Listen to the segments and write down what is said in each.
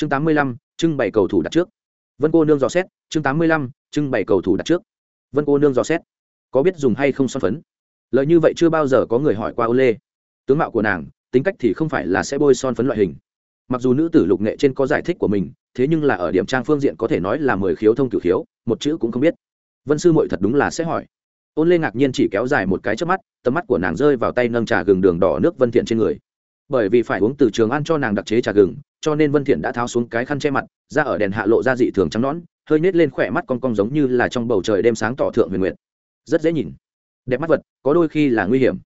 chương tám mươi lăm, trưng bày cầu thủ đặt trước. Vân cô nương dò xét, chương tám mươi lăm, trưng bày cầu thủ đặt trước. Vân cô nương dò xét. Có biết dùng hay không son phấn? Lợi như vậy chưa bao giờ có người hỏi qua ô lê tướng mạo của nàng, tính cách thì không phải là sẽ bôi son phấn loại hình. Mặc dù nữ tử lục nghệ trên có giải thích của mình, thế nhưng là ở điểm trang phương diện có thể nói là mười khiếu thông cửu khiếu, một chữ cũng không biết. Vân sư mội thật đúng là sẽ hỏi. Ôn lê ngạc nhiên chỉ kéo dài một cái trước mắt, tầm mắt của nàng rơi vào tay nâng trà gừng đường đỏ nước vân thiện trên người. Bởi vì phải uống từ trường ăn cho nàng đặc chế trà gừng cho nên vân thiện đã tháo xuống cái khăn che mặt ra ở đèn hạ lộ ra dị thường trắng nõn, hơi nết lên khỏe mắt con cong giống như là trong bầu trời đêm sáng tỏ thượng huyền nguyệt. Rất dễ nhìn. Đẹp mắt vật, có đôi khi là nguy hiểm.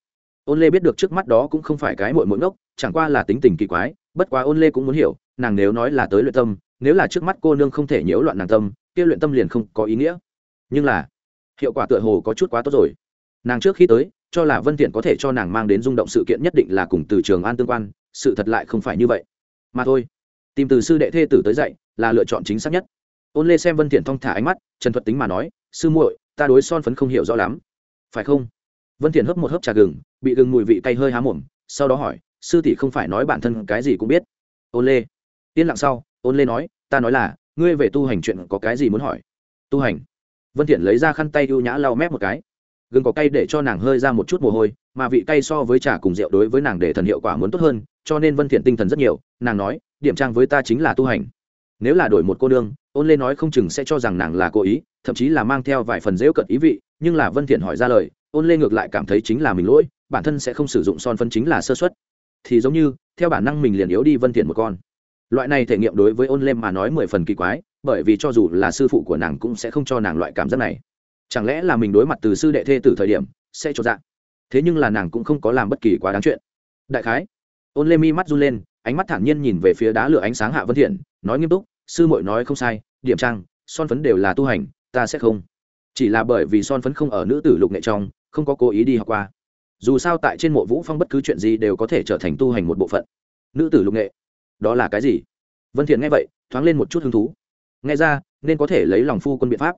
Ôn lê biết được trước mắt đó cũng không phải cái muội muội ngốc, chẳng qua là tính tình kỳ quái, bất quá ôn lê cũng muốn hiểu, nàng nếu nói là tới luyện tâm, nếu là trước mắt cô nương không thể nhiễu loạn nàng tâm, kia luyện tâm liền không có ý nghĩa. Nhưng là, hiệu quả tựa hồ có chút quá tốt rồi. Nàng trước khi tới, cho là vân thiện có thể cho nàng mang đến rung động sự kiện nhất định là cùng từ trường an tương quan, sự thật lại không phải như vậy mà thôi. Tìm từ sư đệ thê tử tới dạy là lựa chọn chính xác nhất. Ôn lê xem vân thiện thong thả ánh mắt, trần thuật tính mà nói, sư muội, ta đối son phấn không hiểu rõ lắm. Phải không? Vân thiện hấp một hớp trà gừng, bị gừng mùi vị cay hơi há mồm, sau đó hỏi, sư tỷ không phải nói bản thân cái gì cũng biết? Ôn lê, yên lặng sau. Ôn lê nói, ta nói là, ngươi về tu hành chuyện có cái gì muốn hỏi? Tu hành? Vân thiện lấy ra khăn tay ưu nhã lau mép một cái gừng có cay để cho nàng hơi ra một chút mồ hôi, mà vị cay so với trà cùng rượu đối với nàng để thần hiệu quả muốn tốt hơn, cho nên vân thiện tinh thần rất nhiều, nàng nói, điểm trang với ta chính là tu hành. Nếu là đổi một cô nương, ôn lê nói không chừng sẽ cho rằng nàng là cố ý, thậm chí là mang theo vài phần dễu cận ý vị, nhưng là vân thiện hỏi ra lời, ôn lê ngược lại cảm thấy chính là mình lỗi, bản thân sẽ không sử dụng son phân chính là sơ suất. Thì giống như, theo bản năng mình liền yếu đi vân thiện một con. Loại này thể nghiệm đối với ôn lê mà nói mười phần kỳ quái, bởi vì cho dù là sư phụ của nàng cũng sẽ không cho nàng loại cảm giác này chẳng lẽ là mình đối mặt từ sư đệ thê từ thời điểm, sẽ cho dạng thế nhưng là nàng cũng không có làm bất kỳ quá đáng chuyện. Đại khái, ôn lê mi mắt run lên, ánh mắt thản nhiên nhìn về phía đá lửa ánh sáng hạ vân thiện, nói nghiêm túc, sư muội nói không sai, điểm trang, son phấn đều là tu hành, ta sẽ không. Chỉ là bởi vì son phấn không ở nữ tử lục nghệ trong, không có cố ý đi học qua. Dù sao tại trên mộ vũ phong bất cứ chuyện gì đều có thể trở thành tu hành một bộ phận. Nữ tử lục nghệ, đó là cái gì? Vân thiện nghe vậy, thoáng lên một chút hứng thú. Nghe ra, nên có thể lấy lòng phu quân biện pháp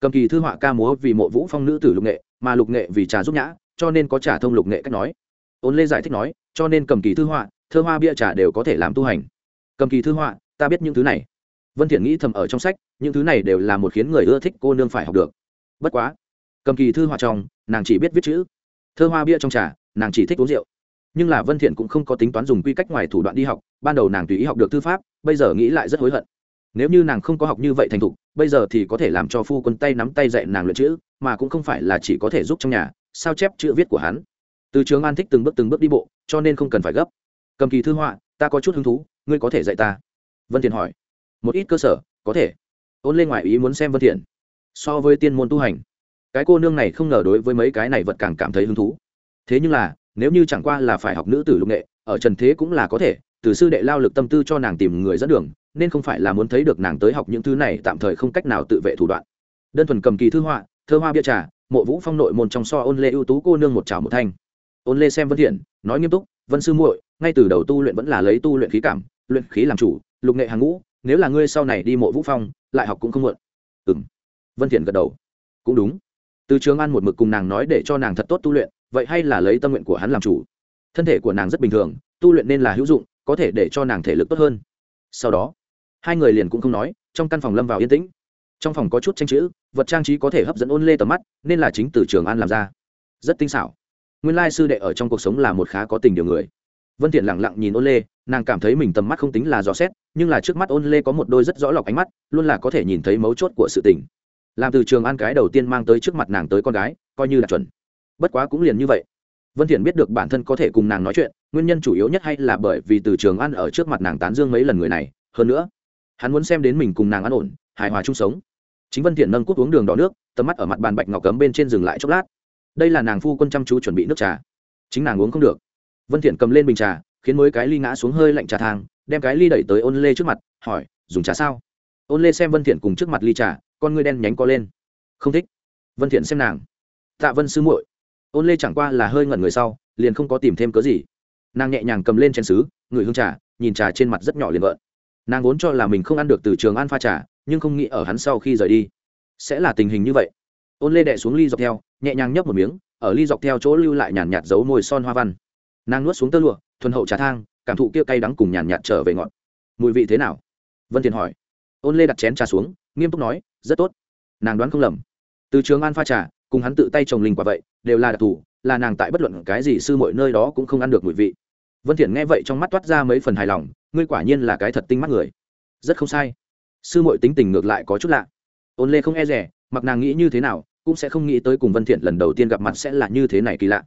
cầm kỳ thư họa ca múa vì mộ vũ phong nữ tử lục nghệ, mà lục nghệ vì trà giúp nhã, cho nên có trà thông lục nghệ cách nói. Ôn lê giải thích nói, cho nên cầm kỳ thư họa, thơ hoa bia trà đều có thể làm tu hành. Cầm kỳ thư họa, ta biết những thứ này. Vân thiện nghĩ thầm ở trong sách, những thứ này đều là một khiến người ưa thích cô nương phải học được. Bất quá, cầm kỳ thư họa trong, nàng chỉ biết viết chữ. Thơ hoa bia trong trà, nàng chỉ thích uống rượu. Nhưng là vân thiện cũng không có tính toán dùng quy cách ngoài thủ đoạn đi học, ban đầu nàng tùy ý học được thư pháp, bây giờ nghĩ lại rất hối hận nếu như nàng không có học như vậy thành thục, bây giờ thì có thể làm cho phu quân tay nắm tay dạy nàng luyện chữ, mà cũng không phải là chỉ có thể giúp trong nhà, sao chép chữ viết của hắn? Từ trường an thích từng bước từng bước đi bộ, cho nên không cần phải gấp. Cầm kỳ thư họa, ta có chút hứng thú, ngươi có thể dạy ta? Vân thiện hỏi. Một ít cơ sở, có thể. Ôn lên ngoài ý muốn xem vân thiện. So với tiên môn tu hành, cái cô nương này không ngờ đối với mấy cái này vật càng cảm thấy hứng thú. Thế nhưng là, nếu như chẳng qua là phải học nữ tử lục nghệ, ở trần thế cũng là có thể, từ sư đệ lao lực tâm tư cho nàng tìm người dẫn đường nên không phải là muốn thấy được nàng tới học những thứ này, tạm thời không cách nào tự vệ thủ đoạn. Đơn thuần cầm kỳ thư họa, thơ hoa bia trà, mộ vũ phong nội môn trong so ôn lê ưu tú cô nương một trào một thanh. Ôn lê xem vân thiện, nói nghiêm túc, vân sư muội, ngay từ đầu tu luyện vẫn là lấy tu luyện khí cảm, luyện khí làm chủ, lục nghệ hàng ngũ, nếu là ngươi sau này đi mộ vũ phong, lại học cũng không muộn. Ừm. Vân thiện gật đầu. Cũng đúng. Từ trường an một mực cùng nàng nói để cho nàng thật tốt tu luyện, vậy hay là lấy tâm nguyện của hắn làm chủ. Thân thể của nàng rất bình thường, tu luyện nên là hữu dụng, có thể để cho nàng thể lực tốt hơn. Sau đó hai người liền cũng không nói, trong căn phòng lâm vào yên tĩnh. Trong phòng có chút tranh chữ, vật trang trí có thể hấp dẫn ôn lê tầm mắt, nên là chính từ trường an làm ra. Rất tinh xảo. Nguyên lai sư đệ ở trong cuộc sống là một khá có tình điều người. Vân thiện lặng lặng nhìn ôn lê, nàng cảm thấy mình tầm mắt không tính là rõ xét, nhưng là trước mắt ôn lê có một đôi rất rõ lọc ánh mắt, luôn là có thể nhìn thấy mấu chốt của sự tình. Làm từ trường an cái đầu tiên mang tới trước mặt nàng tới con gái, coi như là chuẩn. Bất quá cũng liền như vậy. Vân thiện biết được bản thân có thể cùng nàng nói chuyện, nguyên nhân chủ yếu nhất hay là bởi vì từ trường an ở trước mặt nàng tán dương mấy lần người này, hơn nữa hắn muốn xem đến mình cùng nàng an ổn, hài hòa chung sống. Chính vân thiện nâng cút uống đường đỏ nước, tầm mắt ở mặt bàn bạch ngọc cấm bên trên dừng lại chốc lát. Đây là nàng phu quân chăm chú chuẩn bị nước trà. Chính nàng uống không được. Vân thiện cầm lên bình trà, khiến mới cái ly ngã xuống hơi lạnh trà thang, đem cái ly đẩy tới ôn lê trước mặt, hỏi, dùng trà sao? Ôn lê xem vân thiện cùng trước mặt ly trà, con ngươi đen nhánh co lên. Không thích. Vân thiện xem nàng. Tạ vân sư muội. Ôn lê chẳng qua là hơi ngẩn người sau, liền không có tìm thêm cớ gì. Nàng nhẹ nhàng cầm lên chén sứ người hương trà, nhìn trà trên mặt rất nhỏ liền vợn nàng vốn cho là mình không ăn được từ trường an pha trà, nhưng không nghĩ ở hắn sau khi rời đi. Sẽ là tình hình như vậy. Ôn lê đẻ xuống ly dọc theo, nhẹ nhàng nhấp một miếng, ở ly dọc theo chỗ lưu lại nhàn nhạt dấu môi son hoa văn. Nàng nuốt xuống tơ lụa, thuần hậu trà thang, cảm thụ kia cay đắng cùng nhàn nhạt trở về ngọt. Mùi vị thế nào? Vân thiền hỏi. Ôn lê đặt chén trà xuống, nghiêm túc nói, rất tốt. Nàng đoán không lầm. Từ trường an pha trà, cùng hắn tự tay trồng linh quả vậy, đều là đặc thù, là nàng tại bất luận cái gì sư mọi nơi đó cũng không ăn được mùi vị. Vân thiện nghe vậy trong mắt toát ra mấy phần hài lòng ngươi quả nhiên là cái thật tinh mắt người. Rất không sai. Sư muội tính tình ngược lại có chút lạ. Ôn lê không e rẻ, mặc nàng nghĩ như thế nào, cũng sẽ không nghĩ tới cùng vân thiện lần đầu tiên gặp mặt sẽ là như thế này kỳ lạ.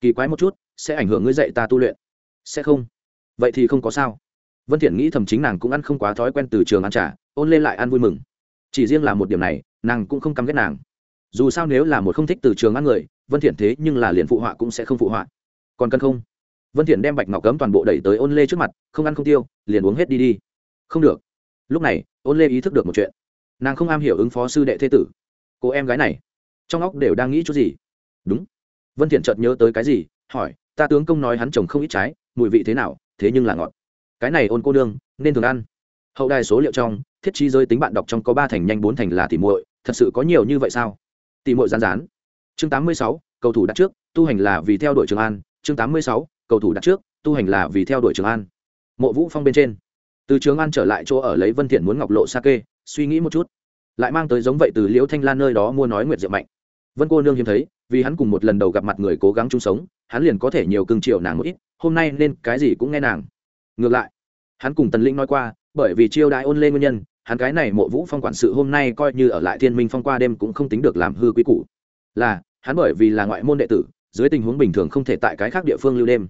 Kỳ quái một chút, sẽ ảnh hưởng ngươi dạy ta tu luyện. Sẽ không? Vậy thì không có sao. Vân thiện nghĩ thầm chính nàng cũng ăn không quá thói quen từ trường ăn trà, ôn lê lại ăn vui mừng. Chỉ riêng là một điểm này, nàng cũng không căm ghét nàng. Dù sao nếu là một không thích từ trường ăn người, vân thiện thế nhưng là liền phụ họa cũng sẽ không phụ họa. Còn cần không? Vân thiện đem bạch ngọc cấm toàn bộ đẩy tới ôn lê trước mặt không ăn không tiêu liền uống hết đi đi. Không được. Lúc này ôn lê ý thức được một chuyện. Nàng không am hiểu ứng phó sư đệ thế tử. Cô em gái này trong óc đều đang nghĩ chút gì? Đúng. Vân thiện chợt nhớ tới cái gì hỏi ta tướng công nói hắn chồng không ít trái mùi vị thế nào thế nhưng là ngọt. Cái này ôn cô đương nên thường ăn. Hậu đài số liệu trong thiết trí giới tính bạn đọc trong có ba thành nhanh bốn thành là tỷ muội thật sự có nhiều như vậy sao? Tỷ muội rán rán chương 86, cầu thủ đặt trước tu hành là vì theo đuổi trường an. Chương 86, cầu thủ đặt trước, tu hành là vì theo đuổi trường an. Mộ vũ phong bên trên. Từ trường an trở lại chỗ ở lấy vân thiện muốn ngọc lộ sa kê suy nghĩ một chút. Lại mang tới giống vậy từ liễu thanh lan nơi đó mua nói nguyệt diệu mạnh. Vân cô nương hiếm thấy, vì hắn cùng một lần đầu gặp mặt người cố gắng chung sống, hắn liền có thể nhiều cưng chiều nàng một ít, hôm nay nên cái gì cũng nghe nàng. Ngược lại, hắn cùng tần linh nói qua, bởi vì chiêu đại ôn lê nguyên nhân, hắn cái này mộ vũ phong quản sự hôm nay coi như ở lại thiên minh phong qua đêm cũng không tính được làm hư quý cũ là, hắn bởi vì là ngoại môn đệ tử, dưới tình huống bình thường không thể tại cái khác địa phương lưu đêm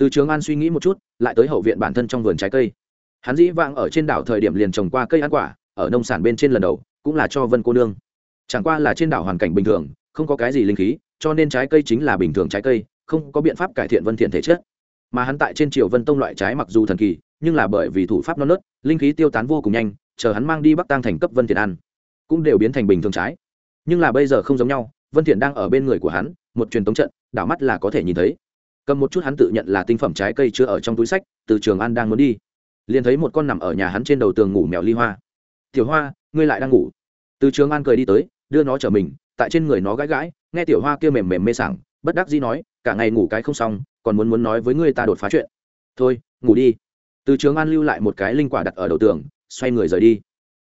từ trường an suy nghĩ một chút, lại tới hậu viện bản thân trong vườn trái cây. Hắn dĩ vãng ở trên đảo thời điểm liền trồng qua cây ăn quả, ở nông sản bên trên lần đầu, cũng là cho vân cô nương. Chẳng qua là trên đảo hoàn cảnh bình thường, không có cái gì linh khí, cho nên trái cây chính là bình thường trái cây, không có biện pháp cải thiện vân thiện thể chất. Mà hắn tại trên triều vân tông loại trái mặc dù thần kỳ, nhưng là bởi vì thủ pháp non nớt, linh khí tiêu tán vô cùng nhanh, chờ hắn mang đi bắc tăng thành cấp vân thiện ăn, cũng đều biến thành bình thường trái. Nhưng là bây giờ không giống nhau, vân thiện đang ở bên người của hắn, một truyền tống trận, đảo mắt là có thể nhìn thấy cầm một chút hắn tự nhận là tinh phẩm trái cây chưa ở trong túi sách, từ trường an đang muốn đi. Liền thấy một con nằm ở nhà hắn trên đầu tường ngủ mèo ly hoa. Tiểu hoa, ngươi lại đang ngủ? Từ trường an cười đi tới, đưa nó trở mình, tại trên người nó gãi gãi, nghe tiểu hoa kia mềm mềm mê sảng, bất đắc dĩ nói, cả ngày ngủ cái không xong, còn muốn muốn nói với ngươi ta đột phá chuyện. Thôi, ngủ đi. Từ trường an lưu lại một cái linh quả đặt ở đầu tường, xoay người rời đi.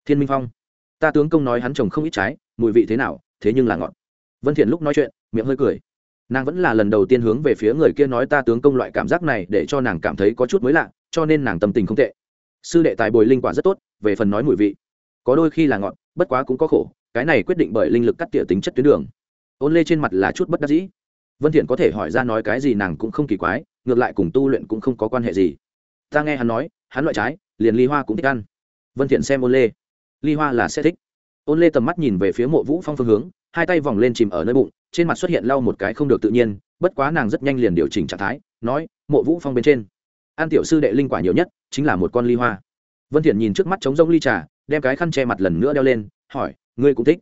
Thiên minh phong, ta tướng công nói hắn trồng không ít trái, mùi vị thế nào, thế nhưng là ngọt. Vân thiện lúc nói chuyện, miệng hơi cười nàng vẫn là lần đầu tiên hướng về phía người kia nói ta tướng công loại cảm giác này để cho nàng cảm thấy có chút mới lạ, cho nên nàng tâm tình không tệ. Sư đệ tài bồi linh quả rất tốt, về phần nói mùi vị. Có đôi khi là ngọt, bất quá cũng có khổ, cái này quyết định bởi linh lực cắt tỉa tính chất tuyến đường. Ôn lê trên mặt là chút bất đắc dĩ. Vân thiện có thể hỏi ra nói cái gì nàng cũng không kỳ quái, ngược lại cùng tu luyện cũng không có quan hệ gì. Ta nghe hắn nói, hắn loại trái, liền ly hoa cũng thích ăn. Vân thiện xem ôn lê. Ly hoa là sẽ thích. Ôn lê tầm mắt nhìn về phía mộ vũ phong phương hướng hai tay vòng lên chìm ở nơi bụng, trên mặt xuất hiện lau một cái không được tự nhiên, bất quá nàng rất nhanh liền điều chỉnh trạng thái, nói, mộ vũ phong bên trên. An tiểu sư đệ linh quả nhiều nhất chính là một con ly hoa. Vân thiện nhìn trước mắt trống rông ly trà, đem cái khăn che mặt lần nữa đeo lên, hỏi, ngươi cũng thích?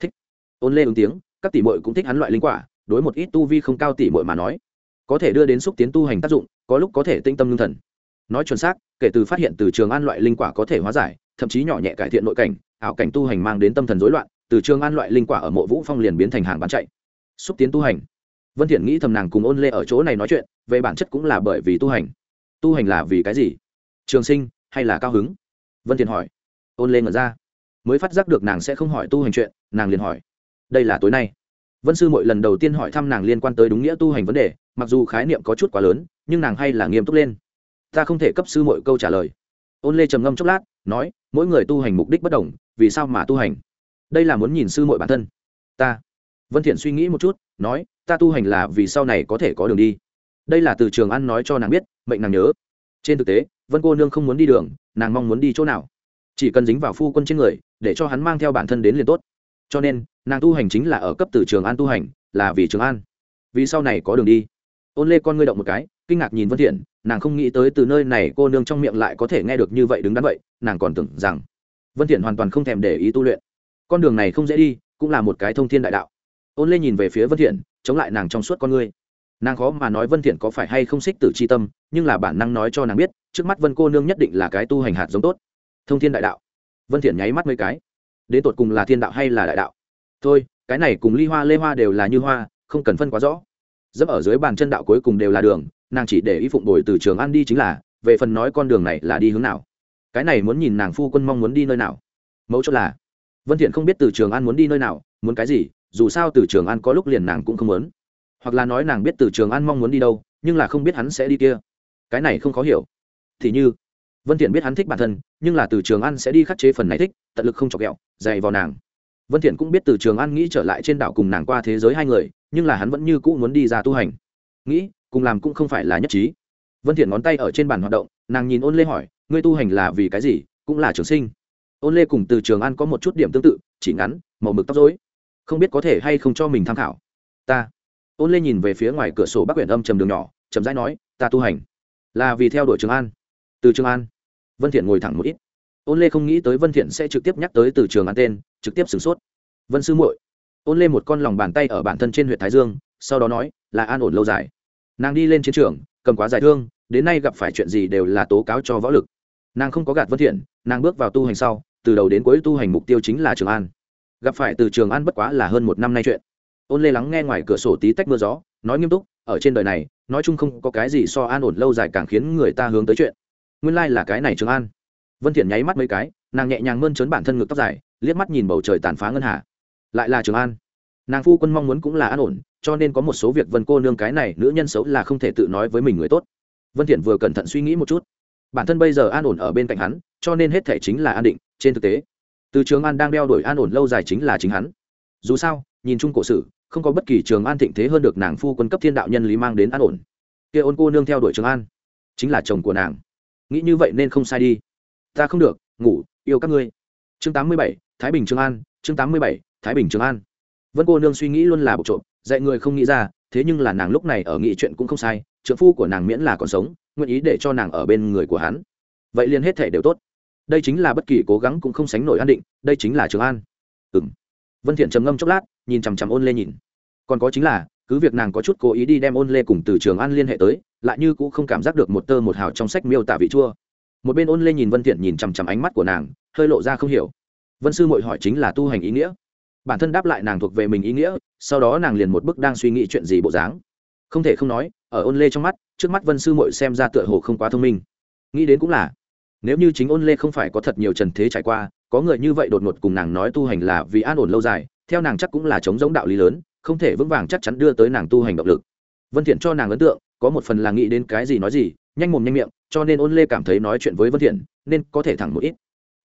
Thích. Ôn lê ứng tiếng, các tỷ muội cũng thích hắn loại linh quả, đối một ít tu vi không cao tỷ muội mà nói, có thể đưa đến xúc tiến tu hành tác dụng, có lúc có thể tinh tâm lương thần. Nói chuẩn xác, kể từ phát hiện từ trường an loại linh quả có thể hóa giải, thậm chí nhỏ nhẹ cải thiện nội cảnh, ảo cảnh tu hành mang đến tâm thần rối loạn từ trường an loại linh quả ở mộ vũ phong liền biến thành hàng bán chạy. Xúc tiến tu hành. Vân thiện nghĩ thầm nàng cùng ôn lê ở chỗ này nói chuyện, về bản chất cũng là bởi vì tu hành. Tu hành là vì cái gì? Trường sinh hay là cao hứng? Vân thiện hỏi. Ôn lê ngẩn ra. Mới phát giác được nàng sẽ không hỏi tu hành chuyện, nàng liền hỏi. Đây là tối nay. Vân sư mỗi lần đầu tiên hỏi thăm nàng liên quan tới đúng nghĩa tu hành vấn đề, mặc dù khái niệm có chút quá lớn, nhưng nàng hay là nghiêm túc lên. Ta không thể cấp sư mỗi câu trả lời. Ôn lê trầm ngâm chốc lát, nói, mỗi người tu hành mục đích bất đồng, vì sao mà tu hành? Đây là muốn nhìn sư muội bản thân. Ta. Vân thiện suy nghĩ một chút, nói, ta tu hành là vì sau này có thể có đường đi. Đây là từ trường ăn nói cho nàng biết, mệnh nàng nhớ. Trên thực tế, vân cô nương không muốn đi đường, nàng mong muốn đi chỗ nào. Chỉ cần dính vào phu quân trên người, để cho hắn mang theo bản thân đến liền tốt. Cho nên, nàng tu hành chính là ở cấp từ trường an tu hành, là vì trường an. Vì sau này có đường đi. Ôn lê con ngươi động một cái, kinh ngạc nhìn vân thiện, nàng không nghĩ tới từ nơi này cô nương trong miệng lại có thể nghe được như vậy đứng đắn vậy, nàng còn tưởng rằng vân thiện hoàn toàn không thèm để ý tu luyện con đường này không dễ đi, cũng là một cái thông thiên đại đạo. Ôn lê nhìn về phía vân thiện, chống lại nàng trong suốt con ngươi. Nàng khó mà nói vân thiện có phải hay không xích tử chi tâm, nhưng là bản năng nói cho nàng biết, trước mắt vân cô nương nhất định là cái tu hành hạt giống tốt. Thông thiên đại đạo. Vân thiện nháy mắt mấy cái. Đến tột cùng là thiên đạo hay là đại đạo? Thôi, cái này cùng ly hoa lê hoa đều là như hoa, không cần phân quá rõ. Dẫm ở dưới bàn chân đạo cuối cùng đều là đường, nàng chỉ để ý phụng bồi từ trường ăn đi chính là, về phần nói con đường này là đi hướng nào. Cái này muốn nhìn nàng phu quân mong muốn đi nơi nào. Mẫu chốt là vân thiện không biết từ trường an muốn đi nơi nào, muốn cái gì, dù sao từ trường an có lúc liền nàng cũng không muốn. Hoặc là nói nàng biết từ trường an mong muốn đi đâu, nhưng là không biết hắn sẽ đi kia. Cái này không khó hiểu. Thì như, vân thiện biết hắn thích bản thân, nhưng là từ trường an sẽ đi khắc chế phần này thích, tận lực không chọc ghẹo, dày vào nàng. Vân thiện cũng biết từ trường an nghĩ trở lại trên đảo cùng nàng qua thế giới hai người, nhưng là hắn vẫn như cũ muốn đi ra tu hành. Nghĩ, cùng làm cũng không phải là nhất trí. Vân thiện ngón tay ở trên bàn hoạt động, nàng nhìn ôn lê hỏi, ngươi tu hành là vì cái gì? Cũng là trường sinh ôn lê cùng từ trường an có một chút điểm tương tự, chỉ ngắn, màu mực tóc rối. Không biết có thể hay không cho mình tham khảo. Ta. Ôn lê nhìn về phía ngoài cửa sổ bắc huyện âm trầm đường nhỏ chầm rãi nói, ta tu hành. Là vì theo đuổi trường an. Từ trường an. Vân thiện ngồi thẳng một ít. Ôn lê không nghĩ tới vân thiện sẽ trực tiếp nhắc tới từ trường an tên, trực tiếp sửng sốt. Vân sư muội. Ôn lê một con lòng bàn tay ở bản thân trên huyện thái dương, sau đó nói, là an ổn lâu dài. Nàng đi lên chiến trường, cầm quá giải thương, đến nay gặp phải chuyện gì đều là tố cáo cho võ lực. Nàng không có gạt vân thiện, nàng bước vào tu hành sau từ đầu đến cuối tu hành mục tiêu chính là trường an. Gặp phải từ trường an bất quá là hơn một năm nay chuyện. Ôn lê lắng nghe ngoài cửa sổ tí tách mưa gió, nói nghiêm túc, ở trên đời này, nói chung không có cái gì so an ổn lâu dài càng khiến người ta hướng tới chuyện. Nguyên lai là cái này trường an. Vân thiện nháy mắt mấy cái, nàng nhẹ nhàng mơn trớn bản thân ngực tóc dài, liếc mắt nhìn bầu trời tàn phá ngân hà. Lại là trường an. Nàng phu quân mong muốn cũng là an ổn, cho nên có một số việc vân cô nương cái này nữ nhân xấu là không thể tự nói với mình người tốt. Vân thiện vừa cẩn thận suy nghĩ một chút. Bản thân bây giờ an ổn ở bên cạnh hắn, cho nên hết thể chính là an định trên thực tế từ trường an đang đeo đuổi an ổn lâu dài chính là chính hắn. Dù sao nhìn chung cổ sử không có bất kỳ trường an thịnh thế hơn được nàng phu quân cấp thiên đạo nhân lý mang đến an ổn. Kia ôn cô nương theo đuổi trường an chính là chồng của nàng. Nghĩ như vậy nên không sai đi. Ta không được ngủ yêu các ngươi. Chương 87, thái bình trường an chương 87, thái bình trường an. Vân cô nương suy nghĩ luôn là bộc trộm dạy người không nghĩ ra thế nhưng là nàng lúc này ở nghị chuyện cũng không sai trợ phu của nàng miễn là còn sống nguyện ý để cho nàng ở bên người của hắn. Vậy liền hết thể đều tốt đây chính là bất kỳ cố gắng cũng không sánh nổi an định, đây chính là trường an. Ừng vân thiện trầm ngâm chốc lát, nhìn chằm chằm ôn lê nhìn. Còn có chính là, cứ việc nàng có chút cố ý đi đem ôn lê cùng từ trường an liên hệ tới, lại như cũng không cảm giác được một tơ một hào trong sách miêu tả vị chua. Một bên ôn lê nhìn vân thiện nhìn chằm chằm ánh mắt của nàng, hơi lộ ra không hiểu. Vân sư mội hỏi chính là tu hành ý nghĩa. Bản thân đáp lại nàng thuộc về mình ý nghĩa, sau đó nàng liền một bức đang suy nghĩ chuyện gì bộ dáng. Không thể không nói, ở ôn lê trong mắt, trước mắt vân sư mội xem ra tựa hồ không quá thông minh. Nghĩ đến cũng là nếu như chính ôn lê không phải có thật nhiều trần thế trải qua, có người như vậy đột ngột cùng nàng nói tu hành là vì an ổn lâu dài, theo nàng chắc cũng là chống giống đạo lý lớn, không thể vững vàng chắc chắn đưa tới nàng tu hành động lực. Vân thiện cho nàng ấn tượng, có một phần là nghĩ đến cái gì nói gì, nhanh mồm nhanh miệng, cho nên ôn lê cảm thấy nói chuyện với vân thiện, nên có thể thẳng một ít.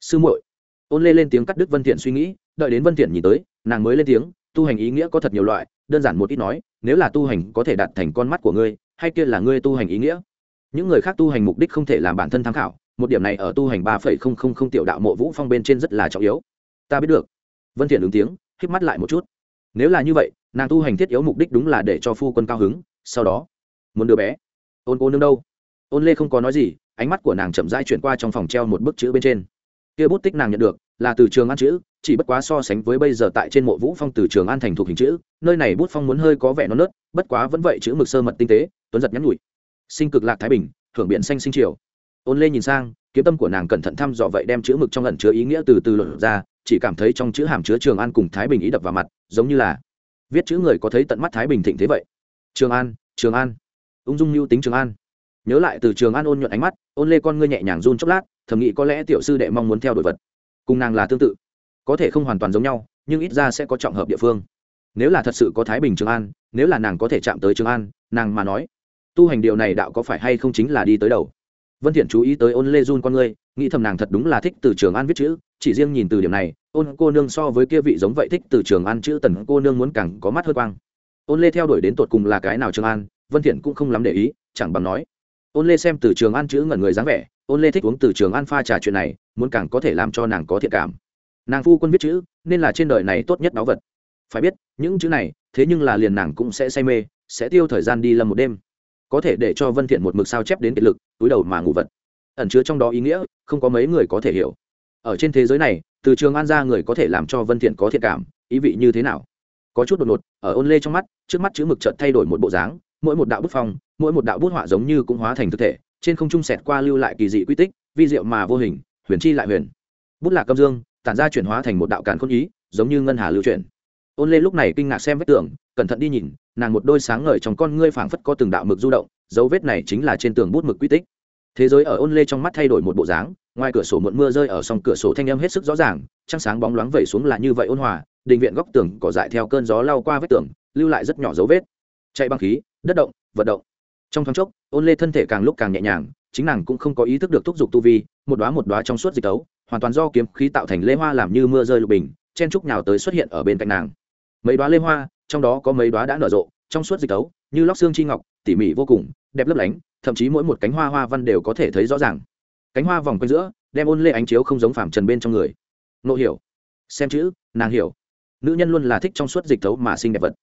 Sư muội, ôn lê lên tiếng cắt đứt vân thiện suy nghĩ, đợi đến vân thiện nhìn tới, nàng mới lên tiếng, tu hành ý nghĩa có thật nhiều loại, đơn giản một ít nói, nếu là tu hành có thể đạt thành con mắt của ngươi, hay kia là ngươi tu hành ý nghĩa. Những người khác tu hành mục đích không thể làm bản thân tham khảo một điểm này ở tu hành ba phẩy không không không tiểu đạo mộ vũ phong bên trên rất là trọng yếu. Ta biết được. Vân thiện ứng tiếng híp mắt lại một chút. Nếu là như vậy, nàng tu hành thiết yếu mục đích đúng là để cho phu quân cao hứng, sau đó, muốn đưa bé. Ôn cô nương đâu? Ôn lê không có nói gì, ánh mắt của nàng chậm rãi chuyển qua trong phòng treo một bức chữ bên trên. Kia bút tích nàng nhận được, là từ trường an chữ, chỉ bất quá so sánh với bây giờ tại trên mộ vũ phong từ trường an thành thuộc hình chữ, nơi này bút phong muốn hơi có vẻ non nớt, bất quá vẫn vậy chữ mực sơ mật tinh tế, tuấn giật nhắn nhủi. Sinh cực lạc thái bình, hưởng biển xanh sinh triều ôn lê nhìn sang, kiếm tâm của nàng cẩn thận thăm dò vậy đem chữ mực trong ẩn chứa ý nghĩa từ từ luận ra, chỉ cảm thấy trong chữ hàm chứa trường an cùng thái bình ý đập vào mặt, giống như là viết chữ người có thấy tận mắt thái bình thịnh thế vậy. Trường an trường an. Ung dung mưu tính trường an. Nhớ lại từ trường an ôn nhuận ánh mắt, ôn lê con ngươi nhẹ nhàng run chốc lát, thầm nghĩ có lẽ tiểu sư đệ mong muốn theo đuổi vật. Cùng nàng là tương tự. Có thể không hoàn toàn giống nhau, nhưng ít ra sẽ có trọng hợp địa phương. Nếu là thật sự có thái bình trường an, nếu là nàng có thể chạm tới trường an, nàng mà nói, tu hành điều này đạo có phải hay không chính là đi tới đầu vân thiện chú ý tới ôn lê Jun con ngươi, nghĩ thầm nàng thật đúng là thích từ trường an viết chữ, chỉ riêng nhìn từ điểm này, ôn cô nương so với kia vị giống vậy thích từ trường an chữ tần cô nương muốn càng có mắt hơn quang. Ôn lê theo đuổi đến tột cùng là cái nào trường an, vân thiện cũng không lắm để ý, chẳng bằng nói. Ôn lê xem từ trường an chữ ngẩn người dáng vẻ, ôn lê thích uống từ trường an pha trà chuyện này, muốn càng có thể làm cho nàng có thiện cảm. Nàng phu quân viết chữ, nên là trên đời này tốt nhất báu vật. Phải biết, những chữ này, thế nhưng là liền nàng cũng sẽ say mê, sẽ tiêu thời gian đi lâm một đêm có thể để cho vân thiện một mực sao chép đến kiệt lực, túi đầu mà ngủ vật. Ẩn chứa trong đó ý nghĩa, không có mấy người có thể hiểu. Ở trên thế giới này, từ trường an ra người có thể làm cho vân thiện có thiện cảm, ý vị như thế nào? Có chút đột ngột, ở ôn lê trong mắt, trước mắt chữ mực chợt thay đổi một bộ dáng, mỗi một đạo bút phong, mỗi một đạo bút họa giống như cũng hóa thành thực thể, trên không trung sẹt qua lưu lại kỳ dị quy tích, vi diệu mà vô hình, huyền chi lại huyền. Bút lạc cầm dương, tản ra chuyển hóa thành một đạo càn khôn ý, giống như ngân hà lưu chuyển. Ôn lê lúc này kinh ngạc xem vết tường, cẩn thận đi nhìn nàng một đôi sáng ngời trong con ngươi phảng phất có từng đạo mực du động, dấu vết này chính là trên tường bút mực quy tích. Thế giới ở ôn lê trong mắt thay đổi một bộ dáng, ngoài cửa sổ muộn mưa rơi ở song cửa sổ thanh âm hết sức rõ ràng, trăng sáng bóng loáng vẩy xuống là như vậy ôn hòa, đình viện góc tường cỏ dại theo cơn gió lao qua vết tường, lưu lại rất nhỏ dấu vết. Chạy băng khí, đất động vận động. Trong thoáng chốc ôn lê thân thể càng lúc càng nhẹ nhàng, chính nàng cũng không có ý thức được thúc giục tu vi, một đoá một đoá trong suốt dịch tấu, hoàn toàn do kiếm khí tạo thành lê hoa làm như mưa rơi lục bình, chen trúc nhào tới xuất hiện ở bên cạnh nàng. Mấy đoá lê hoa trong đó có mấy đoá đã nở rộ, trong suốt dịch tấu, như lóc xương chi ngọc, tỉ mỉ vô cùng, đẹp lấp lánh, thậm chí mỗi một cánh hoa hoa văn đều có thể thấy rõ ràng. Cánh hoa vòng quanh giữa, đem ôn lê ánh chiếu không giống phàm trần bên trong người. Nộ hiểu. Xem chữ, nàng hiểu. Nữ nhân luôn là thích trong suốt dịch thấu mà xinh đẹp vật.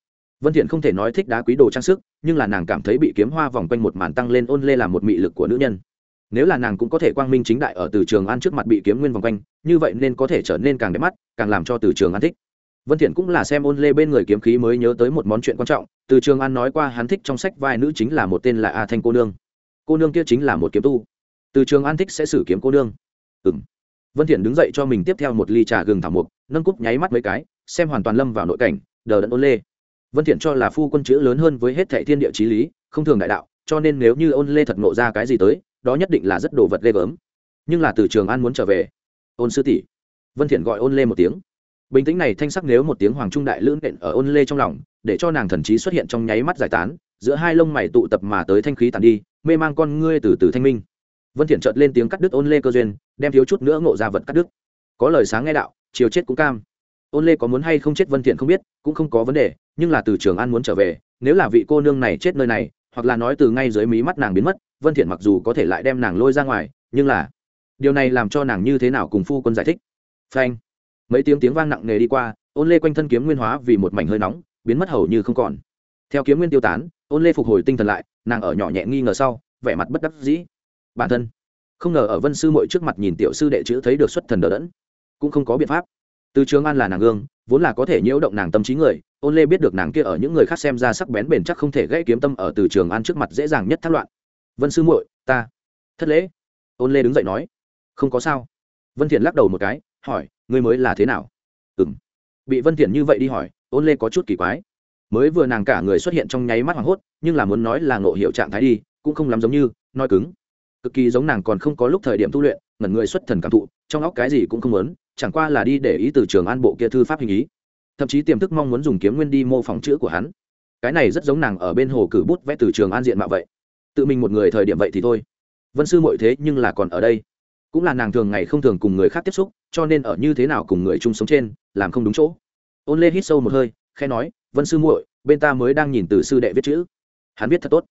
Vân thiện không thể nói thích đá quý đồ trang sức, nhưng là nàng cảm thấy bị kiếm hoa vòng quanh một màn tăng lên ôn lê là một mị lực của nữ nhân. Nếu là nàng cũng có thể quang minh chính đại ở từ trường an trước mặt bị kiếm nguyên vòng quanh, như vậy nên có thể trở nên càng đẹp mắt, càng làm cho từ trường an thích vân thiện cũng là xem ôn lê bên người kiếm khí mới nhớ tới một món chuyện quan trọng, từ trường an nói qua hắn thích trong sách vai nữ chính là một tên là a thanh cô nương. Cô nương kia chính là một kiếm tu. Từ trường an thích sẽ xử kiếm cô nương. Ừm. Vân thiện đứng dậy cho mình tiếp theo một ly trà gừng thảo mục nâng cúp nháy mắt mấy cái, xem hoàn toàn lâm vào nội cảnh, đờ đẫn ôn lê. Vân thiện cho là phu quân chữ lớn hơn với hết thảy thiên địa chí lý, không thường đại đạo, cho nên nếu như ôn lê thật nộ ra cái gì tới, đó nhất định là rất đồ vật ghê gớm. Nhưng là từ trường an muốn trở về. Ôn sư tỷ. Vân thiện gọi ôn lê một tiếng bình tĩnh này thanh sắc nếu một tiếng hoàng trung đại lưỡng nện ở ôn lê trong lòng, để cho nàng thần trí xuất hiện trong nháy mắt giải tán, giữa hai lông mày tụ tập mà tới thanh khí tàn đi, mê mang con ngươi từ từ thanh minh. Vân thiện chợt lên tiếng cắt đứt ôn lê cơ duyên, đem thiếu chút nữa ngộ ra vật cắt đứt. Có lời sáng nghe đạo, chiều chết cũng cam. Ôn lê có muốn hay không chết vân thiện không biết, cũng không có vấn đề, nhưng là từ trường an muốn trở về, nếu là vị cô nương này chết nơi này, hoặc là nói từ ngay dưới mí mắt nàng biến mất, vân thiện mặc dù có thể lại đem nàng lôi ra ngoài, nhưng là điều này làm cho nàng như thế nào cùng phu quân giải thích? Phanh mấy tiếng tiếng vang nặng nề đi qua, ôn lê quanh thân kiếm nguyên hóa vì một mảnh hơi nóng, biến mất hầu như không còn. Theo kiếm nguyên tiêu tán, ôn lê phục hồi tinh thần lại, nàng ở nhỏ nhẹ nghi ngờ sau, vẻ mặt bất đắc dĩ. Bản thân, không ngờ ở vân sư mội trước mặt nhìn tiểu sư đệ chữ thấy được xuất thần đờ đẫn, cũng không có biện pháp. Từ trường an là nàng gương, vốn là có thể nhiễu động nàng tâm trí người, ôn lê biết được nàng kia ở những người khác xem ra sắc bén bền chắc không thể gãy kiếm tâm ở từ trường an trước mặt dễ dàng nhất thác loạn. Vân sư muội, ta. Thất lễ. Ôn lê đứng dậy nói. Không có sao. Vân thiện lắc đầu một cái, hỏi ngươi mới là thế nào? Ừm. Bị vân thiện như vậy đi hỏi, ôn lê có chút kỳ quái. Mới vừa nàng cả người xuất hiện trong nháy mắt hoảng hốt, nhưng là muốn nói là ngộ hiệu trạng thái đi, cũng không lắm giống như, nói cứng. Cực kỳ giống nàng còn không có lúc thời điểm tu luyện, ngẩn người xuất thần cảm thụ, trong óc cái gì cũng không muốn, chẳng qua là đi để ý từ trường an bộ kia thư pháp hình ý. Thậm chí tiềm thức mong muốn dùng kiếm nguyên đi mô phỏng chữ của hắn. Cái này rất giống nàng ở bên hồ cử bút vẽ từ trường an diện mạo vậy. Tự mình một người thời điểm vậy thì thôi. Vân sư muội thế nhưng là còn ở đây cũng là nàng thường ngày không thường cùng người khác tiếp xúc, cho nên ở như thế nào cùng người chung sống trên, làm không đúng chỗ. Ôn lê hít sâu một hơi khe nói, vân sư muội, bên ta mới đang nhìn từ sư đệ viết chữ. Hắn viết thật tốt.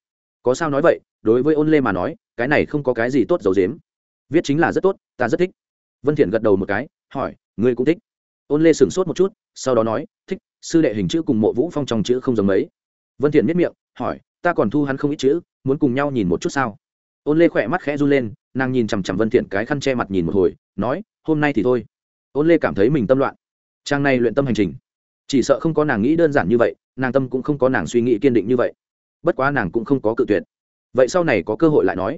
Có sao nói vậy? Đối với ôn lê mà nói, cái này không có cái gì tốt dầu dếm viết chính là rất tốt, ta rất thích. Vân thiện gật đầu một cái, hỏi, ngươi cũng thích? Ôn lê sửng sốt một chút, sau đó nói, thích, sư đệ hình chữ cùng mộ vũ phong trong chữ không giống mấy. Vân thiện miết miệng, hỏi, ta còn thu hắn không ít chữ, muốn cùng nhau nhìn một chút sao? Ôn lê khỏe mắt khẽ run lên nàng nhìn chằm chằm vân thiện cái khăn che mặt nhìn một hồi, nói, hôm nay thì thôi. Ôn lê cảm thấy mình tâm loạn. Trang này luyện tâm hành trình, chỉ sợ không có nàng nghĩ đơn giản như vậy, nàng tâm cũng không có nàng suy nghĩ kiên định như vậy. Bất quá nàng cũng không có cự tuyệt. Vậy sau này có cơ hội lại nói.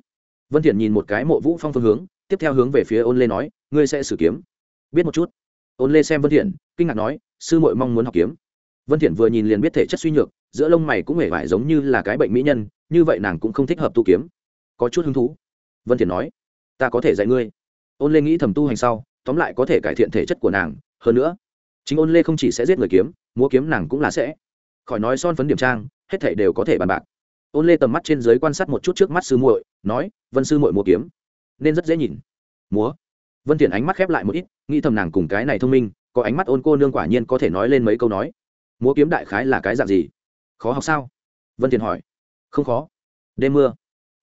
Vân thiện nhìn một cái mộ vũ phong phương hướng, tiếp theo hướng về phía ôn lê nói, ngươi sẽ sử kiếm. Biết một chút. Ôn lê xem vân thiện, kinh ngạc nói, sư muội mong muốn học kiếm. Vân thiện vừa nhìn liền biết thể chất suy nhược, giữa lông mày cũng hề vải giống như là cái bệnh mỹ nhân, như vậy nàng cũng không thích hợp tu kiếm. Có chút hứng thú vân thiền nói, ta có thể dạy ngươi. Ôn lê nghĩ thầm tu hành sau, tóm lại có thể cải thiện thể chất của nàng, hơn nữa, chính ôn lê không chỉ sẽ giết người kiếm, múa kiếm nàng cũng là sẽ. Khỏi nói son phấn điểm trang, hết thảy đều có thể bàn bạc. Ôn lê tầm mắt trên dưới quan sát một chút trước mắt sư muội, nói, vân sư muội múa kiếm, nên rất dễ nhìn. Múa? Vân thiện ánh mắt khép lại một ít, nghĩ thầm nàng cùng cái này thông minh, có ánh mắt ôn cô nương quả nhiên có thể nói lên mấy câu nói. Múa kiếm đại khái là cái dạng gì? Khó học sao? Vân thiện hỏi. Không khó. Đêm mưa,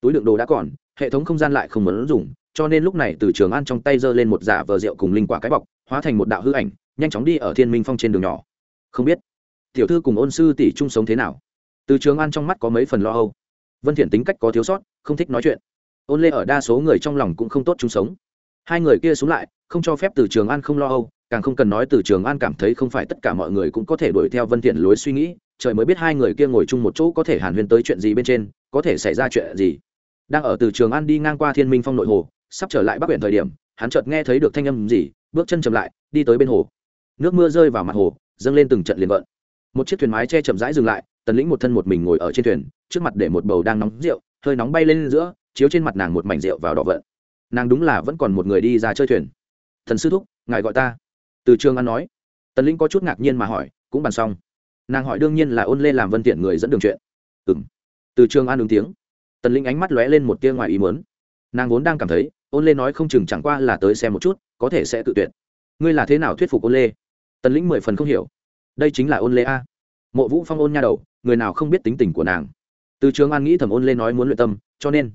túi đựng đồ đã còn hệ thống không gian lại không muốn dùng, cho nên lúc này từ trường an trong tay giơ lên một giả vờ rượu cùng linh quả cái bọc, hóa thành một đạo hư ảnh, nhanh chóng đi ở thiên minh phong trên đường nhỏ. Không biết, tiểu thư cùng ôn sư tỷ chung sống thế nào? Từ trường an trong mắt có mấy phần lo âu. Vân thiện tính cách có thiếu sót, không thích nói chuyện. Ôn lê ở đa số người trong lòng cũng không tốt chung sống. Hai người kia xuống lại, không cho phép từ trường an không lo âu, càng không cần nói từ trường an cảm thấy không phải tất cả mọi người cũng có thể đuổi theo vân thiện lối suy nghĩ, trời mới biết hai người kia ngồi chung một chỗ có thể hàn huyên tới chuyện gì bên trên, có thể xảy ra chuyện gì đang ở từ trường an đi ngang qua thiên minh phong nội hồ, sắp trở lại bắc huyện thời điểm, hắn chợt nghe thấy được thanh âm gì, bước chân chậm lại, đi tới bên hồ. Nước mưa rơi vào mặt hồ, dâng lên từng trận liền vợn một chiếc thuyền mái che chậm rãi dừng lại, tần lĩnh một thân một mình ngồi ở trên thuyền, trước mặt để một bầu đang nóng rượu, hơi nóng bay lên giữa, chiếu trên mặt nàng một mảnh rượu vào đỏ vợn. Nàng đúng là vẫn còn một người đi ra chơi thuyền. Thần sư thúc, ngài gọi ta. Từ trường an nói. Tần lĩnh có chút ngạc nhiên mà hỏi, cũng bàn xong. Nàng hỏi đương nhiên là ôn lê làm vân tiện người dẫn đường chuyện. Ừng từ trường an ứng tiếng tần linh ánh mắt lóe lên một tia ngoài ý muốn. Nàng vốn đang cảm thấy, ôn lê nói không chừng chẳng qua là tới xem một chút, có thể sẽ tự tuyệt. Ngươi là thế nào thuyết phục ôn lê? Tần lĩnh mười phần không hiểu. Đây chính là ôn lê a. Mộ vũ phong ôn nha đầu, người nào không biết tính tình của nàng. Từ trường an nghĩ thầm ôn lê nói muốn luyện tâm, cho nên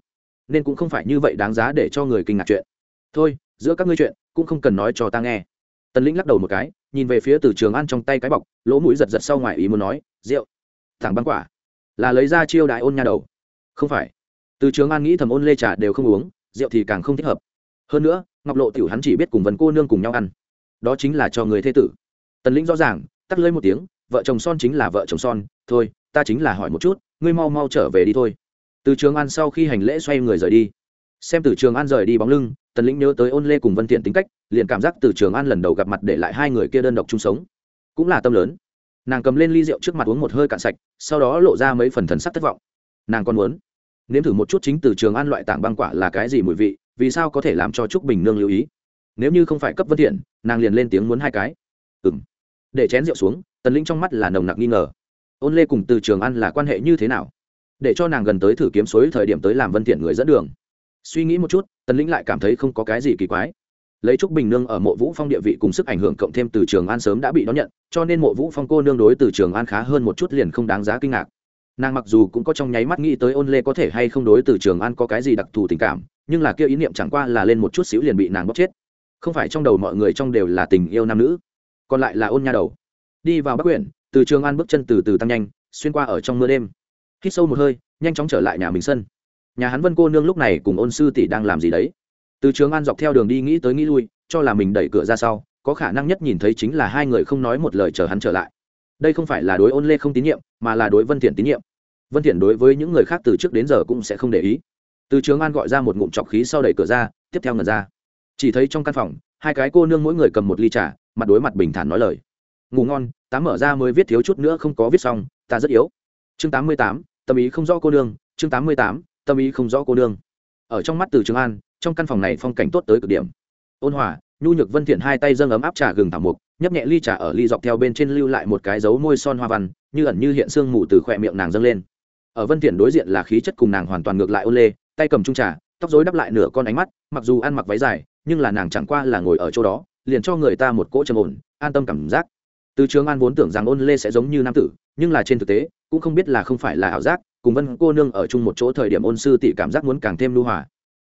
nên cũng không phải như vậy đáng giá để cho người kinh ngạc chuyện. Thôi, giữa các ngươi chuyện, cũng không cần nói cho ta nghe. Tần lĩnh lắc đầu một cái, nhìn về phía từ trường an trong tay cái bọc, lỗ mũi giật giật sau ngoài ý muốn nói, rượu, thẳng băng quả, là lấy ra chiêu đại ôn nha đầu. Không phải từ trường an nghĩ thầm ôn lê trà đều không uống, rượu thì càng không thích hợp. Hơn nữa, ngọc lộ tiểu hắn chỉ biết cùng vần cô nương cùng nhau ăn. Đó chính là cho người thế tử. Tần lĩnh rõ ràng, tắt lưỡi một tiếng, vợ chồng son chính là vợ chồng son, thôi, ta chính là hỏi một chút, ngươi mau mau trở về đi thôi. Từ trường an sau khi hành lễ xoay người rời đi. Xem từ trường an rời đi bóng lưng, tần lĩnh nhớ tới ôn lê cùng vân thiện tính cách, liền cảm giác từ trường an lần đầu gặp mặt để lại hai người kia đơn độc chung sống. Cũng là tâm lớn. Nàng cầm lên ly rượu trước mặt uống một hơi cạn sạch, sau đó lộ ra mấy phần thần sắc thất vọng. Nàng còn muốn nếm thử một chút chính từ trường an loại tảng băng quả là cái gì mùi vị, vì sao có thể làm cho trúc bình nương lưu ý? Nếu như không phải cấp vân thiện, nàng liền lên tiếng muốn hai cái. Ừm. Để chén rượu xuống, tần lĩnh trong mắt là nồng nặc nghi ngờ. Ôn lê cùng từ trường an là quan hệ như thế nào? Để cho nàng gần tới thử kiếm suối thời điểm tới làm vân thiện người dẫn đường. Suy nghĩ một chút, tần lĩnh lại cảm thấy không có cái gì kỳ quái. Lấy trúc bình nương ở mộ vũ phong địa vị cùng sức ảnh hưởng cộng thêm từ trường an sớm đã bị đón nhận, cho nên mộ vũ phong cô nương đối từ trường an khá hơn một chút liền không đáng giá kinh ngạc nàng mặc dù cũng có trong nháy mắt nghĩ tới ôn lê có thể hay không đối từ trường an có cái gì đặc thù tình cảm, nhưng là kia ý niệm chẳng qua là lên một chút xíu liền bị nàng bóc chết. Không phải trong đầu mọi người trong đều là tình yêu nam nữ, còn lại là ôn nha đầu. Đi vào bắc quyển từ trường an bước chân từ từ tăng nhanh, xuyên qua ở trong mưa đêm. Hít sâu một hơi, nhanh chóng trở lại nhà mình sân. Nhà hắn vân cô nương lúc này cùng ôn sư tỷ đang làm gì đấy? Từ trường an dọc theo đường đi nghĩ tới nghĩ lui, cho là mình đẩy cửa ra sau, có khả năng nhất nhìn thấy chính là hai người không nói một lời chờ hắn trở lại. Đây không phải là đối ôn lê không tín nhiệm, mà là đối vân thiện tín nhiệm vân thiện đối với những người khác từ trước đến giờ cũng sẽ không để ý. Từ trường an gọi ra một ngụm trọc khí sau đẩy cửa ra, tiếp theo ngần ra. Chỉ thấy trong căn phòng, hai cái cô nương mỗi người cầm một ly trà, mặt đối mặt bình thản nói lời. Ngủ ngon tám mở ra mới viết thiếu chút nữa không có viết xong, ta rất yếu. Chương tám mươi tám, tâm ý không rõ cô nương. Chương tám mươi tám, tâm ý không rõ cô nương. Ở trong mắt từ trường an, trong căn phòng này phong cảnh tốt tới cực điểm. Ôn hòa, nhu nhược vân thiện hai tay dâng ấm áp trà gừng thảo mục nhấp nhẹ ly trà ở ly dọc theo bên trên lưu lại một cái dấu môi son hoa văn, như ẩn như hiện xương mù từ khỏe miệng nàng dâng lên ở vân thiện đối diện là khí chất cùng nàng hoàn toàn ngược lại ôn lê, tay cầm trung trà, tóc rối đắp lại nửa con ánh mắt, mặc dù ăn mặc váy dài, nhưng là nàng chẳng qua là ngồi ở chỗ đó, liền cho người ta một cỗ trầm ổn, an tâm cảm giác. Từ trường an vốn tưởng rằng ôn lê sẽ giống như nam tử, nhưng là trên thực tế, cũng không biết là không phải là ảo giác, cùng vân cô nương ở chung một chỗ thời điểm ôn sư tỷ cảm giác muốn càng thêm lưu hòa.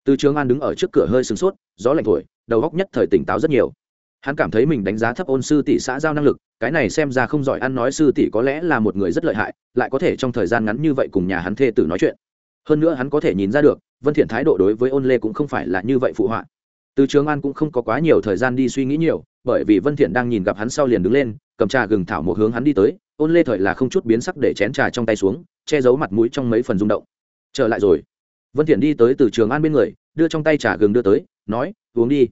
Từ trường an đứng ở trước cửa hơi sửng sốt, gió lạnh thổi, đầu góc nhất thời tỉnh táo rất nhiều. Hắn cảm thấy mình đánh giá thấp ôn sư tỷ xã giao năng lực cái này xem ra không giỏi ăn, nói sư tỷ có lẽ là một người rất lợi hại, lại có thể trong thời gian ngắn như vậy cùng nhà hắn thê tử nói chuyện. Hơn nữa hắn có thể nhìn ra được, vân thiện thái độ đối với ôn lê cũng không phải là như vậy phụ họa. Từ trường an cũng không có quá nhiều thời gian đi suy nghĩ nhiều, bởi vì vân thiện đang nhìn gặp hắn sau liền đứng lên, cầm trà gừng thảo một hướng hắn đi tới, ôn lê thời là không chút biến sắc để chén trà trong tay xuống, che giấu mặt mũi trong mấy phần rung động. Trở lại rồi. Vân thiện đi tới từ trường an bên người, đưa trong tay trà gừng đưa tới, nói, uống đi.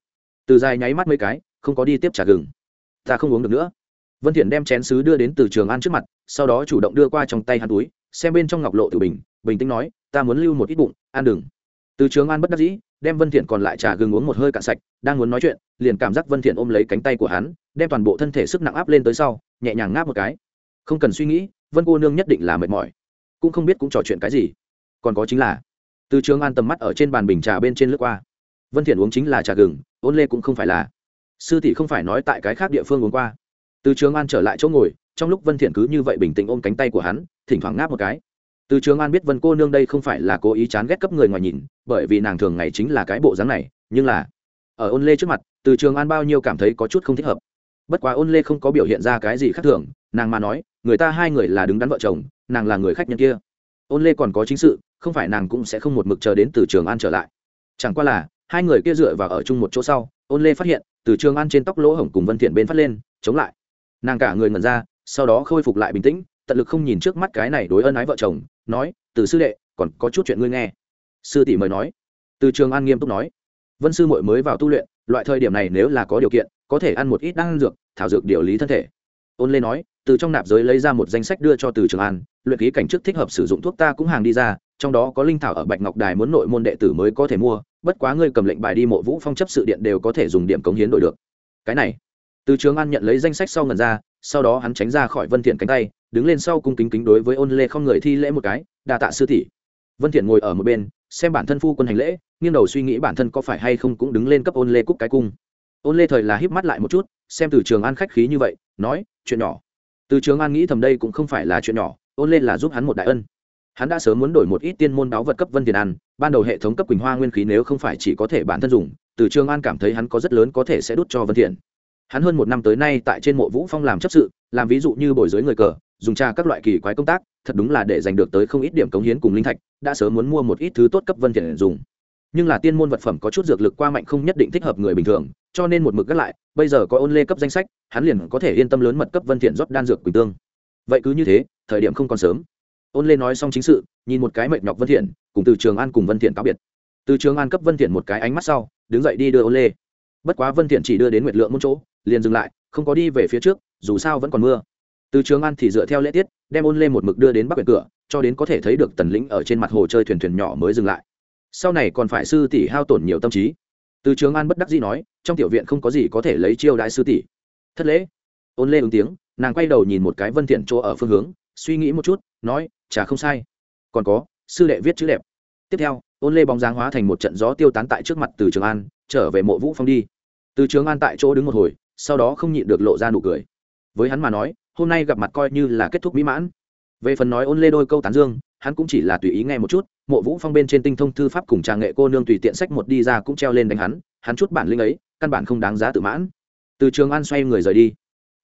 Từ dài nháy mắt mấy cái, không có đi tiếp trà gừng. Ta không uống được nữa vân thiện đem chén sứ đưa đến từ trường an trước mặt, sau đó chủ động đưa qua trong tay hắn túi, xem bên trong ngọc lộ tử bình bình tĩnh nói, ta muốn lưu một ít bụng, ăn đừng. Từ trường an bất đắc dĩ, đem vân thiện còn lại trà gừng uống một hơi cạn sạch, đang muốn nói chuyện, liền cảm giác vân thiện ôm lấy cánh tay của hắn, đem toàn bộ thân thể sức nặng áp lên tới sau, nhẹ nhàng ngáp một cái. Không cần suy nghĩ, vân cô nương nhất định là mệt mỏi, cũng không biết cũng trò chuyện cái gì. Còn có chính là, từ trường an tầm mắt ở trên bàn bình trà bên trên lướt qua. Vân thiện uống chính là trà gừng, ôn lê cũng không phải là. Sư tỷ không phải nói tại cái khác địa phương uống qua từ trường an trở lại chỗ ngồi, trong lúc vân thiện cứ như vậy bình tĩnh ôm cánh tay của hắn, thỉnh thoảng ngáp một cái. Từ trường an biết vân cô nương đây không phải là cố ý chán ghét cấp người ngoài nhìn, bởi vì nàng thường ngày chính là cái bộ dáng này, nhưng là, ở ôn lê trước mặt, từ trường an bao nhiêu cảm thấy có chút không thích hợp. Bất quá ôn lê không có biểu hiện ra cái gì khác thường, nàng mà nói, người ta hai người là đứng đắn vợ chồng, nàng là người khách nhân kia. Ôn lê còn có chính sự, không phải nàng cũng sẽ không một mực chờ đến từ trường an trở lại. Chẳng qua là, hai người kia dựa vào ở chung một chỗ sau, ôn lê phát hiện, từ trường an trên tóc lỗ hổng cùng vân thiện bên phát lên, chống lại nàng cả người ngẩn ra, sau đó khôi phục lại bình tĩnh, tận lực không nhìn trước mắt cái này đối ân ái vợ chồng, nói, từ sư đệ, còn có chút chuyện ngươi nghe. Sư tỷ mời nói. Từ trường an nghiêm túc nói. Vân sư muội mới vào tu luyện, loại thời điểm này nếu là có điều kiện, có thể ăn một ít đan dược, thảo dược điều lý thân thể. Ôn lê nói, từ trong nạp giới lấy ra một danh sách đưa cho từ trường an, luyện khí cảnh trước thích hợp sử dụng thuốc ta cũng hàng đi ra, trong đó có linh thảo ở bạch ngọc đài muốn nội môn đệ tử mới có thể mua, bất quá ngươi cầm lệnh bài đi mộ vũ phong chấp sự điện đều có thể dùng điểm cống hiến đổi được. Cái này từ trường an nhận lấy danh sách sau ngần ra, sau đó hắn tránh ra khỏi vân thiện cánh tay, đứng lên sau cung kính kính đối với ôn lê không người thi lễ một cái, đa tạ sư tỷ. Vân thiện ngồi ở một bên, xem bản thân phu quân hành lễ, nghiêng đầu suy nghĩ bản thân có phải hay không cũng đứng lên cấp ôn lê cúc cái cung. Ôn lê thời là híp mắt lại một chút, xem từ trường an khách khí như vậy, nói, chuyện nhỏ. Từ trường an nghĩ thầm đây cũng không phải là chuyện nhỏ, ôn lê là giúp hắn một đại ân. Hắn đã sớm muốn đổi một ít tiên môn đáo vật cấp vân tiền ăn ban đầu hệ thống cấp quỳnh hoa nguyên khí nếu không phải chỉ có thể bản thân dùng, từ trường an cảm thấy hắn có rất lớn có thể sẽ đút cho vân thiện hắn hơn một năm tới nay tại trên mộ vũ phong làm chấp sự, làm ví dụ như bồi dưới người cờ, dùng tra các loại kỳ quái công tác, thật đúng là để giành được tới không ít điểm cống hiến cùng linh thạch, đã sớm muốn mua một ít thứ tốt cấp vân thiện dùng. Nhưng là tiên môn vật phẩm có chút dược lực qua mạnh không nhất định thích hợp người bình thường, cho nên một mực gác lại, bây giờ có ôn lê cấp danh sách, hắn liền có thể yên tâm lớn mật cấp vân thiện rót đan dược quỳnh tương. Vậy cứ như thế, thời điểm không còn sớm. Ôn lê nói xong chính sự, nhìn một cái mệt nhọc vân thiện, cùng từ trường an cùng vân thiện cáo biệt. Từ trường an cấp vân thiện một cái ánh mắt sau, đứng dậy đi đưa ôn lê. Bất quá vân thiện chỉ đưa đến nguyệt lượng một chỗ liền dừng lại, không có đi về phía trước, dù sao vẫn còn mưa. Từ trường an thì dựa theo lễ tiết, đem ôn lê một mực đưa đến bắc quyển cửa, cho đến có thể thấy được tần lĩnh ở trên mặt hồ chơi thuyền thuyền nhỏ mới dừng lại. Sau này còn phải sư tỷ hao tổn nhiều tâm trí. Từ trường an bất đắc dĩ nói, trong tiểu viện không có gì có thể lấy chiêu đại sư tỷ. Thất lễ. Ôn lê ứng tiếng, nàng quay đầu nhìn một cái vân thiện chỗ ở phương hướng, suy nghĩ một chút, nói, chả không sai. Còn có, sư đệ viết chữ đẹp. Tiếp theo, ôn lê bóng dáng hóa thành một trận gió tiêu tán tại trước mặt từ trường an, trở về mộ vũ phong đi. Từ trường an tại chỗ đứng một hồi sau đó không nhịn được lộ ra nụ cười. Với hắn mà nói, hôm nay gặp mặt coi như là kết thúc mỹ mãn. Về phần nói ôn lê đôi câu tán dương, hắn cũng chỉ là tùy ý nghe một chút, mộ vũ phong bên trên tinh thông thư pháp cùng trà nghệ cô nương tùy tiện sách một đi ra cũng treo lên đánh hắn hắn chút bản linh ấy, căn bản không đáng giá tự mãn. Từ trường an xoay người rời đi.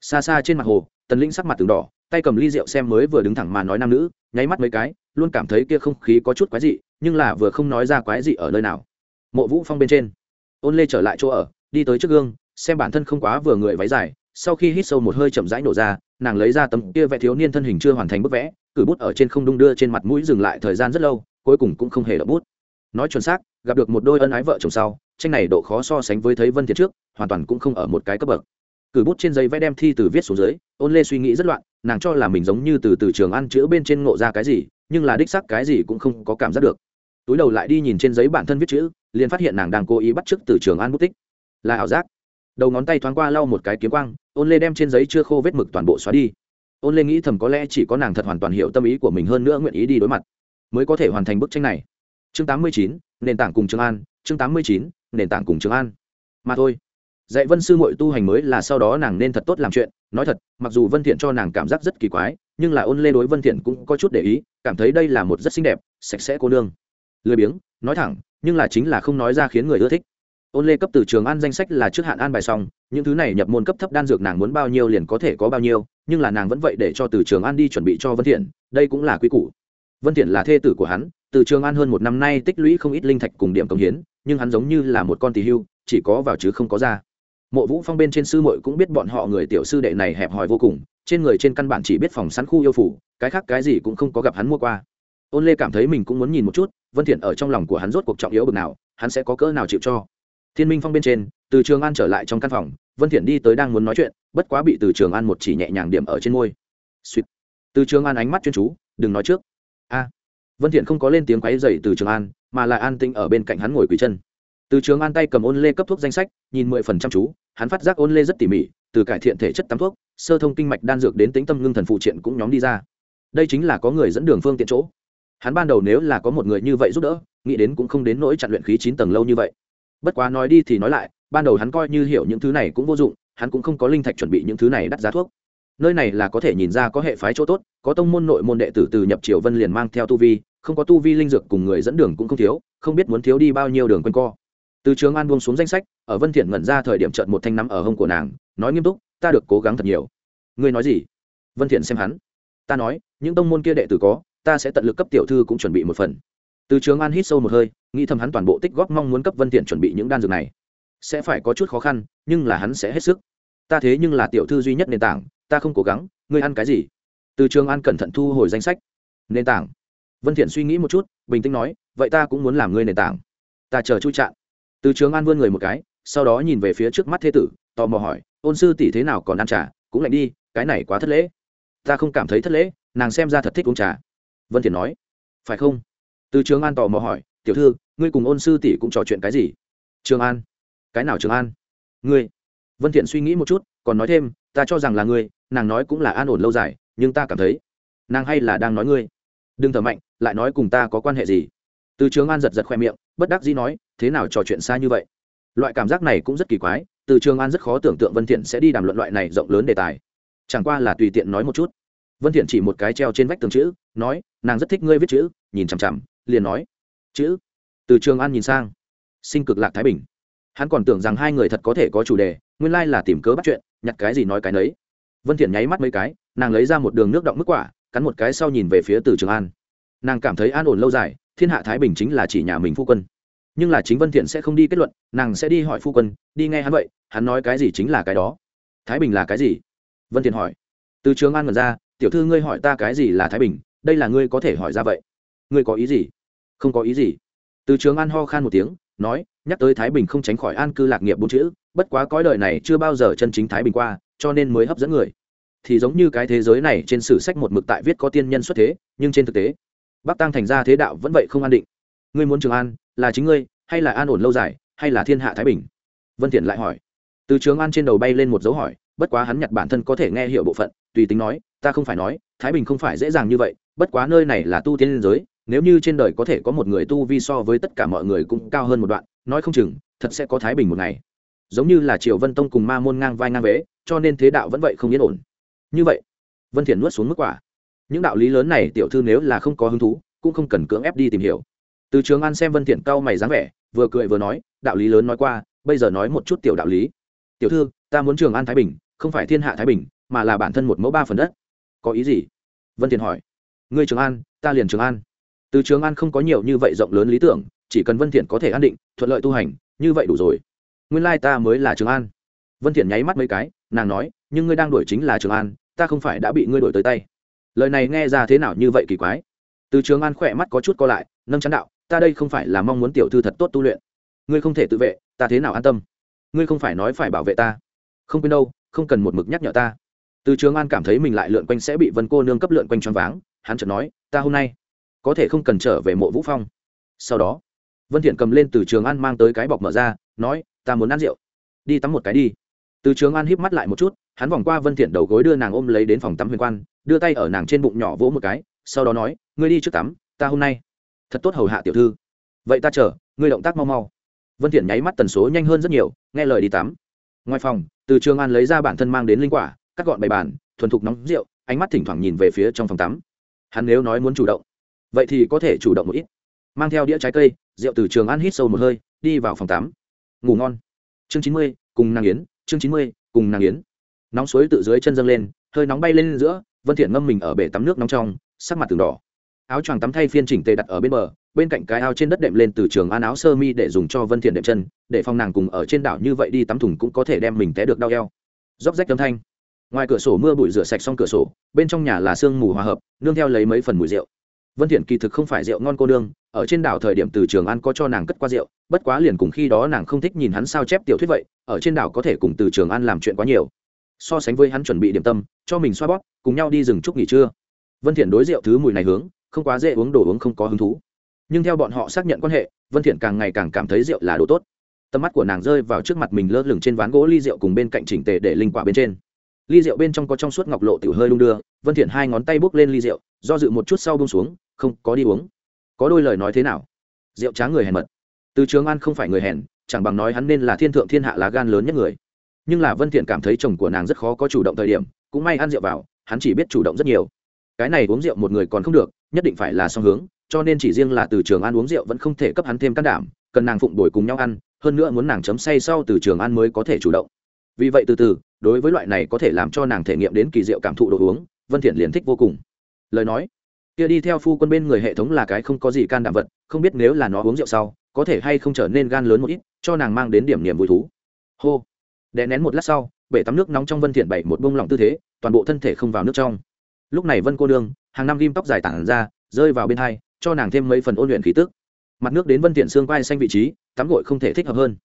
Xa xa trên mặt hồ, tần linh sắc mặt từng đỏ, tay cầm ly rượu xem mới vừa đứng thẳng mà nói nam nữ, nháy mắt mấy cái, luôn cảm thấy kia không khí có chút quái dị, nhưng là vừa không nói ra quái dị ở nơi nào. Mộ vũ phong bên trên. Ôn lê trở lại chỗ ở, đi tới trước gương xem bản thân không quá vừa người váy dài, sau khi hít sâu một hơi chậm rãi nổ ra, nàng lấy ra tấm kia vẽ thiếu niên thân hình chưa hoàn thành bức vẽ, cử bút ở trên không đung đưa trên mặt mũi dừng lại thời gian rất lâu, cuối cùng cũng không hề đập bút. Nói chuẩn xác, gặp được một đôi ân ái vợ chồng sau, tranh này độ khó so sánh với thấy vân thiệt trước, hoàn toàn cũng không ở một cái cấp bậc. Cử bút trên giấy vẽ đem thi từ viết xuống dưới, ôn lê suy nghĩ rất loạn, nàng cho là mình giống như từ từ trường ăn chữa bên trên ngộ ra cái gì, nhưng là đích sắc cái gì cũng không có cảm giác được. Túi đầu lại đi nhìn trên giấy bản thân viết chữ, liền phát hiện nàng đang cố ý bắt chước từ trường an bút tích. Là ảo giác đầu ngón tay thoáng qua lau một cái kiếm quang ôn lê đem trên giấy chưa khô vết mực toàn bộ xóa đi. Ôn lê nghĩ thầm có lẽ chỉ có nàng thật hoàn toàn hiểu tâm ý của mình hơn nữa nguyện ý đi đối mặt mới có thể hoàn thành bức tranh này. Chương 89, nền tảng cùng trường an chương 89, nền tảng cùng trường an. Mà thôi dạy vân sư mội tu hành mới là sau đó nàng nên thật tốt làm chuyện. Nói thật mặc dù vân thiện cho nàng cảm giác rất kỳ quái nhưng là ôn lê đối vân thiện cũng có chút để ý cảm thấy đây là một rất xinh đẹp sạch sẽ cô nương. Lười biếng nói thẳng nhưng là chính là không nói ra khiến người ưa thích ôn lê cấp từ trường an danh sách là trước hạn an bài xong, những thứ này nhập môn cấp thấp đan dược nàng muốn bao nhiêu liền có thể có bao nhiêu, nhưng là nàng vẫn vậy để cho từ trường an đi chuẩn bị cho vân thiện, đây cũng là quy củ. Vân thiện là thê tử của hắn, từ trường an hơn một năm nay tích lũy không ít linh thạch cùng điểm công hiến, nhưng hắn giống như là một con tỳ hưu, chỉ có vào chứ không có ra. Mộ vũ phong bên trên sư muội cũng biết bọn họ người tiểu sư đệ này hẹp hòi vô cùng, trên người trên căn bản chỉ biết phòng sẵn khu yêu phủ, cái khác cái gì cũng không có gặp hắn mua qua. Ôn lê cảm thấy mình cũng muốn nhìn một chút, vân thiện ở trong lòng của hắn rốt cuộc trọng yếu bực nào, hắn sẽ có cỡ nào chịu cho thiên minh phong bên trên, từ trường an trở lại trong căn phòng, vân thiện đi tới đang muốn nói chuyện, bất quá bị từ trường an một chỉ nhẹ nhàng điểm ở trên môi. Sweet. từ trường an ánh mắt chuyên chú, đừng nói trước. A. Vân thiện không có lên tiếng quấy rầy từ trường an, mà là an tĩnh ở bên cạnh hắn ngồi quỳ chân. Từ trường an tay cầm ôn lê cấp thuốc danh sách, nhìn mười phần trăm chú, hắn phát giác ôn lê rất tỉ mỉ, từ cải thiện thể chất tắm thuốc, sơ thông kinh mạch đan dược đến tính tâm ngưng thần phụ triện cũng nhóm đi ra. Đây chính là có người dẫn đường phương tiện chỗ. Hắn ban đầu nếu là có một người như vậy giúp đỡ, nghĩ đến cũng không đến nỗi chặn luyện khí chín tầng lâu như vậy bất quá nói đi thì nói lại, ban đầu hắn coi như hiểu những thứ này cũng vô dụng, hắn cũng không có linh thạch chuẩn bị những thứ này đắt giá thuốc. Nơi này là có thể nhìn ra có hệ phái chỗ tốt, có tông môn nội môn đệ tử từ nhập triều vân liền mang theo tu vi, không có tu vi linh dược cùng người dẫn đường cũng không thiếu, không biết muốn thiếu đi bao nhiêu đường quanh co. Từ trường an buông xuống danh sách, ở vân thiện ngẩn ra thời điểm trận một thanh nắm ở hông của nàng, nói nghiêm túc, ta được cố gắng thật nhiều. Ngươi nói gì? Vân thiện xem hắn. Ta nói, những tông môn kia đệ tử có, ta sẽ tận lực cấp tiểu thư cũng chuẩn bị một phần. Từ trường an hít sâu một hơi nghĩ thầm hắn toàn bộ tích góp mong muốn cấp vân thiện chuẩn bị những đan dược này. Sẽ phải có chút khó khăn, nhưng là hắn sẽ hết sức. Ta thế nhưng là tiểu thư duy nhất nền tảng, ta không cố gắng. Ngươi ăn cái gì? Từ trường an cẩn thận thu hồi danh sách. Nền tảng. Vân thiện suy nghĩ một chút, bình tĩnh nói, vậy ta cũng muốn làm ngươi nền tảng. Ta chờ chui chặn từ trường an vươn người một cái, sau đó nhìn về phía trước mắt thế tử, tò mò hỏi, ôn sư tỷ thế nào còn ăn trà? Cũng lạnh đi, cái này quá thất lễ. Ta không cảm thấy thất lễ, nàng xem ra thật thích uống trà. Vân thiện nói. Phải không? Từ trường an tò mò hỏi, tiểu thư ngươi cùng ôn sư tỷ cũng trò chuyện cái gì? Trường an. Cái nào trường an? Ngươi. Vân thiện suy nghĩ một chút, còn nói thêm, ta cho rằng là ngươi, nàng nói cũng là an ổn lâu dài, nhưng ta cảm thấy, nàng hay là đang nói ngươi. Đừng thở mạnh, lại nói cùng ta có quan hệ gì? Từ trường an giật giật khoe miệng, bất đắc dĩ nói, thế nào trò chuyện xa như vậy? Loại cảm giác này cũng rất kỳ quái, từ trường an rất khó tưởng tượng vân thiện sẽ đi đàm luận loại này rộng lớn đề tài. Chẳng qua là tùy tiện nói một chút. Vân thiện chỉ một cái treo trên vách tường chữ, nói, nàng rất thích ngươi viết chữ, nhìn chằm chằm, liền nói, chữ? Từ trường an nhìn sang, sinh cực lạc thái bình. Hắn còn tưởng rằng hai người thật có thể có chủ đề, nguyên lai là tìm cớ bắt chuyện, nhặt cái gì nói cái nấy. Vân thiện nháy mắt mấy cái, nàng lấy ra một đường nước động mức quả, cắn một cái sau nhìn về phía từ trường an. Nàng cảm thấy an ổn lâu dài, thiên hạ thái bình chính là chỉ nhà mình phu quân. Nhưng là chính vân thiện sẽ không đi kết luận, nàng sẽ đi hỏi phu quân, đi nghe hắn vậy, hắn nói cái gì chính là cái đó. Thái bình là cái gì? Vân thiện hỏi. Từ trường an mở ra, tiểu thư ngươi hỏi ta cái gì là thái bình, đây là ngươi có thể hỏi ra vậy. Ngươi có ý gì? Không có ý gì từ trường an ho khan một tiếng, nói, nhắc tới thái bình không tránh khỏi an cư lạc nghiệp bốn chữ, bất quá cõi đời này chưa bao giờ chân chính thái bình qua, cho nên mới hấp dẫn người. Thì giống như cái thế giới này trên sử sách một mực tại viết có tiên nhân xuất thế, nhưng trên thực tế, bắc tăng thành ra thế đạo vẫn vậy không an định. Ngươi muốn trường an, là chính ngươi, hay là an ổn lâu dài, hay là thiên hạ thái bình? Vân thiện lại hỏi. Từ trường an trên đầu bay lên một dấu hỏi, bất quá hắn nhặt bản thân có thể nghe hiểu bộ phận, tùy tính nói, ta không phải nói, thái bình không phải dễ dàng như vậy, bất quá nơi này là tu tiên liên giới nếu như trên đời có thể có một người tu vi so với tất cả mọi người cũng cao hơn một đoạn, nói không chừng, thật sẽ có thái bình một ngày. Giống như là triều vân tông cùng ma môn ngang vai ngang vế, cho nên thế đạo vẫn vậy không yên ổn. Như vậy, vân thiện nuốt xuống mức quả. Những đạo lý lớn này tiểu thư nếu là không có hứng thú, cũng không cần cưỡng ép đi tìm hiểu. Từ trường an xem vân thiện cao mày dáng vẻ, vừa cười vừa nói, đạo lý lớn nói qua, bây giờ nói một chút tiểu đạo lý. Tiểu thư, ta muốn trường an thái bình, không phải thiên hạ thái bình, mà là bản thân một mẫu ba phần đất. Có ý gì? Vân thiện hỏi. Ngươi trường an, ta liền trường an từ trường an không có nhiều như vậy rộng lớn lý tưởng, chỉ cần vân thiện có thể an định, thuận lợi tu hành, như vậy đủ rồi. Nguyên lai ta mới là trường an. Vân thiện nháy mắt mấy cái, nàng nói, nhưng ngươi đang đuổi chính là trường an, ta không phải đã bị ngươi đuổi tới tay. Lời này nghe ra thế nào như vậy kỳ quái. Từ trường an khỏe mắt có chút co lại, nâng chán đạo, ta đây không phải là mong muốn tiểu thư thật tốt tu luyện. Ngươi không thể tự vệ, ta thế nào an tâm? Ngươi không phải nói phải bảo vệ ta. Không quên đâu, không cần một mực nhắc nhở ta. Từ trường an cảm thấy mình lại lượn quanh sẽ bị vân cô nương cấp lượn quanh choáng váng, hắn chợt nói, ta hôm nay có thể không cần trở về mộ vũ phong sau đó vân thiện cầm lên từ trường an mang tới cái bọc mở ra nói ta muốn ăn rượu đi tắm một cái đi từ trường an híp mắt lại một chút hắn vòng qua vân thiện đầu gối đưa nàng ôm lấy đến phòng tắm huyền quan đưa tay ở nàng trên bụng nhỏ vỗ một cái sau đó nói ngươi đi trước tắm ta hôm nay thật tốt hầu hạ tiểu thư vậy ta chờ ngươi động tác mau mau vân thiện nháy mắt tần số nhanh hơn rất nhiều nghe lời đi tắm ngoài phòng từ trường an lấy ra bản thân mang đến linh quả cắt gọn bày bàn thuần thục nóng rượu ánh mắt thỉnh thoảng nhìn về phía trong phòng tắm hắn nếu nói muốn chủ động vậy thì có thể chủ động một ít. Mang theo đĩa trái cây, rượu từ trường ăn hít sâu một hơi, đi vào phòng tắm. Ngủ ngon. Chương chín mươi, cùng nàng yến, chương chín mươi, cùng nàng yến. Nóng suối tự dưới chân dâng lên, hơi nóng bay lên giữa, vân thiện ngâm mình ở bể tắm nước nóng trong, sắc mặt từng đỏ. Áo choàng tắm thay phiên chỉnh tề đặt ở bên bờ, bên cạnh cái ao trên đất đệm lên từ trường an áo sơ mi để dùng cho vân thiện đệm chân, để phòng nàng cùng ở trên đảo như vậy đi tắm thùng cũng có thể đem mình té được đau eo. Róc rách âm thanh. Ngoài cửa sổ mưa bụi rửa sạch xong cửa sổ, bên trong nhà là sương mù hòa hợp, nương theo lấy mấy phần mùi rượu vân thiện kỳ thực không phải rượu ngon cô đương ở trên đảo thời điểm từ trường an có cho nàng cất qua rượu, bất quá liền cùng khi đó nàng không thích nhìn hắn sao chép tiểu thuyết vậy, ở trên đảo có thể cùng từ trường an làm chuyện quá nhiều. So sánh với hắn chuẩn bị điểm tâm, cho mình xoa bóp, cùng nhau đi rừng trúc nghỉ trưa. Vân thiện đối rượu thứ mùi này hướng, không quá dễ uống đồ uống không có hứng thú. Nhưng theo bọn họ xác nhận quan hệ, vân thiện càng ngày càng cảm thấy rượu là đồ tốt. Tầm mắt của nàng rơi vào trước mặt mình lơ lửng trên ván gỗ ly rượu cùng bên cạnh chỉnh tề để linh quả bên trên. Ly rượu bên trong có trong suốt ngọc lộ tiểu hơi đung đưa, vân thiện hai ngón tay bước lên ly rượu, do dự một chút sau buông xuống không có đi uống. Có đôi lời nói thế nào? Rượu trá người hèn mật. Từ trường an không phải người hèn, chẳng bằng nói hắn nên là thiên thượng thiên hạ lá gan lớn nhất người. Nhưng là vân thiện cảm thấy chồng của nàng rất khó có chủ động thời điểm, cũng may ăn rượu vào, hắn chỉ biết chủ động rất nhiều. Cái này uống rượu một người còn không được, nhất định phải là song hướng, cho nên chỉ riêng là từ trường an uống rượu vẫn không thể cấp hắn thêm can đảm, cần nàng phụng đổi cùng nhau ăn, hơn nữa muốn nàng chấm say sau từ trường an mới có thể chủ động. Vì vậy từ từ, đối với loại này có thể làm cho nàng thể nghiệm đến kỳ diệu cảm thụ đồ uống, vân thiện liền thích vô cùng. Lời nói kia đi theo phu quân bên người hệ thống là cái không có gì can đảm vật, không biết nếu là nó uống rượu sau, có thể hay không trở nên gan lớn một ít, cho nàng mang đến điểm niềm vui thú. Hô. Đè nén một lát sau, bể tắm nước nóng trong vân thiện bảy một bông lỏng tư thế, toàn bộ thân thể không vào nước trong. Lúc này vân cô đương hàng năm ghim tóc dài tản ra, rơi vào bên hai, cho nàng thêm mấy phần ôn luyện khí tức. Mặt nước đến vân thiện xương quai xanh vị trí, tắm gội không thể thích hợp hơn.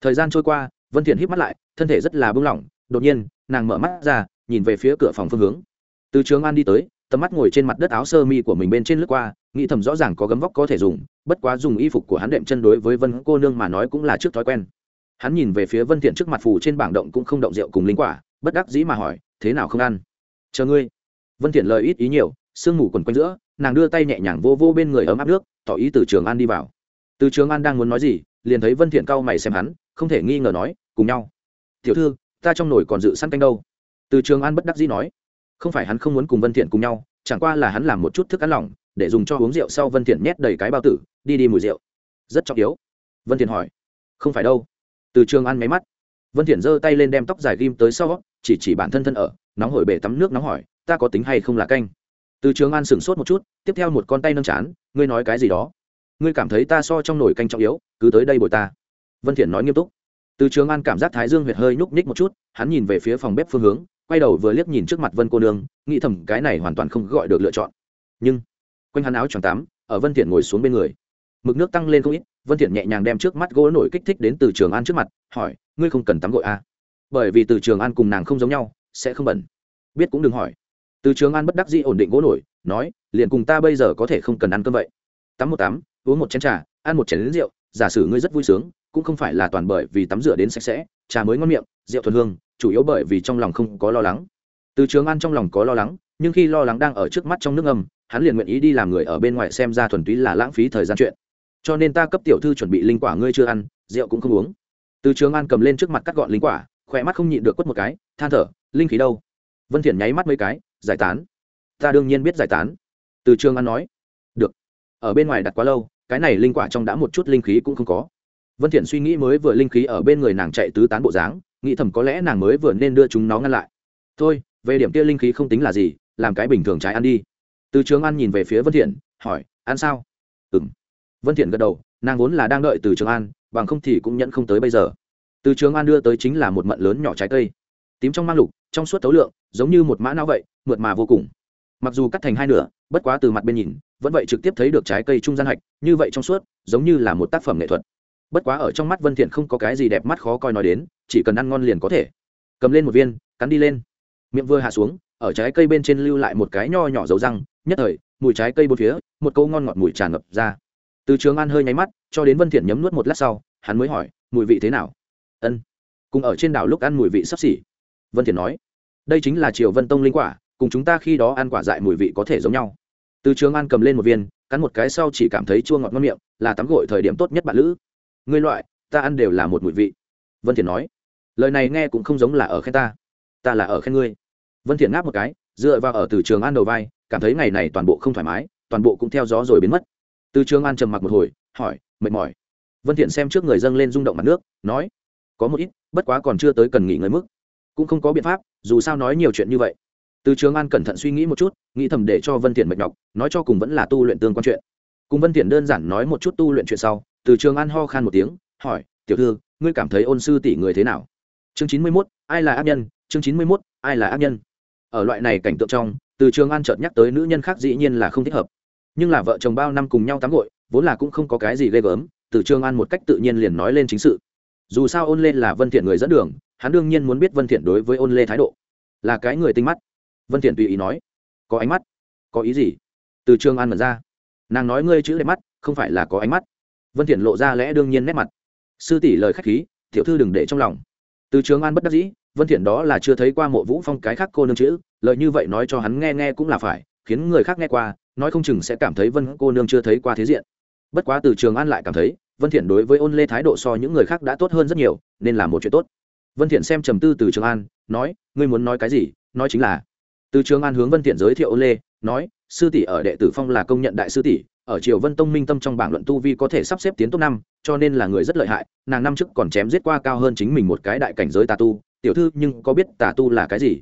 Thời gian trôi qua, vân thiện híp mắt lại, thân thể rất là bông lỏng, đột nhiên, nàng mở mắt ra, nhìn về phía cửa phòng phương hướng. Từ trường an đi tới tầm mắt ngồi trên mặt đất áo sơ mi của mình bên trên lướt qua, nghĩ thầm rõ ràng có gấm vóc có thể dùng, bất quá dùng y phục của hắn đệm chân đối với vân cô nương mà nói cũng là trước thói quen. Hắn nhìn về phía vân thiện trước mặt phù trên bảng động cũng không động rượu cùng linh quả, bất đắc dĩ mà hỏi, thế nào không ăn? Chờ ngươi. Vân thiện lời ít ý nhiều, sương mù quần quanh giữa, nàng đưa tay nhẹ nhàng vô vô bên người ấm áp nước, tỏ ý từ trường an đi vào. Từ trường an đang muốn nói gì, liền thấy vân thiện cau mày xem hắn, không thể nghi ngờ nói, cùng nhau. Tiểu thư, ta trong nồi còn dự sẵn canh đâu. Từ trường an bất đắc dĩ nói không phải hắn không muốn cùng vân thiện cùng nhau, chẳng qua là hắn làm một chút thức ăn lỏng, để dùng cho uống rượu sau vân thiện nhét đầy cái bao tử, đi đi mùi rượu. Rất trọng yếu. Vân thiện hỏi. Không phải đâu. Từ trường an máy mắt. Vân thiện giơ tay lên đem tóc dài ghim tới sau, chỉ chỉ bản thân thân ở, nóng hổi bể tắm nước nóng hỏi, ta có tính hay không là canh? Từ trường an sửng sốt một chút, tiếp theo một con tay nâng chán, ngươi nói cái gì đó? Ngươi cảm thấy ta so trong nồi canh trọng yếu, cứ tới đây bồi ta. Vân thiện nói nghiêm túc. Từ trường an cảm giác thái dương huyệt hơi nhúc nhích một chút, hắn nhìn về phía phòng bếp phương hướng quay đầu vừa liếc nhìn trước mặt vân cô nương, nghĩ thầm cái này hoàn toàn không gọi được lựa chọn. Nhưng, quanh hắn áo choàng tám, ở vân thiện ngồi xuống bên người. Mực nước tăng lên không ít, vân thiện nhẹ nhàng đem trước mắt gỗ nổi kích thích đến từ trường an trước mặt, hỏi, ngươi không cần tắm gội à? bởi vì từ trường an cùng nàng không giống nhau, sẽ không bẩn. Biết cũng đừng hỏi. Từ trường an bất đắc dĩ ổn định gỗ nổi, nói, liền cùng ta bây giờ có thể không cần ăn cơm vậy. Tắm một tắm, uống một chén trà, ăn một chén rượu, giả sử ngươi rất vui sướng cũng không phải là toàn bởi vì tắm rửa đến sạch sẽ, trà mới ngon miệng, rượu thuần hương, chủ yếu bởi vì trong lòng không có lo lắng. Từ trường an trong lòng có lo lắng, nhưng khi lo lắng đang ở trước mắt trong nước ngầm, hắn liền nguyện ý đi làm người ở bên ngoài xem ra thuần túy là lãng phí thời gian chuyện. Cho nên ta cấp tiểu thư chuẩn bị linh quả ngươi chưa ăn, rượu cũng không uống. Từ trường an cầm lên trước mặt cắt gọn linh quả, khỏe mắt không nhịn được quất một cái, than thở, linh khí đâu? Vân thiện nháy mắt mấy cái, giải tán. Ta đương nhiên biết giải tán. Từ trường an nói, được. Ở bên ngoài đặt quá lâu, cái này linh quả trong đã một chút linh khí cũng không có vân thiện suy nghĩ mới vừa linh khí ở bên người nàng chạy tứ tán bộ dáng, nghĩ thầm có lẽ nàng mới vừa nên đưa chúng nó ngăn lại. Thôi, về điểm kia linh khí không tính là gì, làm cái bình thường trái ăn đi. Từ trường an nhìn về phía vân thiện, hỏi, ăn sao? Ừm. Vân thiện gật đầu, nàng vốn là đang đợi từ trường an, bằng không thì cũng nhận không tới bây giờ. Từ trường an đưa tới chính là một mận lớn nhỏ trái cây. Tím trong mang lục, trong suốt tấu lượng, giống như một mã não vậy, mượt mà vô cùng. Mặc dù cắt thành hai nửa, bất quá từ mặt bên nhìn, vẫn vậy trực tiếp thấy được trái cây trung gian hạch, như vậy trong suốt, giống như là một tác phẩm nghệ thuật bất quá ở trong mắt vân thiện không có cái gì đẹp mắt khó coi nói đến, chỉ cần ăn ngon liền có thể. Cầm lên một viên, cắn đi lên. Miệng vừa hạ xuống, ở trái cây bên trên lưu lại một cái nho nhỏ dấu răng, nhất thời, mùi trái cây bốn phía, một câu ngon ngọt mùi tràn ngập ra. Từ trường ăn hơi nháy mắt, cho đến vân thiện nhấm nuốt một lát sau, hắn mới hỏi, mùi vị thế nào? Ân. Cùng ở trên đảo lúc ăn mùi vị sắp xỉ. Vân thiện nói, đây chính là triều vân tông linh quả, cùng chúng ta khi đó ăn quả dại mùi vị có thể giống nhau. Từ trường an cầm lên một viên, cắn một cái sau chỉ cảm thấy chua ngọt ngon miệng, là tắm gội thời điểm tốt nhất bạn lữ ngươi loại, ta ăn đều là một mùi vị. Vân thiện nói, lời này nghe cũng không giống là ở khen ta ta là ở khen ngươi. Vân thiện ngáp một cái, dựa vào ở từ trường an đầu vai, cảm thấy ngày này toàn bộ không thoải mái, toàn bộ cũng theo gió rồi biến mất. Từ trường an trầm mặc một hồi, hỏi, mệt mỏi. Vân thiện xem trước người dâng lên rung động mặt nước, nói, có một ít, bất quá còn chưa tới cần nghỉ ngơi mức. Cũng không có biện pháp, dù sao nói nhiều chuyện như vậy. Từ trường an cẩn thận suy nghĩ một chút, nghĩ thầm để cho vân thiện mệt nhọc, nói cho cùng vẫn là tu luyện tương quan chuyện. Cùng vân thiện đơn giản nói một chút tu luyện chuyện sau từ trường an ho khan một tiếng, hỏi, tiểu thư, ngươi cảm thấy ôn sư tỷ người thế nào? Chương chín mươi mốt, ai là ác nhân? Chương chín mươi mốt, ai là ác nhân? Ở loại này cảnh tượng trong, từ trường an chợt nhắc tới nữ nhân khác dĩ nhiên là không thích hợp. Nhưng là vợ chồng bao năm cùng nhau tắm gội, vốn là cũng không có cái gì ghê gớm, từ trường an một cách tự nhiên liền nói lên chính sự. Dù sao ôn lê là vân thiện người dẫn đường, hắn đương nhiên muốn biết vân thiện đối với ôn lê thái độ. Là cái người tinh mắt. Vân thiện tùy ý nói, có ánh mắt? Có ý gì? Từ trường an mở ra, nàng nói ngươi chữ đẹp mắt, không phải là có ánh mắt vân thiện lộ ra lẽ đương nhiên nét mặt. Sư tỷ lời khách khí, tiểu thư đừng để trong lòng. Từ trường an bất đắc dĩ, vân thiện đó là chưa thấy qua mộ vũ phong cái khác cô nương chữ, lời như vậy nói cho hắn nghe nghe cũng là phải, khiến người khác nghe qua, nói không chừng sẽ cảm thấy vân cô nương chưa thấy qua thế diện. Bất quá từ trường an lại cảm thấy, vân thiện đối với ôn lê thái độ so những người khác đã tốt hơn rất nhiều, nên là một chuyện tốt. Vân thiện xem trầm tư từ trường an, nói, ngươi muốn nói cái gì? Nói chính là. Từ trường an hướng vân thiện giới thiệu ôn lê, nói, sư tỷ ở đệ tử phong là công nhận đại sư tỷ ở triều vân tông minh tâm trong bảng luận tu vi có thể sắp xếp tiến top năm, cho nên là người rất lợi hại, nàng năm trước còn chém giết qua cao hơn chính mình một cái đại cảnh giới tà tu, tiểu thư nhưng có biết tà tu là cái gì?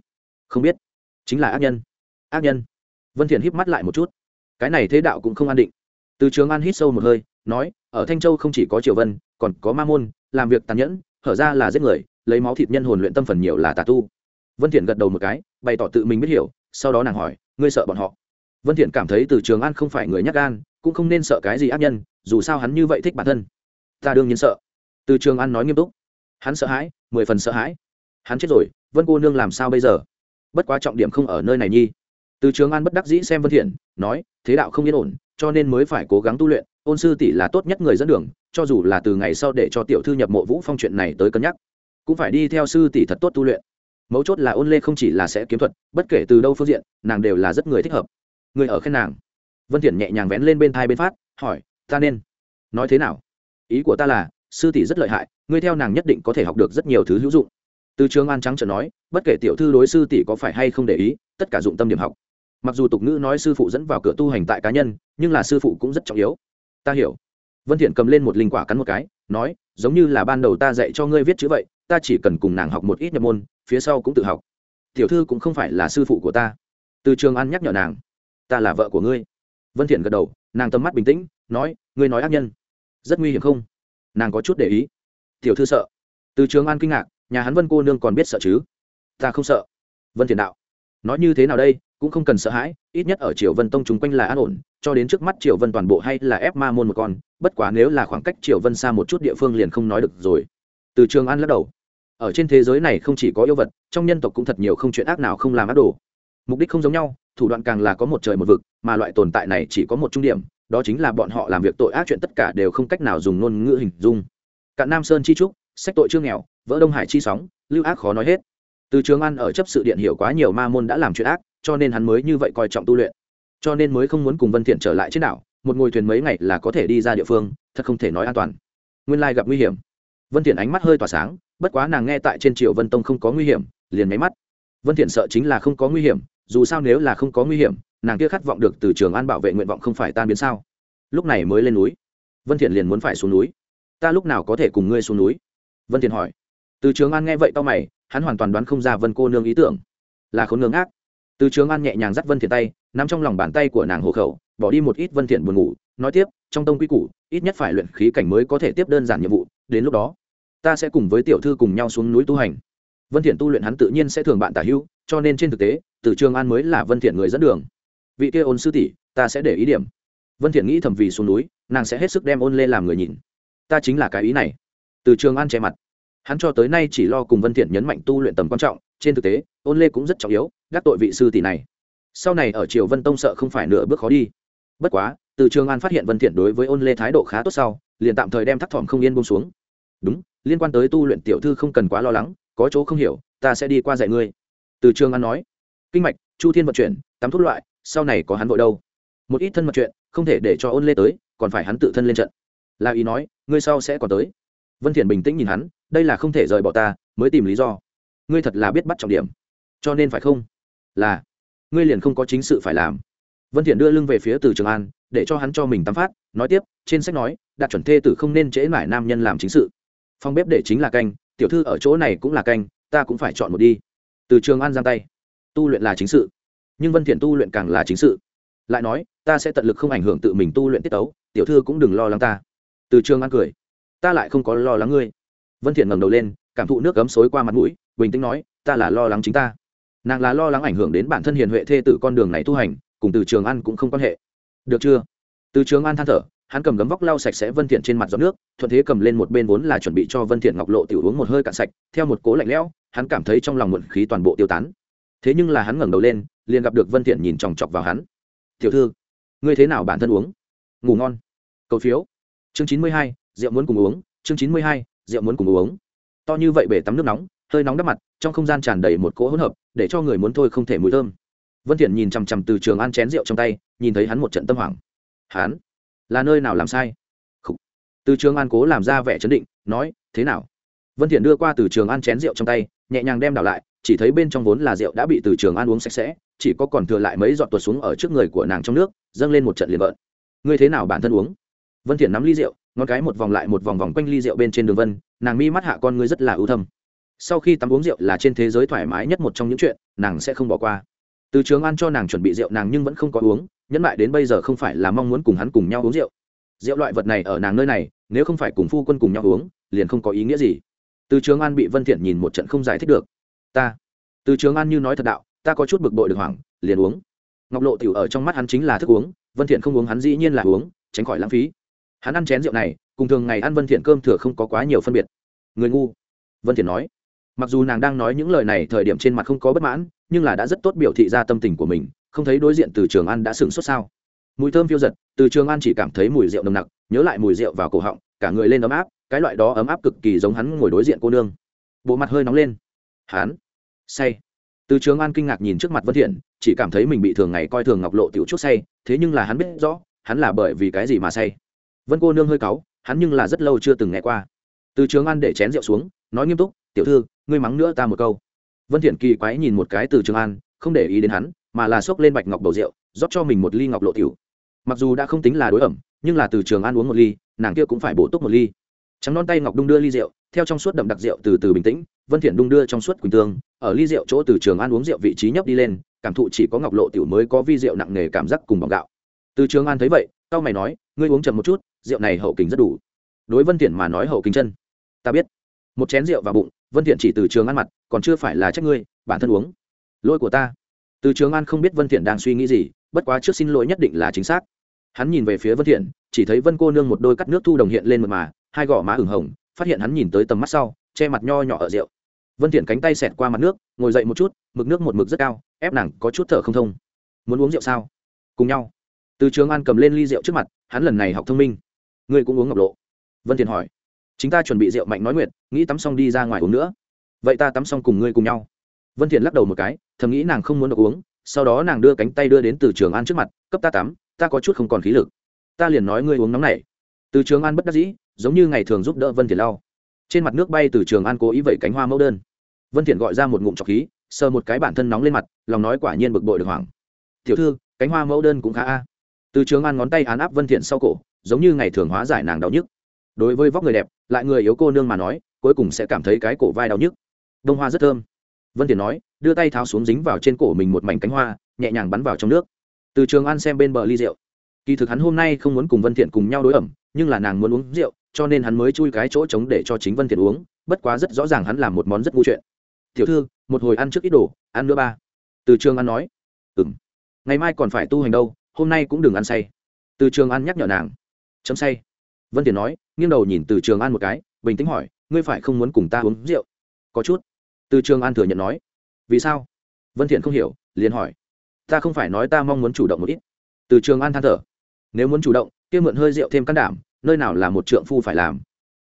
Không biết. Chính là ác nhân. Ác nhân. Vân thiện híp mắt lại một chút. Cái này thế đạo cũng không an định. Từ trường an hít sâu một hơi, nói, ở thanh châu không chỉ có triều vân, còn có ma môn, làm việc tàn nhẫn, hở ra là giết người, lấy máu thịt nhân hồn luyện tâm phần nhiều là tà tu. Vân thiện gật đầu một cái, bày tỏ tự mình biết hiểu, sau đó nàng hỏi, ngươi sợ bọn họ? Vân thiện cảm thấy từ trường an không phải người nhát gan cũng không nên sợ cái gì ác nhân, dù sao hắn như vậy thích bản thân. Ta đương nhiên sợ. Từ trường an nói nghiêm túc. Hắn sợ hãi, mười phần sợ hãi. Hắn chết rồi, vân cô nương làm sao bây giờ? Bất quá trọng điểm không ở nơi này nhi. Từ trường an bất đắc dĩ xem vân thiện, nói, thế đạo không yên ổn, cho nên mới phải cố gắng tu luyện. Ôn sư tỷ là tốt nhất người dẫn đường, cho dù là từ ngày sau để cho tiểu thư nhập mộ vũ phong chuyện này tới cân nhắc, cũng phải đi theo sư tỷ thật tốt tu luyện. Mấu chốt là ôn lê không chỉ là sẽ kiếm thuật, bất kể từ đâu phương diện, nàng đều là rất người thích hợp. Người ở khen nàng vân thiện nhẹ nhàng vén lên bên thai bên phát, hỏi, ta nên nói thế nào? Ý của ta là, sư tỷ rất lợi hại, ngươi theo nàng nhất định có thể học được rất nhiều thứ hữu dụng. Từ trường an trắng trợn nói, bất kể tiểu thư đối sư tỷ có phải hay không để ý, tất cả dụng tâm điểm học. Mặc dù tục ngữ nói sư phụ dẫn vào cửa tu hành tại cá nhân, nhưng là sư phụ cũng rất trọng yếu. Ta hiểu. Vân thiện cầm lên một linh quả cắn một cái, nói, giống như là ban đầu ta dạy cho ngươi viết chữ vậy, ta chỉ cần cùng nàng học một ít nhập môn, phía sau cũng tự học. Tiểu thư cũng không phải là sư phụ của ta. Từ trường an nhắc nhở nàng, ta là vợ của ngươi vân thiện gật đầu, nàng tầm mắt bình tĩnh, nói, ngươi nói ác nhân, rất nguy hiểm không? Nàng có chút để ý. Tiểu thư sợ. Từ trường an kinh ngạc, nhà hắn vân cô nương còn biết sợ chứ? Ta không sợ. Vân thiện đạo, nói như thế nào đây, cũng không cần sợ hãi, ít nhất ở triều vân tông chúng quanh là an ổn, cho đến trước mắt triều vân toàn bộ hay là ép ma môn một con, bất quá nếu là khoảng cách triều vân xa một chút địa phương liền không nói được rồi. Từ trường an lắc đầu, ở trên thế giới này không chỉ có yêu vật, trong nhân tộc cũng thật nhiều không chuyện ác nào không làm ác đồ. Mục đích không giống nhau thủ đoạn càng là có một trời một vực, mà loại tồn tại này chỉ có một trung điểm, đó chính là bọn họ làm việc tội ác chuyện tất cả đều không cách nào dùng ngôn ngữ hình dung. Cạn nam sơn chi trúc, sách tội chưa nghèo, vỡ đông hải chi sóng, lưu ác khó nói hết. Từ trường an ở chấp sự điện hiểu quá nhiều ma môn đã làm chuyện ác, cho nên hắn mới như vậy coi trọng tu luyện. Cho nên mới không muốn cùng vân thiện trở lại trên đảo, một ngồi thuyền mấy ngày là có thể đi ra địa phương, thật không thể nói an toàn. Nguyên lai gặp nguy hiểm. Vân thiện ánh mắt hơi tỏa sáng, bất quá nàng nghe tại trên triều vân tông không có nguy hiểm, liền máy mắt. Vân thiện sợ chính là không có nguy hiểm dù sao nếu là không có nguy hiểm, nàng kia khát vọng được từ trường an bảo vệ nguyện vọng không phải tan biến sao? Lúc này mới lên núi. Vân thiện liền muốn phải xuống núi. Ta lúc nào có thể cùng ngươi xuống núi? Vân thiện hỏi. Từ trường an nghe vậy tao mày, hắn hoàn toàn đoán không ra vân cô nương ý tưởng. Là khốn nương ác. Từ trường an nhẹ nhàng dắt vân thiện tay, nắm trong lòng bàn tay của nàng hộ khẩu, bỏ đi một ít vân thiện buồn ngủ, nói tiếp, trong tông quy củ, ít nhất phải luyện khí cảnh mới có thể tiếp đơn giản nhiệm vụ, đến lúc đó, ta sẽ cùng với tiểu thư cùng nhau xuống núi tu hành. Vân thiện tu luyện hắn tự nhiên sẽ thường bạn tả hữu, cho nên trên thực tế từ trường an mới là vân thiện người dẫn đường. Vị kia ôn sư tỷ, ta sẽ để ý điểm. Vân thiện nghĩ thầm vì xuống núi, nàng sẽ hết sức đem ôn Lê làm người nhìn. Ta chính là cái ý này. Từ trường an che mặt. Hắn cho tới nay chỉ lo cùng vân thiện nhấn mạnh tu luyện tầm quan trọng, trên thực tế, ôn lê cũng rất trọng yếu, gác tội vị sư tỷ này. Sau này ở triều vân tông sợ không phải nửa bước khó đi. Bất quá, từ trường an phát hiện vân thiện đối với ôn lê thái độ khá tốt sau, liền tạm thời đem thắt thỏm không yên buông xuống. Đúng, liên quan tới tu luyện tiểu thư không cần quá lo lắng, có chỗ không hiểu, ta sẽ đi qua dạy ngươi. Từ trường an nói kinh mạch, chu thiên vận chuyển, tắm thuốc loại, sau này có hắn vội đâu. Một ít thân mật chuyện, không thể để cho ôn lê tới, còn phải hắn tự thân lên trận. Là ý nói, ngươi sau sẽ còn tới. Vân thiện bình tĩnh nhìn hắn, đây là không thể rời bỏ ta, mới tìm lý do. Ngươi thật là biết bắt trọng điểm. Cho nên phải không? Là, ngươi liền không có chính sự phải làm. Vân thiện đưa lưng về phía từ trường an, để cho hắn cho mình tắm phát, nói tiếp, trên sách nói đạt chuẩn thê tử không nên trễ mải nam nhân làm chính sự. Phòng bếp để chính là canh, tiểu thư ở chỗ này cũng là canh, ta cũng phải chọn một đi. Từ trường an giang tay tu luyện là chính sự, nhưng vân thiện tu luyện càng là chính sự. Lại nói, ta sẽ tận lực không ảnh hưởng tự mình tu luyện tiết tấu, tiểu thư cũng đừng lo lắng ta. Từ trường an cười, ta lại không có lo lắng ngươi. Vân thiện ngẩng đầu lên, cảm thụ nước gấm xối qua mặt mũi, bình tĩnh nói, ta là lo lắng chính ta. Nàng là lo lắng ảnh hưởng đến bản thân hiền huệ thê tử con đường này tu hành, cùng từ trường an cũng không quan hệ. Được chưa? Từ trường an than thở, hắn cầm gấm vóc lau sạch sẽ vân thiện trên mặt giọt nước, thuận thế cầm lên một bên vốn là chuẩn bị cho vân thiện ngọc lộ tiểu uống một hơi cạn sạch, theo một cố lạnh lẽo, hắn cảm thấy trong lòng muộn khí toàn bộ tiêu tán thế nhưng là hắn ngẩng đầu lên, liền gặp được vân thiện nhìn chòng chọc vào hắn. Tiểu thư, ngươi thế nào bản thân uống? Ngủ ngon. Cầu phiếu. Chương chín mươi hai, rượu muốn cùng uống. Chương chín mươi hai, rượu muốn cùng uống. To như vậy bể tắm nước nóng, hơi nóng đắp mặt, trong không gian tràn đầy một cỗ hỗn hợp, để cho người muốn thôi không thể mùi thơm. Vân thiện nhìn chằm chằm từ trường an chén rượu trong tay, nhìn thấy hắn một trận tâm hoảng. Hắn? Là nơi nào làm sai? Khủ. từ trường an cố làm ra vẻ chấn định, nói, thế nào? Vân thiện đưa qua từ trường an chén rượu trong tay, nhẹ nhàng đem đảo lại chỉ thấy bên trong vốn là rượu đã bị từ trường an uống sạch sẽ, chỉ có còn thừa lại mấy giọt tuột xuống ở trước người của nàng trong nước, dâng lên một trận liền vợn ngươi thế nào bản thân uống? Vân thiện nắm ly rượu, ngón cái một vòng lại một vòng vòng quanh ly rượu bên trên đường vân, nàng mi mắt hạ con ngươi rất là ưu thâm. Sau khi tắm uống rượu là trên thế giới thoải mái nhất một trong những chuyện, nàng sẽ không bỏ qua. Từ trường an cho nàng chuẩn bị rượu nàng nhưng vẫn không có uống, nhẫn lại đến bây giờ không phải là mong muốn cùng hắn cùng nhau uống rượu. Rượu loại vật này ở nàng nơi này, nếu không phải cùng phu quân cùng nhau uống, liền không có ý nghĩa gì. Từ trường an bị vân thiện nhìn một trận không giải thích được ta. Từ trường an như nói thật đạo, ta có chút bực bội được hoảng, liền uống. Ngọc lộ tiểu ở trong mắt hắn chính là thức uống, vân thiện không uống hắn dĩ nhiên là uống, tránh khỏi lãng phí. Hắn ăn chén rượu này, cùng thường ngày ăn vân thiện cơm thừa không có quá nhiều phân biệt. Người ngu, vân thiện nói. Mặc dù nàng đang nói những lời này thời điểm trên mặt không có bất mãn, nhưng là đã rất tốt biểu thị ra tâm tình của mình, không thấy đối diện từ trường an đã sừng sốt sao. Mùi thơm phiêu giật, từ trường an chỉ cảm thấy mùi rượu nồng nặc, nhớ lại mùi rượu vào cổ họng, cả người lên ấm áp, cái loại đó ấm áp cực kỳ giống hắn ngồi đối diện cô nương. Bộ mặt hơi nóng lên. Hắn say. Từ trường an kinh ngạc nhìn trước mặt vân thiện, chỉ cảm thấy mình bị thường ngày coi thường ngọc lộ tiểu chút say, thế nhưng là hắn biết rõ, hắn là bởi vì cái gì mà say. Vân cô nương hơi cáu, hắn nhưng là rất lâu chưa từng nghe qua. Từ trường an để chén rượu xuống, nói nghiêm túc, tiểu thư, ngươi mắng nữa ta một câu. Vân thiện kỳ quái nhìn một cái từ trường an, không để ý đến hắn, mà là xốc lên bạch ngọc bầu rượu, rót cho mình một ly ngọc lộ tiểu. Mặc dù đã không tính là đối ẩm, nhưng là từ trường an uống một ly, nàng kia cũng phải bổ túc một ly trắng non tay ngọc đung đưa ly rượu, theo trong suốt đậm đặc rượu từ từ bình tĩnh, vân thiện đung đưa trong suốt quỳnh tương, ở ly rượu chỗ từ trường an uống rượu vị trí nhấp đi lên, cảm thụ chỉ có ngọc lộ tiểu mới có vi rượu nặng nề cảm giác cùng bỏng gạo. Từ trường an thấy vậy, cao mày nói, ngươi uống chậm một chút, rượu này hậu kính rất đủ. Đối vân thiện mà nói hậu kính chân. Ta biết. Một chén rượu vào bụng, vân thiện chỉ từ trường an mặt, còn chưa phải là trách ngươi, bản thân uống. Lỗi của ta. Từ trường an không biết vân thiện đang suy nghĩ gì, bất quá trước xin lỗi nhất định là chính xác. Hắn nhìn về phía vân thiện chỉ thấy vân cô nương một đôi cắt nước thu đồng hiện lên mượt mà hai gò má ửng hồng, phát hiện hắn nhìn tới tầm mắt sau, che mặt nho nhỏ ở rượu. Vân thiện cánh tay xẹt qua mặt nước, ngồi dậy một chút, mực nước một mực rất cao, ép nàng có chút thở không thông. Muốn uống rượu sao? Cùng nhau. Từ trường an cầm lên ly rượu trước mặt, hắn lần này học thông minh. Ngươi cũng uống ngọc lộ. Vân thiện hỏi. Chính ta chuẩn bị rượu mạnh nói nguyệt, nghĩ tắm xong đi ra ngoài uống nữa. Vậy ta tắm xong cùng ngươi cùng nhau. Vân thiện lắc đầu một cái, thầm nghĩ nàng không muốn được uống, sau đó nàng đưa cánh tay đưa đến từ trường an trước mặt, cấp ta tắm, ta có chút không còn khí lực. Ta liền nói ngươi uống nóng này. Từ trường an bất đắc dĩ giống như ngày thường giúp đỡ vân thiện lau. Trên mặt nước bay từ trường an cố ý vẩy cánh hoa mẫu đơn. Vân thiện gọi ra một ngụm trọc khí, sờ một cái bản thân nóng lên mặt, lòng nói quả nhiên bực bội được hoảng. Tiểu thư, cánh hoa mẫu đơn cũng khá a. Từ trường an ngón tay án áp vân thiện sau cổ, giống như ngày thường hóa giải nàng đau nhức. Đối với vóc người đẹp, lại người yếu cô nương mà nói, cuối cùng sẽ cảm thấy cái cổ vai đau nhức. Đông hoa rất thơm. Vân thiện nói, đưa tay tháo xuống dính vào trên cổ mình một mảnh cánh hoa, nhẹ nhàng bắn vào trong nước. Từ trường an xem bên bờ ly rượu. Kỳ thực hắn hôm nay không muốn cùng vân thiện cùng nhau đối ẩm, nhưng là nàng muốn uống rượu cho nên hắn mới chui cái chỗ trống để cho chính vân thiện uống, bất quá rất rõ ràng hắn làm một món rất ngu chuyện. Tiểu thư, một hồi ăn trước ít đồ, ăn nữa ba. Từ trường an nói. Ừm, ngày mai còn phải tu hành đâu, hôm nay cũng đừng ăn say. Từ trường an nhắc nhở nàng. Chấm say. Vân thiện nói, nghiêng đầu nhìn từ trường an một cái, bình tĩnh hỏi, ngươi phải không muốn cùng ta uống rượu? Có chút. Từ trường an thừa nhận nói. Vì sao? Vân thiện không hiểu, liền hỏi. Ta không phải nói ta mong muốn chủ động một ít. Từ trường an than thở. Nếu muốn chủ động, kia mượn hơi rượu thêm can đảm nơi nào là một trượng phu phải làm.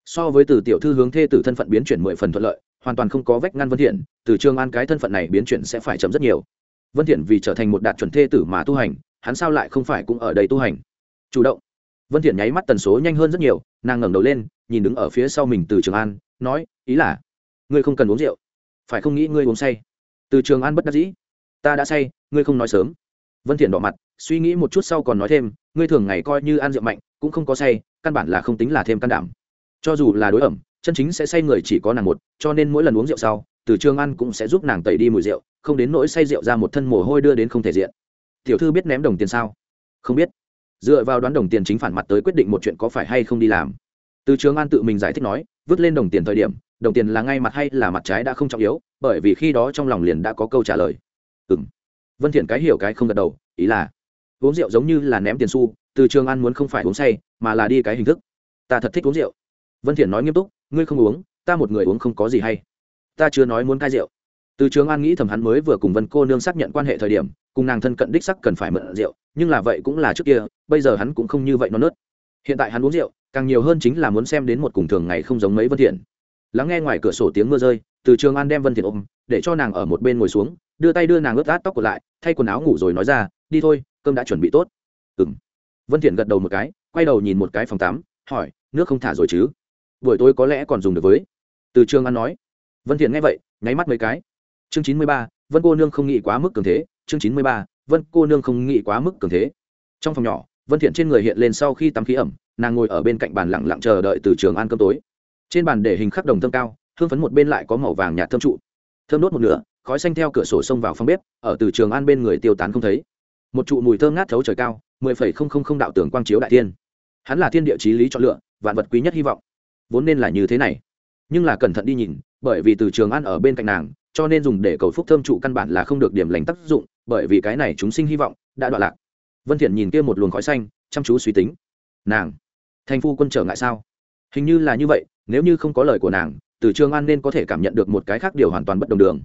So với từ tiểu thư hướng thê tử thân phận biến chuyển mười phần thuận lợi, hoàn toàn không có vách ngăn vân thiện, từ trường an cái thân phận này biến chuyển sẽ phải chậm rất nhiều. Vân thiện vì trở thành một đạt chuẩn thê tử mà tu hành, hắn sao lại không phải cũng ở đây tu hành? Chủ động. Vân thiện nháy mắt tần số nhanh hơn rất nhiều, nàng ngẩng đầu lên, nhìn đứng ở phía sau mình từ trường an, nói, ý là, ngươi không cần uống rượu. Phải không nghĩ ngươi uống say? Từ trường an bất đắc dĩ, ta đã say, ngươi không nói sớm. Vân thiện đỏ mặt, suy nghĩ một chút sau còn nói thêm, ngươi thường ngày coi như ăn rượu mạnh cũng không có say, căn bản là không tính là thêm can đảm. Cho dù là đối ẩm, chân chính sẽ say người chỉ có nàng một, cho nên mỗi lần uống rượu sau, từ trường ăn cũng sẽ giúp nàng tẩy đi mùi rượu, không đến nỗi say rượu ra một thân mồ hôi đưa đến không thể diện. Tiểu thư biết ném đồng tiền sao? Không biết. Dựa vào đoán đồng tiền chính phản mặt tới quyết định một chuyện có phải hay không đi làm. Từ trường an tự mình giải thích nói, vứt lên đồng tiền thời điểm, đồng tiền là ngay mặt hay là mặt trái đã không trọng yếu, bởi vì khi đó trong lòng liền đã có câu trả lời. Ừ m vân thiện cái hiểu cái không gật đầu, ý là, uống rượu giống như là ném tiền xu từ trường an muốn không phải uống say, mà là đi cái hình thức. Ta thật thích uống rượu. Vân thiện nói nghiêm túc, ngươi không uống, ta một người uống không có gì hay. Ta chưa nói muốn cai rượu. Từ trường an nghĩ thầm hắn mới vừa cùng vân cô nương xác nhận quan hệ thời điểm, cùng nàng thân cận đích sắc cần phải mượn rượu, nhưng là vậy cũng là trước kia, bây giờ hắn cũng không như vậy nó nớt. Hiện tại hắn uống rượu, càng nhiều hơn chính là muốn xem đến một cùng thường ngày không giống mấy vân thiện lắng nghe ngoài cửa sổ tiếng mưa rơi, từ trường an đem vân thiện ôm, để cho nàng ở một bên ngồi xuống, đưa tay đưa nàng ướt át tóc của lại, thay quần áo ngủ rồi nói ra, đi thôi, cơm đã chuẩn bị tốt. Ừm vân thiện gật đầu một cái, quay đầu nhìn một cái phòng tắm, hỏi, nước không thả rồi chứ? Buổi tối có lẽ còn dùng được với? Từ trường an nói. Vân thiện nghe vậy, nháy mắt mấy cái. Chương chín mươi ba, vân cô nương không nghĩ quá mức cường thế. Chương chín mươi ba, vân cô nương không nghĩ quá mức cường thế. Trong phòng nhỏ, vân thiện trên người hiện lên sau khi tắm khí ẩm, nàng ngồi ở bên cạnh bàn lặng lặng chờ đợi từ trường an cơm tối. Trên bàn để hình khắc đồng thơm cao, hương phấn một bên lại có màu vàng nhạt thơm trụ. Thơm đốt một nửa, khói xanh theo cửa sổ xông vào phòng bếp, ở từ trường an bên người tiêu tán không thấy. Một trụ mùi thơm ngát thấu trời cao mười phẩy không không không đạo tưởng quang chiếu đại thiên. Hắn là thiên địa chí lý chọn lựa, vạn vật quý nhất hy vọng. Vốn nên là như thế này. Nhưng là cẩn thận đi nhìn, bởi vì từ trường an ở bên cạnh nàng, cho nên dùng để cầu phúc thơm trụ căn bản là không được điểm lành tác dụng, bởi vì cái này chúng sinh hy vọng đã đoạn lạc. Vân thiện nhìn kia một luồng khói xanh, chăm chú suy tính. Nàng, thành phu quân trở ngại sao? Hình như là như vậy, nếu như không có lời của nàng, từ trường an nên có thể cảm nhận được một cái khác điều hoàn toàn bất đồng đường.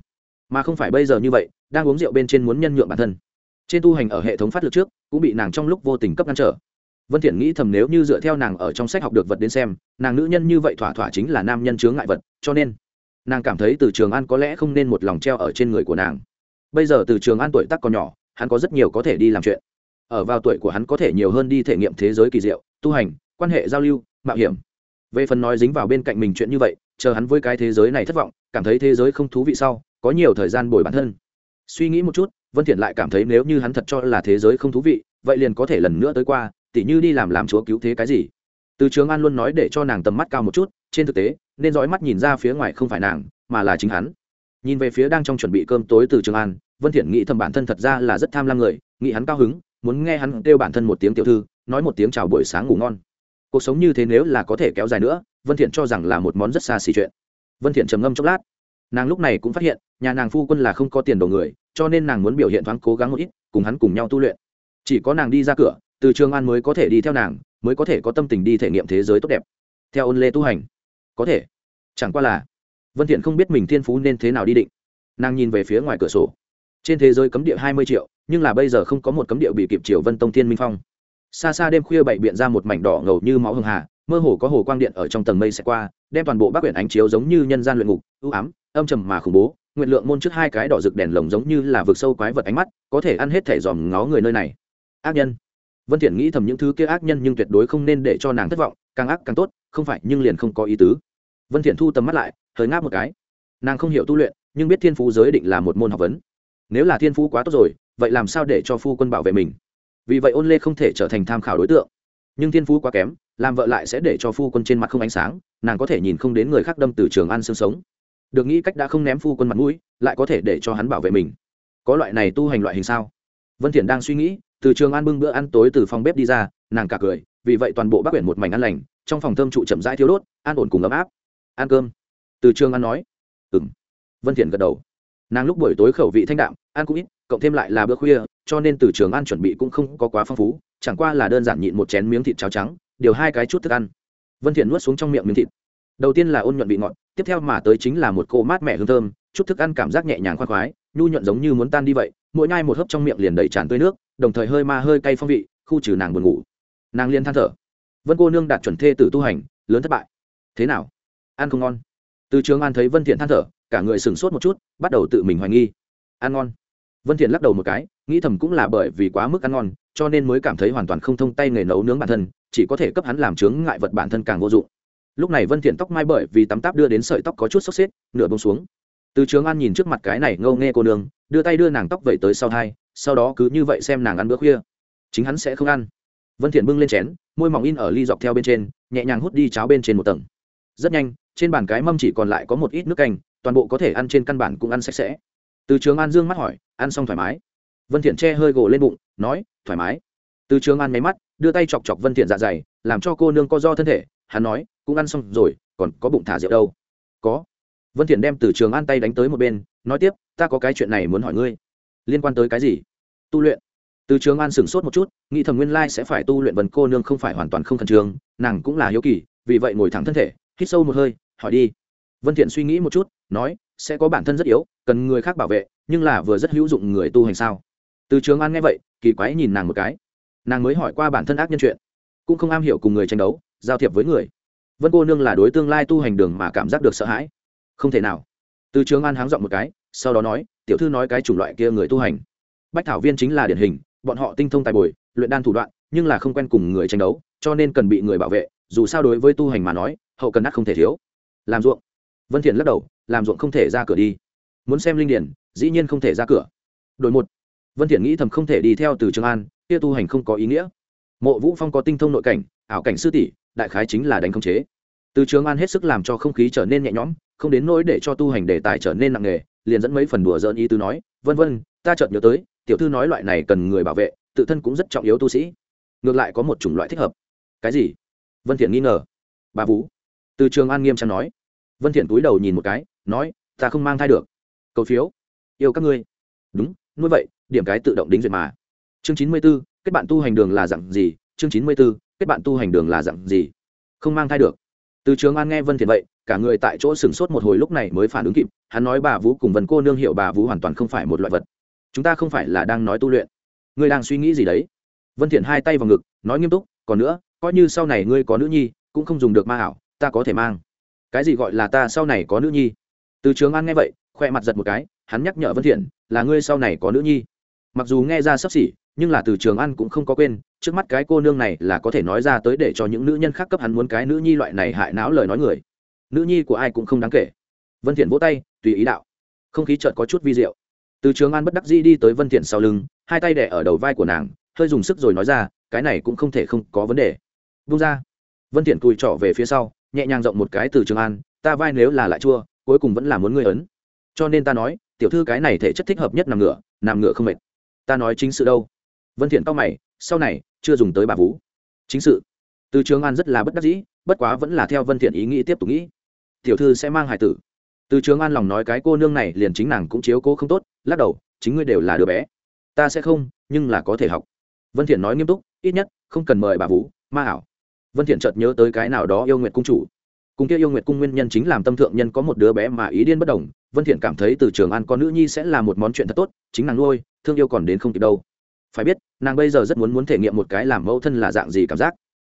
Mà không phải bây giờ như vậy, đang uống rượu bên trên muốn nhân nhượng bản thân trên tu hành ở hệ thống phát lực trước, cũng bị nàng trong lúc vô tình cấp ngăn trở. Vân thiện nghĩ thầm nếu như dựa theo nàng ở trong sách học được vật đến xem, nàng nữ nhân như vậy thỏa thỏa chính là nam nhân chướng ngại vật, cho nên nàng cảm thấy từ trường an có lẽ không nên một lòng treo ở trên người của nàng. Bây giờ từ trường an tuổi tác còn nhỏ, hắn có rất nhiều có thể đi làm chuyện. Ở vào tuổi của hắn có thể nhiều hơn đi thể nghiệm thế giới kỳ diệu, tu hành, quan hệ giao lưu, mạo hiểm. Về phần nói dính vào bên cạnh mình chuyện như vậy, chờ hắn với cái thế giới này thất vọng, cảm thấy thế giới không thú vị sau, có nhiều thời gian bồi bản thân. Suy nghĩ một chút vân thiện lại cảm thấy nếu như hắn thật cho là thế giới không thú vị, vậy liền có thể lần nữa tới qua, tỉ như đi làm làm chúa cứu thế cái gì. Từ trường an luôn nói để cho nàng tầm mắt cao một chút, trên thực tế, nên dõi mắt nhìn ra phía ngoài không phải nàng, mà là chính hắn. Nhìn về phía đang trong chuẩn bị cơm tối từ trường an, vân thiện nghĩ thầm bản thân thật ra là rất tham lam người, nghĩ hắn cao hứng, muốn nghe hắn kêu bản thân một tiếng tiểu thư, nói một tiếng chào buổi sáng ngủ ngon. Cuộc sống như thế nếu là có thể kéo dài nữa, vân thiện cho rằng là một món rất xa xỉ chuyện. Vân thiện trầm ngâm chốc lát. Nàng lúc này cũng phát hiện, nhà nàng phu quân là không có tiền đồ người cho nên nàng muốn biểu hiện thoáng cố gắng một ít, cùng hắn cùng nhau tu luyện. Chỉ có nàng đi ra cửa, từ trường an mới có thể đi theo nàng, mới có thể có tâm tình đi thể nghiệm thế giới tốt đẹp. Theo ôn lê tu hành. Có thể. Chẳng qua là, vân thiện không biết mình thiên phú nên thế nào đi định. Nàng nhìn về phía ngoài cửa sổ. Trên thế giới cấm địa hai mươi triệu, nhưng là bây giờ không có một cấm địa bị kịp triều vân tông thiên minh phong. Xa xa đêm khuya bảy biện ra một mảnh đỏ ngầu như máu hường hà, mơ hồ có hồ quang điện ở trong tầng mây sẽ qua, đem toàn bộ bắc quyển ánh chiếu giống như nhân gian luyện ngục, u ám, âm trầm mà khủng bố nguyện lượng môn trước hai cái đỏ rực đèn lồng giống như là vực sâu quái vật ánh mắt, có thể ăn hết thể dòm ngó người nơi này. Ác nhân. Vân thiện nghĩ thầm những thứ kia ác nhân nhưng tuyệt đối không nên để cho nàng thất vọng, càng ác càng tốt, không phải, nhưng liền không có ý tứ. Vân thiện thu tầm mắt lại, hơi ngáp một cái. Nàng không hiểu tu luyện, nhưng biết thiên phú giới định là một môn học vấn. Nếu là thiên phú quá tốt rồi, vậy làm sao để cho phu quân bảo vệ mình? Vì vậy ôn lê không thể trở thành tham khảo đối tượng. Nhưng thiên phú quá kém, làm vợ lại sẽ để cho phu quân trên mặt không ánh sáng, nàng có thể nhìn không đến người khác đâm từ trường ăn xương sống được nghĩ cách đã không ném phu quân mặt mũi, lại có thể để cho hắn bảo vệ mình. Có loại này tu hành loại hình sao? Vân thiện đang suy nghĩ, từ trường an bưng bữa ăn tối từ phòng bếp đi ra, nàng cả cười, vì vậy toàn bộ bắc quyển một mảnh ăn lành, trong phòng thơm trụ chậm rãi thiếu đốt, an ổn cùng ấm áp. Ăn cơm. Từ trường an nói. Ừm. Vân thiện gật đầu. Nàng lúc buổi tối khẩu vị thanh đạm, ăn cũng ít, cộng thêm lại là bữa khuya, cho nên từ trường an chuẩn bị cũng không có quá phong phú, chẳng qua là đơn giản nhịn một chén miếng thịt cháo trắng, điều hai cái chút thức ăn. Vân thiện nuốt xuống trong miệng miếng thịt. Đầu tiên là ôn nhuận vị ngọt tiếp theo mà tới chính là một cô mát mẻ hương thơm, chút thức ăn cảm giác nhẹ nhàng khoan khoái, nhu nhuận giống như muốn tan đi vậy, mỗi nhai một hớp trong miệng liền đầy tràn tươi nước, đồng thời hơi ma hơi cay phong vị, khu trừ nàng buồn ngủ. Nàng liên than thở, vân cô nương đạt chuẩn thê tử tu hành, lớn thất bại. Thế nào? Ăn không ngon. Từ trường an thấy vân thiện than thở, cả người sừng sốt một chút, bắt đầu tự mình hoài nghi. Ăn ngon. Vân thiện lắc đầu một cái, nghĩ thầm cũng là bởi vì quá mức ăn ngon, cho nên mới cảm thấy hoàn toàn không thông tay nghề nấu nướng bản thân, chỉ có thể cấp hắn làm chướng ngại vật bản thân càng vô dụng lúc này vân thiện tóc mai bởi vì tắm táp đưa đến sợi tóc có chút xốc xếp, nửa bông xuống. Từ trường an nhìn trước mặt cái này ngâu nghe cô nương, đưa tay đưa nàng tóc vẩy tới sau hai, sau đó cứ như vậy xem nàng ăn bữa khuya. Chính hắn sẽ không ăn. Vân thiện bưng lên chén, môi mỏng in ở ly dọc theo bên trên, nhẹ nhàng hút đi cháo bên trên một tầng. Rất nhanh, trên bàn cái mâm chỉ còn lại có một ít nước canh, toàn bộ có thể ăn trên căn bản cũng ăn sạch sẽ. Từ trường an dương mắt hỏi, ăn xong thoải mái? Vân thiện che hơi gồ lên bụng, nói, thoải mái. Từ trường an máy mắt, đưa tay chọc chọc vân thiện dạ dày, làm cho cô nương co do thân thể hắn nói, cũng ăn xong rồi, còn có bụng thả rượu đâu? Có. Vân thiện đem từ trường an tay đánh tới một bên, nói tiếp, ta có cái chuyện này muốn hỏi ngươi. Liên quan tới cái gì? Tu luyện. Từ trường an sửng sốt một chút, nghĩ thầm nguyên lai sẽ phải tu luyện vần cô nương không phải hoàn toàn không khẩn trương, nàng cũng là hiếu kỳ, vì vậy ngồi thẳng thân thể, hít sâu một hơi, hỏi đi. Vân thiện suy nghĩ một chút, nói, sẽ có bản thân rất yếu, cần người khác bảo vệ, nhưng là vừa rất hữu dụng người tu hành sao? Từ trường an nghe vậy, kỳ quái nhìn nàng một cái. Nàng mới hỏi qua bản thân ác nhân chuyện, cũng không am hiểu cùng người tranh đấu giao thiệp với người. Vân cô nương là đối tương lai tu hành đường mà cảm giác được sợ hãi. Không thể nào. Từ trường an háng dọn một cái, sau đó nói, tiểu thư nói cái chủng loại kia người tu hành. Bách thảo viên chính là điển hình, bọn họ tinh thông tài bồi, luyện đan thủ đoạn, nhưng là không quen cùng người tranh đấu, cho nên cần bị người bảo vệ, dù sao đối với tu hành mà nói, hậu cần nát không thể thiếu. Làm ruộng. Vân thiện lắc đầu, làm ruộng không thể ra cửa đi. Muốn xem linh điển, dĩ nhiên không thể ra cửa. Đổi một. Vân thiện nghĩ thầm không thể đi theo từ trường an, kia tu hành không có ý nghĩa. Mộ vũ phong có tinh thông nội cảnh, ảo cảnh sư tỷ đại khái chính là đánh không chế. Từ trường an hết sức làm cho không khí trở nên nhẹ nhõm không đến nỗi để cho tu hành đề tài trở nên nặng nề liền dẫn mấy phần đùa dỡn ý tứ nói vân vân ta chợt nhớ tới tiểu thư nói loại này cần người bảo vệ tự thân cũng rất trọng yếu tu sĩ. Ngược lại có một chủng loại thích hợp. Cái gì? Vân thiện nghi ngờ. Bà vũ. Từ trường an nghiêm trang nói. Vân thiện túi đầu nhìn một cái nói ta không mang thai được. Cầu phiếu. Yêu các ngươi. Đúng nuôi vậy điểm cái tự động đính duyệt mà. Chương chín mươi 94, kết bạn tu hành đường là dạng gì? Chương chín mươi 94, kết bạn tu hành đường là dạng gì? Không mang thai được. Từ trường an nghe vân thiện vậy, cả người tại chỗ sửng sốt một hồi lúc này mới phản ứng kịp, hắn nói bà vũ cùng vân cô nương hiệu bà vũ hoàn toàn không phải một loại vật. Chúng ta không phải là đang nói tu luyện. Ngươi đang suy nghĩ gì đấy? Vân thiện hai tay vào ngực, nói nghiêm túc, còn nữa, coi như sau này ngươi có nữ nhi, cũng không dùng được ma ảo, ta có thể mang. Cái gì gọi là ta sau này có nữ nhi? Từ trường an nghe vậy, khoe mặt giật một cái, hắn nhắc nhở vân thiện, là ngươi sau này có nữ nhi. Mặc dù nghe ra sắp xỉ nhưng là từ trường an cũng không có quên, trước mắt cái cô nương này là có thể nói ra tới để cho những nữ nhân khác cấp hắn muốn cái nữ nhi loại này hại não lời nói người. Nữ nhi của ai cũng không đáng kể. Vân thiện vỗ tay, tùy ý đạo. Không khí chợt có chút vi diệu. Từ trường an bất đắc dĩ đi tới vân thiện sau lưng, hai tay đè ở đầu vai của nàng, hơi dùng sức rồi nói ra, cái này cũng không thể không có vấn đề. Buông ra. Vân thiện cùi trỏ về phía sau, nhẹ nhàng rộng một cái từ trường an ta vai nếu là lại chua, cuối cùng vẫn là muốn ngươi ấn. Cho nên ta nói, tiểu thư cái này thể chất thích hợp nhất nằm ngửa nằm ngửa không mệt. Ta nói chính sự đâu vân thiện cao mày sau này chưa dùng tới bà vú chính sự. Từ trường an rất là bất đắc dĩ bất quá vẫn là theo vân thiện ý nghĩ tiếp tục nghĩ. Tiểu thư sẽ mang hài tử. Từ trường an lòng nói cái cô nương này liền chính nàng cũng chiếu cố không tốt lắc đầu chính ngươi đều là đứa bé. Ta sẽ không nhưng là có thể học. Vân thiện nói nghiêm túc ít nhất không cần mời bà Vũ. ma Hảo, vân thiện chợt nhớ tới cái nào đó yêu nguyệt cung chủ. Cùng kia yêu nguyệt cung nguyên nhân chính làm tâm thượng nhân có một đứa bé mà ý điên bất đồng vân thiện cảm thấy từ trường an con nữ nhi sẽ là một món chuyện thật tốt chính nàng nuôi thương yêu còn đến không kịp đâu phải biết, nàng bây giờ rất muốn muốn thể nghiệm một cái làm mẫu thân là dạng gì cảm giác.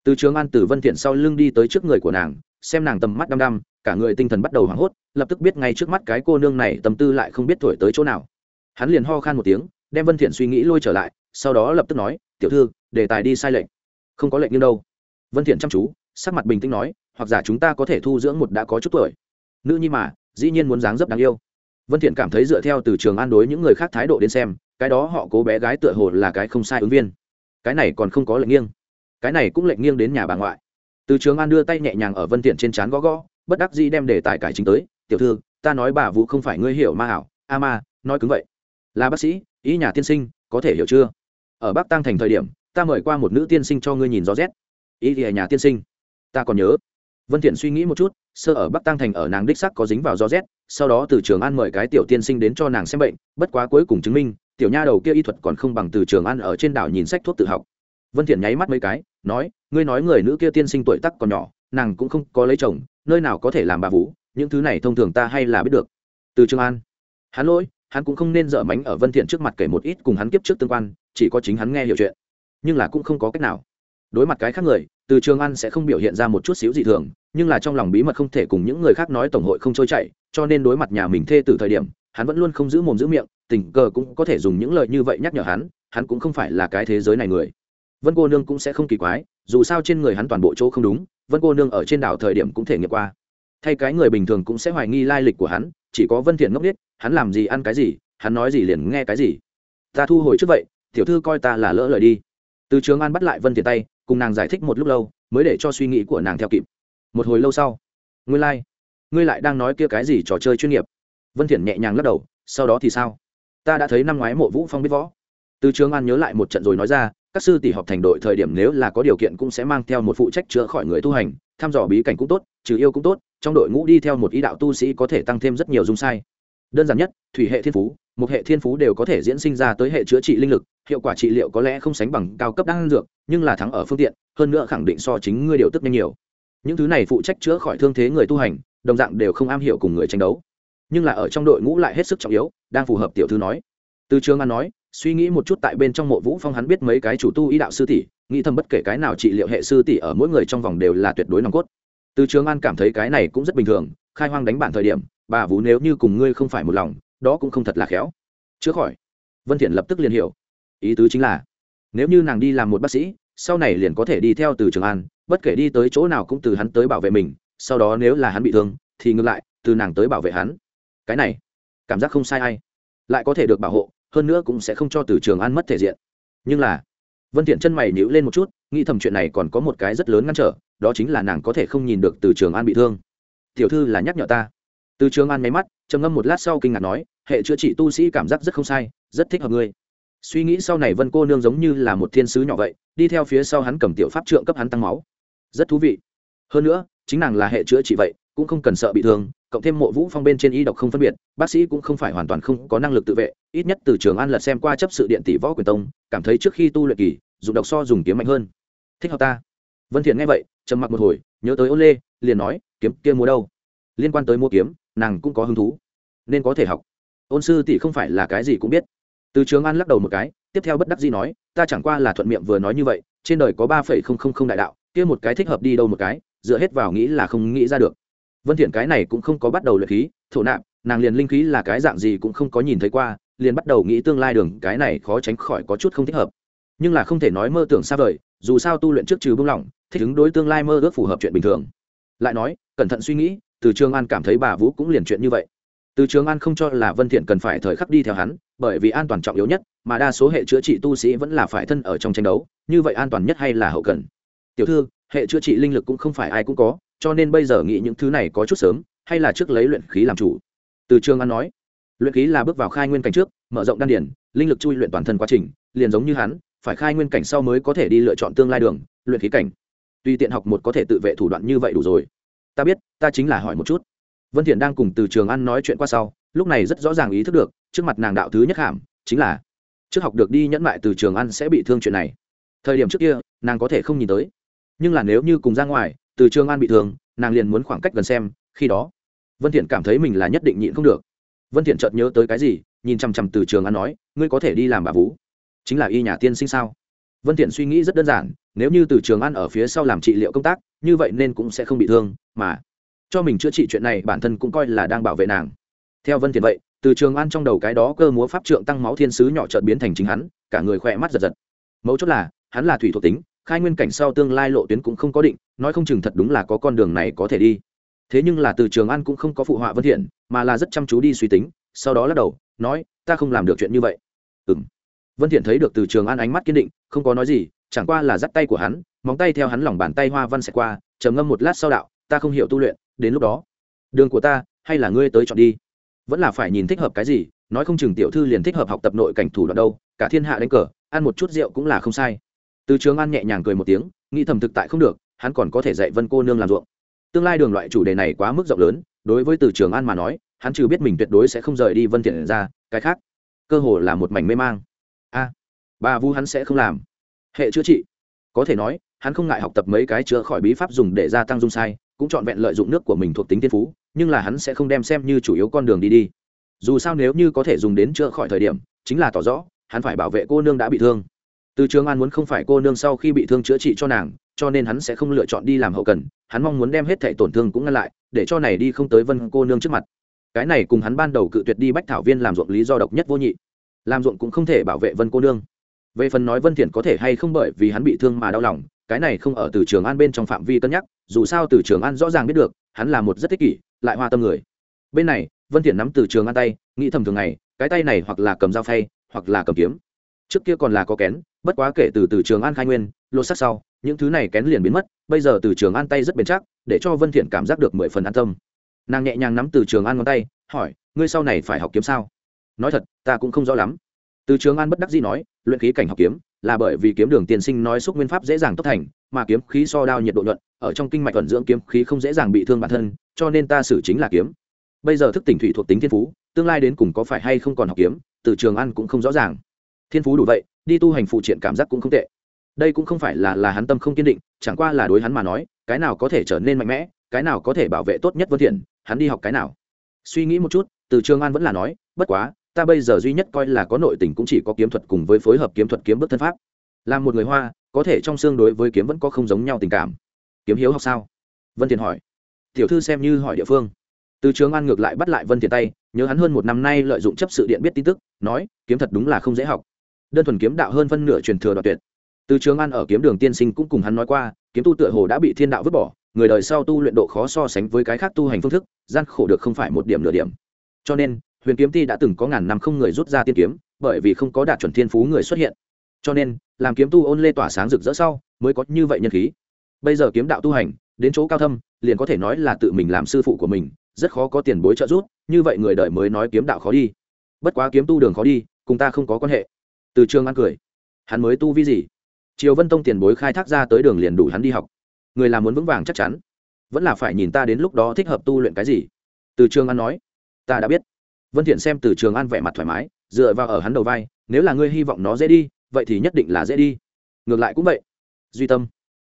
Từ trường an từ vân thiện sau lưng đi tới trước người của nàng, xem nàng tầm mắt đăm đăm, cả người tinh thần bắt đầu hoảng hốt, lập tức biết ngay trước mắt cái cô nương này tâm tư lại không biết thổi tới chỗ nào. Hắn liền ho khan một tiếng, đem vân thiện suy nghĩ lôi trở lại, sau đó lập tức nói, tiểu thư, đề tài đi sai lệnh không có lệnh như đâu. Vân thiện chăm chú, sắc mặt bình tĩnh nói, hoặc giả chúng ta có thể thu dưỡng một đã có chút tuổi. Nữ nhi mà, dĩ nhiên muốn dáng dấp đáng yêu. Vân thiện cảm thấy dựa theo từ trường an đối những người khác thái độ đến xem cái đó họ cố bé gái tựa hồ là cái không sai ứng viên. Cái này còn không có lệnh nghiêng. Cái này cũng lệnh nghiêng đến nhà bà ngoại. Từ trường an đưa tay nhẹ nhàng ở vân thiện trên chán gõ gõ, bất đắc dĩ đem đề tài cải chính tới, tiểu thư, ta nói bà vũ không phải ngươi hiểu ma hảo a ma, nói cứng vậy. Là bác sĩ, ý nhà tiên sinh, có thể hiểu chưa? Ở bắc tăng thành thời điểm, ta mời qua một nữ tiên sinh cho ngươi nhìn gió rét. Ý thì nhà tiên sinh. Ta còn nhớ. Vân thiện suy nghĩ một chút, sơ ở bắc tăng thành ở nàng đích sắc có dính vào gió rét, sau đó từ trường an mời cái tiểu tiên sinh đến cho nàng xem bệnh, bất quá cuối cùng chứng minh tiểu nha đầu kia y thuật còn không bằng từ trường an ở trên đảo nhìn sách thuốc tự học. Vân thiện nháy mắt mấy cái, nói, ngươi nói người nữ kia tiên sinh tuổi tác còn nhỏ, nàng cũng không có lấy chồng, nơi nào có thể làm bà vũ, những thứ này thông thường ta hay là biết được. Từ trường an hắn lỗi, hắn cũng không nên dở mánh ở vân thiện trước mặt kể một ít cùng hắn kiếp trước tương quan, chỉ có chính hắn nghe hiểu chuyện. Nhưng là cũng không có cách nào. Đối mặt cái khác người, từ trường an sẽ không biểu hiện ra một chút xíu dị thường, nhưng là trong lòng bí mật không thể cùng những người khác nói tổng hội không trôi chảy, cho nên đối mặt nhà mình thê từ thời điểm, hắn vẫn luôn không giữ mồm giữ miệng tình cờ cũng có thể dùng những lời như vậy nhắc nhở hắn hắn cũng không phải là cái thế giới này người. Vân cô nương cũng sẽ không kỳ quái, dù sao trên người hắn toàn bộ chỗ không đúng, vân cô nương ở trên đảo thời điểm cũng thể nghiệm qua. Thay cái người bình thường cũng sẽ hoài nghi lai lịch của hắn, chỉ có vân thiện ngốc biết hắn làm gì ăn cái gì, hắn nói gì liền nghe cái gì. Ta thu hồi trước vậy, tiểu thư coi ta là lỡ lời đi. Từ trường an bắt lại vân thiện tay, cùng nàng giải thích một lúc lâu, mới để cho suy nghĩ của nàng theo kịp. Một hồi lâu sau ngươi lai、like. ngươi lại đang nói kia cái gì trò chơi chuyên nghiệp? Vân thiện nhẹ nhàng lắc đầu, sau đó thì sao? Ta đã thấy năm ngoái mộ vũ phong biết võ. Từ trường an nhớ lại một trận rồi nói ra, các sư tỷ họp thành đội thời điểm nếu là có điều kiện cũng sẽ mang theo một phụ trách chữa khỏi người tu hành, thăm dò bí cảnh cũng tốt, trừ yêu cũng tốt, trong đội ngũ đi theo một ý đạo tu sĩ có thể tăng thêm rất nhiều dung sai. Đơn giản nhất, thủy hệ thiên phú, một hệ thiên phú đều có thể diễn sinh ra tới hệ chữa trị linh lực, hiệu quả trị liệu có lẽ không sánh bằng cao cấp đan dược, nhưng là thắng ở phương tiện, hơn nữa khẳng định so chính ngươi điều tức nhanh nhiều. Những thứ này phụ trách chữa khỏi thương thế người tu hành, đồng dạng đều không am hiểu cùng người tranh đấu nhưng là ở trong đội ngũ lại hết sức trọng yếu, đang phù hợp tiểu thư nói. Từ trường an nói, suy nghĩ một chút tại bên trong mộ vũ phong hắn biết mấy cái chủ tu ý đạo sư tỷ, nghĩ thầm bất kể cái nào trị liệu hệ sư tỷ ở mỗi người trong vòng đều là tuyệt đối nòng cốt. Từ trường an cảm thấy cái này cũng rất bình thường, khai hoang đánh bản thời điểm, bà vũ nếu như cùng ngươi không phải một lòng, đó cũng không thật là khéo. Chữa khỏi. Vân thiện lập tức liền hiểu. Ý tứ chính là, nếu như nàng đi làm một bác sĩ, sau này liền có thể đi theo từ trường an, bất kể đi tới chỗ nào cũng từ hắn tới bảo vệ mình, sau đó nếu là hắn bị thương, thì ngược lại, từ nàng tới bảo vệ hắn cái này, cảm giác không sai ai. Lại có thể được bảo hộ, hơn nữa cũng sẽ không cho từ trường an mất thể diện. Nhưng là, vân thiện chân mày nhíu lên một chút, nghĩ thầm chuyện này còn có một cái rất lớn ngăn trở, đó chính là nàng có thể không nhìn được từ trường an bị thương. Tiểu thư là nhắc nhở ta. Từ trường an máy mắt, trầm ngâm một lát sau kinh ngạc nói, hệ chữa trị tu sĩ cảm giác rất không sai, rất thích hợp ngươi. Suy nghĩ sau này vân cô nương giống như là một thiên sứ nhỏ vậy, đi theo phía sau hắn cầm tiểu pháp trượng cấp hắn tăng máu. Rất thú vị. Hơn nữa, chính nàng là hệ chữa trị vậy, cũng không cần sợ bị thương cộng thêm mộ vũ phong bên trên y độc không phân biệt, bác sĩ cũng không phải hoàn toàn không có năng lực tự vệ, ít nhất từ trường an lật xem qua chấp sự điện tỷ võ quyền tông, cảm thấy trước khi tu luyện kỳ dùng độc so dùng kiếm mạnh hơn. Thích hợp ta. Vân thiện nghe vậy, trầm mặc một hồi, nhớ tới ôn lê, liền nói, kiếm kia mua đâu? Liên quan tới mua kiếm, nàng cũng có hứng thú. Nên có thể học. Ôn sư tỷ không phải là cái gì cũng biết. Từ trường an lắc đầu một cái, tiếp theo bất đắc dĩ nói, ta chẳng qua là thuận miệng vừa nói như vậy, trên đời có ba phẩy không không không đại đạo, kia một cái thích hợp đi đâu một cái, dựa hết vào nghĩ là không nghĩ ra được vân thiện cái này cũng không có bắt đầu luyện khí, thổ nạp, nàng liền linh khí là cái dạng gì cũng không có nhìn thấy qua, liền bắt đầu nghĩ tương lai đường, cái này khó tránh khỏi có chút không thích hợp. Nhưng là không thể nói mơ tưởng xa vời, dù sao tu luyện trước trừ buông lỏng, thích ứng đối tương lai mơ ước phù hợp chuyện bình thường. Lại nói, cẩn thận suy nghĩ, từ trường an cảm thấy bà vũ cũng liền chuyện như vậy. Từ trường an không cho là vân thiện cần phải thời khắc đi theo hắn, bởi vì an toàn trọng yếu nhất, mà đa số hệ chữa trị tu sĩ vẫn là phải thân ở trong tranh đấu, như vậy an toàn nhất hay là hậu cần? Tiểu thư, hệ chữa trị linh lực cũng không phải ai cũng có cho nên bây giờ nghĩ những thứ này có chút sớm, hay là trước lấy luyện khí làm chủ. Từ trường an nói, luyện khí là bước vào khai nguyên cảnh trước, mở rộng đan điển linh lực chui luyện toàn thân quá trình, liền giống như hắn, phải khai nguyên cảnh sau mới có thể đi lựa chọn tương lai đường, luyện khí cảnh. Tuy tiện học một có thể tự vệ thủ đoạn như vậy đủ rồi. Ta biết, ta chính là hỏi một chút. Vân thiện đang cùng từ trường an nói chuyện qua sau, lúc này rất rõ ràng ý thức được, trước mặt nàng đạo thứ nhất hàm, chính là, trước học được đi nhẫn mại từ trường an sẽ bị thương chuyện này. Thời điểm trước kia, nàng có thể không nhìn tới. Nhưng là nếu như cùng ra ngoài từ trường an bị thương, nàng liền muốn khoảng cách gần xem, khi đó, vân thiện cảm thấy mình là nhất định nhịn không được. Vân thiện chợt nhớ tới cái gì, nhìn chăm chăm từ trường an nói, ngươi có thể đi làm bà vũ? Chính là y nhà tiên sinh sao? Vân thiện suy nghĩ rất đơn giản, nếu như từ trường an ở phía sau làm trị liệu công tác, như vậy nên cũng sẽ không bị thương, mà cho mình chữa trị chuyện này bản thân cũng coi là đang bảo vệ nàng. Theo vân thiện vậy, từ trường an trong đầu cái đó cơ múa pháp trượng tăng máu thiên sứ nhỏ chợt biến thành chính hắn, cả người khỏe mắt giật giật. Mấu chốt là, hắn là thủy thuộc tính, khai nguyên cảnh sau tương lai lộ tuyến cũng không có định nói không chừng thật đúng là có con đường này có thể đi. Thế nhưng là từ trường an cũng không có phụ họa vân thiện, mà là rất chăm chú đi suy tính, sau đó lắc đầu, nói, ta không làm được chuyện như vậy. Ừm. Vân thiện thấy được từ trường an ánh mắt kiên định, không có nói gì, chẳng qua là dắt tay của hắn, móng tay theo hắn lòng bàn tay hoa văn sẽ qua, trầm ngâm một lát sau đạo, ta không hiểu tu luyện, đến lúc đó, đường của ta, hay là ngươi tới chọn đi. Vẫn là phải nhìn thích hợp cái gì, nói không chừng tiểu thư liền thích hợp học tập nội cảnh thủ đoạn đâu, cả thiên hạ đánh cờ, ăn một chút rượu cũng là không sai. Từ trường an nhẹ nhàng cười một tiếng, nghĩ thầm thực tại không được hắn còn có thể dạy vân cô nương làm ruộng. Tương lai đường loại chủ đề này quá mức rộng lớn đối với từ trường an mà nói hắn trừ biết mình tuyệt đối sẽ không rời đi vân thiện ra cái khác cơ hồ là một mảnh mê mang. A à, bà vu hắn sẽ không làm. Hệ chữa trị. Có thể nói hắn không ngại học tập mấy cái chữa khỏi bí pháp dùng để gia tăng dung sai cũng chọn vẹn lợi dụng nước của mình thuộc tính thiên phú nhưng là hắn sẽ không đem xem như chủ yếu con đường đi đi. Dù sao nếu như có thể dùng đến chữa khỏi thời điểm chính là tỏ rõ hắn phải bảo vệ cô nương đã bị thương. Từ trường an muốn không phải cô nương sau khi bị thương chữa trị cho nàng cho nên hắn sẽ không lựa chọn đi làm hậu cần, hắn mong muốn đem hết thẻ tổn thương cũng ngăn lại, để cho này đi không tới vân cô nương trước mặt. Cái này cùng hắn ban đầu cự tuyệt đi bách thảo viên làm ruộng lý do độc nhất vô nhị. Làm ruộng cũng không thể bảo vệ vân cô nương. Về phần nói vân thiện có thể hay không bởi vì hắn bị thương mà đau lòng, cái này không ở từ trường an bên trong phạm vi cân nhắc, dù sao từ trường an rõ ràng biết được, hắn là một rất thích kỷ, lại hoa tâm người. Bên này, vân thiện nắm từ trường an tay, nghĩ thầm thường ngày, cái tay này hoặc là cầm dao phay, hoặc là cầm kiếm. Trước kia còn là có kén bất quá kể từ từ trường an khai nguyên lô sắc sau, những thứ này kén liền biến mất, bây giờ từ trường an tay rất bền chắc, để cho vân thiện cảm giác được mười phần an tâm. Nàng nhẹ nhàng nắm từ trường an ngón tay, hỏi, ngươi sau này phải học kiếm sao? Nói thật, ta cũng không rõ lắm. Từ trường an bất đắc dĩ nói, luyện khí cảnh học kiếm, là bởi vì kiếm đường tiên sinh nói xúc nguyên pháp dễ dàng tốc thành, mà kiếm khí so đao nhiệt độ nhuận, ở trong kinh mạch thuận dưỡng kiếm khí không dễ dàng bị thương bản thân, cho nên ta xử chính là kiếm. Bây giờ thức tỉnh thủy thuộc tính thiên phú, tương lai đến cùng có phải hay không còn học kiếm, từ trường an cũng không rõ ràng. Thiên phú đủ vậy đi tu hành phụ triện cảm giác cũng không tệ. Đây cũng không phải là là hắn tâm không kiên định, chẳng qua là đối hắn mà nói, cái nào có thể trở nên mạnh mẽ, cái nào có thể bảo vệ tốt nhất vân thiện, hắn đi học cái nào. Suy nghĩ một chút, từ trường an vẫn là nói, bất quá, ta bây giờ duy nhất coi là có nội tình cũng chỉ có kiếm thuật cùng với phối hợp kiếm thuật kiếm bước thân pháp. Làm một người hoa, có thể trong xương đối với kiếm vẫn có không giống nhau tình cảm. Kiếm hiếu học sao? Vân thiện hỏi. Tiểu thư xem như hỏi địa phương. Từ trường an ngược lại bắt lại vân thiện tay, nhớ hắn hơn một năm nay lợi dụng chấp sự điện biết tin tức, nói, kiếm thật đúng là không dễ học đơn thuần kiếm đạo hơn phân nửa truyền thừa đoạt tuyệt. Từ trường an ở kiếm đường tiên sinh cũng cùng hắn nói qua, kiếm tu tựa hồ đã bị thiên đạo vứt bỏ, người đời sau tu luyện độ khó so sánh với cái khác tu hành phương thức, gian khổ được không phải một điểm nửa điểm. Cho nên, huyền kiếm ti đã từng có ngàn năm không người rút ra tiên kiếm, bởi vì không có đạt chuẩn thiên phú người xuất hiện. Cho nên, làm kiếm tu ôn lê tỏa sáng rực rỡ sau, mới có như vậy nhân khí. Bây giờ kiếm đạo tu hành, đến chỗ cao thâm, liền có thể nói là tự mình làm sư phụ của mình, rất khó có tiền bối trợ giúp, như vậy người đời mới nói kiếm đạo khó đi. Bất quá kiếm tu đường khó đi, cùng ta không có quan hệ từ trường An cười. Hắn mới tu vi gì? Triều vân tông tiền bối khai thác ra tới đường liền đủ hắn đi học. Người làm muốn vững vàng chắc chắn. Vẫn là phải nhìn ta đến lúc đó thích hợp tu luyện cái gì? Từ trường an nói. Ta đã biết. Vân thiện xem từ trường an vẻ mặt thoải mái, dựa vào ở hắn đầu vai, nếu là ngươi hy vọng nó dễ đi, vậy thì nhất định là dễ đi. Ngược lại cũng vậy. Duy tâm.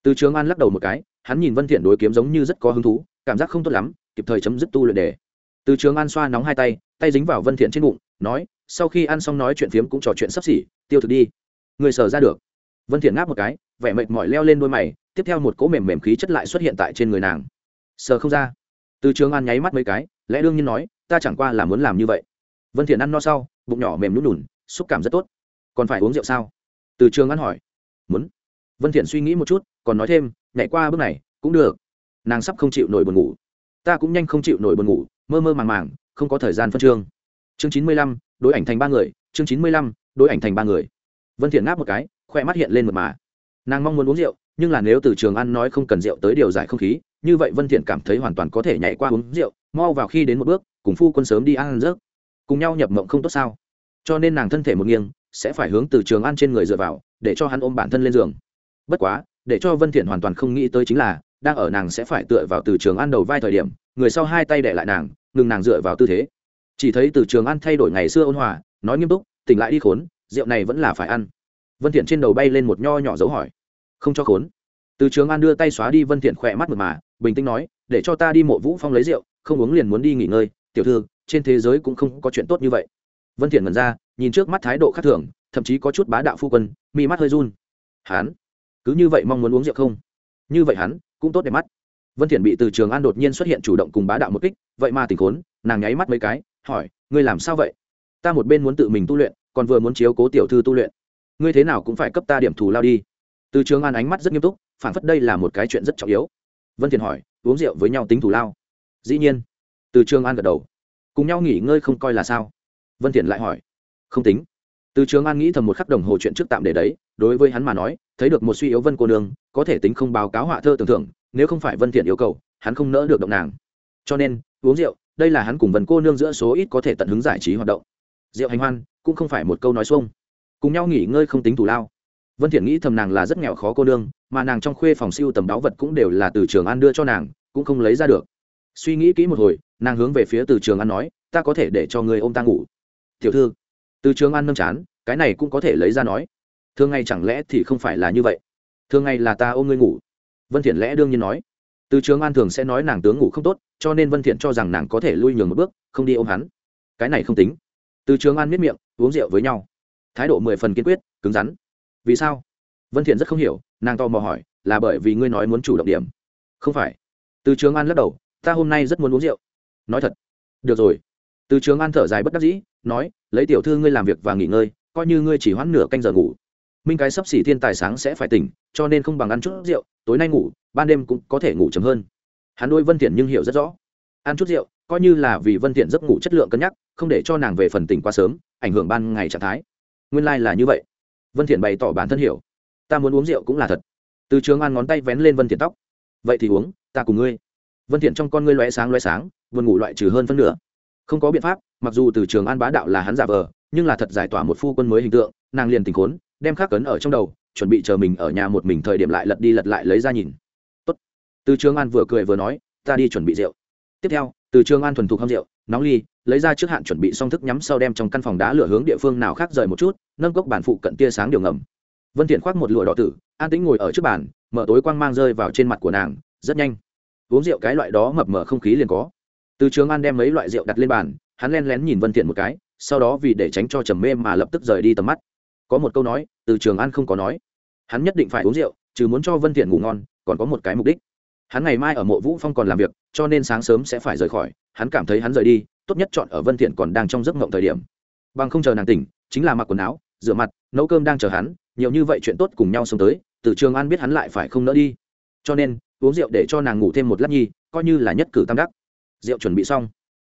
Từ trường an lắc đầu một cái, hắn nhìn vân thiện đối kiếm giống như rất có hứng thú, cảm giác không tốt lắm, kịp thời chấm dứt tu luyện đề. Từ trường an xoa nóng hai tay tay dính vào vân thiện trên bụng, nói sau khi ăn xong nói chuyện phiếm cũng trò chuyện sắp xỉ, tiêu thực đi. Người sờ ra được. Vân thiện ngáp một cái, vẻ mệt mỏi leo lên đôi mày, tiếp theo một cỗ mềm mềm khí chất lại xuất hiện tại trên người nàng. Sờ không ra. Từ trường an nháy mắt mấy cái, lẽ đương nhiên nói, ta chẳng qua là muốn làm như vậy. Vân thiện ăn no sau, bụng nhỏ mềm nút nùn xúc cảm rất tốt. Còn phải uống rượu sao? Từ trường an hỏi. Muốn. Vân thiện suy nghĩ một chút, còn nói thêm, nhảy qua bước này, cũng được. Nàng sắp không chịu nổi buồn ngủ. Ta cũng nhanh không chịu nổi buồn ngủ, mơ mơ màng màng, không có thời gian phân trương. Chương chín mươi lăm đối ảnh thành ba người, chương chín mươi lăm, đối ảnh thành ba người. Vân thiện ngáp một cái khoe mắt hiện lên một mà. Nàng mong muốn uống rượu, nhưng là nếu từ trường ăn nói không cần rượu tới điều giải không khí, như vậy vân thiện cảm thấy hoàn toàn có thể nhảy qua uống rượu, mau vào khi đến một bước, cùng phu quân sớm đi ăn rớt. Cùng nhau nhập mộng không tốt sao? Cho nên nàng thân thể một nghiêng, sẽ phải hướng từ trường ăn trên người dựa vào, để cho hắn ôm bản thân lên giường. Bất quá, để cho vân thiện hoàn toàn không nghĩ tới chính là, đang ở nàng sẽ phải tựa vào từ trường ăn đầu vai thời điểm, người sau hai tay để lại nàng, ngừng nàng dựa vào tư thế chỉ thấy từ trường ăn thay đổi ngày xưa ôn hòa, nói nghiêm túc, tỉnh lại đi khốn, rượu này vẫn là phải ăn. Vân thiện trên đầu bay lên một nho nhỏ dấu hỏi. Không cho khốn. Từ trường an đưa tay xóa đi vân thiện khỏe mắt mượt mà, bình tĩnh nói, để cho ta đi mộ vũ phong lấy rượu, không uống liền muốn đi nghỉ ngơi, tiểu thư, trên thế giới cũng không có chuyện tốt như vậy. Vân thiện ngẩn ra, nhìn trước mắt thái độ khác thường, thậm chí có chút bá đạo phu quân, mi mắt hơi run. Hắn? Cứ như vậy mong muốn uống rượu không? Như vậy hắn, cũng tốt đẹp mắt. Vân thiện bị từ trường an đột nhiên xuất hiện chủ động cùng bá đạo một kích, vậy mà tỉnh khốn, nàng nháy mắt mấy cái hỏi, ngươi làm sao vậy? Ta một bên muốn tự mình tu luyện, còn vừa muốn chiếu cố tiểu thư tu luyện. Ngươi thế nào cũng phải cấp ta điểm thù lao đi. Từ trường an ánh mắt rất nghiêm túc phản phất đây là một cái chuyện rất trọng yếu. Vân thiền hỏi, uống rượu với nhau tính thù lao? Dĩ nhiên. Từ trường an gật đầu. Cùng nhau nghỉ ngơi không coi là sao? Vân thiền lại hỏi. Không tính. Từ trường an nghĩ thầm một khắc đồng hồ chuyện trước tạm để đấy, đối với hắn mà nói, thấy được một suy yếu vân cô nương, có thể tính không báo cáo họa thơ tưởng thưởng, nếu không phải vân thiện yêu cầu, hắn không nỡ được động nàng. Cho nên, uống rượu đây là hắn cùng vân cô nương giữa số ít có thể tận hứng giải trí hoạt động. Rượu hành hoan, cũng không phải một câu nói xuông. Cùng nhau nghỉ ngơi không tính thủ lao. Vân thiện nghĩ thầm nàng là rất nghèo khó cô nương, mà nàng trong khuê phòng siêu tầm đáo vật cũng đều là từ trường an đưa cho nàng, cũng không lấy ra được. Suy nghĩ kỹ một hồi, nàng hướng về phía từ trường an nói, ta có thể để cho người ôm ta ngủ. Tiểu thư. Từ trường an nâng chán, cái này cũng có thể lấy ra nói. Thường ngày chẳng lẽ thì không phải là như vậy? Thường ngày là ta ôm ngươi ngủ. Vân thiện lẽ đương nhiên nói từ trường an thường sẽ nói nàng tướng ngủ không tốt, cho nên vân thiện cho rằng nàng có thể lui nhường một bước, không đi ôm hắn. Cái này không tính. Từ trường an miết miệng, uống rượu với nhau. Thái độ mười phần kiên quyết, cứng rắn. Vì sao? Vân thiện rất không hiểu, nàng to mò hỏi, là bởi vì ngươi nói muốn chủ động điểm. Không phải. Từ trường an lắc đầu, ta hôm nay rất muốn uống rượu. Nói thật. Được rồi. Từ trường an thở dài bất đắc dĩ, nói, lấy tiểu thư ngươi làm việc và nghỉ ngơi, coi như ngươi chỉ hoãn nửa canh giờ ngủ minh cái sắp xỉ thiên tài sáng sẽ phải tỉnh, cho nên không bằng ăn chút rượu, tối nay ngủ, ban đêm cũng có thể ngủ chấm hơn. Hắn đôi vân thiện nhưng hiểu rất rõ. Ăn chút rượu, coi như là vì vân thiện giấc ngủ chất lượng cân nhắc, không để cho nàng về phần tỉnh quá sớm, ảnh hưởng ban ngày trạng thái. Nguyên lai like là như vậy. Vân thiện bày tỏ bản thân hiểu. Ta muốn uống rượu cũng là thật. Từ trường an ngón tay vén lên vân thiện tóc. Vậy thì uống, ta cùng ngươi. Vân thiện trong con ngươi lóe sáng lóe sáng, buồn ngủ loại trừ hơn phân nửa. Không có biện pháp, mặc dù từ trường an bá đạo là hắn giả vờ, nhưng là thật giải tỏa một phu quân mới hình tượng, nàng liền tình khốn đem khắc cấn ở trong đầu, chuẩn bị chờ mình ở nhà một mình thời điểm lại lật đi lật lại lấy ra nhìn. Tốt. từ trường an vừa cười vừa nói, ta đi chuẩn bị rượu. Tiếp theo, từ trường an thuần thục hâm rượu, nóng ly, lấy ra trước hạn chuẩn bị xong thức nhắm sau đem trong căn phòng đá lửa hướng địa phương nào khác rời một chút, nâng cốc bản phụ cận tia sáng điều ngầm. Vân thiện khoác một lụa đỏ tử, an tĩnh ngồi ở trước bàn, mở tối quang mang rơi vào trên mặt của nàng, rất nhanh. Uống rượu cái loại đó mập mờ không khí liền có. Từ trường an đem mấy loại rượu đặt lên bàn, hắn len lén nhìn vân thiện một cái, sau đó vì để tránh cho trầm mê mà lập tức rời đi tầm mắt có một câu nói, từ trường an không có nói. Hắn nhất định phải uống rượu, trừ muốn cho vân thiện ngủ ngon, còn có một cái mục đích. Hắn ngày mai ở mộ vũ phong còn làm việc, cho nên sáng sớm sẽ phải rời khỏi, hắn cảm thấy hắn rời đi, tốt nhất chọn ở vân thiện còn đang trong giấc mộng thời điểm. Bằng không chờ nàng tỉnh, chính là mặc quần áo, rửa mặt, nấu cơm đang chờ hắn, nhiều như vậy chuyện tốt cùng nhau xông tới, từ trường an biết hắn lại phải không nỡ đi. Cho nên, uống rượu để cho nàng ngủ thêm một lát nhi coi như là nhất cử tam đắc. Rượu chuẩn bị xong.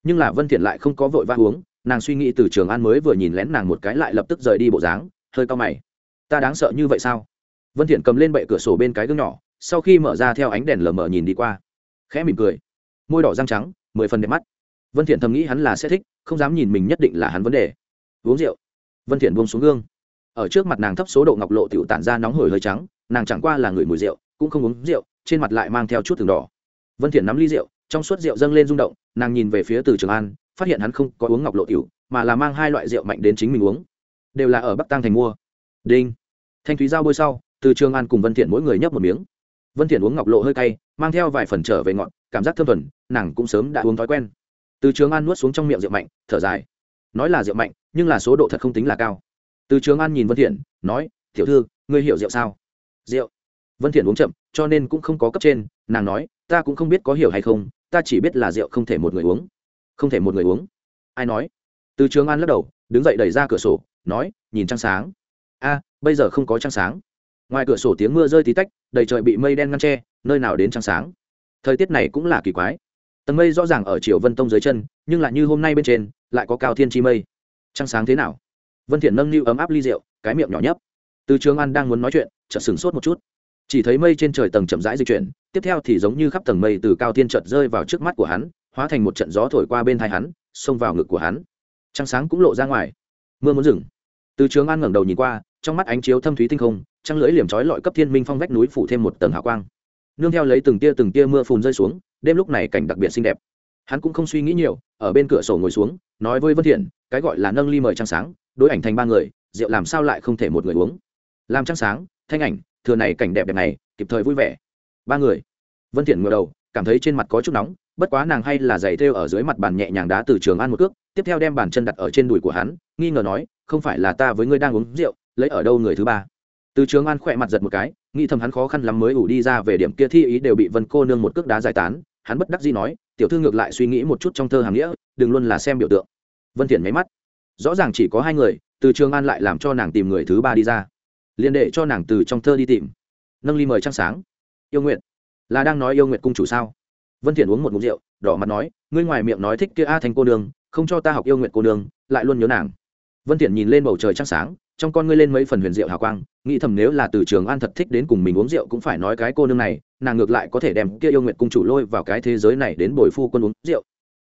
Nhưng là vân thiện lại không có vội vã uống, nàng suy nghĩ từ trường an mới vừa nhìn lén nàng một cái lại lập tức rời đi bộ dáng hơi cao mày. Ta đáng sợ như vậy sao? Vân thiện cầm lên bệ cửa sổ bên cái gương nhỏ, sau khi mở ra theo ánh đèn lờ mờ nhìn đi qua, khẽ mỉm cười. Môi đỏ răng trắng, mười phần đẹp mắt. Vân thiện thầm nghĩ hắn là sẽ thích, không dám nhìn mình nhất định là hắn vấn đề. Uống rượu. Vân thiện buông xuống gương. Ở trước mặt nàng thấp số độ ngọc lộ tiểu tản ra nóng hổi hơi trắng, nàng chẳng qua là người mùi rượu, cũng không uống rượu, trên mặt lại mang theo chút từng đỏ. Vân thiện nắm ly rượu, trong suốt rượu dâng lên rung động, nàng nhìn về phía từ trường an, phát hiện hắn không có uống ngọc lộ tiểu, mà là mang hai loại rượu mạnh đến chính mình uống đều là ở bắc tăng thành mua. Đinh. Thanh thúy giao bôi sau từ trường an cùng vân thiện mỗi người nhấp một miếng. Vân thiện uống ngọc lộ hơi cay mang theo vài phần trở về ngọn, cảm giác thơm thuần nàng cũng sớm đã uống thói quen. Từ trường an nuốt xuống trong miệng rượu mạnh thở dài. Nói là rượu mạnh nhưng là số độ thật không tính là cao. Từ trường an nhìn vân thiện nói tiểu thư ngươi hiểu rượu sao? Rượu. Vân thiện uống chậm cho nên cũng không có cấp trên nàng nói ta cũng không biết có hiểu hay không ta chỉ biết là rượu không thể một người uống. Không thể một người uống. Ai nói? Từ trường an lắc đầu đứng dậy đẩy ra cửa sổ nói, nhìn trăng sáng. A, bây giờ không có trăng sáng. Ngoài cửa sổ tiếng mưa rơi tí tách, đầy trời bị mây đen ngăn tre nơi nào đến trăng sáng? Thời tiết này cũng là kỳ quái. Tầng mây rõ ràng ở chiều vân tông dưới chân, nhưng lại như hôm nay bên trên, lại có cao thiên chi mây. Trăng sáng thế nào? Vân thiện nâng niu ấm áp ly rượu, cái miệng nhỏ nhấp. Từ trường an đang muốn nói chuyện, chợt sừng sốt một chút. Chỉ thấy mây trên trời tầng chậm rãi di chuyển, tiếp theo thì giống như khắp tầng mây từ cao thiên chợt rơi vào trước mắt của hắn, hóa thành một trận gió thổi qua bên tai hắn, xông vào ngực của hắn. Trăng sáng cũng lộ ra ngoài mưa muốn dừng. Từ trường an ngẩng đầu nhìn qua, trong mắt ánh chiếu thâm thúy tinh không, trăng lưỡi liềm trói lọi cấp thiên minh phong vách núi phủ thêm một tầng hào quang. Nương theo lấy từng tia từng tia mưa phùn rơi xuống, đêm lúc này cảnh đặc biệt xinh đẹp. Hắn cũng không suy nghĩ nhiều, ở bên cửa sổ ngồi xuống, nói với vân thiện, cái gọi là nâng ly mời trăng sáng, đối ảnh thành ba người, rượu làm sao lại không thể một người uống? Làm trăng sáng, thanh ảnh, thừa này cảnh đẹp đẹp này, kịp thời vui vẻ. Ba người. Vân thiện ngửa đầu, cảm thấy trên mặt có chút nóng bất quá nàng hay là giày thêu ở dưới mặt bàn nhẹ nhàng đá từ trường an một cước, tiếp theo đem bàn chân đặt ở trên đùi của hắn, nghi ngờ nói, không phải là ta với ngươi đang uống rượu, lấy ở đâu người thứ ba? Từ trường an khỏe mặt giật một cái, nghĩ thầm hắn khó khăn lắm mới ủ đi ra về điểm kia thi ý đều bị vân cô nương một cước đá giải tán, hắn bất đắc dĩ nói, tiểu thư ngược lại suy nghĩ một chút trong thơ hàng nghĩa, đừng luôn là xem biểu tượng. Vân thiện máy mắt. Rõ ràng chỉ có hai người, từ trường an lại làm cho nàng tìm người thứ ba đi ra. Liền để cho nàng từ trong thơ đi tìm. Nâng ly mời trăng sáng. Yêu nguyện là đang nói yêu nguyện cung chủ sao? Vân thiện uống một ngụm rượu, đỏ mặt nói, ngươi ngoài miệng nói thích kia a thành cô đường không cho ta học yêu nguyện cô đường lại luôn nhớ nàng. Vân thiện nhìn lên bầu trời trăng sáng, trong con ngươi lên mấy phần huyền diệu hào quang, nghĩ thầm nếu là từ trường an thật thích đến cùng mình uống rượu cũng phải nói cái cô nương này, nàng ngược lại có thể đem kia yêu nguyện cung chủ lôi vào cái thế giới này đến bồi phu quân uống rượu.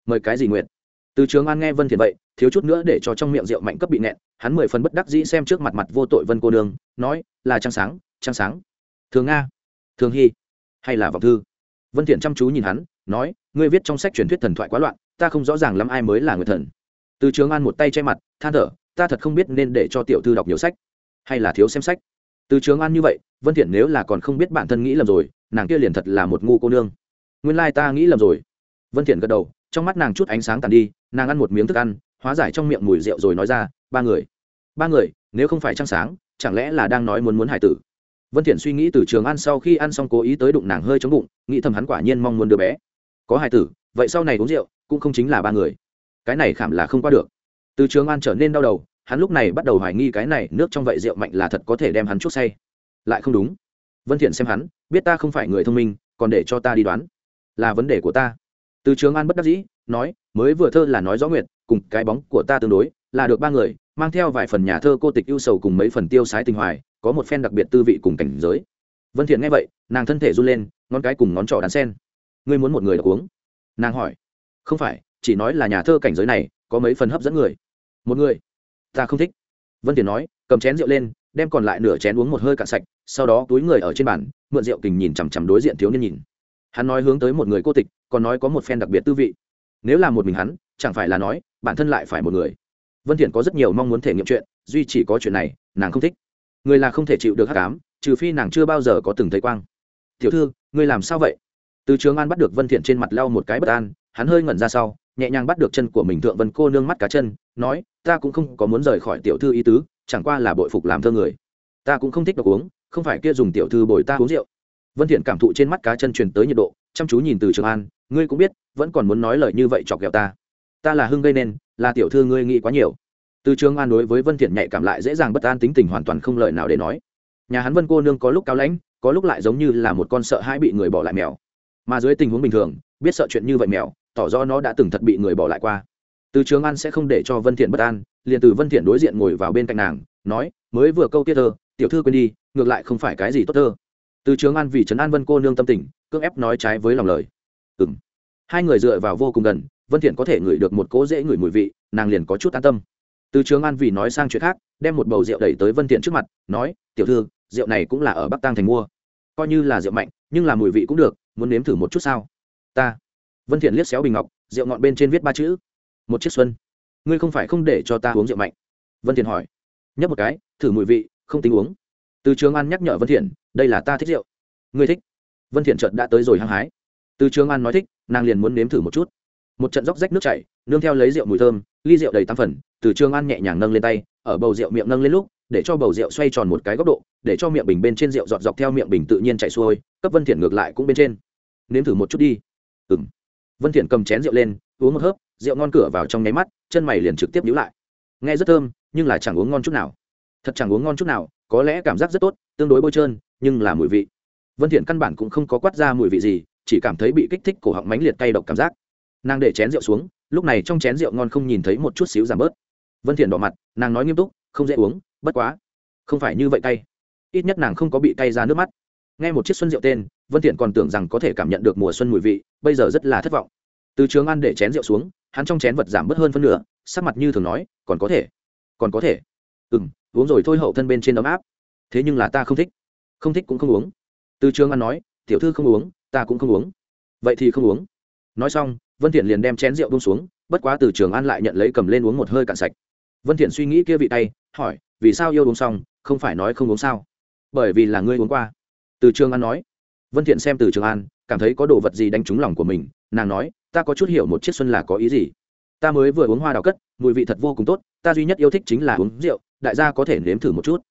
Mời cái gì nguyện? Từ trường an nghe vân thiện vậy, thiếu chút nữa để cho trong miệng rượu mạnh cấp bị nẹn hắn mười phần bất đắc dĩ xem trước mặt mặt vô tội vân cô nương, nói, là trăng sáng trăng sáng. Thường nga thường hy, hay là vọng thư? Vân thiện chăm chú nhìn hắn, nói, ngươi viết trong sách truyền thuyết thần thoại quá loạn, ta không rõ ràng lắm ai mới là người thần. Từ trường an một tay che mặt, than thở, ta thật không biết nên để cho tiểu thư đọc nhiều sách, hay là thiếu xem sách. Từ trường an như vậy, vân thiện nếu là còn không biết bản thân nghĩ lầm rồi, nàng kia liền thật là một ngu cô nương. Nguyên lai ta nghĩ lầm rồi. Vân thiện gật đầu, trong mắt nàng chút ánh sáng tàn đi, nàng ăn một miếng thức ăn, hóa giải trong miệng mùi rượu rồi nói ra, ba người ba người, nếu không phải trăng sáng, chẳng lẽ là đang nói muốn muốn hải tử? Vân thiện suy nghĩ từ trường ăn sau khi ăn xong cố ý tới đụng nàng hơi chống bụng, nghĩ thầm hắn quả nhiên mong muốn đứa bé. Có hài tử, vậy sau này uống rượu cũng không chính là ba người. Cái này khảm là không qua được. Từ trường an trở nên đau đầu, hắn lúc này bắt đầu hoài nghi cái này nước trong vậy rượu mạnh là thật có thể đem hắn chút say. Lại không đúng. Vân thiện xem hắn, biết ta không phải người thông minh, còn để cho ta đi đoán. Là vấn đề của ta. Từ trường an bất đắc dĩ, nói, mới vừa thơ là nói rõ nguyệt, cùng cái bóng của ta tương đối, là được ba người, mang theo vài phần nhà thơ cô tịch ưu sầu cùng mấy phần tiêu sái tình hoài có một phen đặc biệt tư vị cùng cảnh giới. Vân thiện nghe vậy, nàng thân thể run lên, ngón cái cùng ngón trỏ đàn sen. Ngươi muốn một người được uống? Nàng hỏi. Không phải, chỉ nói là nhà thơ cảnh giới này, có mấy phần hấp dẫn người. Một người? Ta không thích. Vân thiện nói, cầm chén rượu lên, đem còn lại nửa chén uống một hơi cạn sạch, sau đó túi người ở trên bàn, mượn rượu kình nhìn chằm chằm đối diện thiếu niên nhìn. Hắn nói hướng tới một người cô tịch, còn nói có một phen đặc biệt tư vị. Nếu là một mình hắn, chẳng phải là nói, bản thân lại phải một người. Vân thiện có rất nhiều mong muốn thể nghiệm chuyện, duy chỉ có chuyện này, nàng không thích người là không thể chịu được hắc ám, trừ phi nàng chưa bao giờ có từng thấy quang. Tiểu thư, ngươi làm sao vậy? Từ trường an bắt được vân thiện trên mặt lau một cái bất an, hắn hơi ngẩn ra sau, nhẹ nhàng bắt được chân của mình thượng vân cô nương mắt cá chân, nói, ta cũng không có muốn rời khỏi tiểu thư ý tứ, chẳng qua là bội phục làm thơ người. Ta cũng không thích độc uống, không phải kia dùng tiểu thư bồi ta uống rượu. Vân thiện cảm thụ trên mắt cá chân truyền tới nhiệt độ, chăm chú nhìn từ trường an, ngươi cũng biết, vẫn còn muốn nói lời như vậy chọc ghẹo ta. Ta là hưng gây nên, là tiểu thư ngươi nghĩ quá nhiều từ trường an đối với vân thiện nhạy cảm lại dễ dàng bất an tính tình hoàn toàn không lời nào để nói. Nhà hắn vân cô nương có lúc cao lãnh, có lúc lại giống như là một con sợ hãi bị người bỏ lại mèo. Mà dưới tình huống bình thường, biết sợ chuyện như vậy mèo, tỏ rõ nó đã từng thật bị người bỏ lại qua. Từ trường an sẽ không để cho vân thiện bất an, liền từ vân thiện đối diện ngồi vào bên cạnh nàng, nói, mới vừa câu tiết thơ, tiểu thư quên đi, ngược lại không phải cái gì tốt thơ. Từ trường an vì trấn an vân cô nương tâm tình, cưỡng ép nói trái với lòng lời. Ừm. Hai người dựa vào vô cùng gần, vân thiện có thể ngửi được một cỗ dễ ngửi mùi vị, nàng liền có chút an tâm từ trường an vì nói sang chuyện khác, đem một bầu rượu đẩy tới vân thiện trước mặt, nói, tiểu thư, rượu này cũng là ở bắc Tăng thành mua. Coi như là rượu mạnh, nhưng là mùi vị cũng được, muốn nếm thử một chút sao? Ta. Vân thiện liếc xéo bình ngọc, rượu ngọn bên trên viết ba chữ, một chiếc xuân. Ngươi không phải không để cho ta uống rượu mạnh. Vân thiện hỏi. Nhấp một cái, thử mùi vị, không tính uống. Từ trường an nhắc nhở vân thiện đây là ta thích rượu. Ngươi thích? Vân thiện chợt đã tới rồi hăng hái. Từ trường an nói thích, nàng liền muốn nếm thử một chút. Một trận róc rách nước chảy, nương theo lấy rượu mùi thơm ly rượu đầy tam phần, từ trường an nhẹ nhàng nâng lên tay, ở bầu rượu miệng nâng lên lúc, để cho bầu rượu xoay tròn một cái góc độ, để cho miệng bình bên trên rượu dọt dọc theo miệng bình tự nhiên chạy xuôi, cấp vân thiện ngược lại cũng bên trên. Nếm thử một chút đi. Ừm. Vân thiện cầm chén rượu lên, uống một hớp, rượu ngon cửa vào trong nháy mắt, chân mày liền trực tiếp nhíu lại. Nghe rất thơm, nhưng là chẳng uống ngon chút nào. Thật chẳng uống ngon chút nào, có lẽ cảm giác rất tốt, tương đối bôi trơn, nhưng là mùi vị. Vân thiện căn bản cũng không có quát ra mùi vị gì, chỉ cảm thấy bị kích thích cổ họng mãnh liệt cay độc cảm giác nàng để chén rượu xuống, lúc này trong chén rượu ngon không nhìn thấy một chút xíu giảm bớt. Vân thiện đỏ mặt, nàng nói nghiêm túc, không dễ uống, bất quá. Không phải như vậy cay. Ít nhất nàng không có bị cay ra nước mắt. Nghe một chiếc xuân rượu tên, vân thiện còn tưởng rằng có thể cảm nhận được mùa xuân mùi vị, bây giờ rất là thất vọng. Từ trường ăn để chén rượu xuống, hắn trong chén vật giảm bớt hơn phân nửa, sắc mặt như thường nói, còn có thể, còn có thể. Ừm, uống rồi thôi hậu thân bên trên ấm áp. Thế nhưng là ta không thích. Không thích cũng không uống. Từ trường ăn nói, tiểu thư không uống, ta cũng không uống. Vậy thì không uống. Nói xong vân thiện liền đem chén rượu buông xuống, bất quá từ trường an lại nhận lấy cầm lên uống một hơi cạn sạch. Vân thiện suy nghĩ kia vị tay, hỏi, vì sao yêu uống xong, không phải nói không uống sao? Bởi vì là ngươi uống qua. Từ trường an nói. Vân thiện xem từ trường an, cảm thấy có đồ vật gì đánh trúng lòng của mình, nàng nói, ta có chút hiểu một chiếc xuân là có ý gì. Ta mới vừa uống hoa đào cất, mùi vị thật vô cùng tốt, ta duy nhất yêu thích chính là uống rượu, đại gia có thể nếm thử một chút.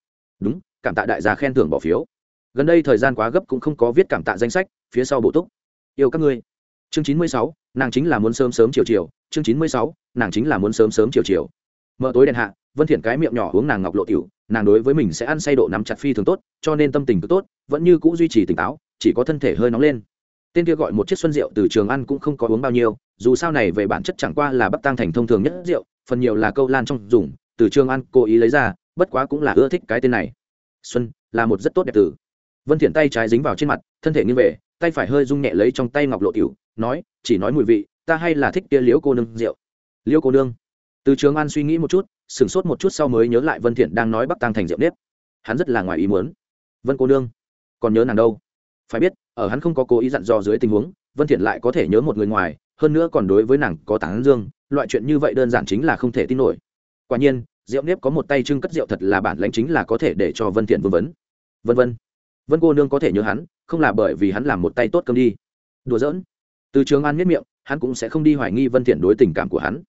Đúng, cảm tạ đại gia khen thưởng bỏ phiếu. Gần đây thời gian quá gấp cũng không có viết cảm tạ danh sách, phía sau bổ túc. Yêu các ngươi. Chương chín mươi sáu nàng chính là muốn sớm sớm chiều chiều, chương chín mươi sáu, nàng chính là muốn sớm sớm chiều chiều. Mở tối đèn hạ, vân thiện cái miệng nhỏ uống nàng ngọc lộ tiểu, nàng đối với mình sẽ ăn say độ nắm chặt phi thường tốt, cho nên tâm tình cứ tốt, vẫn như cũ duy trì tỉnh táo, chỉ có thân thể hơi nóng lên. Tên kia gọi một chiếc xuân rượu từ trường ăn cũng không có uống bao nhiêu, dù sao này về bản chất chẳng qua là bắc tăng thành thông thường nhất rượu, phần nhiều là câu lan trong dùng, từ trường ăn cố ý lấy ra, bất quá cũng là ưa thích cái tên này. Xuân là một rất tốt đẹp từ. Vân thiện tay trái dính vào trên mặt, thân thể nghiêng về tay phải hơi rung nhẹ lấy trong tay ngọc lộ tiểu, nói, chỉ nói mùi vị, ta hay là thích kia liễu cô nương rượu. Liễu cô nương? Từ trường an suy nghĩ một chút, sửng sốt một chút sau mới nhớ lại vân thiện đang nói bắc tăng thành rượu nếp. Hắn rất là ngoài ý muốn. Vân cô nương, còn nhớ nàng đâu? Phải biết, ở hắn không có cố ý dặn dò dưới tình huống, vân thiện lại có thể nhớ một người ngoài, hơn nữa còn đối với nàng có tán dương, loại chuyện như vậy đơn giản chính là không thể tin nổi. Quả nhiên, rượu nếp có một tay trưng cất rượu thật là bản lãnh chính là có thể để cho vân thiện vương vấn. Vân vân vân cô nương có thể nhớ hắn không là bởi vì hắn làm một tay tốt cơm đi. Đùa giỡn. Từ trường an miết miệng, hắn cũng sẽ không đi hoài nghi vân thiện đối tình cảm của hắn.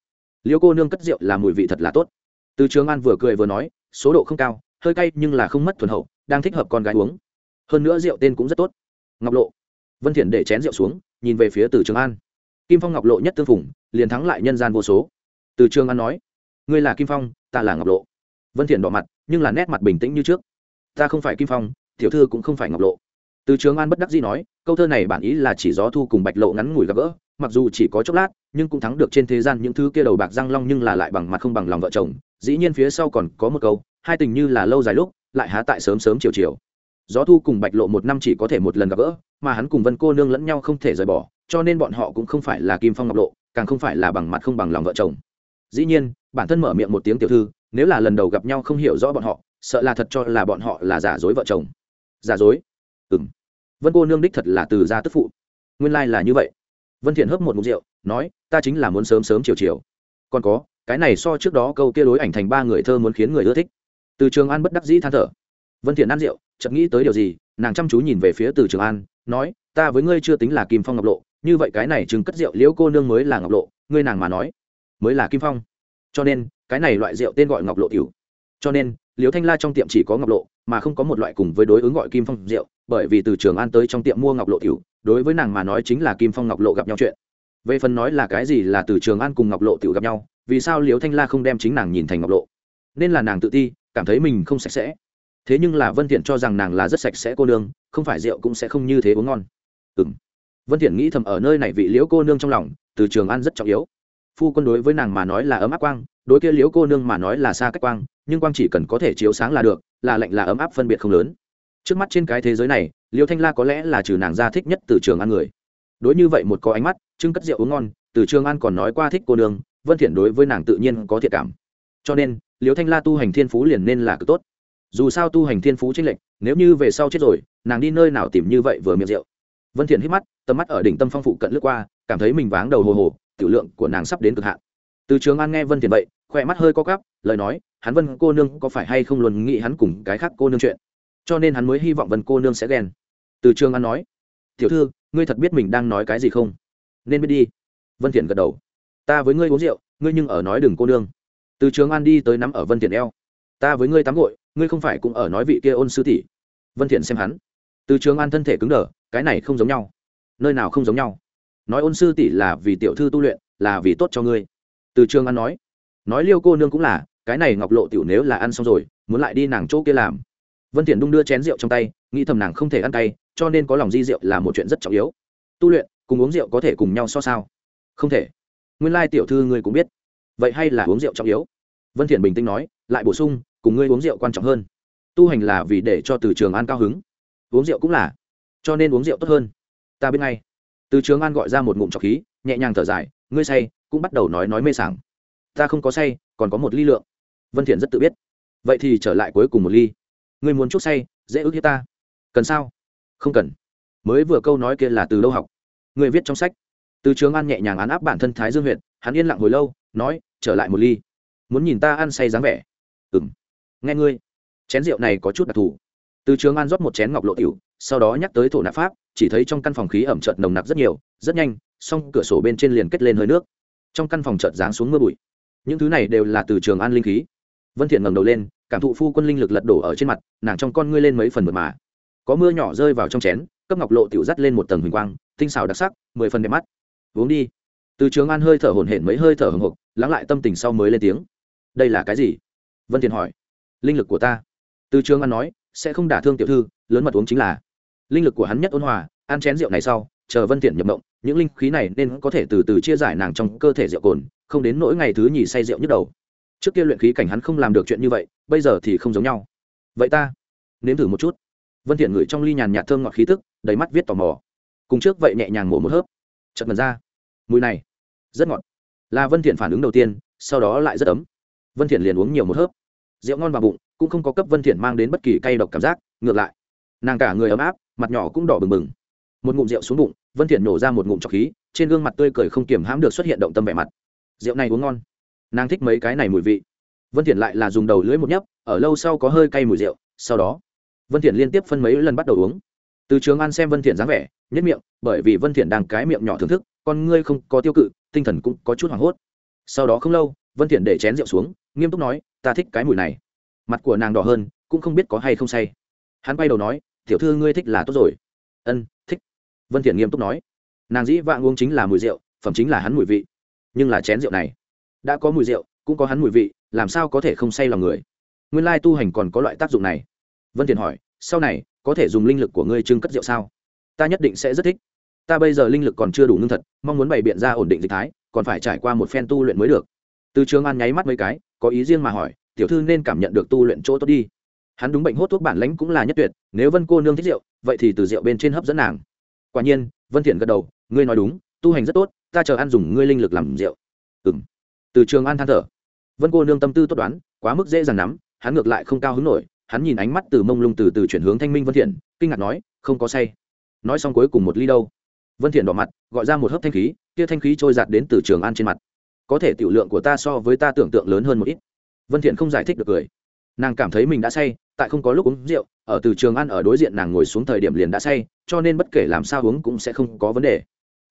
Liêu cô nương cất rượu là mùi vị thật là tốt. Từ trường an vừa cười vừa nói, số độ không cao, hơi cay nhưng là không mất thuần hậu, đang thích hợp con gái uống. Hơn nữa rượu tên cũng rất tốt. Ngọc lộ. Vân thiện để chén rượu xuống, nhìn về phía từ trường an. Kim phong ngọc lộ nhất tương phùng, liền thắng lại nhân gian vô số. Từ trường an nói, ngươi là kim phong, ta là ngọc lộ. Vân thiện đỏ mặt, nhưng là nét mặt bình tĩnh như trước. Ta không phải kim phong, tiểu thư cũng không phải ngọc lộ từ trường an bất đắc dĩ nói, câu thơ này bản ý là chỉ gió thu cùng bạch lộ ngắn ngủi gặp gỡ, mặc dù chỉ có chốc lát, nhưng cũng thắng được trên thế gian những thứ kia đầu bạc răng long nhưng là lại bằng mặt không bằng lòng vợ chồng. Dĩ nhiên phía sau còn có một câu, hai tình như là lâu dài lúc, lại há tại sớm sớm chiều chiều. Gió thu cùng bạch lộ một năm chỉ có thể một lần gặp gỡ, mà hắn cùng vân cô nương lẫn nhau không thể rời bỏ, cho nên bọn họ cũng không phải là kim phong ngọc lộ, càng không phải là bằng mặt không bằng lòng vợ chồng. Dĩ nhiên, bản thân mở miệng một tiếng tiểu thư, nếu là lần đầu gặp nhau không hiểu rõ bọn họ, sợ là thật cho là bọn họ là giả dối vợ chồng. Giả dối? Vân cô nương đích thật là từ gia tức phụ. Nguyên lai、like、là như vậy. Vân thiện hớp một mục rượu, nói, ta chính là muốn sớm sớm chiều chiều. Còn có, cái này so trước đó câu kia đối ảnh thành ba người thơ muốn khiến người ưa thích. Từ trường an bất đắc dĩ than thở. Vân thiện ăn rượu, chợt nghĩ tới điều gì, nàng chăm chú nhìn về phía từ trường an, nói, ta với ngươi chưa tính là kim phong ngọc lộ, như vậy cái này chừng cất rượu liễu cô nương mới là ngọc lộ, ngươi nàng mà nói, mới là kim phong. Cho nên, cái này loại rượu tên gọi ngọc lộ tiểu. Cho nên, liễu thanh la trong tiệm chỉ có ngọc lộ, mà không có một loại cùng với đối ứng gọi kim phong rượu bởi vì từ trường an tới trong tiệm mua ngọc lộ tiểu, đối với nàng mà nói chính là kim phong ngọc lộ gặp nhau chuyện. Về phần nói là cái gì là từ trường an cùng ngọc lộ tiểu gặp nhau, vì sao liễu thanh la không đem chính nàng nhìn thành ngọc lộ? Nên là nàng tự ti, cảm thấy mình không sạch sẽ. Thế nhưng là vân thiện cho rằng nàng là rất sạch sẽ cô nương, không phải rượu cũng sẽ không như thế uống ngon. Ừm. Vân thiện nghĩ thầm ở nơi này vị liễu cô nương trong lòng, từ trường an rất trọng yếu. Phu quân đối với nàng mà nói là ấm áp quang, đối kia liễu cô nương mà nói là xa cách quang, nhưng quang chỉ cần có thể chiếu sáng là được, là lạnh là ấm áp phân biệt không lớn trước mắt trên cái thế giới này, liêu thanh la có lẽ là trừ nàng ra thích nhất từ trường an người. Đối như vậy một có ánh mắt trưng cất rượu uống ngon, từ trường an còn nói qua thích cô nương, vân thiện đối với nàng tự nhiên có thiện cảm. Cho nên, liêu thanh la tu hành thiên phú liền nên là cực tốt. Dù sao tu hành thiên phú chính lệnh nếu như về sau chết rồi, nàng đi nơi nào tìm như vậy vừa miệng rượu. Vân thiện hít mắt, tầm mắt ở đỉnh tâm phong phụ cận lướt qua, cảm thấy mình váng đầu hồ hồ, tiểu lượng của nàng sắp đến cực hạn. Từ trường an nghe vân thiện vậy, khỏe mắt hơi co cắp lời nói, hắn vân cô nương có phải hay không luôn nghĩ hắn cùng cái khác cô nương chuyện? Cho nên hắn mới hy vọng vân cô nương sẽ ghen. Từ trường an nói, tiểu thư, ngươi thật biết mình đang nói cái gì không? Nên biết đi. Vân thiện gật đầu, ta với ngươi uống rượu, ngươi nhưng ở nói đừng cô nương. Từ trường an đi tới nắm ở vân thiện eo, ta với ngươi tắm gội, ngươi không phải cũng ở nói vị kia ôn sư tỷ? Vân thiện xem hắn, từ trường an thân thể cứng đờ, cái này không giống nhau, nơi nào không giống nhau? Nói ôn sư tỷ là vì tiểu thư tu luyện, là vì tốt cho ngươi. Từ trường an nói nói liêu cô nương cũng là, cái này ngọc lộ tiểu nếu là ăn xong rồi, muốn lại đi nàng chỗ kia làm vân thiện đung đưa chén rượu trong tay, nghĩ thầm nàng không thể ăn cay, cho nên có lòng di rượu là một chuyện rất trọng yếu. Tu luyện, cùng uống rượu có thể cùng nhau so sao? Không thể. Nguyên lai tiểu thư ngươi cũng biết. Vậy hay là uống rượu trọng yếu? Vân thiện bình tĩnh nói, lại bổ sung, cùng ngươi uống rượu quan trọng hơn. Tu hành là vì để cho từ trường an cao hứng. Uống rượu cũng là. Cho nên uống rượu tốt hơn. Ta biết ngay. Từ trường an gọi ra một ngụm trọc khí, nhẹ nhàng thở dài, ngươi say, cũng bắt đầu nói nói mê sảng. Ta không có say, còn có một ly lượng. Vân thiện rất tự biết. Vậy thì trở lại cuối cùng một ly ngươi muốn chút say, dễ ước hiếp ta. Cần sao? Không cần. Mới vừa câu nói kia là từ đâu học. Người viết trong sách. Từ trường an nhẹ nhàng án áp bản thân thái dương huyện hắn yên lặng hồi lâu, nói, trở lại một ly. Muốn nhìn ta ăn say dáng vẻ. Ừng nghe ngươi. Chén rượu này có chút đặc thù. Từ trường an rót một chén ngọc lộ tiểu, sau đó nhắc tới thổ nạp pháp, chỉ thấy trong căn phòng khí ẩm chợt nồng nặc rất nhiều, rất nhanh, song cửa sổ bên trên liền kết lên hơi nước. Trong căn phòng chợt giáng xuống mưa bụi. Những thứ này đều là từ trường an linh khí. Vân thiện ngẩng đầu lên cảm thụ phu quân linh lực lật đổ ở trên mặt, nàng trong con ngươi lên mấy phần mượt mà. Có mưa nhỏ rơi vào trong chén, cấp ngọc lộ tiểu dắt lên một tầng huỳnh quang, tinh xảo đặc sắc, mười phần đẹp mắt. Uống đi. Từ trường an hơi thở hổn hển mấy hơi thở hồng hộc lắng lại tâm tình sau mới lên tiếng. Đây là cái gì? Vân thiện hỏi. Linh lực của ta. Từ trường an nói, sẽ không đả thương tiểu thư, lớn mật uống chính là. Linh lực của hắn nhất ôn hòa, ăn chén rượu này sau, chờ vân thiện nhập mộng, những linh khí này nên có thể từ từ chia giải nàng trong cơ thể rượu cồn, không đến nỗi ngày thứ nhì say rượu nhức đầu trước kia luyện khí cảnh hắn không làm được chuyện như vậy, bây giờ thì không giống nhau. Vậy ta, nếm thử một chút. Vân thiện ngửi trong ly nhàn nhạt thơm ngọt khí tức, đầy mắt viết tò mò. Cùng trước vậy nhẹ nhàng mổ một hớp. Chợt mần ra. Mùi này, rất ngọt. Là vân thiện phản ứng đầu tiên, sau đó lại rất ấm. Vân thiện liền uống nhiều một hớp. Rượu ngon vào bụng, cũng không có cấp vân thiện mang đến bất kỳ cay độc cảm giác. Ngược lại, nàng cả người ấm áp, mặt nhỏ cũng đỏ bừng bừng. Một ngụm rượu xuống bụng, vân thiện nổ ra một ngụm trọc khí, trên gương mặt tươi cười không kiềm hãm được xuất hiện động tâm vẻ mặt. Rượu này uống ngon nàng thích mấy cái này mùi vị. Vân thiện lại là dùng đầu lưỡi một nhấp, ở lâu sau có hơi cay mùi rượu, sau đó, vân thiện liên tiếp phân mấy lần bắt đầu uống. Từ trường an xem vân thiện dáng vẻ, nhất miệng, bởi vì vân thiện đang cái miệng nhỏ thưởng thức, con ngươi không có tiêu cự, tinh thần cũng có chút hoảng hốt. Sau đó không lâu, vân thiện để chén rượu xuống, nghiêm túc nói, ta thích cái mùi này. Mặt của nàng đỏ hơn, cũng không biết có hay không say. Hắn quay đầu nói, tiểu thư ngươi thích là tốt rồi. Ân, thích. Vân thiện nghiêm túc nói. Nàng dĩ vạn uống chính là mùi rượu, phẩm chính là hắn mùi vị. Nhưng là chén rượu này đã có mùi rượu, cũng có hắn mùi vị, làm sao có thể không say lòng người? Nguyên lai tu hành còn có loại tác dụng này. Vân thiện hỏi, sau này, có thể dùng linh lực của ngươi trưng cất rượu sao? Ta nhất định sẽ rất thích. Ta bây giờ linh lực còn chưa đủ nương thật, mong muốn bày biện ra ổn định dịch thái, còn phải trải qua một phen tu luyện mới được. Từ trường an nháy mắt mấy cái, có ý riêng mà hỏi, tiểu thư nên cảm nhận được tu luyện chỗ tốt đi. Hắn đúng bệnh hốt thuốc bản lãnh cũng là nhất tuyệt, nếu vân cô nương thích rượu, vậy thì từ rượu bên trên hấp dẫn nàng. Quả nhiên, vân thiện gật đầu, ngươi nói đúng, tu hành rất tốt, ta chờ ăn dùng ngươi linh lực làm rượu. Ừm từ trường an than thở. Vân cô nương tâm tư tốt đoán, quá mức dễ dàng nắm, hắn ngược lại không cao hứng nổi, hắn nhìn ánh mắt từ mông lung từ từ chuyển hướng thanh minh vân thiện, kinh ngạc nói, không có say. Nói xong cuối cùng một ly đâu. Vân thiện đỏ mặt, gọi ra một hớp thanh khí, kia thanh khí trôi giạt đến từ trường an trên mặt. Có thể tiểu lượng của ta so với ta tưởng tượng lớn hơn một ít. Vân thiện không giải thích được cười. Nàng cảm thấy mình đã say, tại không có lúc uống rượu, ở từ trường an ở đối diện nàng ngồi xuống thời điểm liền đã say, cho nên bất kể làm sao uống cũng sẽ không có vấn đề.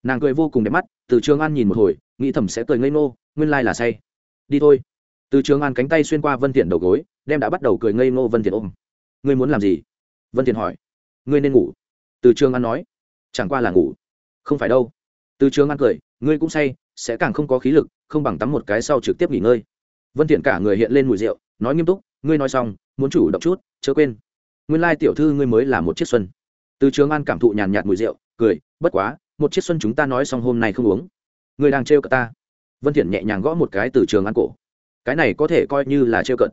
Nàng cười vô cùng đẹp mắt, từ trường an nhìn một hồi, nghĩ thầm sẽ cười ngây ngô nguyên lai là say. Đi thôi. Từ trường an cánh tay xuyên qua vân thiện đầu gối, đem đã bắt đầu cười ngây ngô vân thiện ôm. Ngươi muốn làm gì? Vân thiện hỏi. Ngươi nên ngủ. Từ trường an nói. Chẳng qua là ngủ. Không phải đâu. Từ trường an cười. Ngươi cũng say, sẽ càng không có khí lực, không bằng tắm một cái sau trực tiếp nghỉ ngơi. Vân thiện cả người hiện lên mùi rượu, nói nghiêm túc. Ngươi nói xong, muốn chủ động chút, chớ quên. Nguyên lai tiểu thư ngươi mới là một chiếc xuân. Từ trường an cảm thụ nhàn nhạt mùi rượu, cười. Bất quá, một chiếc xuân chúng ta nói xong hôm nay không uống. Ngươi đang trêu cả ta vân thiện nhẹ nhàng gõ một cái từ trường an cổ. Cái này có thể coi như là trêu cận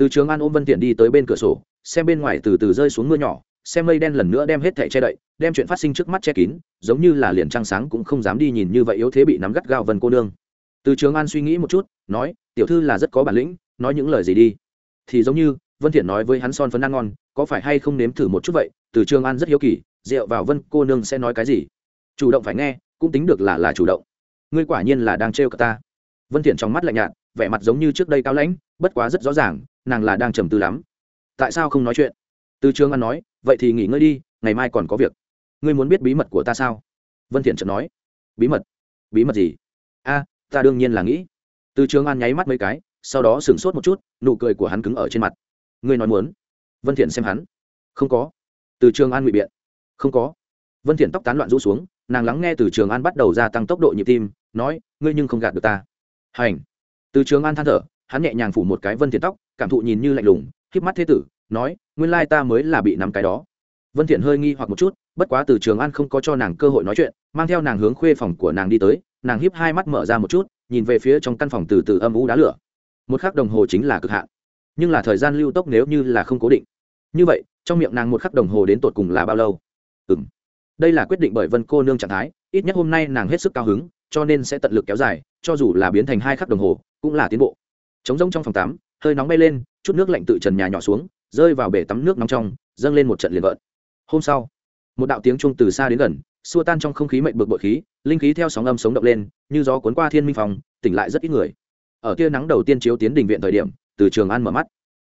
từ trường an ôm vân thiện đi tới bên cửa sổ, xem bên ngoài từ từ rơi xuống mưa nhỏ, xem mây đen lần nữa đem hết thảy che đậy, đem chuyện phát sinh trước mắt che kín, giống như là liền trăng sáng cũng không dám đi nhìn như vậy yếu thế bị nắm gắt gao vân cô nương. Từ trường an suy nghĩ một chút, nói, tiểu thư là rất có bản lĩnh, nói những lời gì đi? Thì giống như, vân thiện nói với hắn son phấn ăn ngon, có phải hay không nếm thử một chút vậy? Từ trường an rất hiếu kỳ, rượu vào vân cô nương sẽ nói cái gì? Chủ động phải nghe, cũng tính được là là chủ động ngươi quả nhiên là đang trêu cả ta. Vân thiện trong mắt lạnh nhạt, vẻ mặt giống như trước đây cao lãnh, bất quá rất rõ ràng, nàng là đang trầm tư lắm. Tại sao không nói chuyện? Từ trường an nói, vậy thì nghỉ ngơi đi, ngày mai còn có việc. Ngươi muốn biết bí mật của ta sao? Vân thiện chợt nói. Bí mật? Bí mật gì? A, ta đương nhiên là nghĩ. Từ trường an nháy mắt mấy cái, sau đó sửng sốt một chút, nụ cười của hắn cứng ở trên mặt. Ngươi nói muốn? Vân thiện xem hắn. Không có. Từ trường an ngụy biện. Không có. Vân thiện tóc tán loạn rũ xuống, nàng lắng nghe từ trường an bắt đầu gia tăng tốc độ nhịp tim nói, ngươi nhưng không gạt được ta. Hành. Từ trường an than thở, hắn nhẹ nhàng phủ một cái vân thiện tóc, cảm thụ nhìn như lạnh lùng, híp mắt thế tử, nói, nguyên lai ta mới là bị nắm cái đó. Vân thiện hơi nghi hoặc một chút, bất quá từ trường an không có cho nàng cơ hội nói chuyện, mang theo nàng hướng khuê phòng của nàng đi tới, nàng híp hai mắt mở ra một chút, nhìn về phía trong căn phòng từ từ âm u đá lửa. Một khắc đồng hồ chính là cực hạn. Nhưng là thời gian lưu tốc nếu như là không cố định. Như vậy, trong miệng nàng một khắc đồng hồ đến tột cùng là bao lâu? Ừm. Đây là quyết định bởi vân cô nương trạng thái, ít nhất hôm nay nàng hết sức cao hứng cho nên sẽ tận lực kéo dài, cho dù là biến thành hai khắc đồng hồ, cũng là tiến bộ. Trống rông trong phòng tắm, hơi nóng bay lên, chút nước lạnh tự trần nhà nhỏ xuống, rơi vào bể tắm nước nóng trong, dâng lên một trận liền vợn. Hôm sau, một đạo tiếng chuông từ xa đến gần, xua tan trong không khí mệnh bực bội khí, linh khí theo sóng âm sống động lên, như gió cuốn qua thiên minh phòng, tỉnh lại rất ít người. Ở tia nắng đầu tiên chiếu tiến đình viện thời điểm, từ trường an mở mắt.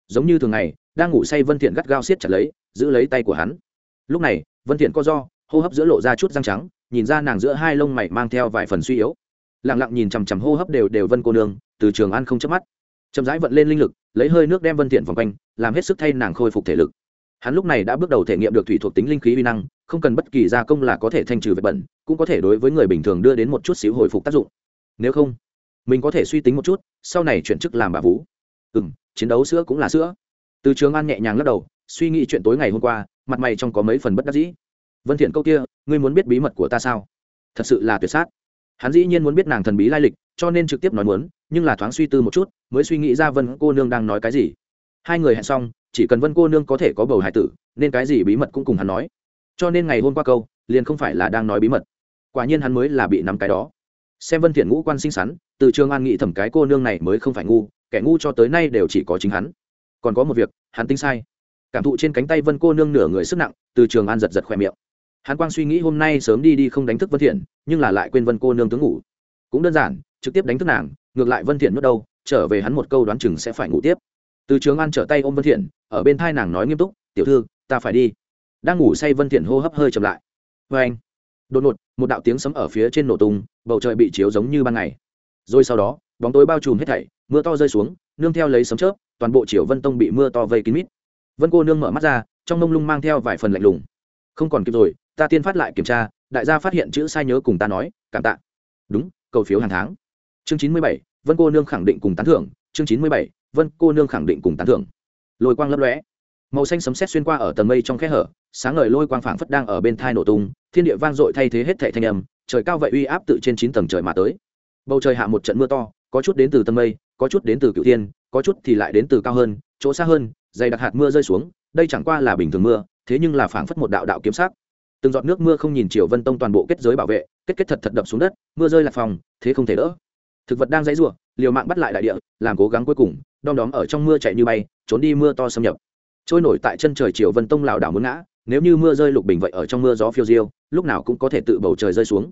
Giống như thường ngày, đang ngủ say vân thiện gắt gao siết chặt lấy, giữ lấy tay của hắn. Lúc này, vân thiện co do hô hấp giữa lộ ra chút răng trắng nhìn ra nàng giữa hai lông mày mang theo vài phần suy yếu. Lặng lặng nhìn chằm chằm hô hấp đều đều vân cô nương, từ trường an không chớp mắt. Chậm rãi vận lên linh lực, lấy hơi nước đem vân thiện vòng quanh, làm hết sức thay nàng khôi phục thể lực. Hắn lúc này đã bước đầu thể nghiệm được thủy thuộc tính linh khí vi năng, không cần bất kỳ gia công là có thể thanh trừ vết bẩn, cũng có thể đối với người bình thường đưa đến một chút xíu hồi phục tác dụng. Nếu không, mình có thể suy tính một chút, sau này chuyển chức làm bà vú ừ m chiến đấu sữa cũng là sữa. Từ trường an nhẹ nhàng lắc đầu, suy nghĩ chuyện tối ngày hôm qua, mặt mày trong có mấy phần bất đắc dĩ. Vân thiện câu kia ngươi muốn biết bí mật của ta sao? Thật sự là tuyệt sát. Hắn dĩ nhiên muốn biết nàng thần bí lai lịch, cho nên trực tiếp nói muốn, nhưng là thoáng suy tư một chút, mới suy nghĩ ra vân cô nương đang nói cái gì. Hai người hẹn xong, chỉ cần vân cô nương có thể có bầu hải tử, nên cái gì bí mật cũng cùng hắn nói. Cho nên ngày hôm qua câu, liền không phải là đang nói bí mật. Quả nhiên hắn mới là bị nắm cái đó. Xem vân thiện ngũ quan xinh xắn từ trường an nghĩ thẩm cái cô nương này mới không phải ngu, kẻ ngu cho tới nay đều chỉ có chính hắn. Còn có một việc, hắn tính sai. Cảm thụ trên cánh tay vân cô nương nửa người sức nặng, từ trường an giật giật khỏe miệng hắn quang suy nghĩ hôm nay sớm đi đi không đánh thức vân thiện, nhưng là lại quên vân cô nương tướng ngủ. Cũng đơn giản, trực tiếp đánh thức nàng, ngược lại vân thiện nuốt đâu trở về hắn một câu đoán chừng sẽ phải ngủ tiếp. Từ trường an trở tay ôm vân thiện, ở bên thai nàng nói nghiêm túc, tiểu thư, ta phải đi. Đang ngủ say vân thiện hô hấp hơi chậm lại. Với anh. Đột ngột, một đạo tiếng sấm ở phía trên nổ tung, bầu trời bị chiếu giống như ban ngày. Rồi sau đó, bóng tối bao trùm hết thảy, mưa to rơi xuống, nương theo lấy sấm chớp, toàn bộ triều vân tông bị mưa to vây kín mít. Vân cô nương mở mắt ra, trong mông lung mang theo vài phần lạnh lùng. Không còn kịp rồi ta tiên phát lại kiểm tra, đại gia phát hiện chữ sai nhớ cùng ta nói, cảm tạ. Đúng, cầu phiếu hàng tháng. Chương chín mươi bảy, vân cô nương khẳng định cùng tán thưởng. Chương chín mươi bảy, vân cô nương khẳng định cùng tán thưởng. Lôi quang lấp lóe. Màu xanh sấm sét xuyên qua ở tầng mây trong khe hở, sáng ngời lôi quang phảng phất đang ở bên thai nổ tung, thiên địa vang dội thay thế hết thảy thanh âm, trời cao vậy uy áp tự trên chín tầng trời mà tới. Bầu trời hạ một trận mưa to, có chút đến từ tầng mây, có chút đến từ cựu thiên, có chút thì lại đến từ cao hơn, chỗ xa hơn, dày đặc hạt mưa rơi xuống, đây chẳng qua là bình thường mưa, thế nhưng là phảng phất một đạo đạo kiếm sắc từng giọt nước mưa không nhìn chiều vân tông toàn bộ kết giới bảo vệ, kết kết thật thật đập xuống đất, mưa rơi lạc phòng, thế không thể đỡ. Thực vật đang dãy rủa, liều mạng bắt lại đại địa, làm cố gắng cuối cùng, đom đóm ở trong mưa chạy như bay, trốn đi mưa to xâm nhập. Trôi nổi tại chân trời chiều vân tông lảo đảo muốn ngã, nếu như mưa rơi lục bình vậy ở trong mưa gió phiêu diêu, lúc nào cũng có thể tự bầu trời rơi xuống.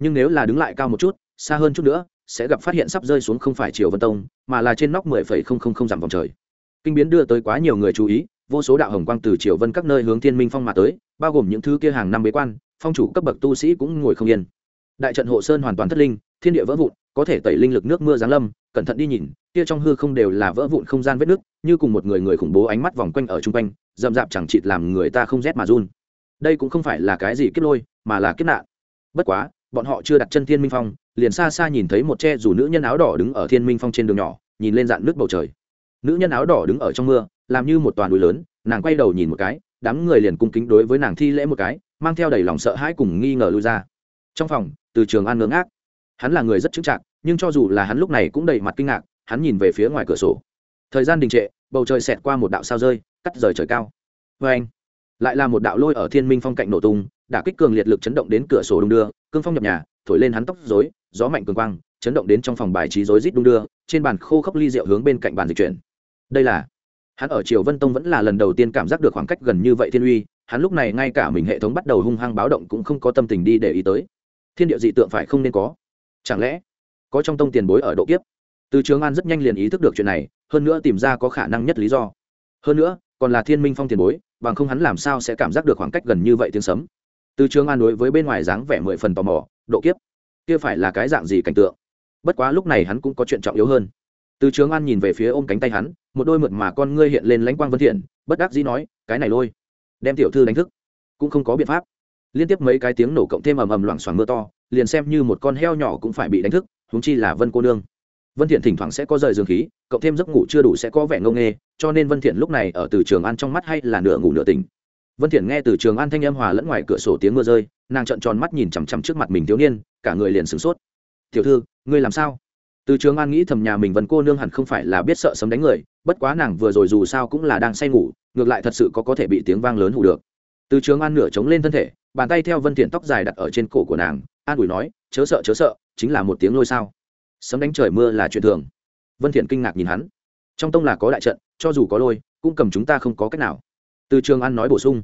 Nhưng nếu là đứng lại cao một chút, xa hơn chút nữa, sẽ gặp phát hiện sắp rơi xuống không phải chiều vân tông, mà là trên nóc mười phẩy không không không dặm vòng trời. Kinh biến đưa tới quá nhiều người chú ý vô số đạo hồng quang từ triều vân các nơi hướng thiên minh phong mà tới, bao gồm những thứ kia hàng năm bế quan, phong chủ cấp bậc tu sĩ cũng ngồi không yên. Đại trận hộ sơn hoàn toàn thất linh, thiên địa vỡ vụn, có thể tẩy linh lực nước mưa giáng lâm, cẩn thận đi nhìn, kia trong hư không đều là vỡ vụn không gian vết nước như cùng một người người khủng bố ánh mắt vòng quanh ở chung quanh, rậm rạp chẳng chịt làm người ta không rét mà run. Đây cũng không phải là cái gì kiếp lôi, mà là kiếp nạn. Bất quá, bọn họ chưa đặt chân thiên minh phong, liền xa xa nhìn thấy một che dù nữ nhân áo đỏ đứng ở thiên minh phong trên đường nhỏ, nhìn lên dạn nước bầu trời. Nữ nhân áo đỏ đứng ở trong mưa làm như một toàn núi lớn, nàng quay đầu nhìn một cái, đám người liền cung kính đối với nàng thi lễ một cái, mang theo đầy lòng sợ hãi cùng nghi ngờ lui ra. Trong phòng, từ trường an ngưỡng ác. Hắn là người rất chững chạc, nhưng cho dù là hắn lúc này cũng đầy mặt kinh ngạc, hắn nhìn về phía ngoài cửa sổ. Thời gian đình trệ, bầu trời xẹt qua một đạo sao rơi, cắt rời trời cao. Vê anh, lại là một đạo lôi ở thiên minh phong cạnh nổ tung, đả kích cường liệt lực chấn động đến cửa sổ đung đưa, cương phong nhập nhà, thổi lên hắn tóc rối, gió mạnh cường quang, chấn động đến trong phòng bài trí rối rít đung đưa, trên bàn khô khốc ly rượu hướng bên cạnh bàn dịch chuyển. Đây là hắn ở triều vân tông vẫn là lần đầu tiên cảm giác được khoảng cách gần như vậy thiên uy, hắn lúc này ngay cả mình hệ thống bắt đầu hung hăng báo động cũng không có tâm tình đi để ý tới. Thiên địa dị tượng phải không nên có? Chẳng lẽ có trong tông tiền bối ở độ kiếp? Từ trường an rất nhanh liền ý thức được chuyện này, hơn nữa tìm ra có khả năng nhất lý do. Hơn nữa, còn là thiên minh phong tiền bối, bằng không hắn làm sao sẽ cảm giác được khoảng cách gần như vậy tiếng sấm? Từ trường an đối với bên ngoài dáng vẻ mười phần tò mò, độ kiếp kia phải là cái dạng gì cảnh tượng? Bất quá lúc này hắn cũng có chuyện trọng yếu hơn từ trường an nhìn về phía ôm cánh tay hắn, một đôi mượt mà con ngươi hiện lên lãnh quang vân thiện, bất đắc dĩ nói, cái này lôi, đem tiểu thư đánh thức, cũng không có biện pháp. Liên tiếp mấy cái tiếng nổ cộng thêm ầm ầm loảng xoảng mưa to, liền xem như một con heo nhỏ cũng phải bị đánh thức, huống chi là vân cô nương. Vân thiện thỉnh thoảng sẽ có rời giường khí, cộng thêm giấc ngủ chưa đủ sẽ có vẻ ngông nghê, cho nên vân thiện lúc này ở từ trường an trong mắt hay là nửa ngủ nửa tỉnh. Vân thiện nghe từ trường an thanh âm hòa lẫn ngoài cửa sổ tiếng mưa rơi, nàng trợn tròn mắt nhìn chằm chằm trước mặt mình thiếu niên, cả người liền sửng sốt. Tiểu thư, ngươi làm sao? Từ trường an nghĩ thầm nhà mình vân cô nương hẳn không phải là biết sợ sấm đánh người, bất quá nàng vừa rồi dù sao cũng là đang say ngủ, ngược lại thật sự có có thể bị tiếng vang lớn hù được. Từ trường an nửa chống lên thân thể, bàn tay theo vân thiện tóc dài đặt ở trên cổ của nàng, an ủi nói, chớ sợ chớ sợ, chính là một tiếng lôi sao. Sấm đánh trời mưa là chuyện thường. Vân thiện kinh ngạc nhìn hắn. Trong tông là có đại trận, cho dù có lôi, cũng cầm chúng ta không có cách nào. Từ trường an nói bổ sung.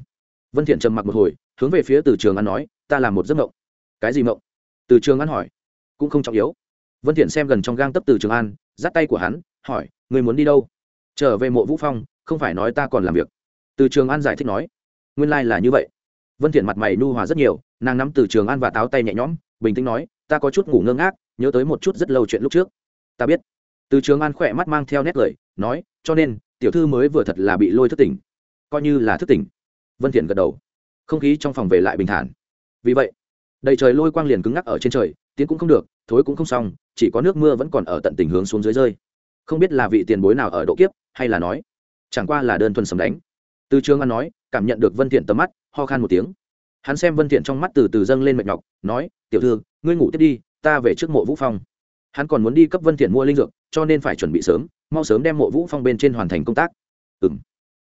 Vân thiện trầm mặc một hồi, hướng về phía từ trường an nói, ta làm một giấc mộng. Cái gì mộng? Từ trường an hỏi. Cũng không trọng yếu vân thiện xem gần trong gang tấp từ trường an giắt tay của hắn, hỏi, người muốn đi đâu? Trở về mộ vũ phong, không phải nói ta còn làm việc. Từ trường an giải thích nói, nguyên lai like là như vậy. Vân thiện mặt mày nu hòa rất nhiều, nàng nắm từ trường an và táo tay nhẹ nhõm, bình tĩnh nói, ta có chút ngủ ngơ ngác, nhớ tới một chút rất lâu chuyện lúc trước. Ta biết. Từ trường an khỏe mắt mang theo nét cười, nói, cho nên, tiểu thư mới vừa thật là bị lôi thức tỉnh. Coi như là thức tỉnh. Vân thiện gật đầu. Không khí trong phòng về lại bình thản. Vì vậy, đầy trời lôi quang liền cứng ngắc ở trên trời, tiến cũng không được, thối cũng không xong chỉ có nước mưa vẫn còn ở tận tình hướng xuống dưới rơi. Không biết là vị tiền bối nào ở độ kiếp, hay là nói, chẳng qua là đơn thuần sầm đánh. Từ trường an nói, cảm nhận được vân thiện tầm mắt, ho khan một tiếng. Hắn xem vân thiện trong mắt từ từ dâng lên mệt nhọc, nói, tiểu thư, ngươi ngủ tiếp đi, ta về trước mộ vũ phong. Hắn còn muốn đi cấp vân thiện mua linh dược, cho nên phải chuẩn bị sớm, mau sớm đem mộ vũ phong bên trên hoàn thành công tác. Ừm.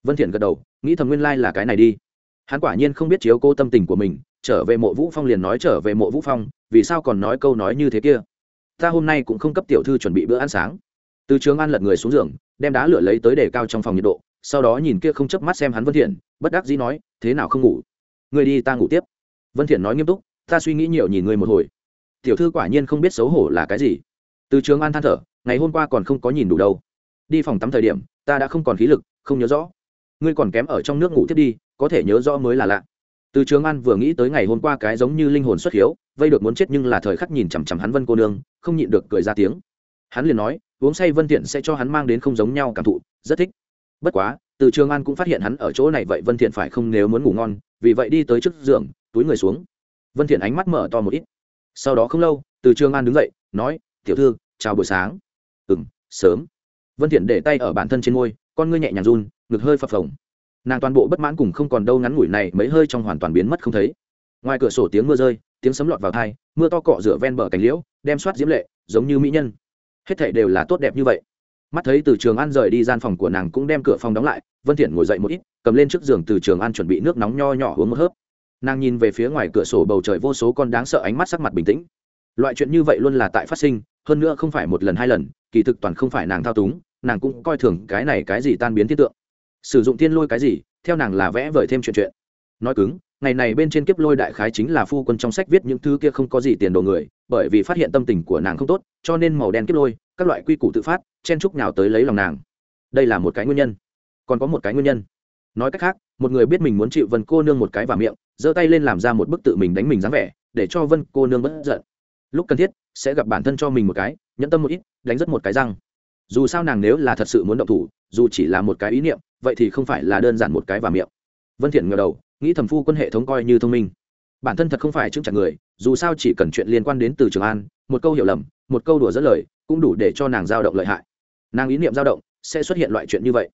Vân thiện gật đầu, nghĩ thầm nguyên lai like là cái này đi. Hắn quả nhiên không biết chiếu cô tâm tình của mình, trở về mộ vũ phong liền nói trở về mộ vũ phong, vì sao còn nói câu nói như thế kia ta hôm nay cũng không cấp tiểu thư chuẩn bị bữa ăn sáng. Từ trường an lật người xuống giường, đem đá lửa lấy tới để cao trong phòng nhiệt độ, sau đó nhìn kia không chớp mắt xem hắn vân thiện, bất đắc dĩ nói, thế nào không ngủ? Người đi ta ngủ tiếp. Vân thiện nói nghiêm túc, ta suy nghĩ nhiều nhìn người một hồi. Tiểu thư quả nhiên không biết xấu hổ là cái gì. Từ trường an than thở, ngày hôm qua còn không có nhìn đủ đâu. Đi phòng tắm thời điểm, ta đã không còn khí lực, không nhớ rõ. Ngươi còn kém ở trong nước ngủ tiếp đi, có thể nhớ rõ mới là lạ. Từ trường an vừa nghĩ tới ngày hôm qua cái giống như linh hồn xuất hiếu vây được muốn chết nhưng là thời khắc nhìn chằm chằm hắn vân cô nương, không nhịn được cười ra tiếng. Hắn liền nói, uống say vân thiện sẽ cho hắn mang đến không giống nhau cảm thụ, rất thích. Bất quá, từ trường an cũng phát hiện hắn ở chỗ này vậy vân thiện phải không nếu muốn ngủ ngon, vì vậy đi tới trước giường, túi người xuống. Vân thiện ánh mắt mở to một ít. Sau đó không lâu, từ trường an đứng dậy, nói, tiểu thư, chào buổi sáng. Ừm, sớm. Vân thiện để tay ở bản thân trên môi, con ngươi nhẹ nhàng run, ngực hơi phập phồng. Nàng toàn bộ bất mãn cùng không còn đâu ngắn ngủi này mấy hơi trong hoàn toàn biến mất không thấy. Ngoài cửa sổ tiếng mưa rơi tiếng sấm lọt vào thai, mưa to cọ rửa ven bờ cành liễu, đem soát diễm lệ, giống như mỹ nhân. Hết thảy đều là tốt đẹp như vậy. Mắt thấy từ trường an rời đi gian phòng của nàng cũng đem cửa phòng đóng lại, vân thiện ngồi dậy một ít, cầm lên trước giường từ trường an chuẩn bị nước nóng nho nhỏ uống một hớp. Nàng nhìn về phía ngoài cửa sổ bầu trời vô số con đáng sợ ánh mắt sắc mặt bình tĩnh. Loại chuyện như vậy luôn là tại phát sinh, hơn nữa không phải một lần hai lần, kỳ thực toàn không phải nàng thao túng, nàng cũng coi thường cái này cái gì tan biến thiên tượng. Sử dụng thiên lôi cái gì, theo nàng là vẽ vời thêm chuyện chuyện. Nói cứng ngày này bên trên kiếp lôi đại khái chính là phu quân trong sách viết những thứ kia không có gì tiền đồ người, bởi vì phát hiện tâm tình của nàng không tốt, cho nên màu đen kiếp lôi, các loại quy củ tự phát, chen chúc nào tới lấy lòng nàng. Đây là một cái nguyên nhân. Còn có một cái nguyên nhân. Nói cách khác, một người biết mình muốn chịu vân cô nương một cái vào miệng, giơ tay lên làm ra một bức tự mình đánh mình dáng vẻ, để cho vân cô nương bất giận. Lúc cần thiết, sẽ gặp bản thân cho mình một cái, nhẫn tâm một ít, đánh rất một cái răng. Dù sao nàng nếu là thật sự muốn động thủ, dù chỉ là một cái ý niệm, vậy thì không phải là đơn giản một cái vào miệng. Vân thiện ngờ đầu nghĩ thầm phu quân hệ thống coi như thông minh. Bản thân thật không phải chứng chặt người, dù sao chỉ cần chuyện liên quan đến từ trường an, một câu hiểu lầm, một câu đùa dẫn lời, cũng đủ để cho nàng dao động lợi hại. Nàng ý niệm dao động, sẽ xuất hiện loại chuyện như vậy.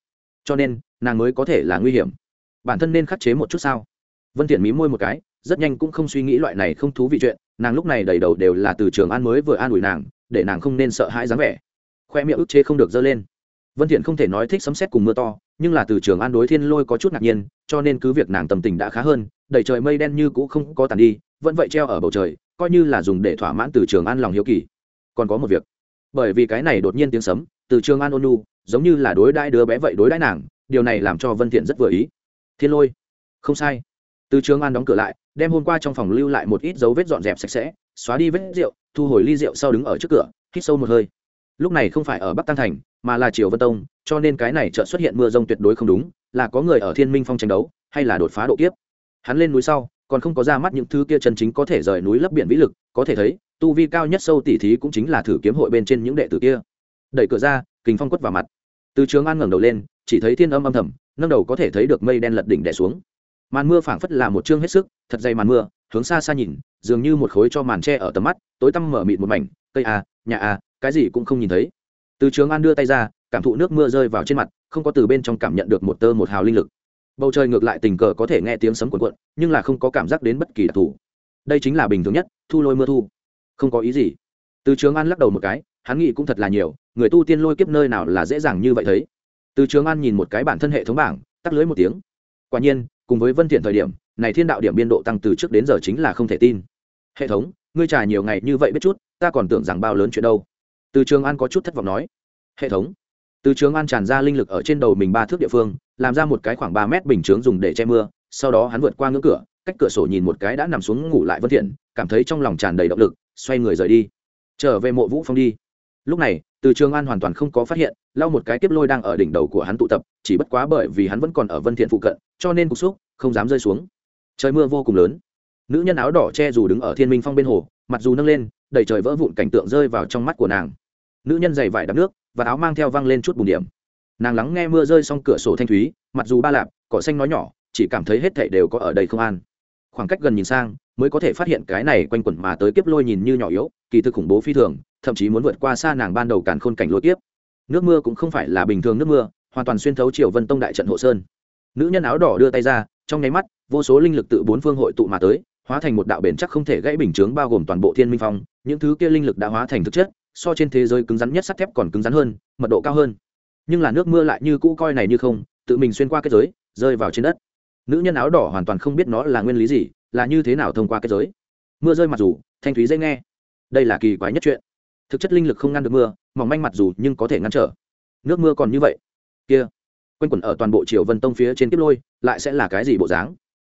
Cho nên, nàng mới có thể là nguy hiểm. Bản thân nên khắc chế một chút sao? Vân thiện mí môi một cái, rất nhanh cũng không suy nghĩ loại này không thú vị chuyện, nàng lúc này đầy đầu đều là từ trường an mới vừa an ủi nàng, để nàng không nên sợ hãi dáng vẻ. Khoe miệng ức chế không được dơ lên vân thiện không thể nói thích sấm sét cùng mưa to, nhưng là từ trường an đối thiên lôi có chút ngạc nhiên, cho nên cứ việc nàng tâm tình đã khá hơn, đầy trời mây đen như cũ không có tàn đi, vẫn vậy treo ở bầu trời, coi như là dùng để thỏa mãn từ trường an lòng hiếu kỳ. Còn có một việc. Bởi vì cái này đột nhiên tiếng sấm, từ trường an ônu giống như là đối đãi đứa bé vậy đối đãi nàng, điều này làm cho vân thiện rất vừa ý. Thiên lôi. Không sai. Từ trường an đóng cửa lại, đem hôm qua trong phòng lưu lại một ít dấu vết dọn dẹp sạch sẽ, xóa đi vết rượu, thu hồi ly rượu sau đứng ở trước cửa, hít sâu một hơi lúc này không phải ở bắc tăng thành, mà là triều vân tông, cho nên cái này chợt xuất hiện mưa rông tuyệt đối không đúng, là có người ở thiên minh phong tranh đấu, hay là đột phá độ kiếp. Hắn lên núi sau, còn không có ra mắt những thứ kia chân chính có thể rời núi lấp biển vĩ lực, có thể thấy, tu vi cao nhất sâu tỉ thí cũng chính là thử kiếm hội bên trên những đệ tử kia. Đẩy cửa ra, kình phong quất vào mặt. Từ trường an ngẩng đầu lên, chỉ thấy thiên âm âm thầm, nâng đầu có thể thấy được mây đen lật đỉnh đẻ xuống. Màn mưa phảng phất là một chương hết sức, thật dày màn mưa, hướng xa xa nhìn, dường như một khối cho màn tre ở tầm mắt, tối tăm mở mịt một mảnh, cây à nhà à cái gì cũng không nhìn thấy. Từ trường an đưa tay ra, cảm thụ nước mưa rơi vào trên mặt, không có từ bên trong cảm nhận được một tơ một hào linh lực. Bầu trời ngược lại tình cờ có thể nghe tiếng sấm cuộn cuộn, nhưng là không có cảm giác đến bất kỳ đặc thù. Đây chính là bình thường nhất, thu lôi mưa thu. Không có ý gì. Từ trường an lắc đầu một cái, hắn nghĩ cũng thật là nhiều, người tu tiên lôi kiếp nơi nào là dễ dàng như vậy thấy. Từ trường an nhìn một cái bản thân hệ thống bảng, tắt lưới một tiếng. Quả nhiên, cùng với vân thiện thời điểm, này thiên đạo điểm biên độ tăng từ trước đến giờ chính là không thể tin. Hệ thống, ngươi trả nhiều ngày như vậy biết chút, ta còn tưởng rằng bao lớn chuyện đâu từ trường an có chút thất vọng nói, hệ thống. Từ trường an tràn ra linh lực ở trên đầu mình ba thước địa phương, làm ra một cái khoảng ba mét bình chướng dùng để che mưa, sau đó hắn vượt qua ngưỡng cửa, cách cửa sổ nhìn một cái đã nằm xuống ngủ lại vân thiện, cảm thấy trong lòng tràn đầy động lực, xoay người rời đi. Trở về mộ vũ phong đi. Lúc này, từ trường an hoàn toàn không có phát hiện, lau một cái tiếp lôi đang ở đỉnh đầu của hắn tụ tập, chỉ bất quá bởi vì hắn vẫn còn ở vân thiện phụ cận, cho nên cục xúc, không dám rơi xuống. Trời mưa vô cùng lớn. Nữ nhân áo đỏ che dù đứng ở thiên minh phong bên hồ mặt dù nâng lên, đầy trời vỡ vụn cảnh tượng rơi vào trong mắt của nàng nữ nhân dày vải đắp nước và áo mang theo văng lên chút bùn điểm nàng lắng nghe mưa rơi xong cửa sổ thanh thúy mặc dù ba lạp cỏ xanh nói nhỏ chỉ cảm thấy hết thảy đều có ở đây không an khoảng cách gần nhìn sang mới có thể phát hiện cái này quanh quẩn mà tới kiếp lôi nhìn như nhỏ yếu kỳ thực khủng bố phi thường thậm chí muốn vượt qua xa nàng ban đầu càn khôn cảnh lôi kiếp nước mưa cũng không phải là bình thường nước mưa hoàn toàn xuyên thấu triều vân tông đại trận hộ sơn nữ nhân áo đỏ đưa tay ra trong nháy mắt vô số linh lực tự bốn phương hội tụ mà tới hóa thành một đạo bền chắc không thể gãy bình chướng bao gồm toàn bộ thiên minh phong những thứ kia linh lực đã hóa thành thực chất so trên thế giới cứng rắn nhất sắt thép còn cứng rắn hơn, mật độ cao hơn. Nhưng là nước mưa lại như cũ coi này như không, tự mình xuyên qua kết giới, rơi vào trên đất. Nữ nhân áo đỏ hoàn toàn không biết nó là nguyên lý gì, là như thế nào thông qua kết giới. Mưa rơi mặc dù, thanh thúy dễ nghe. Đây là kỳ quái nhất chuyện. Thực chất linh lực không ngăn được mưa, mỏng manh mặt dù nhưng có thể ngăn trở. Nước mưa còn như vậy. Kia, quanh quẩn ở toàn bộ triều vân tông phía trên kiếp lôi, lại sẽ là cái gì bộ dáng?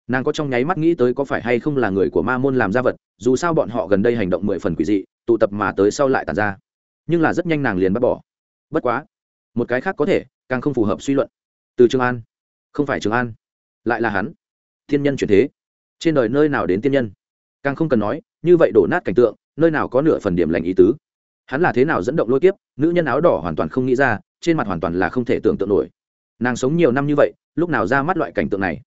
Nàng có trong nháy mắt nghĩ tới có phải hay không là người của ma môn làm ra vật, dù sao bọn họ gần đây hành động mười phần quỷ dị, tụ tập mà tới sau lại tàn ra. Nhưng là rất nhanh nàng liền bắt bỏ. Bất quá, một cái khác có thể, càng không phù hợp suy luận. Từ trường an. Không phải trường an, lại là hắn. Thiên nhân chuyển thế. Trên đời nơi nào đến tiên nhân? Càng không cần nói, như vậy đổ nát cảnh tượng, nơi nào có nửa phần điểm lành ý tứ. Hắn là thế nào dẫn động lôi kiếp, nữ nhân áo đỏ hoàn toàn không nghĩ ra, trên mặt hoàn toàn là không thể tưởng tượng nổi. Nàng sống nhiều năm như vậy, lúc nào ra mắt loại cảnh tượng này?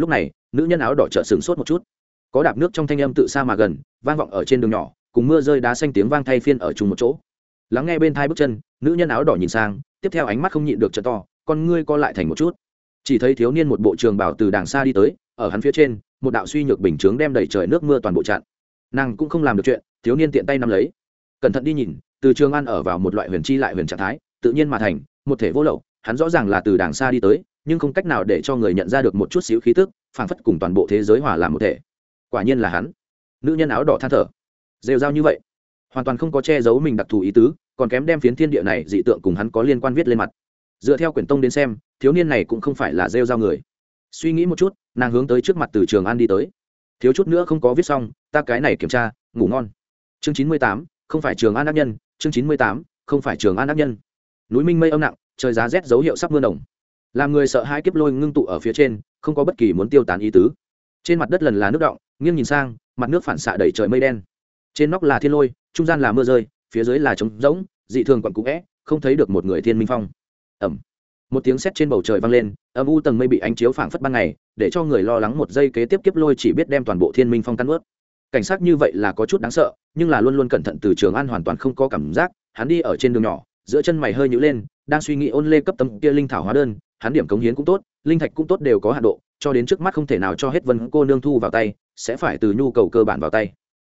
Lúc này, nữ nhân áo đỏ chợt sửng sốt một chút. Có đạp nước trong thanh âm tự xa mà gần, vang vọng ở trên đường nhỏ, cùng mưa rơi đá xanh tiếng vang thay phiên ở chung một chỗ. Lắng nghe bên thai bước chân, nữ nhân áo đỏ nhìn sang, tiếp theo ánh mắt không nhịn được trợ to, con ngươi co lại thành một chút. Chỉ thấy thiếu niên một bộ trường bảo từ đàng xa đi tới, ở hắn phía trên, một đạo suy nhược bình chướng đem đầy trời nước mưa toàn bộ chặn. Nàng cũng không làm được chuyện, thiếu niên tiện tay nắm lấy. Cẩn thận đi nhìn, từ trường an ở vào một loại huyền chi lại huyền trạng thái, tự nhiên mà thành, một thể vô lậu, hắn rõ ràng là từ đàng xa đi tới nhưng không cách nào để cho người nhận ra được một chút xíu khí tức, phảng phất cùng toàn bộ thế giới hòa làm một thể. Quả nhiên là hắn. Nữ nhân áo đỏ than thở. Rêu rao như vậy, hoàn toàn không có che giấu mình đặc thù ý tứ, còn kém đem phiến thiên địa này dị tượng cùng hắn có liên quan viết lên mặt. Dựa theo quyển tông đến xem, thiếu niên này cũng không phải là rêu rao người. Suy nghĩ một chút, nàng hướng tới trước mặt từ trường an đi tới. Thiếu chút nữa không có viết xong, ta cái này kiểm tra, ngủ ngon. Chương chín mươi tám, không phải trường an ác nhân, chương chín mươi tám, không phải trường an ác nhân. Núi minh mây âm nặng, trời giá rét dấu hiệu sắp mưa đồng làm người sợ hai kiếp lôi ngưng tụ ở phía trên, không có bất kỳ muốn tiêu tán ý tứ. Trên mặt đất lần là nước động, nghiêng nhìn sang, mặt nước phản xạ đầy trời mây đen. Trên nóc là thiên lôi, trung gian là mưa rơi, phía dưới là trống rỗng, dị thường quặn cũ vẽ không thấy được một người thiên minh phong. Ẩm. Một tiếng sét trên bầu trời vang lên, âm u tầng mây bị ánh chiếu phảng phất ban ngày, để cho người lo lắng một giây kế tiếp kiếp lôi chỉ biết đem toàn bộ thiên minh phong tan ướt. Cảnh sát như vậy là có chút đáng sợ, nhưng là luôn luôn cẩn thận từ trường an hoàn toàn không có cảm giác, hắn đi ở trên đường nhỏ, giữa chân mày hơi nhữ lên, đang suy nghĩ ôn lê cấp tấm kia linh thảo hóa đơn hắn điểm cống hiến cũng tốt, linh thạch cũng tốt đều có hạ độ, cho đến trước mắt không thể nào cho hết vân cô nương thu vào tay, sẽ phải từ nhu cầu cơ bản vào tay.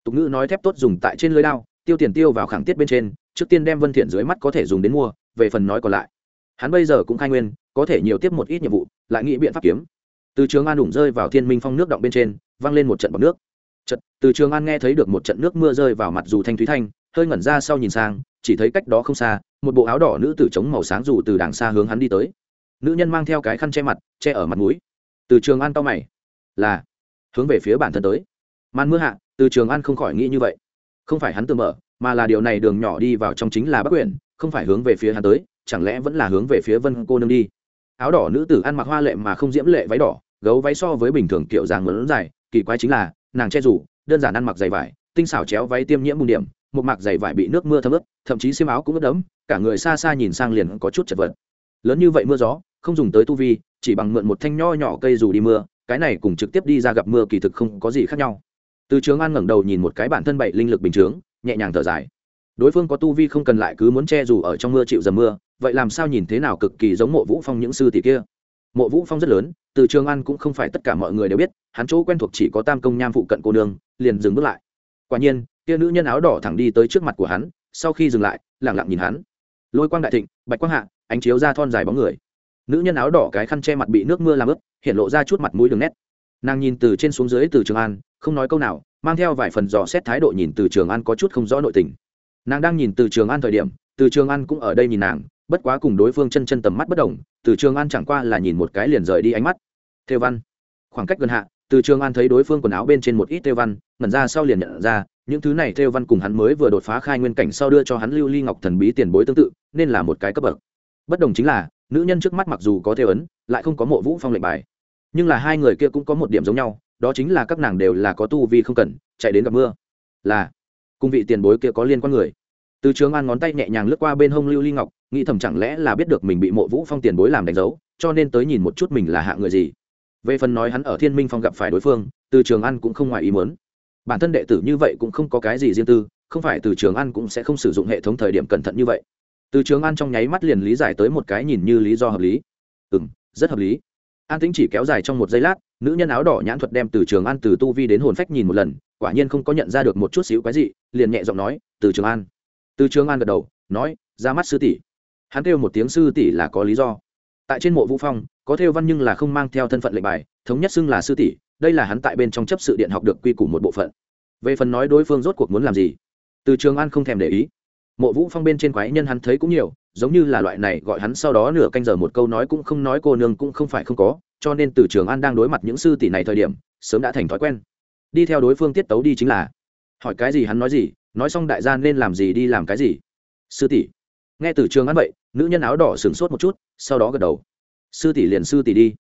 Tục ngữ nói thép tốt dùng tại trên lưới đao, tiêu tiền tiêu vào khẳng tiết bên trên, trước tiên đem vân thiện dưới mắt có thể dùng đến mua, về phần nói còn lại. Hắn bây giờ cũng khai nguyên, có thể nhiều tiếp một ít nhiệm vụ, lại nghĩ biện pháp kiếm. Từ trường an đủng rơi vào thiên minh phong nước động bên trên văng lên một trận bọc nước. Trận từ trường an nghe thấy được một trận nước mưa rơi vào mặt dù thanh thúy thanh, hơi ngẩn ra sau nhìn sang, chỉ thấy cách đó không xa, một bộ áo đỏ nữ tử chống màu sáng dù từ đàng xa hướng hắn đi tới nữ nhân mang theo cái khăn che mặt, che ở mặt mũi. Từ trường an to mày, là, hướng về phía bản thân tới. Màn mưa hạ, từ trường an không khỏi nghĩ như vậy. Không phải hắn tự mở, mà là điều này đường nhỏ đi vào trong chính là bắc quyển không phải hướng về phía hắn tới, chẳng lẽ vẫn là hướng về phía vân cô nương đi? Áo đỏ nữ tử ăn mặc hoa lệ mà không diễm lệ váy đỏ, gấu váy so với bình thường kiểu dáng lớn dài, kỳ quái chính là, nàng che rủ, đơn giản ăn mặc dày vải, tinh xảo chéo váy tiêm nhiễm bùn điểm, một mạc dày vải bị nước mưa thấm ướt, thậm chí xiêm áo cũng ướt đẫm, cả người xa xa nhìn sang liền có chút chật vật. Lớn như vậy mưa gió không dùng tới tu vi, chỉ bằng mượn một thanh nho nhỏ cây dù đi mưa, cái này cùng trực tiếp đi ra gặp mưa kỳ thực không có gì khác nhau. Từ trường an ngẩng đầu nhìn một cái bản thân bảy linh lực bình chướng, nhẹ nhàng thở dài. Đối phương có tu vi không cần lại cứ muốn che dù ở trong mưa chịu dầm mưa, vậy làm sao nhìn thế nào cực kỳ giống mộ vũ phong những sư tỷ kia? Mộ vũ phong rất lớn, từ trường an cũng không phải tất cả mọi người đều biết, hắn chỗ quen thuộc chỉ có tam công nham phụ cận cô nương, liền dừng bước lại. Quả nhiên, kia nữ nhân áo đỏ thẳng đi tới trước mặt của hắn, sau khi dừng lại lẳng lặng nhìn hắn. Lôi quang đại thịnh, bạch quang hạ, ánh chiếu ra thon dài bóng người nữ nhân áo đỏ cái khăn che mặt bị nước mưa làm ướt, hiện lộ ra chút mặt mũi đường nét. Nàng nhìn từ trên xuống dưới từ trường an, không nói câu nào, mang theo vài phần dò xét thái độ nhìn từ trường an có chút không rõ nội tình. Nàng đang nhìn từ trường an thời điểm, từ trường an cũng ở đây nhìn nàng, bất quá cùng đối phương chân chân tầm mắt bất đồng, từ trường an chẳng qua là nhìn một cái liền rời đi ánh mắt. Thêu văn, khoảng cách gần hạ, từ trường an thấy đối phương quần áo bên trên một ít thêu văn, ngẩn ra sau liền nhận ra, những thứ này thêu văn cùng hắn mới vừa đột phá khai nguyên cảnh sau đưa cho hắn lưu ly ngọc thần bí tiền bối tương tự, nên là một cái cấp bậc. Bất đồng chính là nữ nhân trước mắt mặc dù có theo ấn, lại không có mộ vũ phong lệnh bài. Nhưng là hai người kia cũng có một điểm giống nhau, đó chính là các nàng đều là có tu vi không cần, chạy đến gặp mưa. Là cung vị tiền bối kia có liên quan người. Từ trường an ngón tay nhẹ nhàng lướt qua bên hông lưu ly ngọc, nghĩ thầm chẳng lẽ là biết được mình bị mộ vũ phong tiền bối làm đánh dấu, cho nên tới nhìn một chút mình là hạ người gì. Về phần nói hắn ở thiên minh phong gặp phải đối phương, từ trường an cũng không ngoài ý muốn. Bản thân đệ tử như vậy cũng không có cái gì riêng tư, không phải từ trường an cũng sẽ không sử dụng hệ thống thời điểm cẩn thận như vậy từ trường an trong nháy mắt liền lý giải tới một cái nhìn như lý do hợp lý. Ừ m rất hợp lý. An tính chỉ kéo dài trong một giây lát, nữ nhân áo đỏ nhãn thuật đem từ trường an từ tu vi đến hồn phách nhìn một lần, quả nhiên không có nhận ra được một chút xíu cái gì liền nhẹ giọng nói, từ trường an. Từ trường an gật đầu, nói, ra mắt sư tỷ. Hắn kêu một tiếng sư tỷ là có lý do. Tại trên mộ vũ phong, có theo văn nhưng là không mang theo thân phận lệnh bài, thống nhất xưng là sư tỷ, đây là hắn tại bên trong chấp sự điện học được quy củ một bộ phận. Về phần nói đối phương rốt cuộc muốn làm gì, từ trường an không thèm để ý mộ vũ phong bên trên quái nhân hắn thấy cũng nhiều, giống như là loại này gọi hắn sau đó nửa canh giờ một câu nói cũng không nói cô nương cũng không phải không có, cho nên từ trường an đang đối mặt những sư tỷ này thời điểm, sớm đã thành thói quen. Đi theo đối phương tiết tấu đi chính là, hỏi cái gì hắn nói gì, nói xong đại gia nên làm gì đi làm cái gì. Sư tỷ. Nghe từ trường an vậy, nữ nhân áo đỏ sửng sốt một chút, sau đó gật đầu. Sư tỷ liền sư tỷ đi.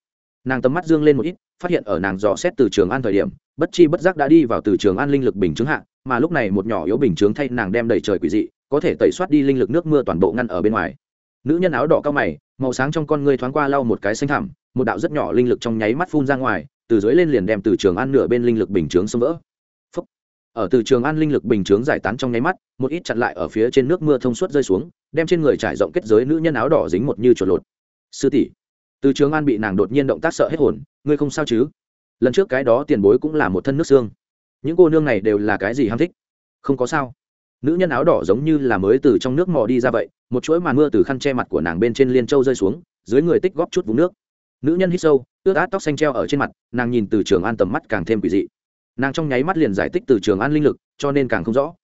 Nàng tầm mắt dương lên một ít, phát hiện ở nàng dò xét từ trường an thời điểm, bất chi bất giác đã đi vào từ trường an linh lực bình chứng hạ, mà lúc này một nhỏ yếu bình chứng thay nàng đem đầy trời quỷ dị có thể tẩy soát đi linh lực nước mưa toàn bộ ngăn ở bên ngoài. Nữ nhân áo đỏ cao mày, màu sáng trong con ngươi thoáng qua lau một cái xanh thẳm, một đạo rất nhỏ linh lực trong nháy mắt phun ra ngoài, từ dưới lên liền đem từ trường an nửa bên linh lực bình chướng xông vỡ. Phúc. ở từ trường an linh lực bình chướng giải tán trong nháy mắt, một ít chặn lại ở phía trên nước mưa thông suốt rơi xuống, đem trên người trải rộng kết giới nữ nhân áo đỏ dính một như chuột lột. Sư tỷ. Từ trường an bị nàng đột nhiên động tác sợ hết hồn, ngươi không sao chứ? Lần trước cái đó tiền bối cũng là một thân nước xương. Những cô nương này đều là cái gì ham thích? Không có sao nữ nhân áo đỏ giống như là mới từ trong nước mò đi ra vậy, một chuỗi màn mưa từ khăn che mặt của nàng bên trên liên châu rơi xuống, dưới người tích góp chút vũng nước. Nữ nhân hít sâu, ướt át tóc xanh treo ở trên mặt, nàng nhìn từ trường an tầm mắt càng thêm quỷ dị. Nàng trong nháy mắt liền giải thích từ trường an linh lực, cho nên càng không rõ.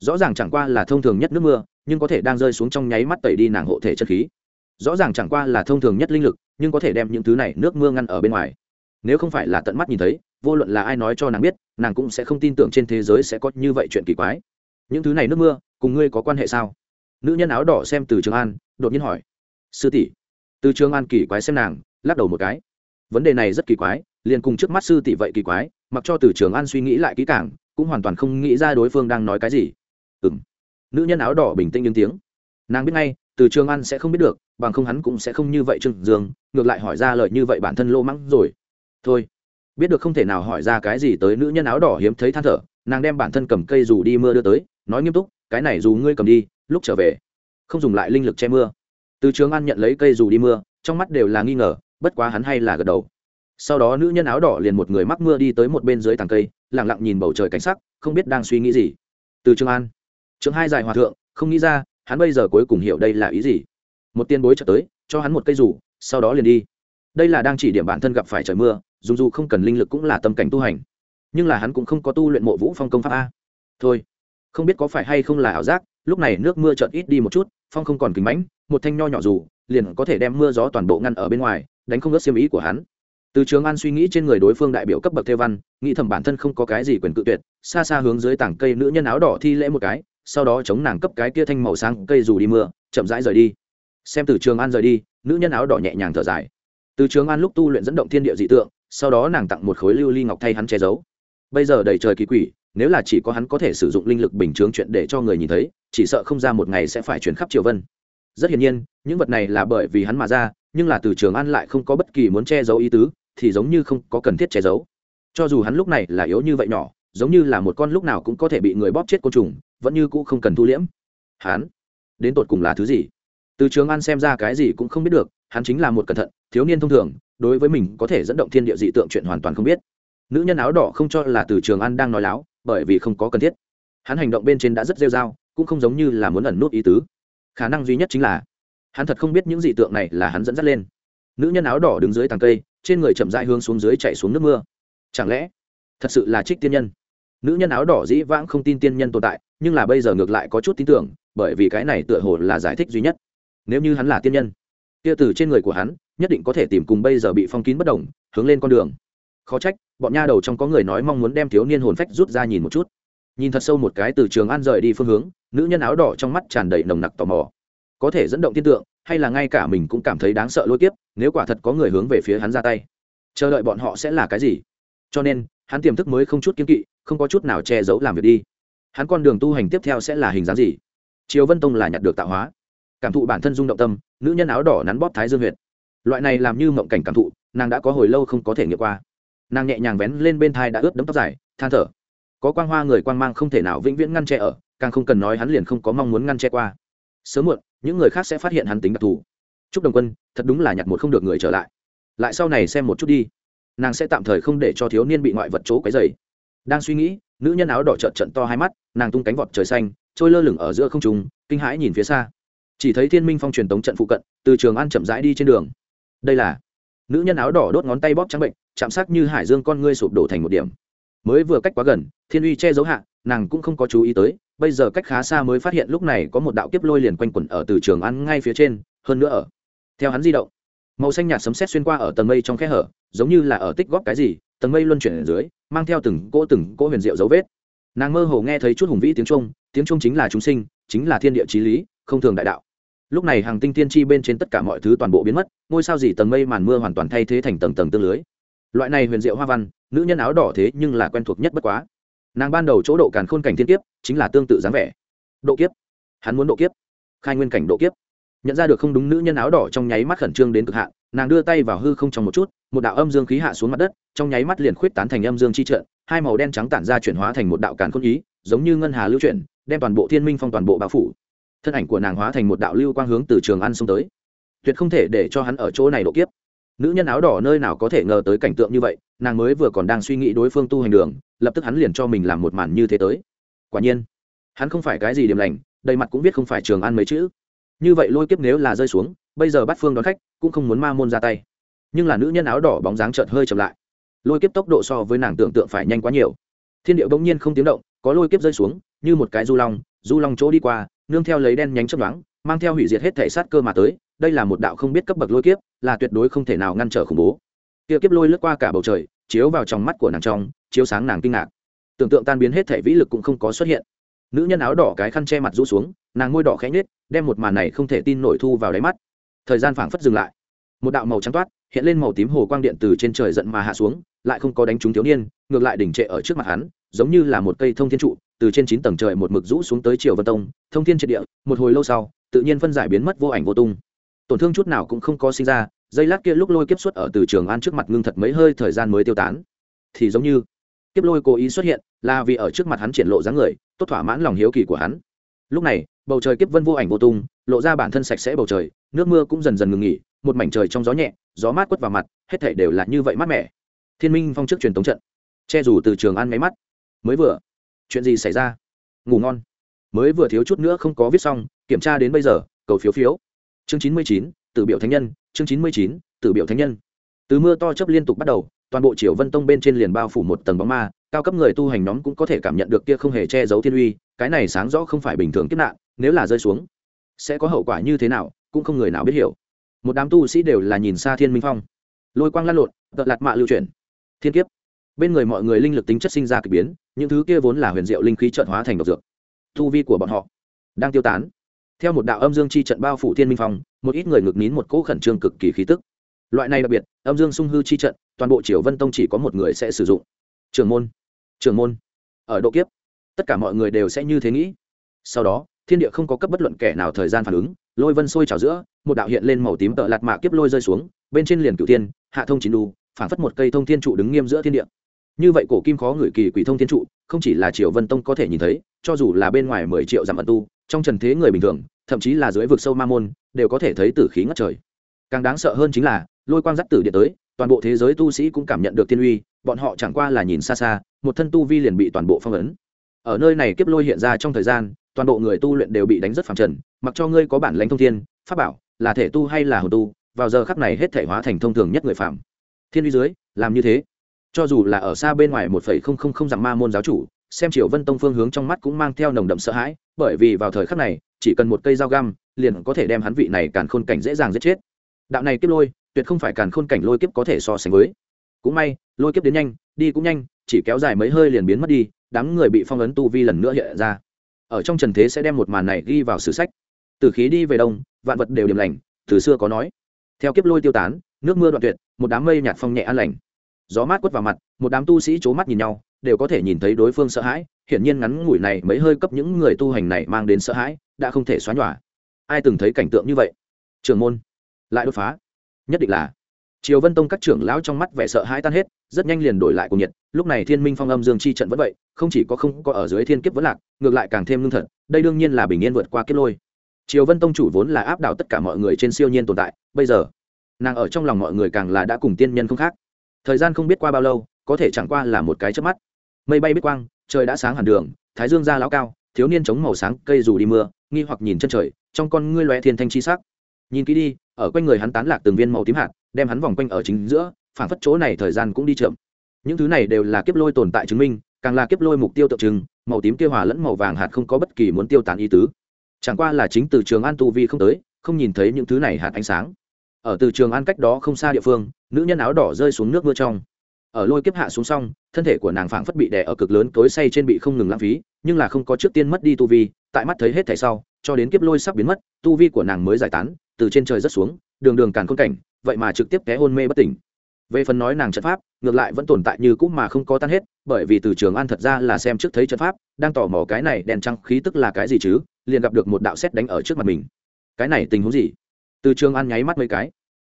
Rõ ràng chẳng qua là thông thường nhất nước mưa, nhưng có thể đang rơi xuống trong nháy mắt tẩy đi nàng hộ thể chất khí. Rõ ràng chẳng qua là thông thường nhất linh lực, nhưng có thể đem những thứ này nước mưa ngăn ở bên ngoài. Nếu không phải là tận mắt nhìn thấy, vô luận là ai nói cho nàng biết, nàng cũng sẽ không tin tưởng trên thế giới sẽ có như vậy chuyện kỳ quái những thứ này nước mưa, cùng ngươi có quan hệ sao? Nữ nhân áo đỏ xem từ trường an, đột nhiên hỏi. Sư tỷ. Từ trường an kỳ quái xem nàng, lắc đầu một cái. Vấn đề này rất kỳ quái, liền cùng trước mắt sư tỷ vậy kỳ quái, mặc cho từ trường an suy nghĩ lại kỹ càng, cũng hoàn toàn không nghĩ ra đối phương đang nói cái gì. Ừ m nữ nhân áo đỏ bình tĩnh những tiếng. Nàng biết ngay, từ trường an sẽ không biết được, bằng không hắn cũng sẽ không như vậy trương dương, ngược lại hỏi ra lời như vậy bản thân lô mắng rồi. Thôi. Biết được không thể nào hỏi ra cái gì tới nữ nhân áo đỏ hiếm thấy than thở, nàng đem bản thân cầm cây dù đi mưa đưa tới nói nghiêm túc, cái này dù ngươi cầm đi, lúc trở về, không dùng lại linh lực che mưa. Từ trường an nhận lấy cây dù đi mưa, trong mắt đều là nghi ngờ, bất quá hắn hay là gật đầu. Sau đó nữ nhân áo đỏ liền một người mắc mưa đi tới một bên dưới tàng cây lẳng lặng nhìn bầu trời cảnh sắc, không biết đang suy nghĩ gì. Từ trường an trường hai dài hòa thượng, không nghĩ ra, hắn bây giờ cuối cùng hiểu đây là ý gì. Một tiên bối trở tới, cho hắn một cây rủ sau đó liền đi. Đây là đang chỉ điểm bản thân gặp phải trời mưa dù dù không cần linh lực cũng là tâm cảnh tu hành. Nhưng là hắn cũng không có tu luyện mộ vũ phong công pháp a. Thôi không biết có phải hay không là ảo giác, lúc này nước mưa chợt ít đi một chút, phong không còn kính mãnh, một thanh nho nhỏ dù, liền có thể đem mưa gió toàn bộ ngăn ở bên ngoài, đánh không ớt xiêm ý của hắn. Từ trường an suy nghĩ trên người đối phương đại biểu cấp bậc theo văn, nghĩ thầm bản thân không có cái gì quyền cự tuyệt, xa xa hướng dưới tảng cây nữ nhân áo đỏ thi lễ một cái, sau đó chống nàng cấp cái kia thanh màu sáng cây dù đi mưa, chậm rãi rời đi. Xem từ trường an rời đi, nữ nhân áo đỏ nhẹ nhàng thở dài. Từ trường an lúc tu luyện dẫn động thiên địa dị tượng, sau đó nàng tặng một khối lưu ly ngọc thay hắn che giấu. Bây giờ đầy trời kỳ quỷ nếu là chỉ có hắn có thể sử dụng linh lực bình chướng chuyện để cho người nhìn thấy, chỉ sợ không ra một ngày sẽ phải chuyển khắp triều vân. Rất hiển nhiên, những vật này là bởi vì hắn mà ra, nhưng là từ trường an lại không có bất kỳ muốn che giấu ý tứ, thì giống như không có cần thiết che giấu. Cho dù hắn lúc này là yếu như vậy nhỏ, giống như là một con lúc nào cũng có thể bị người bóp chết côn trùng, vẫn như cũ không cần thu liễm. Hắn, đến tột cùng là thứ gì? Từ trường an xem ra cái gì cũng không biết được, hắn chính là một cẩn thận, thiếu niên thông thường, đối với mình có thể dẫn động thiên địa dị tượng chuyện hoàn toàn không biết. Nữ nhân áo đỏ không cho là từ trường an đang nói láo bởi vì không có cần thiết. Hắn hành động bên trên đã rất rêu r a o cũng không giống như là muốn ẩn nút ý tứ. Khả năng duy nhất chính là, hắn thật không biết những dị tượng này là hắn dẫn dắt lên. Nữ nhân áo đỏ đứng dưới tàng cây, trên người chậm dại hướng xuống dưới chạy xuống nước mưa. Chẳng lẽ, thật sự là trích tiên nhân? Nữ nhân áo đỏ dĩ vãng không tin tiên nhân tồn tại, nhưng là bây giờ ngược lại có chút tin tưởng, bởi vì cái này tựa hồ là giải thích duy nhất. Nếu như hắn là tiên nhân, kia từ trên người của hắn, nhất định có thể tìm cùng bây giờ bị phong kín bất đồng hướng lên con đường khó trách, bọn nha đầu trong có người nói mong muốn đem thiếu niên hồn phách rút ra nhìn một chút. Nhìn thật sâu một cái từ trường an rời đi phương hướng, nữ nhân áo đỏ trong mắt tràn đầy nồng nặc tò mò. Có thể dẫn động tiên tượng hay là ngay cả mình cũng cảm thấy đáng sợ lôi tiếp nếu quả thật có người hướng về phía hắn ra tay. Chờ đợi bọn họ sẽ là cái gì? Cho nên, hắn tiềm thức mới không chút kiên kỵ, không có chút nào che giấu làm việc đi. Hắn con đường tu hành tiếp theo sẽ là hình dáng gì? Triều vân tông là nhặt được tạo hóa. Cảm thụ bản thân rung động tâm, nữ nhân áo đỏ nắn bóp thái dương huyệt. Loại này làm như mộng cảnh cảm thụ, nàng đã có hồi lâu không có thể nghiệm qua nàng nhẹ nhàng vén lên bên thai đã ướt đấm tóc dài, than thở. Có quang hoa người quang mang không thể nào vĩnh viễn ngăn che ở, càng không cần nói hắn liền không có mong muốn ngăn che qua. Sớm muộn, những người khác sẽ phát hiện hắn tính đặc thù. Chúc đồng quân, thật đúng là nhặt một không được người trở lại. Lại sau này xem một chút đi. Nàng sẽ tạm thời không để cho thiếu niên bị ngoại vật chỗ quấy dày đang suy nghĩ, nữ nhân áo đỏ trợn trận to hai mắt, nàng tung cánh vọt trời xanh, trôi lơ lửng ở giữa không trùng kinh hãi nhìn phía xa. Chỉ thấy thiên minh phong truyền tống trận phụ cận, từ trường an chậm rãi đi trên đường. Đây là nữ nhân áo đỏ đốt ngón tay bóp trắng bệnh, chạm sắc như hải dương con ngươi sụp đổ thành một điểm. Mới vừa cách quá gần, thiên uy che giấu hạ, nàng cũng không có chú ý tới, bây giờ cách khá xa mới phát hiện lúc này có một đạo kiếp lôi liền quanh quẩn ở từ trường ăn ngay phía trên, hơn nữa ở. Theo hắn di động, màu xanh nhạt sấm sét xuyên qua ở tầng mây trong khe hở, giống như là ở tích góp cái gì, tầng mây luân chuyển ở dưới, mang theo từng cỗ từng cỗ huyền diệu dấu vết. Nàng mơ hồ nghe thấy chút hùng vĩ tiếng trung tiếng trung chính là chúng sinh, chính là thiên địa chí lý, không thường đại đạo lúc này hàng tinh tiên tri bên trên tất cả mọi thứ toàn bộ biến mất, ngôi sao gì tầng mây màn mưa hoàn toàn thay thế thành tầng tầng tương lưới. Loại này huyền diệu hoa văn, nữ nhân áo đỏ thế nhưng là quen thuộc nhất bất quá. Nàng ban đầu chỗ độ càn khôn cảnh thiên kiếp, chính là tương tự dáng vẻ. Độ kiếp. Hắn muốn độ kiếp. Khai nguyên cảnh độ kiếp. Nhận ra được không đúng nữ nhân áo đỏ trong nháy mắt khẩn trương đến cực hạn, nàng đưa tay vào hư không trong một chút, một đạo âm dương khí hạ xuống mặt đất, trong nháy mắt liền khuyết tán thành âm dương chi trận, hai màu đen trắng tản ra chuyển hóa thành một đạo càn khôn ý, giống như ngân hà lưu chuyển, đem toàn bộ thiên minh phong toàn bộ bao phủ thân ảnh của nàng hóa thành một đạo lưu quang hướng từ trường ăn xông tới. Tuyệt không thể để cho hắn ở chỗ này độ kiếp. Nữ nhân áo đỏ nơi nào có thể ngờ tới cảnh tượng như vậy, nàng mới vừa còn đang suy nghĩ đối phương tu hành đường, lập tức hắn liền cho mình làm một màn như thế tới. Quả nhiên, hắn không phải cái gì điểm lành, đầy mặt cũng biết không phải trường ăn mấy chữ. Như vậy lôi kiếp nếu là rơi xuống, bây giờ bắt phương đón khách, cũng không muốn ma môn ra tay. Nhưng là nữ nhân áo đỏ bóng dáng chợt hơi chậm lại. Lôi kiếp tốc độ so với nàng tưởng tượng phải nhanh quá nhiều. Thiên điệu bỗng nhiên không tiếng động, có lôi kiếp rơi xuống, như một cái du long du long chỗ đi qua nương theo lấy đen nhánh chấp đoán mang theo hủy diệt hết thể sát cơ mà tới, đây là một đạo không biết cấp bậc lôi kiếp, là tuyệt đối không thể nào ngăn trở khủng bố. Kia kiếp lôi lướt qua cả bầu trời, chiếu vào trong mắt của nàng trong, chiếu sáng nàng kinh ngạc. Tưởng tượng tan biến hết thể vĩ lực cũng không có xuất hiện. Nữ nhân áo đỏ cái khăn che mặt rũ xuống, nàng môi đỏ khẽ nhết đem một màn này không thể tin nổi thu vào đáy mắt. Thời gian phảng phất dừng lại. Một đạo màu trắng toát, hiện lên màu tím hồ quang điện từ trên trời giận mà hạ xuống, lại không có đánh trúng thiếu niên, ngược lại đỉnh trệ ở trước mặt hắn giống như là một cây thông thiên trụ, từ trên chín tầng trời một mực rũ xuống tới triều vân tông, thông thiên triệt địa, một hồi lâu sau, tự nhiên phân giải biến mất vô ảnh vô tung. Tổn thương chút nào cũng không có sinh ra, dây lát kia lúc lôi kiếp xuất ở từ trường an trước mặt ngưng thật mấy hơi thời gian mới tiêu tán. Thì giống như, kiếp lôi cố ý xuất hiện, là vì ở trước mặt hắn triển lộ dáng người, tốt thỏa mãn lòng hiếu kỳ của hắn. Lúc này, bầu trời kiếp vân vô ảnh vô tung, lộ ra bản thân sạch sẽ bầu trời, nước mưa cũng dần dần ngừng nghỉ, một mảnh trời trong gió nhẹ, gió mát quất vào mặt, hết thể đều là như vậy mát mẻ. Thiên minh phong trước truyền tống trận, che dù từ trường an máy mắt mới vừa. Chuyện gì xảy ra? Ngủ ngon. Mới vừa thiếu chút nữa không có viết xong, kiểm tra đến bây giờ, cầu phiếu phiếu. Chương chín mươi chín từ biểu thánh nhân, chương chín mươi chín từ biểu thánh nhân. Từ mưa to chấp liên tục bắt đầu, toàn bộ triều vân tông bên trên liền bao phủ một tầng bóng ma, cao cấp người tu hành nhóm cũng có thể cảm nhận được kia không hề che giấu thiên uy, cái này sáng rõ không phải bình thường kiếp nạn, nếu là rơi xuống, sẽ có hậu quả như thế nào, cũng không người nào biết hiểu. Một đám tu sĩ đều là nhìn xa thiên minh phong. Lôi quang lăn lộn tợn lạt mạ lưu chuyển. Thiên kiếp bên người mọi người linh lực tính chất sinh ra k ỳ biến, những thứ kia vốn là huyền diệu linh khí trợn hóa thành độc dược. Tu vi của bọn họ đang tiêu tán. Theo một đạo âm dương chi trận bao phủ thiên minh phong, một ít người ngực nín một cỗ khẩn trương cực kỳ khí tức. Loại này đặc biệt, âm dương sung hư chi trận, toàn bộ triều vân tông chỉ có một người sẽ sử dụng. Trường môn. Trường môn. Ở độ kiếp, tất cả mọi người đều sẽ như thế nghĩ. Sau đó, thiên địa không có cấp bất luận kẻ nào thời gian phản ứng, lôi vân sôi trào giữa, một đạo hiện lên màu tím tợ lạt mạ kiếp lôi rơi xuống, bên trên liền cửu tiên hạ thông chín đu, phản phất một cây thông thiên trụ đứng nghiêm giữa thiên địa như vậy cổ kim khó ngửi kỳ quỷ thông thiên trụ, không chỉ là triều vân tông có thể nhìn thấy, cho dù là bên ngoài mười triệu giảm ẩn tu, trong trần thế người bình thường, thậm chí là dưới vực sâu ma môn, đều có thể thấy tử khí ngất trời. Càng đáng sợ hơn chính là, lôi quang dắt tử điện tới, toàn bộ thế giới tu sĩ cũng cảm nhận được thiên uy, bọn họ chẳng qua là nhìn xa xa, một thân tu vi liền bị toàn bộ phong ấn. Ở nơi này kiếp lôi hiện ra trong thời gian, toàn bộ người tu luyện đều bị đánh rất phẳng trần, mặc cho ngươi có bản lãnh thông thiên, pháp bảo, là thể tu hay là hồn tu, vào giờ khắc này hết thể hóa thành thông thường nhất người phạm thiên uy dưới, làm như thế cho dù là ở xa bên ngoài một phẩy không không không dặm ma môn giáo chủ, xem triều vân tông phương hướng trong mắt cũng mang theo nồng đậm sợ hãi, bởi vì vào thời khắc này, chỉ cần một cây dao găm, liền có thể đem hắn vị này càn khôn cảnh dễ dàng giết chết. Đạo này kiếp lôi, tuyệt không phải càn khôn cảnh lôi kiếp có thể so sánh với. Cũng may, lôi kiếp đến nhanh, đi cũng nhanh, chỉ kéo dài mấy hơi liền biến mất đi, đám người bị phong ấn tu vi lần nữa hiện ra. Ở trong trần thế sẽ đem một màn này ghi vào sử sách. Từ khí đi về đông, vạn vật đều điểm lành, từ xưa có nói. Theo kiếp lôi tiêu tán, nước mưa đoạn tuyệt, một đám mây nhạt phong nhẹ an lành gió mát quất vào mặt, một đám tu sĩ c h ố mắt nhìn nhau, đều có thể nhìn thấy đối phương sợ hãi, hiển nhiên ngắn ngủi này mấy hơi cấp những người tu hành này mang đến sợ hãi, đã không thể xóa nhòa. Ai từng thấy cảnh tượng như vậy? Trường môn, lại đột phá. Nhất định là. Triều vân tông các trưởng lão trong mắt vẻ sợ hãi tan hết, rất nhanh liền đổi lại cùng nhiệt, lúc này thiên minh phong âm dương chi trận vẫn vậy, không chỉ có không có ở dưới thiên kiếp vẫn lạc, ngược lại càng thêm lương thật, đây đương nhiên là bình yên vượt qua kiếp lôi. Triều vân tông chủ vốn là áp đảo tất cả mọi người trên siêu nhiên tồn tại, bây giờ, nàng ở trong lòng mọi người càng là đã cùng tiên nhân không khác thời gian không biết qua bao lâu, có thể chẳng qua là một cái chớp mắt. Mây bay biết quang, trời đã sáng hẳn đường, thái dương ra lão cao, thiếu niên chống màu sáng, cây dù đi mưa, nghi hoặc nhìn chân trời, trong con ngươi loe thiên thanh chi sắc. Nhìn kỹ đi, ở quanh người hắn tán lạc từng viên màu tím hạt, đem hắn vòng quanh ở chính giữa phản phất chỗ này thời gian cũng đi chậm. Những thứ này đều là kiếp lôi tồn tại chứng minh, càng là kiếp lôi mục tiêu tượng trưng, màu tím tiêu hòa lẫn màu vàng hạt không có bất kỳ muốn tiêu tán ý tứ. Chẳng qua là chính từ trường an tu vi không tới, không nhìn thấy những thứ này hạt ánh sáng ở từ trường an cách đó không xa địa phương, nữ nhân áo đỏ rơi xuống nước mưa trong. Ở lôi kiếp hạ xuống xong, thân thể của nàng phảng phất bị đè ở cực lớn tối say trên bị không ngừng lãng phí, nhưng là không có trước tiên mất đi tu vi, tại mắt thấy hết thảy sau, cho đến kiếp lôi sắp biến mất, tu vi của nàng mới giải tán, từ trên trời rất xuống, đường đường càn khôn cảnh, vậy mà trực tiếp té hôn mê bất tỉnh. Về phần nói nàng trận pháp, ngược lại vẫn tồn tại như cũ mà không có tan hết, bởi vì từ trường an thật ra là xem trước thấy trận pháp, đang tò mò cái này đèn trăng khí tức là cái gì chứ, liền gặp được một đạo xét đánh ở trước mặt mình. Cái này tình huống gì? Từ trường an nháy mắt mấy cái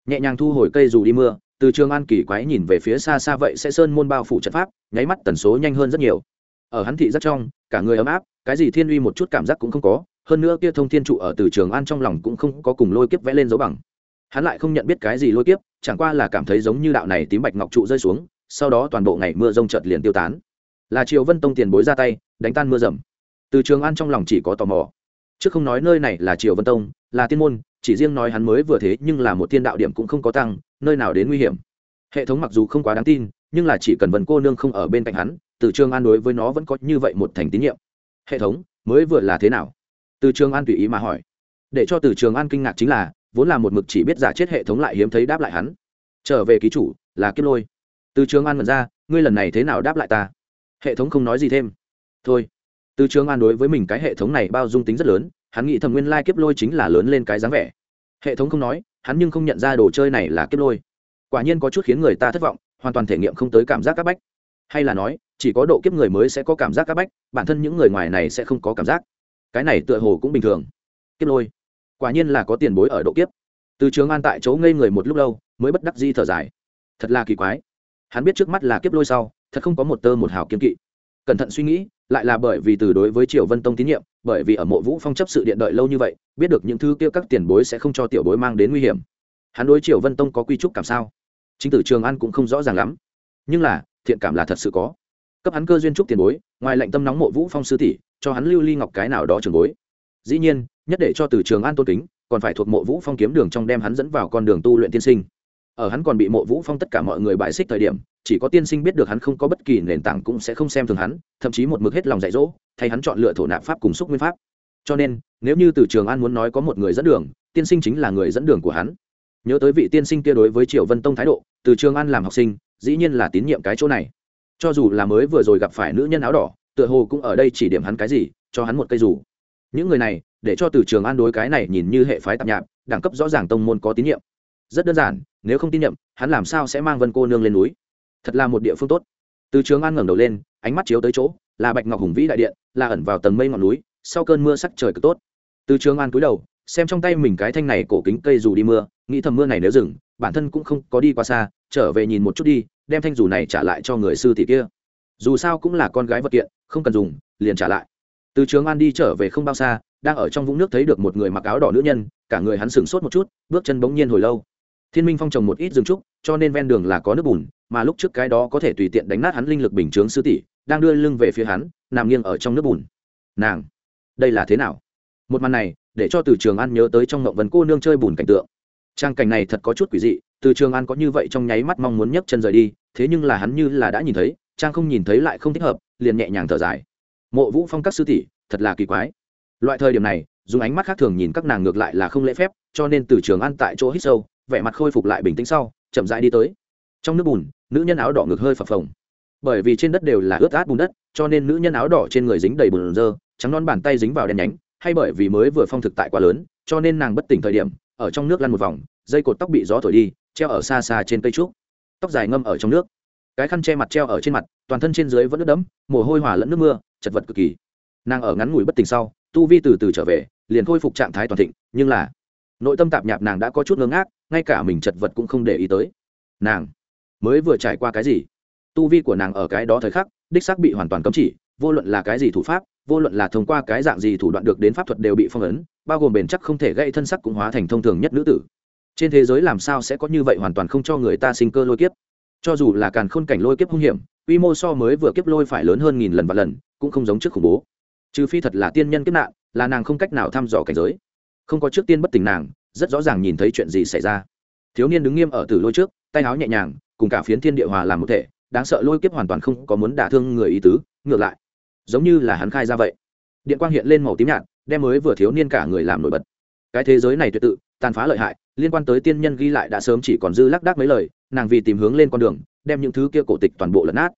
nhẹ nhàng thu hồi cây dù đi mưa, từ trường an kỳ quái nhìn về phía xa xa vậy sẽ sơn môn bao phủ trận pháp, nháy mắt tần số nhanh hơn rất nhiều. Ở hắn thị rất trong, cả người ấm áp, cái gì thiên uy một chút cảm giác cũng không có, hơn nữa kia thông thiên trụ ở từ trường an trong lòng cũng không có cùng lôi kiếp vẽ lên dấu bằng. Hắn lại không nhận biết cái gì lôi kiếp, chẳng qua là cảm thấy giống như đạo này tím bạch ngọc trụ rơi xuống, sau đó toàn bộ ngày mưa rông chợt liền tiêu tán. Là triều vân tông tiền bối ra tay, đánh tan mưa rầm. Từ trường an trong lòng chỉ có tò mò chứ không nói nơi này là triều vân tông, là tiên môn, chỉ riêng nói hắn mới vừa thế nhưng là một thiên đạo điểm cũng không có tăng, nơi nào đến nguy hiểm. Hệ thống mặc dù không quá đáng tin, nhưng là chỉ cần vần cô nương không ở bên cạnh hắn, từ trường an đối với nó vẫn có như vậy một thành tín nhiệm. Hệ thống, mới vừa là thế nào? Từ trường an tùy ý mà hỏi. Để cho từ trường an kinh ngạc chính là, vốn là một mực chỉ biết giả chết hệ thống lại hiếm thấy đáp lại hắn. Trở về ký chủ, là kiếp lôi. Từ trường an mật ra, ngươi lần này thế nào đáp lại ta? Hệ thống không nói gì thêm. Thôi từ trường an đối với mình cái hệ thống này bao dung tính rất lớn, hắn nghĩ thầm nguyên lai kiếp lôi chính là lớn lên cái dáng vẻ. Hệ thống không nói, hắn nhưng không nhận ra đồ chơi này là kiếp lôi. Quả nhiên có chút khiến người ta thất vọng, hoàn toàn thể nghiệm không tới cảm giác áp bách. Hay là nói, chỉ có độ kiếp người mới sẽ có cảm giác áp bách, bản thân những người ngoài này sẽ không có cảm giác. Cái này tựa hồ cũng bình thường. Kiếp lôi. Quả nhiên là có tiền bối ở độ kiếp. Từ trường an tại chỗ ngây người một lúc lâu, mới bất đắc di thở dài. Thật là kỳ quái. Hắn biết trước mắt là kiếp lôi sau, thật không có một tơ một hào kiếm kỵ. Cẩn thận suy nghĩ lại là bởi vì từ đối với triều vân tông tín nhiệm, bởi vì ở mộ vũ phong chấp sự điện đợi lâu như vậy, biết được những thứ kia các tiền bối sẽ không cho tiểu bối mang đến nguy hiểm. Hắn đối triều vân tông có quy trúc cảm sao? Chính tử trường an cũng không rõ ràng lắm. Nhưng là, thiện cảm là thật sự có. Cấp hắn cơ duyên trúc tiền bối, ngoài lệnh tâm nóng mộ vũ phong sư tỷ, cho hắn lưu ly ngọc cái nào đó trường bối. Dĩ nhiên, nhất để cho từ trường an tôn kính, còn phải thuộc mộ vũ phong kiếm đường trong đem hắn dẫn vào con đường tu luyện tiên sinh ở hắn còn bị mộ vũ phong tất cả mọi người bại xích thời điểm, chỉ có tiên sinh biết được hắn không có bất kỳ nền tảng cũng sẽ không xem thường hắn, thậm chí một mực hết lòng dạy dỗ, thay hắn chọn lựa thổ nạp pháp cùng xúc nguyên pháp. Cho nên, nếu như từ trường an muốn nói có một người dẫn đường, tiên sinh chính là người dẫn đường của hắn. Nhớ tới vị tiên sinh kia đối với triều vân tông thái độ, từ trường an làm học sinh, dĩ nhiên là tín nhiệm cái chỗ này. Cho dù là mới vừa rồi gặp phải nữ nhân áo đỏ, tựa hồ cũng ở đây chỉ điểm hắn cái gì, cho hắn một cây dù. Những người này, để cho từ trường an đối cái này nhìn như hệ phái tạp nhạp, đẳng cấp rõ ràng tông môn có tín nhiệm rất đơn giản, nếu không tin nhiệm hắn làm sao sẽ mang vân cô nương lên núi? Thật là một địa phương tốt. Từ trường an ngẩng đầu lên, ánh mắt chiếu tới chỗ, là bạch ngọc hùng vĩ đại điện, là ẩn vào tầng mây ngọn núi, sau cơn mưa sắc trời cực tốt. Từ trường an cúi đầu, xem trong tay mình cái thanh này cổ kính cây dù đi mưa, nghĩ thầm mưa này nếu dừng, bản thân cũng không có đi qua xa, trở về nhìn một chút đi, đem thanh dù này trả lại cho người sư tỷ kia. Dù sao cũng là con gái vật kiện, không cần dùng, liền trả lại. Từ trường an đi trở về không bao xa, đang ở trong vũng nước thấy được một người mặc áo đỏ nữ nhân, cả người hắn sửng sốt một chút, bước chân bỗng nhiên hồi lâu thiên minh phong trồng một ít rừng trúc, cho nên ven đường là có nước bùn, mà lúc trước cái đó có thể tùy tiện đánh nát hắn linh lực bình chướng sư tỷ, đang đưa lưng về phía hắn, nằm nghiêng ở trong nước bùn. Nàng, đây là thế nào? Một màn này, để cho từ trường an nhớ tới trong ngậu vấn cô nương chơi bùn cảnh tượng. Trang cảnh này thật có chút quỷ dị, từ trường an có như vậy trong nháy mắt mong muốn nhấc chân rời đi, thế nhưng là hắn như là đã nhìn thấy, trang không nhìn thấy lại không thích hợp, liền nhẹ nhàng thở dài. Mộ vũ phong các sư tỷ, thật là kỳ quái. Loại thời điểm này, dùng ánh mắt khác thường nhìn các nàng ngược lại là không lễ phép, cho nên từ trường an tại chỗ hít sâu vẻ mặt khôi phục lại bình tĩnh sau, chậm rãi đi tới. Trong nước bùn, nữ nhân áo đỏ ngực hơi phập phồng. Bởi vì trên đất đều là ướt át bùn đất, cho nên nữ nhân áo đỏ trên người dính đầy bùn dơ trắng non bàn tay dính vào đen nhánh, hay bởi vì mới vừa phong thực tại quá lớn, cho nên nàng bất tỉnh thời điểm, ở trong nước lăn một vòng, dây cột tóc bị gió thổi đi, treo ở xa xa trên cây trúc. Tóc dài ngâm ở trong nước. Cái khăn che mặt treo ở trên mặt, toàn thân trên dưới vẫn nước đẫm, mồ hôi hòa lẫn nước mưa, chật vật cực kỳ. Nàng ở ngắn ngủi bất tỉnh sau, tu vi từ từ trở về, liền khôi phục trạng thái toàn thịnh, nhưng là, nội tâm tạp nhạp nàng đã có chút ngơ ngác ngay cả mình chật vật cũng không để ý tới. Nàng mới vừa trải qua cái gì? Tu vi của nàng ở cái đó thời khắc, đích xác bị hoàn toàn cấm chỉ, vô luận là cái gì thủ pháp, vô luận là thông qua cái dạng gì thủ đoạn được đến pháp thuật đều bị phong ấn, bao gồm bền chắc không thể gây thân sắc cũng hóa thành thông thường nhất nữ tử. Trên thế giới làm sao sẽ có như vậy hoàn toàn không cho người ta sinh cơ lôi kiếp? Cho dù là càn khôn cảnh lôi kiếp hung hiểm, quy mô so mới vừa kiếp lôi phải lớn hơn nghìn lần và lần, cũng không giống trước khủng bố. Trừ phi thật là tiên nhân kiếp nạn, là nàng không cách nào thăm dò cảnh giới. Không có trước tiên bất tỉnh nàng rất rõ ràng nhìn thấy chuyện gì xảy ra. Thiếu niên đứng nghiêm ở tử lôi trước, tay áo nhẹ nhàng, cùng cả phiến thiên địa hòa làm một thể, đáng sợ lôi kiếp hoàn toàn không có muốn đả thương người ý tứ, ngược lại, giống như là hắn khai ra vậy. Điện quang hiện lên màu tím nhạt, đem mới vừa thiếu niên cả người làm nổi bật. Cái thế giới này tuyệt tự, tàn phá lợi hại, liên quan tới tiên nhân ghi lại đã sớm chỉ còn dư lác đác mấy lời, nàng vì tìm hướng lên con đường, đem những thứ kia cổ tịch toàn bộ lật nát.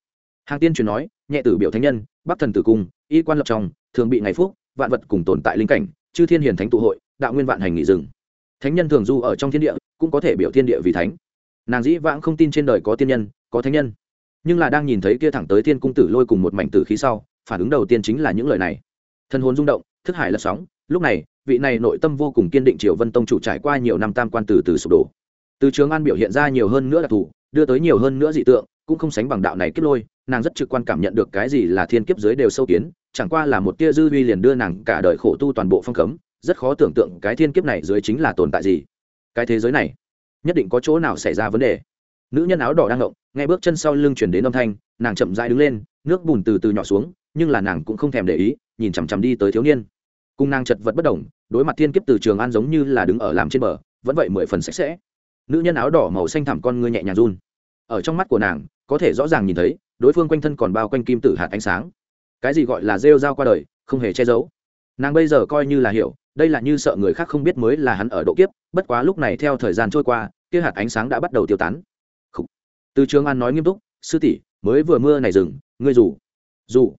Hàng tiên truyền nói, nhẹ tử biểu thánh nhân, bắc thần tử cung, y quan lập trong thường bị ngày phúc, vạn vật cùng tồn tại linh cảnh, chư thiên hiền thánh tụ hội, đạo nguyên vạn hành nghỉ rừng thánh nhân thường du ở trong thiên địa, cũng có thể biểu thiên địa vì thánh. Nàng dĩ vãng không tin trên đời có tiên nhân, có thánh nhân. Nhưng là đang nhìn thấy kia thẳng tới thiên cung tử lôi cùng một mảnh tử khí sau, phản ứng đầu tiên chính là những lời này. Thân hồn rung động, thức hải lật sóng. Lúc này, vị này nội tâm vô cùng kiên định triều vân tông chủ trải qua nhiều năm tam quan từ từ sụp đổ. Từ trường an biểu hiện ra nhiều hơn nữa đặc thù, đưa tới nhiều hơn nữa dị tượng, cũng không sánh bằng đạo này kết lôi, nàng rất trực quan cảm nhận được cái gì là thiên kiếp giới đều sâu kiến, chẳng qua là một tia dư vi liền đưa nàng cả đời khổ tu toàn bộ phong cấm rất khó tưởng tượng cái thiên kiếp này dưới chính là tồn tại gì. Cái thế giới này, nhất định có chỗ nào xảy ra vấn đề. Nữ nhân áo đỏ đang ngộng nghe bước chân sau lưng chuyển đến âm thanh, nàng chậm rãi đứng lên, nước bùn từ từ nhỏ xuống, nhưng là nàng cũng không thèm để ý, nhìn chằm chằm đi tới thiếu niên. Cung nàng chật vật bất đồng, đối mặt thiên kiếp từ trường an giống như là đứng ở làm trên bờ, vẫn vậy mười phần sạch sẽ. Nữ nhân áo đỏ màu xanh thẳm con ngươi nhẹ nhàng run. Ở trong mắt của nàng, có thể rõ ràng nhìn thấy, đối phương quanh thân còn bao quanh kim tử hạt ánh sáng. Cái gì gọi là rêu dao qua đời, không hề che giấu. Nàng bây giờ coi như là hiểu đây là như sợ người khác không biết mới là hắn ở độ kiếp, bất quá lúc này theo thời gian trôi qua, kia hạt ánh sáng đã bắt đầu tiêu tán. Từ trường an nói nghiêm túc, sư tỷ, mới vừa mưa này dừng, ngươi rủ dù.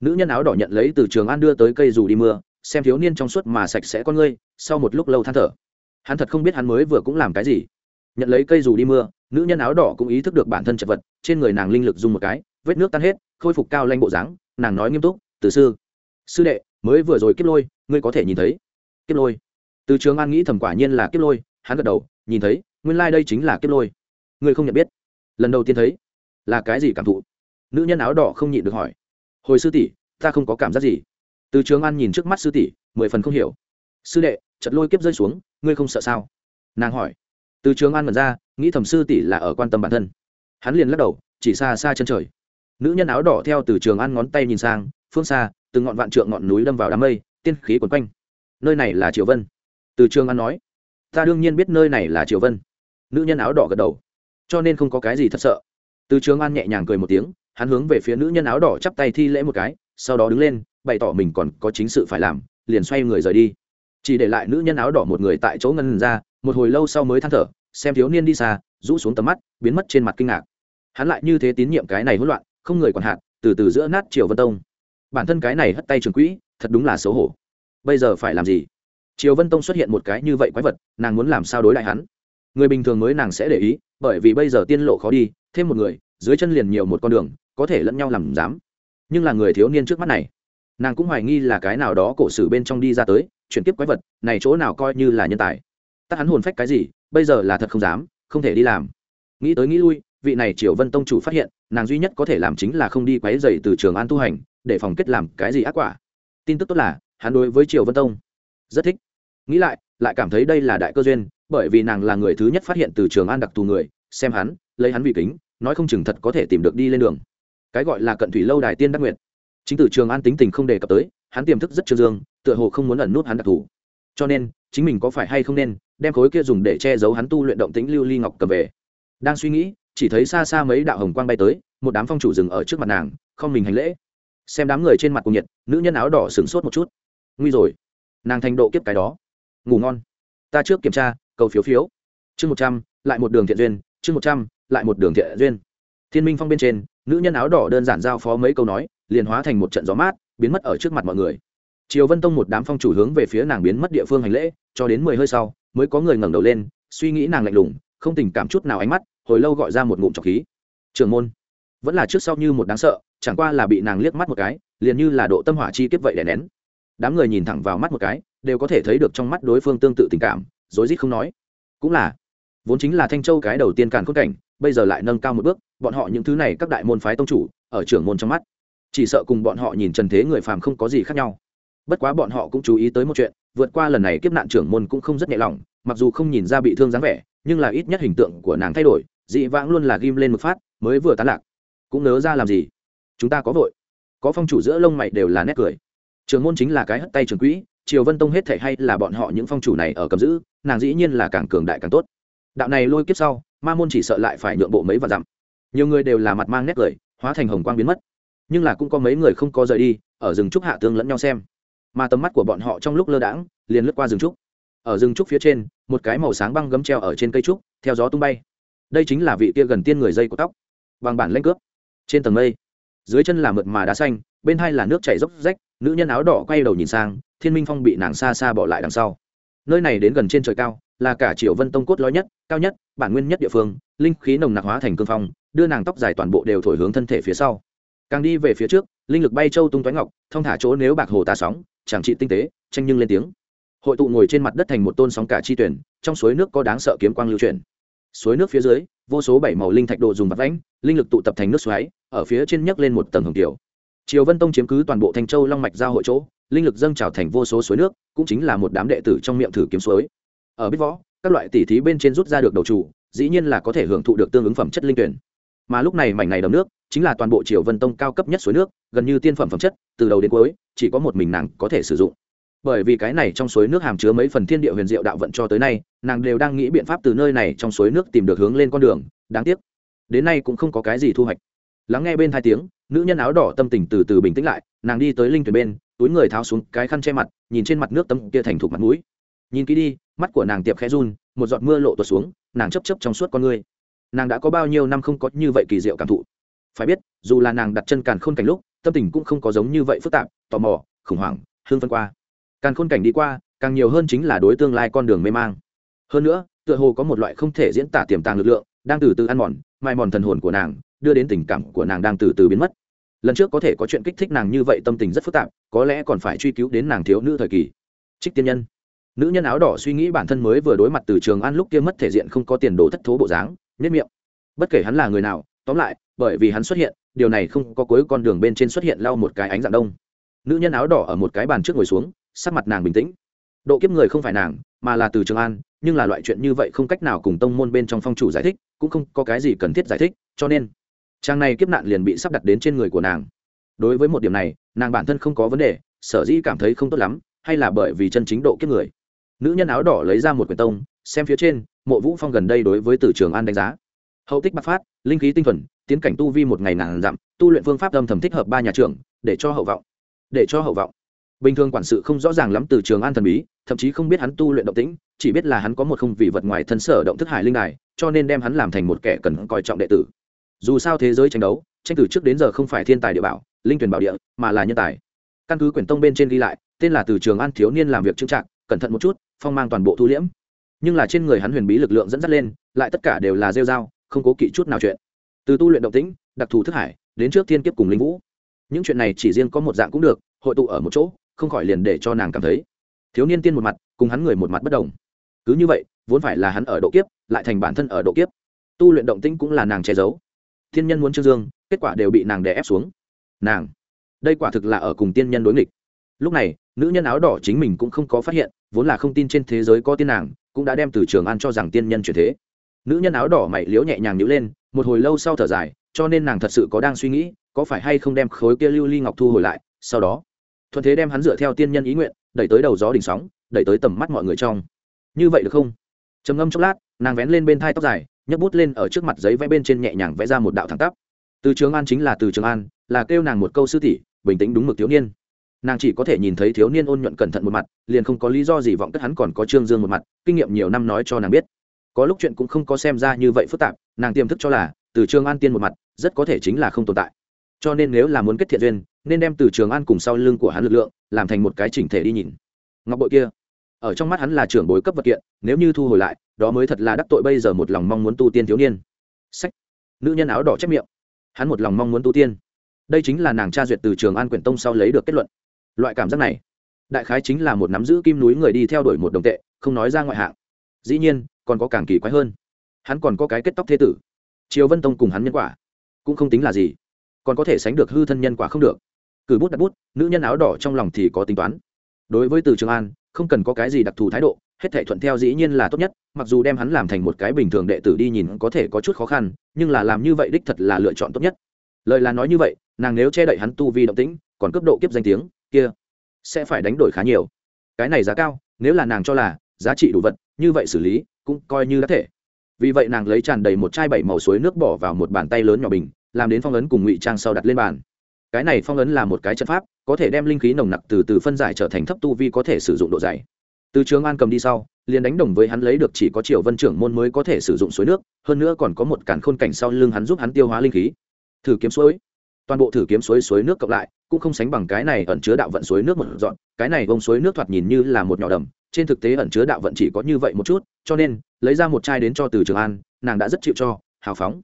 Nữ nhân áo đỏ nhận lấy từ trường an đưa tới cây dù đi mưa, xem thiếu niên trong suốt mà sạch sẽ con ngươi, sau một lúc lâu than thở. Hắn thật không biết hắn mới vừa cũng làm cái gì. Nhận lấy cây dù đi mưa, nữ nhân áo đỏ cũng ý thức được bản thân chật vật, trên người nàng linh lực dùng một cái, vết nước tan hết, khôi phục cao lanh bộ dáng, nàng nói nghiêm túc, từ sư sư đệ, mới vừa rồi kiếp lôi, ngươi có thể nhìn thấy kiếp lôi. Từ trường an nghĩ thầm quả nhiên là kiếp lôi, hắn gật đầu, nhìn thấy, nguyên lai、like、đây chính là kiếp lôi. Ngươi không nhận biết. Lần đầu tiên thấy, là cái gì cảm thụ? Nữ nhân áo đỏ không nhịn được hỏi. Hồi sư tỷ, ta không có cảm giác gì. Từ trường an nhìn trước mắt sư tỷ, mười phần không hiểu. Sư đệ, trận lôi kiếp rơi xuống, ngươi không sợ sao? Nàng hỏi. Từ trường an mật ra, nghĩ thầm sư tỷ là ở quan tâm bản thân. Hắn liền lắc đầu, chỉ xa xa chân trời. Nữ nhân áo đỏ theo từ trường an ngón tay nhìn sang, phương xa từ ngọn vạn trượng ngọn núi đâm vào đám mây, tiên khí quấn quanh nơi này là triều vân từ trường an nói ta đương nhiên biết nơi này là triều vân nữ nhân áo đỏ gật đầu cho nên không có cái gì thật sợ từ trường an nhẹ nhàng cười một tiếng hắn hướng về phía nữ nhân áo đỏ chắp tay thi lễ một cái sau đó đứng lên bày tỏ mình còn có chính sự phải làm liền xoay người rời đi chỉ để lại nữ nhân áo đỏ một người tại chỗ ngân ra một hồi lâu sau mới than thở xem thiếu niên đi xa rũ xuống tầm mắt biến mất trên mặt kinh ngạc hắn lại như thế tín nhiệm cái này hỗn loạn không người còn hạn từ từ giữa nát triều vân tông bản thân cái này hất tay trường quỹ thật đúng là xấu hổ bây giờ phải làm gì? Triều vân tông xuất hiện một cái như vậy quái vật, nàng muốn làm sao đối lại hắn? Người bình thường mới nàng sẽ để ý, bởi vì bây giờ tiên lộ khó đi, thêm một người, dưới chân liền nhiều một con đường, có thể lẫn nhau làm dám nhưng là người thiếu niên trước mắt này, nàng cũng hoài nghi là cái nào đó cổ sử bên trong đi ra tới, chuyển tiếp quái vật, này chỗ nào coi như là nhân tài. Tắt hắn hồn phách cái gì, bây giờ là thật không dám, không thể đi làm. Nghĩ tới nghĩ lui, vị này triều vân tông chủ phát hiện, nàng duy nhất có thể làm chính là không đi quấy dày từ trường an tu hành, để phòng kết làm cái gì ác quả. Tin tức tốt là hắn đối với triều vân tông rất thích. Nghĩ lại lại cảm thấy đây là đại cơ duyên, bởi vì nàng là người thứ nhất phát hiện từ trường an đặc thù người, xem hắn, lấy hắn vị kính, nói không chừng thật có thể tìm được đi lên đường. Cái gọi là cận thủy lâu đài tiên đắc nguyệt. Chính từ trường an tính tình không đề cập tới, hắn tiềm thức rất trương dương, tựa hồ không muốn ẩn nút hắn đặc thù. Cho nên, chính mình có phải hay không nên đem khối kia dùng để che giấu hắn tu luyện động tĩnh lưu ly ngọc cầm về. Đang suy nghĩ, chỉ thấy xa xa mấy đạo hồng quang bay tới, một đám phong chủ dừng ở trước mặt nàng, không mình hành lễ. Xem đám người trên mặt cùng nhiệt, nữ nhân áo đỏ sửng sốt một chút nguy rồi. Nàng thành độ kiếp cái đó. Ngủ ngon. Ta trước kiểm tra, cầu phiếu phiếu. Chương một trăm, lại một đường thiện duyên. Chương một trăm, lại một đường thiện duyên. Thiên minh phong bên trên, nữ nhân áo đỏ đơn giản giao phó mấy câu nói, liền hóa thành một trận gió mát, biến mất ở trước mặt mọi người. Triều vân tông một đám phong chủ hướng về phía nàng biến mất địa phương hành lễ, cho đến mười hơi sau, mới có người ngẩng đầu lên, suy nghĩ nàng lạnh lùng, không tình cảm chút nào ánh mắt, hồi lâu gọi ra một ngụm trọc khí. Trường môn, vẫn là trước sau như một đáng sợ, chẳng qua là bị nàng liếc mắt một cái, liền như là độ tâm hỏa chi kiếp vậy đè nén đám người nhìn thẳng vào mắt một cái, đều có thể thấy được trong mắt đối phương tương tự tình cảm, rối rít không nói. Cũng là, vốn chính là thanh châu cái đầu tiên càn khôn cảnh, bây giờ lại nâng cao một bước, bọn họ những thứ này các đại môn phái tông chủ, ở trưởng môn trong mắt, chỉ sợ cùng bọn họ nhìn trần thế người phàm không có gì khác nhau. Bất quá bọn họ cũng chú ý tới một chuyện, vượt qua lần này kiếp nạn trưởng môn cũng không rất nhẹ lòng, mặc dù không nhìn ra bị thương dáng vẻ, nhưng là ít nhất hình tượng của nàng thay đổi, dị vãng luôn là ghim lên một phát, mới vừa tán lạc. Cũng nớ ra làm gì? Chúng ta có vội. Có phong chủ giữa lông mày đều là nét cười trường môn chính là cái hất tay trường quỹ, triều vân tông hết thể hay là bọn họ những phong chủ này ở cầm giữ, nàng dĩ nhiên là càng cường đại càng tốt. Đạo này lôi kiếp sau, ma môn chỉ sợ lại phải nhượng bộ mấy và dặm. Nhiều người đều là mặt mang nét cười, hóa thành hồng quang biến mất. Nhưng là cũng có mấy người không có rời đi, ở rừng trúc hạ tương lẫn nhau xem. Mà tầm mắt của bọn họ trong lúc lơ đãng, liền lướt qua rừng trúc. Ở rừng trúc phía trên, một cái màu sáng băng gấm treo ở trên cây trúc, theo gió tung bay. Đây chính là vị kia gần tiên người dây của tóc. Bằng bản lanh cướp. Trên tầng mây, dưới chân là mượt mà đá xanh, bên hai là nước chảy dốc rách nữ nhân áo đỏ quay đầu nhìn sang, thiên minh phong bị nàng xa xa bỏ lại đằng sau. Nơi này đến gần trên trời cao, là cả triệu vân tông cốt lõi nhất, cao nhất, bản nguyên nhất địa phương, linh khí nồng nặc hóa thành cương phong, đưa nàng tóc dài toàn bộ đều thổi hướng thân thể phía sau. Càng đi về phía trước, linh lực bay châu tung toái ngọc, thông thả chỗ nếu bạc hồ tà sóng, chẳng trị tinh tế, tranh nhưng lên tiếng. Hội tụ ngồi trên mặt đất thành một tôn sóng cả chi tuyển, trong suối nước có đáng sợ kiếm quang lưu truyền suối nước phía dưới, vô số bảy màu linh thạch đồ dùng vặt lãnh linh lực tụ tập thành nước xoáy, ở phía trên nhấc lên một tầng hồng tiểu triều vân tông chiếm cứ toàn bộ thanh châu long mạch giao hội chỗ, linh lực dâng trào thành vô số suối nước, cũng chính là một đám đệ tử trong miệng thử kiếm suối. Ở biết võ, các loại tỉ thí bên trên rút ra được đầu chủ, dĩ nhiên là có thể hưởng thụ được tương ứng phẩm chất linh tuyển. Mà lúc này mảnh này đầm nước, chính là toàn bộ triều vân tông cao cấp nhất suối nước, gần như tiên phẩm phẩm chất, từ đầu đến cuối, chỉ có một mình nàng có thể sử dụng. Bởi vì cái này trong suối nước hàm chứa mấy phần thiên địa huyền diệu đạo vận cho tới nay, nàng đều đang nghĩ biện pháp từ nơi này trong suối nước tìm được hướng lên con đường, đáng tiếc. Đến nay cũng không có cái gì thu hoạch lắng nghe bên hai tiếng, nữ nhân áo đỏ tâm tình từ từ bình tĩnh lại, nàng đi tới linh thuyền bên, túi người tháo xuống cái khăn che mặt, nhìn trên mặt nước tấm kia thành thục mặt mũi. Nhìn kỹ đi, mắt của nàng tiệp khẽ run, một giọt mưa lộ tuột xuống, nàng chấp chấp trong suốt con ngươi. Nàng đã có bao nhiêu năm không có như vậy kỳ diệu cảm thụ. Phải biết, dù là nàng đặt chân càn khôn cảnh lúc, tâm tình cũng không có giống như vậy phức tạp, tò mò, khủng hoảng hương phân qua. Càn khôn cảnh đi qua, càng nhiều hơn chính là đối tương lai con đường mê mang. Hơn nữa, tựa hồ có một loại không thể diễn tả tiềm tàng lực lượng, đang từ từ ăn mòn, mai mòn thần hồn của nàng đưa đến tình cảm của nàng đang từ từ biến mất. Lần trước có thể có chuyện kích thích nàng như vậy tâm tình rất phức tạp, có lẽ còn phải truy cứu đến nàng thiếu nữ thời kỳ. Trích tiên nhân. Nữ nhân áo đỏ suy nghĩ bản thân mới vừa đối mặt từ trường an lúc kia mất thể diện không có tiền đồ thất thố bộ dáng nhất miệng. Bất kể hắn là người nào, tóm lại, bởi vì hắn xuất hiện, điều này không có cuối con đường bên trên xuất hiện lau một cái ánh dạng đông. Nữ nhân áo đỏ ở một cái bàn trước ngồi xuống, sắc mặt nàng bình tĩnh. Độ kiếp người không phải nàng, mà là từ trường an, nhưng là loại chuyện như vậy không cách nào cùng tông môn bên trong phong chủ giải thích, cũng không có cái gì cần thiết giải thích, cho nên trang này kiếp nạn liền bị sắp đặt đến trên người của nàng. Đối với một điểm này, nàng bản thân không có vấn đề, sở dĩ cảm thấy không tốt lắm, hay là bởi vì chân chính độ kiếp người. Nữ nhân áo đỏ lấy ra một quyển tông, xem phía trên, mộ vũ phong gần đây đối với tử trường an đánh giá. Hậu tích bắc phát, linh khí tinh thuần, tiến cảnh tu vi một ngày nàng dặm, tu luyện phương pháp âm thầm thích hợp ba nhà trường để cho hậu vọng. Để cho hậu vọng. Bình thường quản sự không rõ ràng lắm từ trường an thần bí, thậm chí không biết hắn tu luyện động tĩnh, chỉ biết là hắn có một không vị vật ngoài thân sở động thức hải linh đài, cho nên đem hắn làm thành một kẻ cần coi trọng đệ tử dù sao thế giới tranh đấu, tranh từ trước đến giờ không phải thiên tài địa bảo, linh tuyển bảo địa, mà là nhân tài. Căn cứ quyển tông bên trên ghi lại, tên là từ trường an thiếu niên làm việc trưng trạng cẩn thận một chút, phong mang toàn bộ thu liễm. Nhưng là trên người hắn huyền bí lực lượng dẫn dắt lên, lại tất cả đều là rêu dao không cố kỵ chút nào chuyện. Từ tu luyện động tĩnh, đặc thù thức hải, đến trước thiên kiếp cùng linh vũ. Những chuyện này chỉ riêng có một dạng cũng được, hội tụ ở một chỗ, không khỏi liền để cho nàng cảm thấy. Thiếu niên tiên một mặt, cùng hắn người một mặt bất đồng. Cứ như vậy, vốn phải là hắn ở độ kiếp, lại thành bản thân ở độ kiếp. Tu luyện động tĩnh cũng là nàng che giấu thiên nhân muốn trương dương, kết quả đều bị nàng đè ép xuống. Nàng, đây quả thực là ở cùng tiên nhân đối nghịch. Lúc này, nữ nhân áo đỏ chính mình cũng không có phát hiện, vốn là không tin trên thế giới có tiên nàng, cũng đã đem từ trường an cho rằng tiên nhân chuyển thế. Nữ nhân áo đỏ mày liếu nhẹ nhàng nhữ lên, một hồi lâu sau thở dài, cho nên nàng thật sự có đang suy nghĩ, có phải hay không đem khối kia lưu ly ngọc thu hồi lại, sau đó, thuận thế đem hắn dựa theo tiên nhân ý nguyện, đẩy tới đầu gió đỉnh sóng, đẩy tới tầm mắt mọi người trong. Như vậy được không? Trầm ngâm chốc lát, nàng vén lên bên thai tóc dài, nhấc bút lên ở trước mặt giấy vẽ bên trên nhẹ nhàng vẽ ra một đạo thẳng tắp. Từ trường an chính là từ trường an, là kêu nàng một câu sư tỷ, bình tĩnh đúng mực thiếu niên. Nàng chỉ có thể nhìn thấy thiếu niên ôn nhuận cẩn thận một mặt, liền không có lý do gì vọng cất hắn còn có trương dương một mặt, kinh nghiệm nhiều năm nói cho nàng biết. Có lúc chuyện cũng không có xem ra như vậy phức tạp, nàng tiềm thức cho là, từ trường an tiên một mặt, rất có thể chính là không tồn tại. Cho nên nếu là muốn kết thiện duyên, nên đem từ trường an cùng sau lưng của hắn lực lượng, làm thành một cái chỉnh thể đi nhìn. Ngọc bội kia ở trong mắt hắn là trưởng bối cấp vật kiện, nếu như thu hồi lại, đó mới thật là đắc tội bây giờ một lòng mong muốn tu tiên thiếu niên. Sách. Nữ nhân áo đỏ chép miệng. Hắn một lòng mong muốn tu tiên. Đây chính là nàng tra duyệt từ trường an quyển tông sau lấy được kết luận. Loại cảm giác này, đại khái chính là một nắm giữ kim núi người đi theo đuổi một đồng tệ, không nói ra ngoại hạng. Dĩ nhiên, còn có càng kỳ quái hơn. Hắn còn có cái kết tóc thế tử. Triều vân tông cùng hắn nhân quả, cũng không tính là gì. Còn có thể sánh được hư thân nhân quả không được. Cử bút đặt bút, nữ nhân áo đỏ trong lòng thì có tính toán. Đối với từ trường an không cần có cái gì đặc thù thái độ, hết thể thuận theo dĩ nhiên là tốt nhất, mặc dù đem hắn làm thành một cái bình thường đệ tử đi nhìn có thể có chút khó khăn, nhưng là làm như vậy đích thật là lựa chọn tốt nhất. Lời là nói như vậy, nàng nếu che đậy hắn tu vi động tĩnh, còn cấp độ kiếp danh tiếng, kia sẽ phải đánh đổi khá nhiều. Cái này giá cao, nếu là nàng cho là giá trị đủ vật, như vậy xử lý cũng coi như đã thể. Vì vậy nàng lấy tràn đầy một chai bảy màu suối nước bỏ vào một bàn tay lớn nhỏ bình, làm đến phong ấn cùng ngụy trang sau đặt lên bàn cái này phong ấn là một cái trận pháp, có thể đem linh khí nồng nặc từ từ phân giải trở thành thấp tu vi có thể sử dụng độ dày. Từ trường an cầm đi sau, liền đánh đồng với hắn lấy được chỉ có triệu vân trưởng môn mới có thể sử dụng suối nước, hơn nữa còn có một cản khôn cảnh sau lưng hắn giúp hắn tiêu hóa linh khí. Thử kiếm suối. Toàn bộ thử kiếm suối suối nước cộng lại, cũng không sánh bằng cái này ẩn chứa đạo vận suối nước một dọn, cái này bông suối nước thoạt nhìn như là một nhỏ đầm, trên thực tế ẩn chứa đạo vận chỉ có như vậy một chút, cho nên, lấy ra một chai đến cho từ trường an, nàng đã rất chịu cho, hào phóng.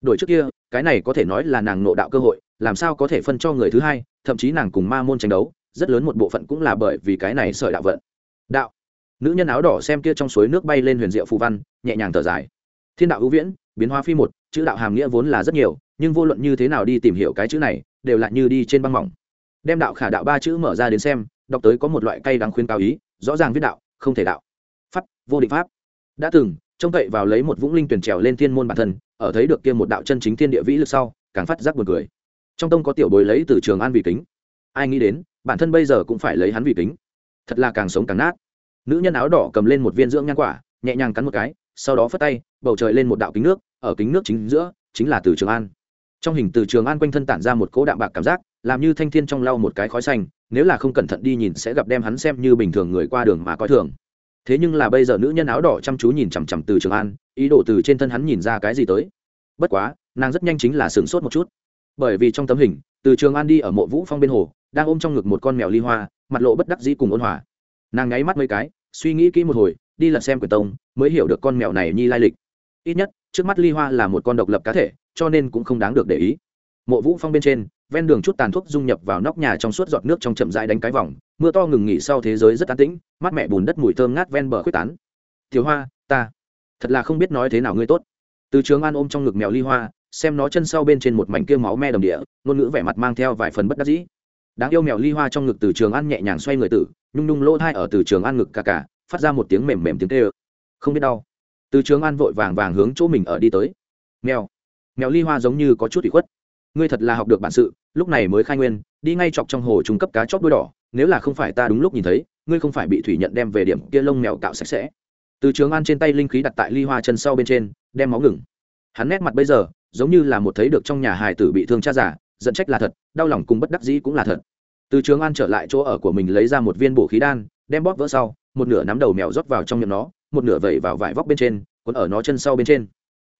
Đổi trước kia, cái này có thể nói là nàng nộ đạo cơ hội làm sao có thể phân cho người thứ hai, thậm chí nàng cùng ma môn tranh đấu, rất lớn một bộ phận cũng là bởi vì cái này sợi đạo vận. Đạo. Nữ nhân áo đỏ xem kia trong suối nước bay lên huyền diệu phù văn, nhẹ nhàng thở dài. Thiên đạo ưu viễn, biến hóa phi một, chữ đạo hàm nghĩa vốn là rất nhiều, nhưng vô luận như thế nào đi tìm hiểu cái chữ này, đều lại như đi trên băng mỏng. Đem đạo khả đạo ba chữ mở ra đến xem, đọc tới có một loại cay đáng khuyên cao ý, rõ ràng viết đạo, không thể đạo. Pháp, vô định pháp. Đã từng, trông cậy vào lấy một vũng linh tuyển trèo lên thiên môn bản thân, ở thấy được kia một đạo chân chính thiên địa vĩ lực sau, càng phát giác buồn cười trong tông có tiểu bối lấy từ trường an vì kính. Ai nghĩ đến, bản thân bây giờ cũng phải lấy hắn vì kính. Thật là càng sống càng nát. Nữ nhân áo đỏ cầm lên một viên dưỡng nhan quả, nhẹ nhàng cắn một cái, sau đó phất tay, bầu trời lên một đạo kính nước, ở kính nước chính giữa, chính là từ trường an. Trong hình từ trường an quanh thân tản ra một cỗ đạm bạc cảm giác, làm như thanh thiên trong lau một cái khói xanh, nếu là không cẩn thận đi nhìn sẽ gặp đem hắn xem như bình thường người qua đường mà coi thường. Thế nhưng là bây giờ nữ nhân áo đỏ chăm chú nhìn chằm chằm từ trường an, ý đồ từ trên thân hắn nhìn ra cái gì tới. Bất quá, nàng rất nhanh chính là sửng sốt một chút bởi vì trong tấm hình, từ trường an đi ở mộ vũ phong bên hồ, đang ôm trong ngực một con mèo ly hoa, mặt lộ bất đắc dĩ cùng ôn hòa. Nàng ngáy mắt mấy cái, suy nghĩ kỹ một hồi, đi lật xem quyển tông, mới hiểu được con mèo này nhi lai lịch. Ít nhất, trước mắt ly hoa là một con độc lập cá thể, cho nên cũng không đáng được để ý. Mộ vũ phong bên trên, ven đường chút tàn thuốc dung nhập vào nóc nhà trong suốt giọt nước trong chậm rãi đánh cái vòng, mưa to ngừng nghỉ sau thế giới rất an tĩnh, mắt mẹ bùn đất mùi thơm ngát ven bờ quyết tán. Thiếu hoa, ta thật là không biết nói thế nào ngươi tốt. Từ trường an ôm trong ngực mèo ly hoa xem nó chân sau bên trên một mảnh kia máu me đồng địa, ngôn ngữ vẻ mặt mang theo vài phần bất đắc dĩ. Đáng yêu mèo ly hoa trong ngực từ trường ăn nhẹ nhàng xoay người tử, nhung nhung lỗ thai ở từ trường ăn ngực cà cà, phát ra một tiếng mềm mềm tiếng tê ơ. Không biết đau. Từ trường ăn vội vàng vàng hướng chỗ mình ở đi tới. Mèo. Mèo ly hoa giống như có chút bị khuất. Ngươi thật là học được bản sự, lúc này mới khai nguyên, đi ngay chọc trong hồ trung cấp cá chóp đuôi đỏ, nếu là không phải ta đúng lúc nhìn thấy, ngươi không phải bị thủy nhận đem về điểm kia lông mèo cạo sạch sẽ. Từ trường ăn trên tay linh khí đặt tại ly hoa chân sau bên trên, đem máu ngừng. Hắn nét mặt bây giờ giống như là một thấy được trong nhà hài tử bị thương cha giả giận trách là thật, đau lòng cùng bất đắc dĩ cũng là thật. Từ trường an trở lại chỗ ở của mình lấy ra một viên bổ khí đan, đem bóp vỡ sau, một nửa nắm đầu mèo rót vào trong miệng nó, một nửa vẩy vào vải vóc bên trên còn ở nó chân sau bên trên.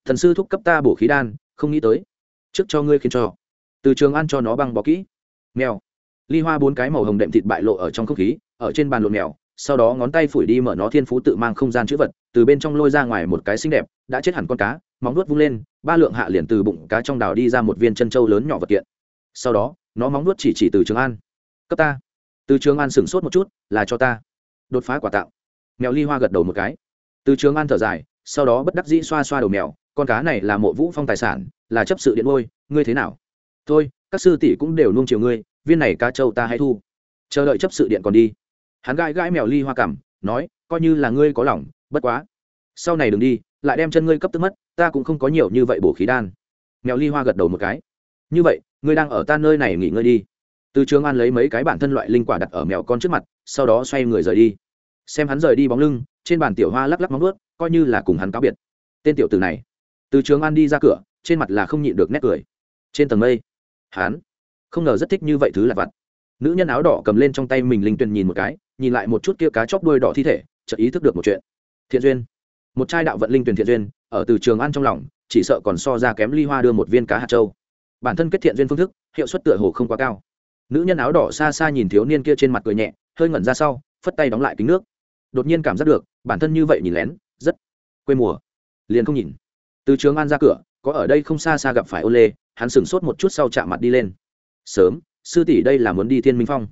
Thần sư thúc cấp ta bổ khí đan, không nghĩ tới. Trước cho ngươi khiến cho. Từ trường an cho nó băng bó kỹ. Mèo. Ly hoa bốn cái màu hồng đệm thịt bại lộ ở trong không khí, ở trên bàn lộn mèo, sau đó ngón tay phủi đi mở nó thiên phú tự mang không gian chữ vật, từ bên trong lôi ra ngoài một cái xinh đẹp, đã chết hẳn con cá móng nuốt vung lên, ba lượng hạ liền từ bụng cá trong đào đi ra một viên chân trâu lớn nhỏ vật kiện. Sau đó, nó móng nuốt chỉ chỉ từ trường an. Cấp ta. Từ trường an sửng sốt một chút, là cho ta. Đột phá quả tạo. Mèo ly hoa gật đầu một cái. Từ trường an thở dài, sau đó bất đắc dĩ xoa xoa đầu mèo, con cá này là mộ vũ phong tài sản, là chấp sự điện ngôi, ngươi thế nào? Thôi, các sư tỷ cũng đều nuông chiều ngươi, viên này cá trâu ta hay thu. Chờ đợi chấp sự điện còn đi. Hắn gãi gãi mèo ly hoa cảm nói, coi như là ngươi có lòng, bất quá. Sau này đừng đi lại đem chân ngươi cấp tức mất, ta cũng không có nhiều như vậy bổ khí đan. Mèo ly hoa gật đầu một cái. Như vậy, ngươi đang ở ta nơi này nghỉ ngơi đi. Từ trường an lấy mấy cái bản thân loại linh quả đặt ở mèo con trước mặt, sau đó xoay người rời đi. Xem hắn rời đi bóng lưng, trên bàn tiểu hoa lắc lắc móng ướt coi như là cùng hắn cáo biệt. Tên tiểu từ này. Từ trường an đi ra cửa, trên mặt là không nhịn được nét cười. Trên tầng mây, hắn không ngờ rất thích như vậy thứ là vặt. Nữ nhân áo đỏ cầm lên trong tay mình linh tuyền nhìn một cái, nhìn lại một chút kia cá chóc đuôi đỏ thi thể, chợt ý thức được một chuyện. Thiện duyên một trai đạo vận linh tuyển thiện duyên, ở từ trường an trong lòng, chỉ sợ còn so ra kém ly hoa đưa một viên cá hạt châu. Bản thân kết thiện duyên phương thức, hiệu suất tựa hồ không quá cao. Nữ nhân áo đỏ xa xa nhìn thiếu niên kia trên mặt cười nhẹ, hơi ngẩn ra sau, phất tay đóng lại kính nước. Đột nhiên cảm giác được, bản thân như vậy nhìn lén, rất quê mùa. Liền không nhìn. Từ trường an ra cửa, có ở đây không xa xa gặp phải ô lê, hắn sửng sốt một chút sau chạm mặt đi lên. Sớm, sư tỷ đây là muốn đi thiên minh phong.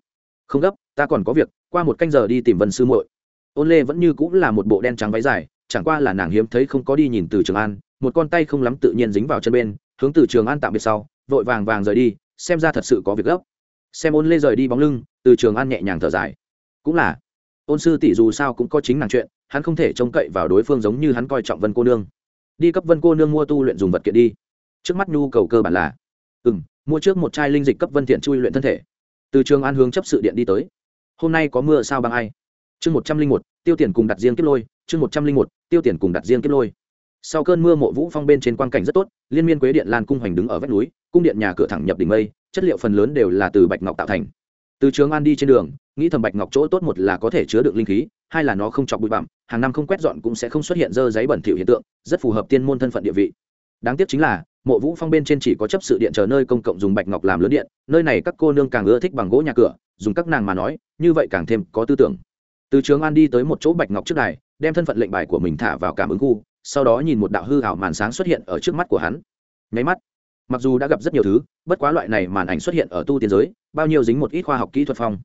Không gấp, ta còn có việc, qua một canh giờ đi tìm vân sư muội. Ôn lê vẫn như cũng là một bộ đen trắng váy dài chẳng qua là nàng hiếm thấy không có đi nhìn từ trường an, một con tay không lắm tự nhiên dính vào chân bên, hướng từ trường an tạm biệt sau, vội vàng vàng rời đi, xem ra thật sự có việc gấp. Xem ôn lê rời đi bóng lưng, từ trường an nhẹ nhàng thở dài. Cũng là, ôn sư tỷ dù sao cũng có chính nàng chuyện, hắn không thể trông cậy vào đối phương giống như hắn coi trọng vân cô nương. Đi cấp vân cô nương mua tu luyện dùng vật kiện đi. Trước mắt nhu cầu cơ bản là ừ m mua trước một chai linh dịch cấp vân thiện chui luyện thân thể. Từ trường an hướng chấp sự điện đi tới. Hôm nay có mưa sao bằng ai? Chương một trăm linh một, tiêu tiền cùng đặt riêng kiếp lôi, chương một trăm linh một, tiêu tiền cùng đặt riêng kiếp lôi. Sau cơn mưa mộ vũ phong bên trên quang cảnh rất tốt, liên miên quế điện lan cung hoành đứng ở vách núi, cung điện nhà cửa thẳng nhập đỉnh mây, chất liệu phần lớn đều là từ bạch ngọc tạo thành. Từ trường an đi trên đường, nghĩ thầm bạch ngọc chỗ tốt một là có thể chứa được linh khí, hai là nó không chọc bụi bặm, hàng năm không quét dọn cũng sẽ không xuất hiện dơ giấy bẩn thỉu hiện tượng, rất phù hợp tiên môn thân phận địa vị. Đáng tiếc chính là, mộ vũ phong bên trên chỉ có chấp sự điện chờ nơi công cộng dùng bạch ngọc làm lớn điện, nơi này các cô nương càng ưa thích bằng gỗ nhà cửa, dùng các nàng mà nói, như vậy càng thêm có tư tưởng từ trường an đi tới một chỗ bạch ngọc trước đài, đem thân phận lệnh bài của mình thả vào cảm ứng khu, sau đó nhìn một đạo hư hảo màn sáng xuất hiện ở trước mắt của hắn. Nháy mắt, mặc dù đã gặp rất nhiều thứ, bất quá loại này màn ảnh xuất hiện ở tu tiên giới, bao nhiêu dính một ít khoa học kỹ thuật phong.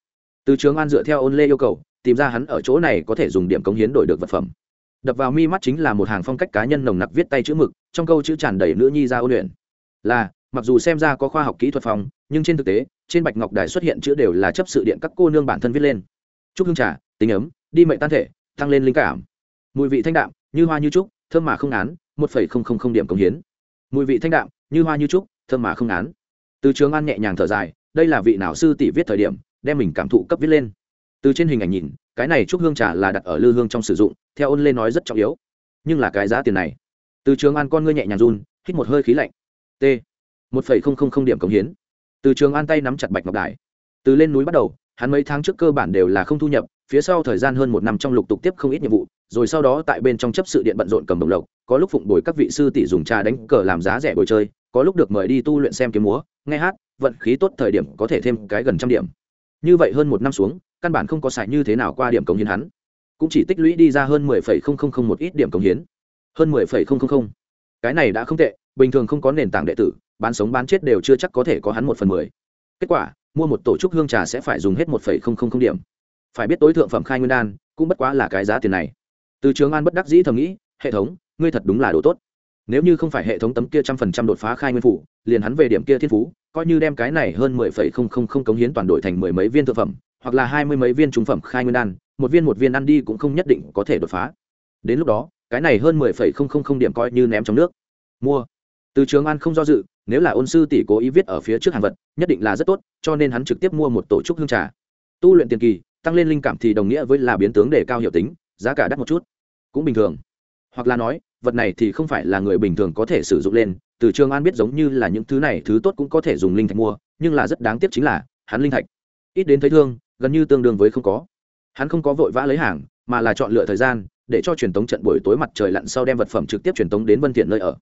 Từ trường an dựa theo ôn lê yêu cầu, tìm ra hắn ở chỗ này có thể dùng điểm cống hiến đổi được vật phẩm. Đập vào mi mắt chính là một hàng phong cách cá nhân nồng nặc viết tay chữ mực, trong câu chữ tràn đầy nữ nhi ra ôn luyện. Là, mặc dù xem ra có khoa học kỹ thuật phong, nhưng trên thực tế, trên bạch ngọc đài xuất hiện chữ đều là chấp sự điện các cô nương bản thân viết lên. Chúc hương trà tính ấm, đi mệnh tan thể, tăng lên linh cảm. Mùi vị thanh đạm, như hoa như trúc, thơm mà không án một phẩy không không không điểm cống hiến. Mùi vị thanh đạm, như hoa như trúc, thơm mà không án từ trường an nhẹ nhàng thở dài, đây là vị nào sư tỷ viết thời điểm, đem mình cảm thụ cấp viết lên. Từ trên hình ảnh nhìn, cái này trúc hương trà là đặt ở lư hương trong sử dụng, theo ôn lên nói rất trọng yếu. Nhưng là cái giá tiền này. Từ trường an con ngươi nhẹ nhàng run, hít một hơi khí lạnh. T. Một phẩy không không không điểm cống hiến. Từ trường an tay nắm chặt bạch ngọc đài. Từ lên núi bắt đầu, hắn mấy tháng trước cơ bản đều là không thu nhập phía sau thời gian hơn một năm trong lục tục tiếp không ít nhiệm vụ, rồi sau đó tại bên trong chấp sự điện bận rộn cầm đồng lộc, có lúc phụng bồi các vị sư tỷ dùng trà đánh cờ làm giá rẻ bồi chơi, có lúc được mời đi tu luyện xem kiếm múa, nghe hát, vận khí tốt thời điểm có thể thêm cái gần trăm điểm. Như vậy hơn một năm xuống, căn bản không có xài như thế nào qua điểm cống hiến hắn. Cũng chỉ tích lũy đi ra hơn mười phẩy không không không một ít điểm cống hiến. Hơn mười phẩy không không không. Cái này đã không tệ, bình thường không có nền tảng đệ tử, bán sống bán chết đều chưa chắc có thể có hắn một phần mười. Kết quả, mua một tổ trúc hương trà sẽ phải dùng hết một phẩy không không không điểm phải biết tối thượng phẩm khai nguyên đan cũng bất quá là cái giá tiền này. Từ trường an bất đắc dĩ thầm nghĩ, hệ thống, ngươi thật đúng là đồ tốt. Nếu như không phải hệ thống tấm kia trăm phần trăm đột phá khai nguyên phủ, liền hắn về điểm kia thiên phú, coi như đem cái này hơn mười phẩy không không không cống hiến toàn đội thành mười mấy viên thực phẩm, hoặc là hai mươi mấy viên trung phẩm khai nguyên đan, một viên một viên ăn đi cũng không nhất định có thể đột phá. Đến lúc đó, cái này hơn mười phẩy không không không điểm coi như ném trong nước. Mua. Từ trường an không do dự, nếu là ôn sư tỷ cố ý viết ở phía trước hàng vật, nhất định là rất tốt, cho nên hắn trực tiếp mua một tổ trúc hương trà. Tu luyện tiền kỳ tăng lên linh cảm thì đồng nghĩa với là biến tướng để cao hiệu tính, giá cả đắt một chút. Cũng bình thường. Hoặc là nói, vật này thì không phải là người bình thường có thể sử dụng lên, từ trường an biết giống như là những thứ này, thứ tốt cũng có thể dùng linh thạch mua, nhưng là rất đáng tiếc chính là, hắn linh thạch ít đến thấy thương, gần như tương đương với không có. Hắn không có vội vã lấy hàng, mà là chọn lựa thời gian, để cho truyền tống trận buổi tối mặt trời lặn sau đem vật phẩm trực tiếp truyền tống đến vân thiện nơi ở.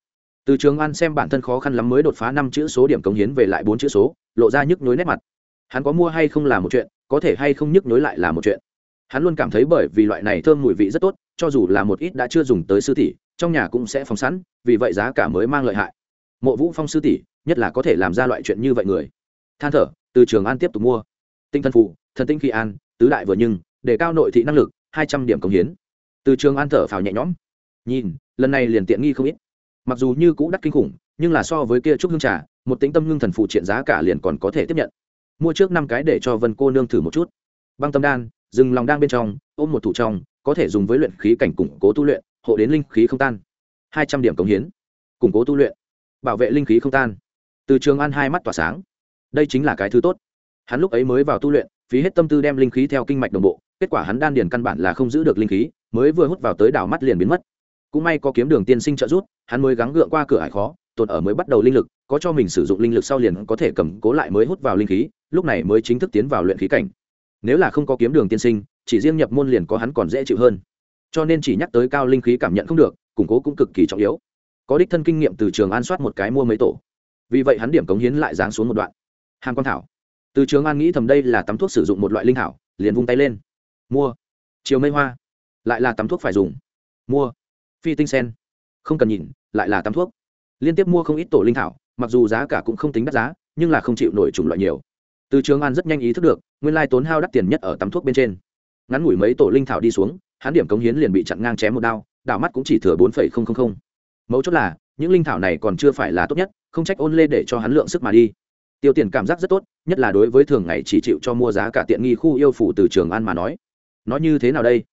Từ trường an xem bản thân khó khăn lắm mới đột phá năm chữ số điểm cống hiến về lại bốn chữ số, lộ ra nhức nhối nét mặt hắn có mua hay không là một chuyện, có thể hay không nhức nhối lại là một chuyện. Hắn luôn cảm thấy bởi vì loại này thơm mùi vị rất tốt, cho dù là một ít đã chưa dùng tới sư tỷ, trong nhà cũng sẽ phóng sẵn, vì vậy giá cả mới mang lợi hại. Mộ vũ phong sư tỷ, nhất là có thể làm ra loại chuyện như vậy người. Than thở, từ trường an tiếp tục mua. Tinh thần phụ thần tinh khi an, tứ đại vừa nhưng, để cao nội thị năng lực, hai trăm điểm công hiến. Từ trường an thở phào nhẹ nhõm. Nhìn, lần này liền tiện nghi không ít. Mặc dù như cũ đắt kinh khủng, nhưng là so với kia trúc hương trà, một tính tâm ngưng thần phụ triện giá cả liền còn có thể tiếp nhận mua trước năm cái để cho vân cô nương thử một chút. Băng tâm đan dừng lòng đang bên trong, ôm một thủ trong, có thể dùng với luyện khí cảnh củng cố tu luyện, hộ đến linh khí không tan. Hai trăm điểm cống hiến. Củng cố tu luyện, bảo vệ linh khí không tan. Từ trường an hai mắt tỏa sáng. Đây chính là cái thứ tốt. Hắn lúc ấy mới vào tu luyện, phí hết tâm tư đem linh khí theo kinh mạch đồng bộ, kết quả hắn đan điền căn bản là không giữ được linh khí, mới vừa hút vào tới đảo mắt liền biến mất. Cũng may có kiếm đường tiên sinh trợ giúp, hắn mới gắng gượng qua cửa hải khó, tồn ở mới bắt đầu linh lực, có cho mình sử dụng linh lực sau liền có thể cầm cố lại mới hút vào linh khí lúc này mới chính thức tiến vào luyện khí cảnh. Nếu là không có kiếm đường tiên sinh, chỉ riêng nhập môn liền có hắn còn dễ chịu hơn. Cho nên chỉ nhắc tới cao linh khí cảm nhận không được, củng cố cũng cực kỳ trọng yếu. Có đích thân kinh nghiệm từ trường an soát một cái mua mấy tổ. Vì vậy hắn điểm cống hiến lại giáng xuống một đoạn. Hàng quan thảo. Từ trường an nghĩ thầm đây là tắm thuốc sử dụng một loại linh thảo, liền vung tay lên. Mua. Chiều mây hoa. Lại là tắm thuốc phải dùng. Mua. Phi tinh sen. Không cần nhìn, lại là tắm thuốc. Liên tiếp mua không ít tổ linh thảo, mặc dù giá cả cũng không tính đắt giá, nhưng là không chịu nổi chủng loại nhiều từ trường an rất nhanh ý thức được, nguyên lai tốn hao đắt tiền nhất ở tắm thuốc bên trên. Ngắn ngủi mấy tổ linh thảo đi xuống, hắn điểm cống hiến liền bị chặn ngang chém một đao, đảo mắt cũng chỉ thừa bốn phẩy không không không. Mấu chốt là, những linh thảo này còn chưa phải là tốt nhất, không trách ôn lê để cho hắn lượng sức mà đi. Tiêu tiền cảm giác rất tốt, nhất là đối với thường ngày chỉ chịu cho mua giá cả tiện nghi khu yêu phủ từ trường an mà nói. Nói như thế nào đây?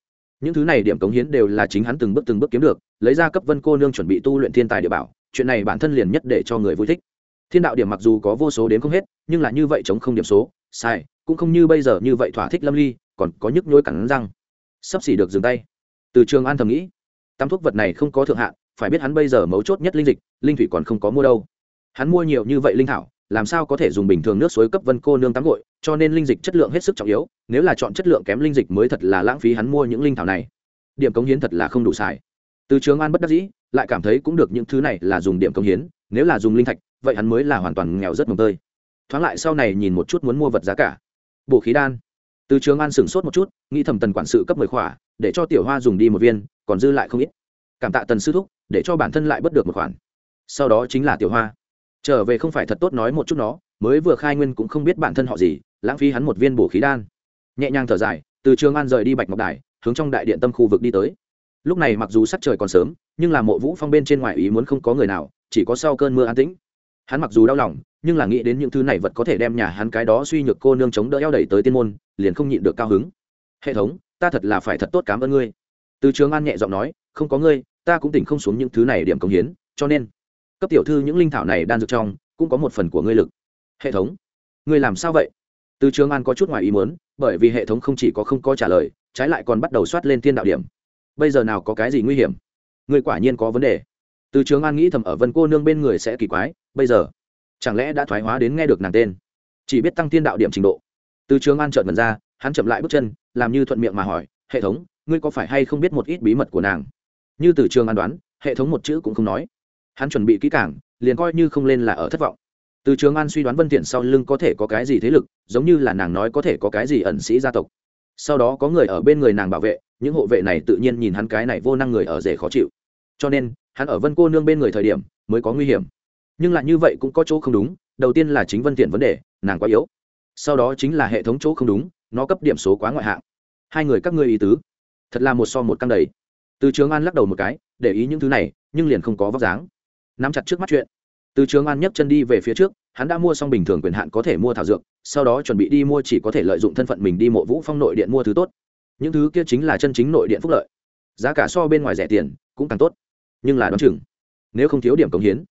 Những thứ này điểm cống hiến đều là chính hắn từng bước từng bước kiếm được, lấy ra cấp vân cô nương chuẩn bị tu luyện thiên tài địa bảo, chuyện này bản thân liền nhất để cho người vui thích thiên đạo điểm mặc dù có vô số đến không hết, nhưng là như vậy chống không điểm số, sai, cũng không như bây giờ như vậy thỏa thích lâm ly, còn có nhức nhối cắn răng. Sắp xỉ được dừng tay. Từ trường an thầm nghĩ, tắm thuốc vật này không có thượng hạn, phải biết hắn bây giờ mấu chốt nhất linh dịch, linh thủy còn không có mua đâu. Hắn mua nhiều như vậy linh thảo, làm sao có thể dùng bình thường nước suối cấp vân cô nương tắm gội, cho nên linh dịch chất lượng hết sức trọng yếu, nếu là chọn chất lượng kém linh dịch mới thật là lãng phí hắn mua những linh thảo này. Điểm cống hiến thật là không đủ xài. Từ trường an bất đắc dĩ, lại cảm thấy cũng được những thứ này là dùng điểm cống hiến, nếu là dùng linh thạch vậy hắn mới là hoàn toàn nghèo rất mồng tơi. Thoáng lại sau này nhìn một chút muốn mua vật giá cả. Bổ khí đan. Từ trường an sửng sốt một chút, nghĩ thầm tần quản sự cấp mười khỏa, để cho tiểu hoa dùng đi một viên, còn dư lại không ít. Cảm tạ tần sư thúc, để cho bản thân lại bất được một khoản. Sau đó chính là tiểu hoa. Trở về không phải thật tốt nói một chút nó, mới vừa khai nguyên cũng không biết bản thân họ gì, lãng phí hắn một viên bổ khí đan. Nhẹ nhàng thở dài, từ trường an rời đi bạch ngọc đài, hướng trong đại điện tâm khu vực đi tới. Lúc này mặc dù sắc trời còn sớm, nhưng là mộ vũ phong bên trên ngoài ý muốn không có người nào, chỉ có sau cơn mưa an tĩnh hắn mặc dù đau lòng, nhưng là nghĩ đến những thứ này vật có thể đem nhà hắn cái đó suy nhược cô nương chống đỡ eo đẩy tới tiên môn, liền không nhịn được cao hứng. Hệ thống, ta thật là phải thật tốt cảm ơn ngươi. Từ trường an nhẹ giọng nói, không có ngươi, ta cũng tỉnh không xuống những thứ này điểm công hiến, cho nên cấp tiểu thư những linh thảo này đan dược trong cũng có một phần của ngươi lực. Hệ thống, ngươi làm sao vậy? Từ trường an có chút ngoài ý muốn, bởi vì hệ thống không chỉ có không có trả lời, trái lại còn bắt đầu soát lên thiên đạo điểm. Bây giờ nào có cái gì nguy hiểm? Ngươi quả nhiên có vấn đề từ trường an nghĩ thầm ở vân cô nương bên người sẽ kỳ quái, bây giờ, chẳng lẽ đã thoái hóa đến nghe được nàng tên? Chỉ biết tăng thiên đạo điểm trình độ. Từ trường an trợn mật ra, hắn chậm lại bước chân, làm như thuận miệng mà hỏi, hệ thống, ngươi có phải hay không biết một ít bí mật của nàng? Như từ trường an đoán, hệ thống một chữ cũng không nói. Hắn chuẩn bị kỹ cảng liền coi như không lên là ở thất vọng. Từ trường an suy đoán vân thiện sau lưng có thể có cái gì thế lực, giống như là nàng nói có thể có cái gì ẩn sĩ gia tộc. Sau đó có người ở bên người nàng bảo vệ, những hộ vệ này tự nhiên nhìn hắn cái này vô năng người ở rể khó chịu. Cho nên hắn ở vân cô nương bên người thời điểm mới có nguy hiểm. Nhưng lại như vậy cũng có chỗ không đúng, đầu tiên là chính vân tiện vấn đề, nàng quá yếu. Sau đó chính là hệ thống chỗ không đúng, nó cấp điểm số quá ngoại hạng. Hai người các ngươi ý tứ. Thật là một so một căng đầy. Từ trường an lắc đầu một cái, để ý những thứ này, nhưng liền không có vóc dáng. Nắm chặt trước mắt chuyện. Từ trường an nhấc chân đi về phía trước, hắn đã mua xong bình thường quyền hạn có thể mua thảo dược, sau đó chuẩn bị đi mua chỉ có thể lợi dụng thân phận mình đi mộ vũ phong nội điện mua thứ tốt. Những thứ kia chính là chân chính nội điện phúc lợi. Giá cả so bên ngoài rẻ tiền, cũng càng tốt nhưng là đoán chừng, nếu không thiếu điểm cống hiến,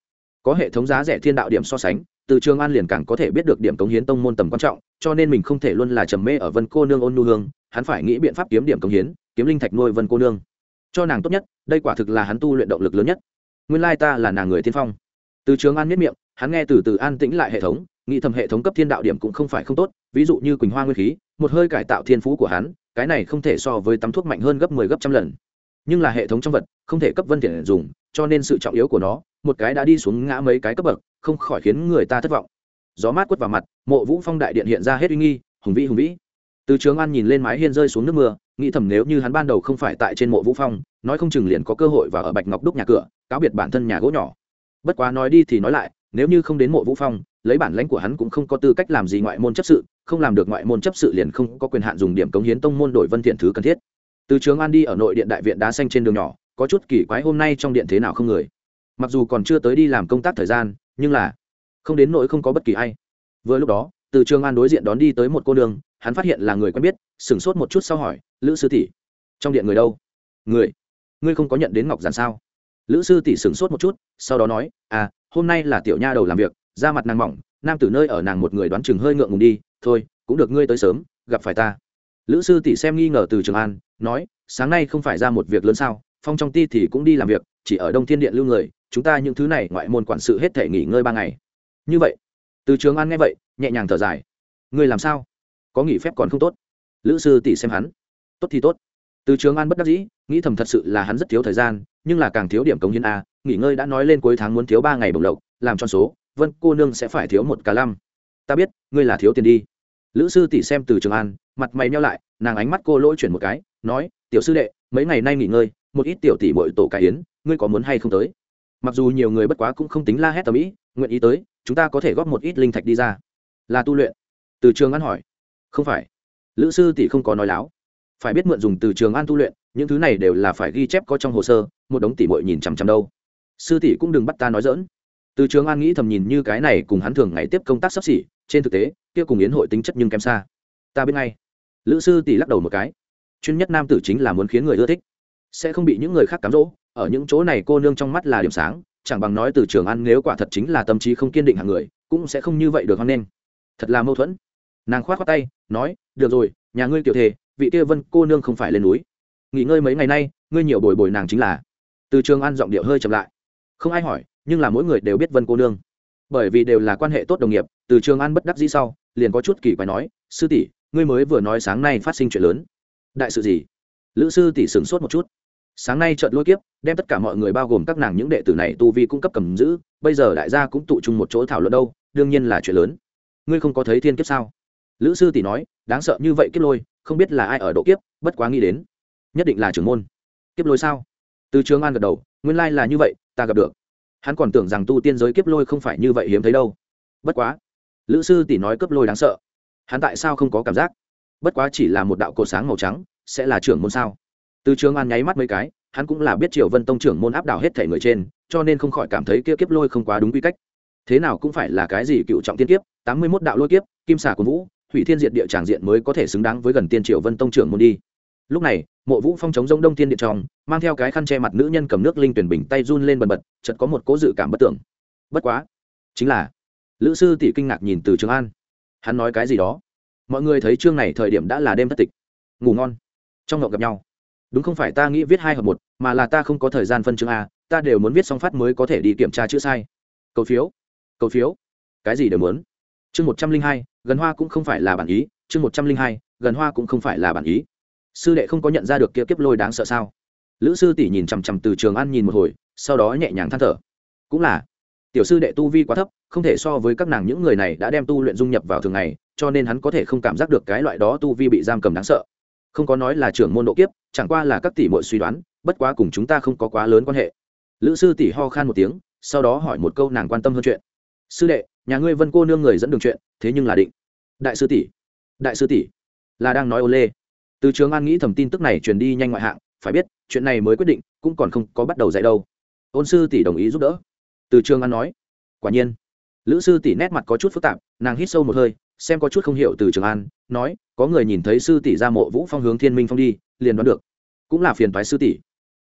có hệ thống giá rẻ thiên đạo điểm so sánh, từ trường an liền càng có thể biết được điểm cống hiến tông môn tầm quan trọng, cho nên mình không thể luôn là trầm mê ở vân cô nương ôn nu hương, hắn phải nghĩ biện pháp kiếm điểm cống hiến, kiếm linh thạch nuôi vân cô nương. Cho nàng tốt nhất, đây quả thực là hắn tu luyện động lực lớn nhất. Nguyên lai ta là nàng người tiên phong. Từ trường an miết miệng, hắn nghe từ từ an tĩnh lại hệ thống, nghĩ thầm hệ thống cấp thiên đạo điểm cũng không phải không tốt, ví dụ như quỳnh hoa nguyên khí, một hơi cải tạo thiên phú của hắn, cái này không thể so với tắm thuốc mạnh hơn gấp mười 10 gấp trăm lần nhưng là hệ thống trong vật không thể cấp vân thiện dùng, cho nên sự trọng yếu của nó, một cái đã đi xuống ngã mấy cái cấp bậc, không khỏi khiến người ta thất vọng. Gió mát quất vào mặt, mộ vũ phong đại điện hiện ra hết uy nghi, hùng vĩ hùng vĩ. Từ trường an nhìn lên mái hiên rơi xuống nước mưa, nghĩ thầm nếu như hắn ban đầu không phải tại trên mộ vũ phong, nói không chừng liền có cơ hội và ở bạch ngọc đúc nhà cửa, cáo biệt bản thân nhà gỗ nhỏ. Bất quá nói đi thì nói lại, nếu như không đến mộ vũ phong, lấy bản lãnh của hắn cũng không có tư cách làm gì ngoại môn chấp sự, không làm được ngoại môn chấp sự liền không có quyền hạn dùng điểm cống hiến tông môn đổi vân thiện thứ cần thiết từ trường an đi ở nội điện đại viện đá xanh trên đường nhỏ có chút kỳ quái hôm nay trong điện thế nào không người. Mặc dù còn chưa tới đi làm công tác thời gian nhưng là không đến nỗi không có bất kỳ ai. Vừa lúc đó từ trường an đối diện đón đi tới một cô đường, hắn phát hiện là người quen biết sửng sốt một chút sau hỏi lữ sư tỷ trong điện người đâu? Người? Ngươi không có nhận đến ngọc giản sao? Lữ sư tỷ sửng sốt một chút sau đó nói à hôm nay là tiểu nha đầu làm việc da mặt nàng mỏng nam tử nơi ở nàng một người đoán chừng hơi ngượng ngùng đi thôi cũng được ngươi tới sớm gặp phải ta. Lữ sư tỷ xem nghi ngờ từ trường an nói, sáng nay không phải ra một việc lớn sao, phong trong ti thì cũng đi làm việc, chỉ ở đông thiên điện lưu người, chúng ta những thứ này ngoại môn quản sự hết thể nghỉ ngơi ba ngày. Như vậy, từ trường an nghe vậy, nhẹ nhàng thở dài. Ngươi làm sao? Có nghỉ phép còn không tốt? Lữ sư tỷ xem hắn. Tốt thì tốt. Từ trường an bất đắc dĩ, nghĩ thầm thật sự là hắn rất thiếu thời gian, nhưng là càng thiếu điểm cống hiến a, nghỉ ngơi đã nói lên cuối tháng muốn thiếu ba ngày bồng lộc, làm cho số, vân cô nương sẽ phải thiếu một cả năm. Ta biết, ngươi là thiếu tiền đi lữ sư tỷ xem từ trường an, mặt mày nhau lại, nàng ánh mắt cô lỗi chuyển một cái, nói, tiểu sư đệ, mấy ngày nay nghỉ ngơi, một ít tiểu tỷ bội tổ cải yến, ngươi có muốn hay không tới? Mặc dù nhiều người bất quá cũng không tính la hét tầm ĩ, nguyện ý tới, chúng ta có thể góp một ít linh thạch đi ra. Là tu luyện. Từ trường an hỏi. Không phải. Lữ sư tỷ không có nói láo. Phải biết mượn dùng từ trường an tu luyện, những thứ này đều là phải ghi chép có trong hồ sơ, một đống tỷ bội nhìn chằm chằm đâu. Sư tỷ cũng đừng bắt ta nói dỡn từ trường an nghĩ thầm nhìn như cái này cùng hắn thường ngày tiếp công tác sắp xỉ trên thực tế, kia cùng yến hội tính chất nhưng kém xa. Ta biết ngay. Lữ sư tỷ lắc đầu một cái. Chuyên nhất nam tử chính là muốn khiến người ưa thích. Sẽ không bị những người khác cám dỗ. Ở những chỗ này cô nương trong mắt là điểm sáng. Chẳng bằng nói từ trường an nếu quả thật chính là tâm trí không kiên định hàng người, cũng sẽ không như vậy được hoan nghênh. Thật là mâu thuẫn. Nàng khoát khoát tay, nói, được rồi, nhà ngươi kiểu thề, vị kia vân cô nương không phải lên núi. Nghỉ ngơi mấy ngày nay, ngươi nhiều bồi bồi nàng chính là. Từ trường an giọng điệu hơi chậm lại. Không ai hỏi, nhưng là mỗi người đều biết vân cô nương bởi vì đều là quan hệ tốt đồng nghiệp, từ trường an bất đắc dĩ sau, liền có chút kỳ quái nói, sư tỷ, ngươi mới vừa nói sáng nay phát sinh chuyện lớn. Đại sự gì? Lữ sư tỷ sửng sốt một chút. Sáng nay trận lôi kiếp, đem tất cả mọi người bao gồm các nàng những đệ tử này tu vi cung cấp cầm giữ, bây giờ đại gia cũng tụ chung một chỗ thảo luận đâu, đương nhiên là chuyện lớn. Ngươi không có thấy thiên kiếp sao? Lữ sư tỷ nói, đáng sợ như vậy kiếp lôi, không biết là ai ở độ kiếp, bất quá nghĩ đến, nhất định là trưởng môn. Kiếp lôi sao? Từ trường an gật đầu, nguyên lai là như vậy, ta gặp được hắn còn tưởng rằng tu tiên giới kiếp lôi không phải như vậy hiếm thấy đâu. Bất quá, lữ sư tỷ nói cấp lôi đáng sợ. Hắn tại sao không có cảm giác? Bất quá chỉ là một đạo cột sáng màu trắng, sẽ là trưởng môn sao? Từ trường an nháy mắt mấy cái, hắn cũng là biết triều vân tông trưởng môn áp đảo hết thể người trên, cho nên không khỏi cảm thấy kia kiếp lôi không quá đúng quy cách. Thế nào cũng phải là cái gì cựu trọng tiên kiếp, tám mươi mốt đạo lôi kiếp, kim xà của vũ, hủy thiên diệt địa tràng diện mới có thể xứng đáng với gần tiên triều vân tông trưởng môn đi lúc này, mộ vũ phong chống giống đông thiên điện trong, mang theo cái khăn che mặt nữ nhân cầm nước linh tuyển bình tay run lên bần bật, chợt có một cố dự cảm bất tưởng. Bất quá, chính là, lữ sư tỷ kinh ngạc nhìn từ trường an. Hắn nói cái gì đó? Mọi người thấy chương này thời điểm đã là đêm thất tịch. Ngủ ngon. Trong ngậu gặp nhau. Đúng không phải ta nghĩ viết hai hợp một, mà là ta không có thời gian phân chương a, ta đều muốn viết xong phát mới có thể đi kiểm tra chữ sai. Cầu phiếu. Cầu phiếu. Cái gì đều muốn. Chương một trăm linh hai, gần hoa cũng không phải là bản ý, chương một trăm linh hai, gần hoa cũng không phải là bản ý sư đệ không có nhận ra được kia kiếp lôi đáng sợ sao? Lữ sư tỷ nhìn chằm chằm từ trường an nhìn một hồi, sau đó nhẹ nhàng than thở. Cũng là, tiểu sư đệ tu vi quá thấp, không thể so với các nàng những người này đã đem tu luyện dung nhập vào thường ngày, cho nên hắn có thể không cảm giác được cái loại đó tu vi bị giam cầm đáng sợ. Không có nói là trưởng môn độ kiếp, chẳng qua là các tỷ muội suy đoán, bất quá cùng chúng ta không có quá lớn quan hệ. Lữ sư tỷ ho khan một tiếng, sau đó hỏi một câu nàng quan tâm hơn chuyện. Sư đệ, nhà ngươi vân cô nương người dẫn đường chuyện, thế nhưng là định. Đại sư tỷ, đại sư tỷ, là đang nói ô lê từ trường an nghĩ thầm tin tức này truyền đi nhanh ngoại hạng, phải biết, chuyện này mới quyết định, cũng còn không có bắt đầu dạy đâu. Ôn sư tỷ đồng ý giúp đỡ. Từ trường an nói, quả nhiên. Lữ sư tỷ nét mặt có chút phức tạp, nàng hít sâu một hơi, xem có chút không hiểu từ trường an, nói, có người nhìn thấy sư tỷ ra mộ vũ phong hướng thiên minh phong đi, liền đoán được. Cũng là phiền phái sư tỷ.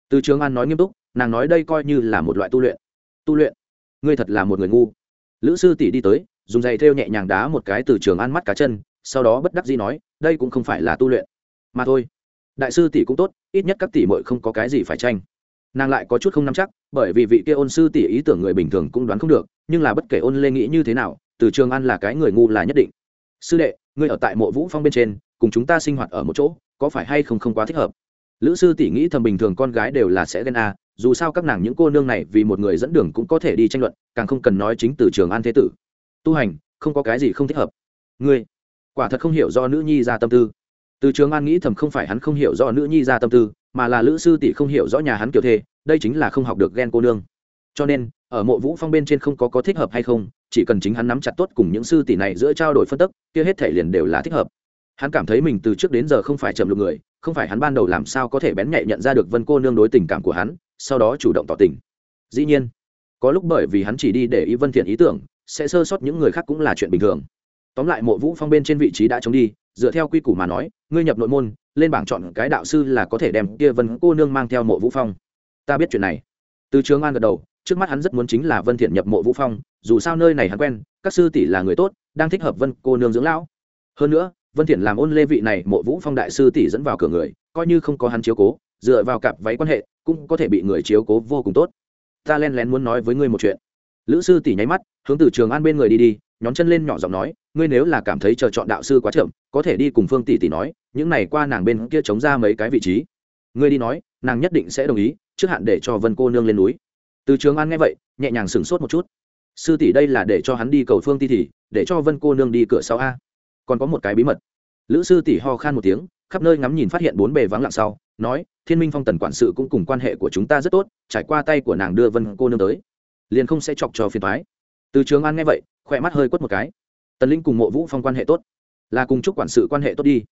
Từ trường an nói nghiêm túc, nàng nói đây coi như là một loại tu luyện. Tu luyện? Ngươi thật là một người ngu. Lữ sư tỷ đi tới, dùng giày thêu nhẹ nhàng đá một cái từ trường an mắt cá chân, sau đó bất đắc dĩ nói, đây cũng không phải là tu luyện mà thôi. Đại sư tỷ cũng tốt, ít nhất các tỷ muội không có cái gì phải tranh. Nàng lại có chút không nắm chắc, bởi vì vị kia ôn sư tỷ ý tưởng người bình thường cũng đoán không được, nhưng là bất kể ôn lê nghĩ như thế nào, từ trường an là cái người ngu là nhất định. Sư đệ, ngươi ở tại mộ vũ phong bên trên, cùng chúng ta sinh hoạt ở một chỗ, có phải hay không không quá thích hợp? Lữ sư tỷ nghĩ thầm bình thường con gái đều là sẽ ghen a, dù sao các nàng những cô nương này vì một người dẫn đường cũng có thể đi tranh luận, càng không cần nói chính từ trường an thế tử. Tu hành, không có cái gì không thích hợp. Ngươi, quả thật không hiểu do nữ nhi ra tâm tư từ trường an nghĩ thầm không phải hắn không hiểu rõ nữ nhi ra tâm tư, mà là lữ sư tỷ không hiểu rõ nhà hắn kiểu thê đây chính là không học được ghen cô nương. Cho nên, ở mộ vũ phong bên trên không có có thích hợp hay không, chỉ cần chính hắn nắm chặt tốt cùng những sư tỷ này giữa trao đổi phân tức, kia hết thể liền đều là thích hợp. Hắn cảm thấy mình từ trước đến giờ không phải chậm lục người, không phải hắn ban đầu làm sao có thể bén nhạy nhận ra được vân cô nương đối tình cảm của hắn, sau đó chủ động tỏ tình. Dĩ nhiên, có lúc bởi vì hắn chỉ đi để ý vân thiện ý tưởng, sẽ sơ sót những người khác cũng là chuyện bình thường tóm lại mộ vũ phong bên trên vị trí đã chống đi, dựa theo quy củ mà nói, ngươi nhập nội môn, lên bảng chọn cái đạo sư là có thể đem kia vân cô nương mang theo mộ vũ phong. Ta biết chuyện này. Từ trường an gật đầu, trước mắt hắn rất muốn chính là vân thiện nhập mộ vũ phong, dù sao nơi này hắn quen, các sư tỷ là người tốt, đang thích hợp vân cô nương dưỡng lão. Hơn nữa, vân thiện làm ôn lê vị này mộ vũ phong đại sư tỷ dẫn vào cửa người, coi như không có hắn chiếu cố, dựa vào cặp váy quan hệ, cũng có thể bị người chiếu cố vô cùng tốt. Ta len lén muốn nói với ngươi một chuyện. Lữ sư tỷ nháy mắt, hướng từ trường an bên người đi đi nhón chân lên nhỏ giọng nói, ngươi nếu là cảm thấy chờ chọn đạo sư quá chậm, có thể đi cùng phương tỷ tỷ nói, những này qua nàng bên kia chống ra mấy cái vị trí. Ngươi đi nói, nàng nhất định sẽ đồng ý, trước hạn để cho vân cô nương lên núi. Từ trường an nghe vậy, nhẹ nhàng sửng sốt một chút. Sư tỷ đây là để cho hắn đi cầu phương ti tỷ để cho vân cô nương đi cửa sau a. Còn có một cái bí mật. Lữ sư tỷ ho khan một tiếng, khắp nơi ngắm nhìn phát hiện bốn bề vắng lặng sau, nói, thiên minh phong tần quản sự cũng cùng quan hệ của chúng ta rất tốt, trải qua tay của nàng đưa vân cô nương tới, liền không sẽ chọc cho phiền thoái từ trường an nghe vậy khỏe mắt hơi quất một cái. Tần linh cùng mộ vũ phong quan hệ tốt. Là cùng chúc quản sự quan hệ tốt đi.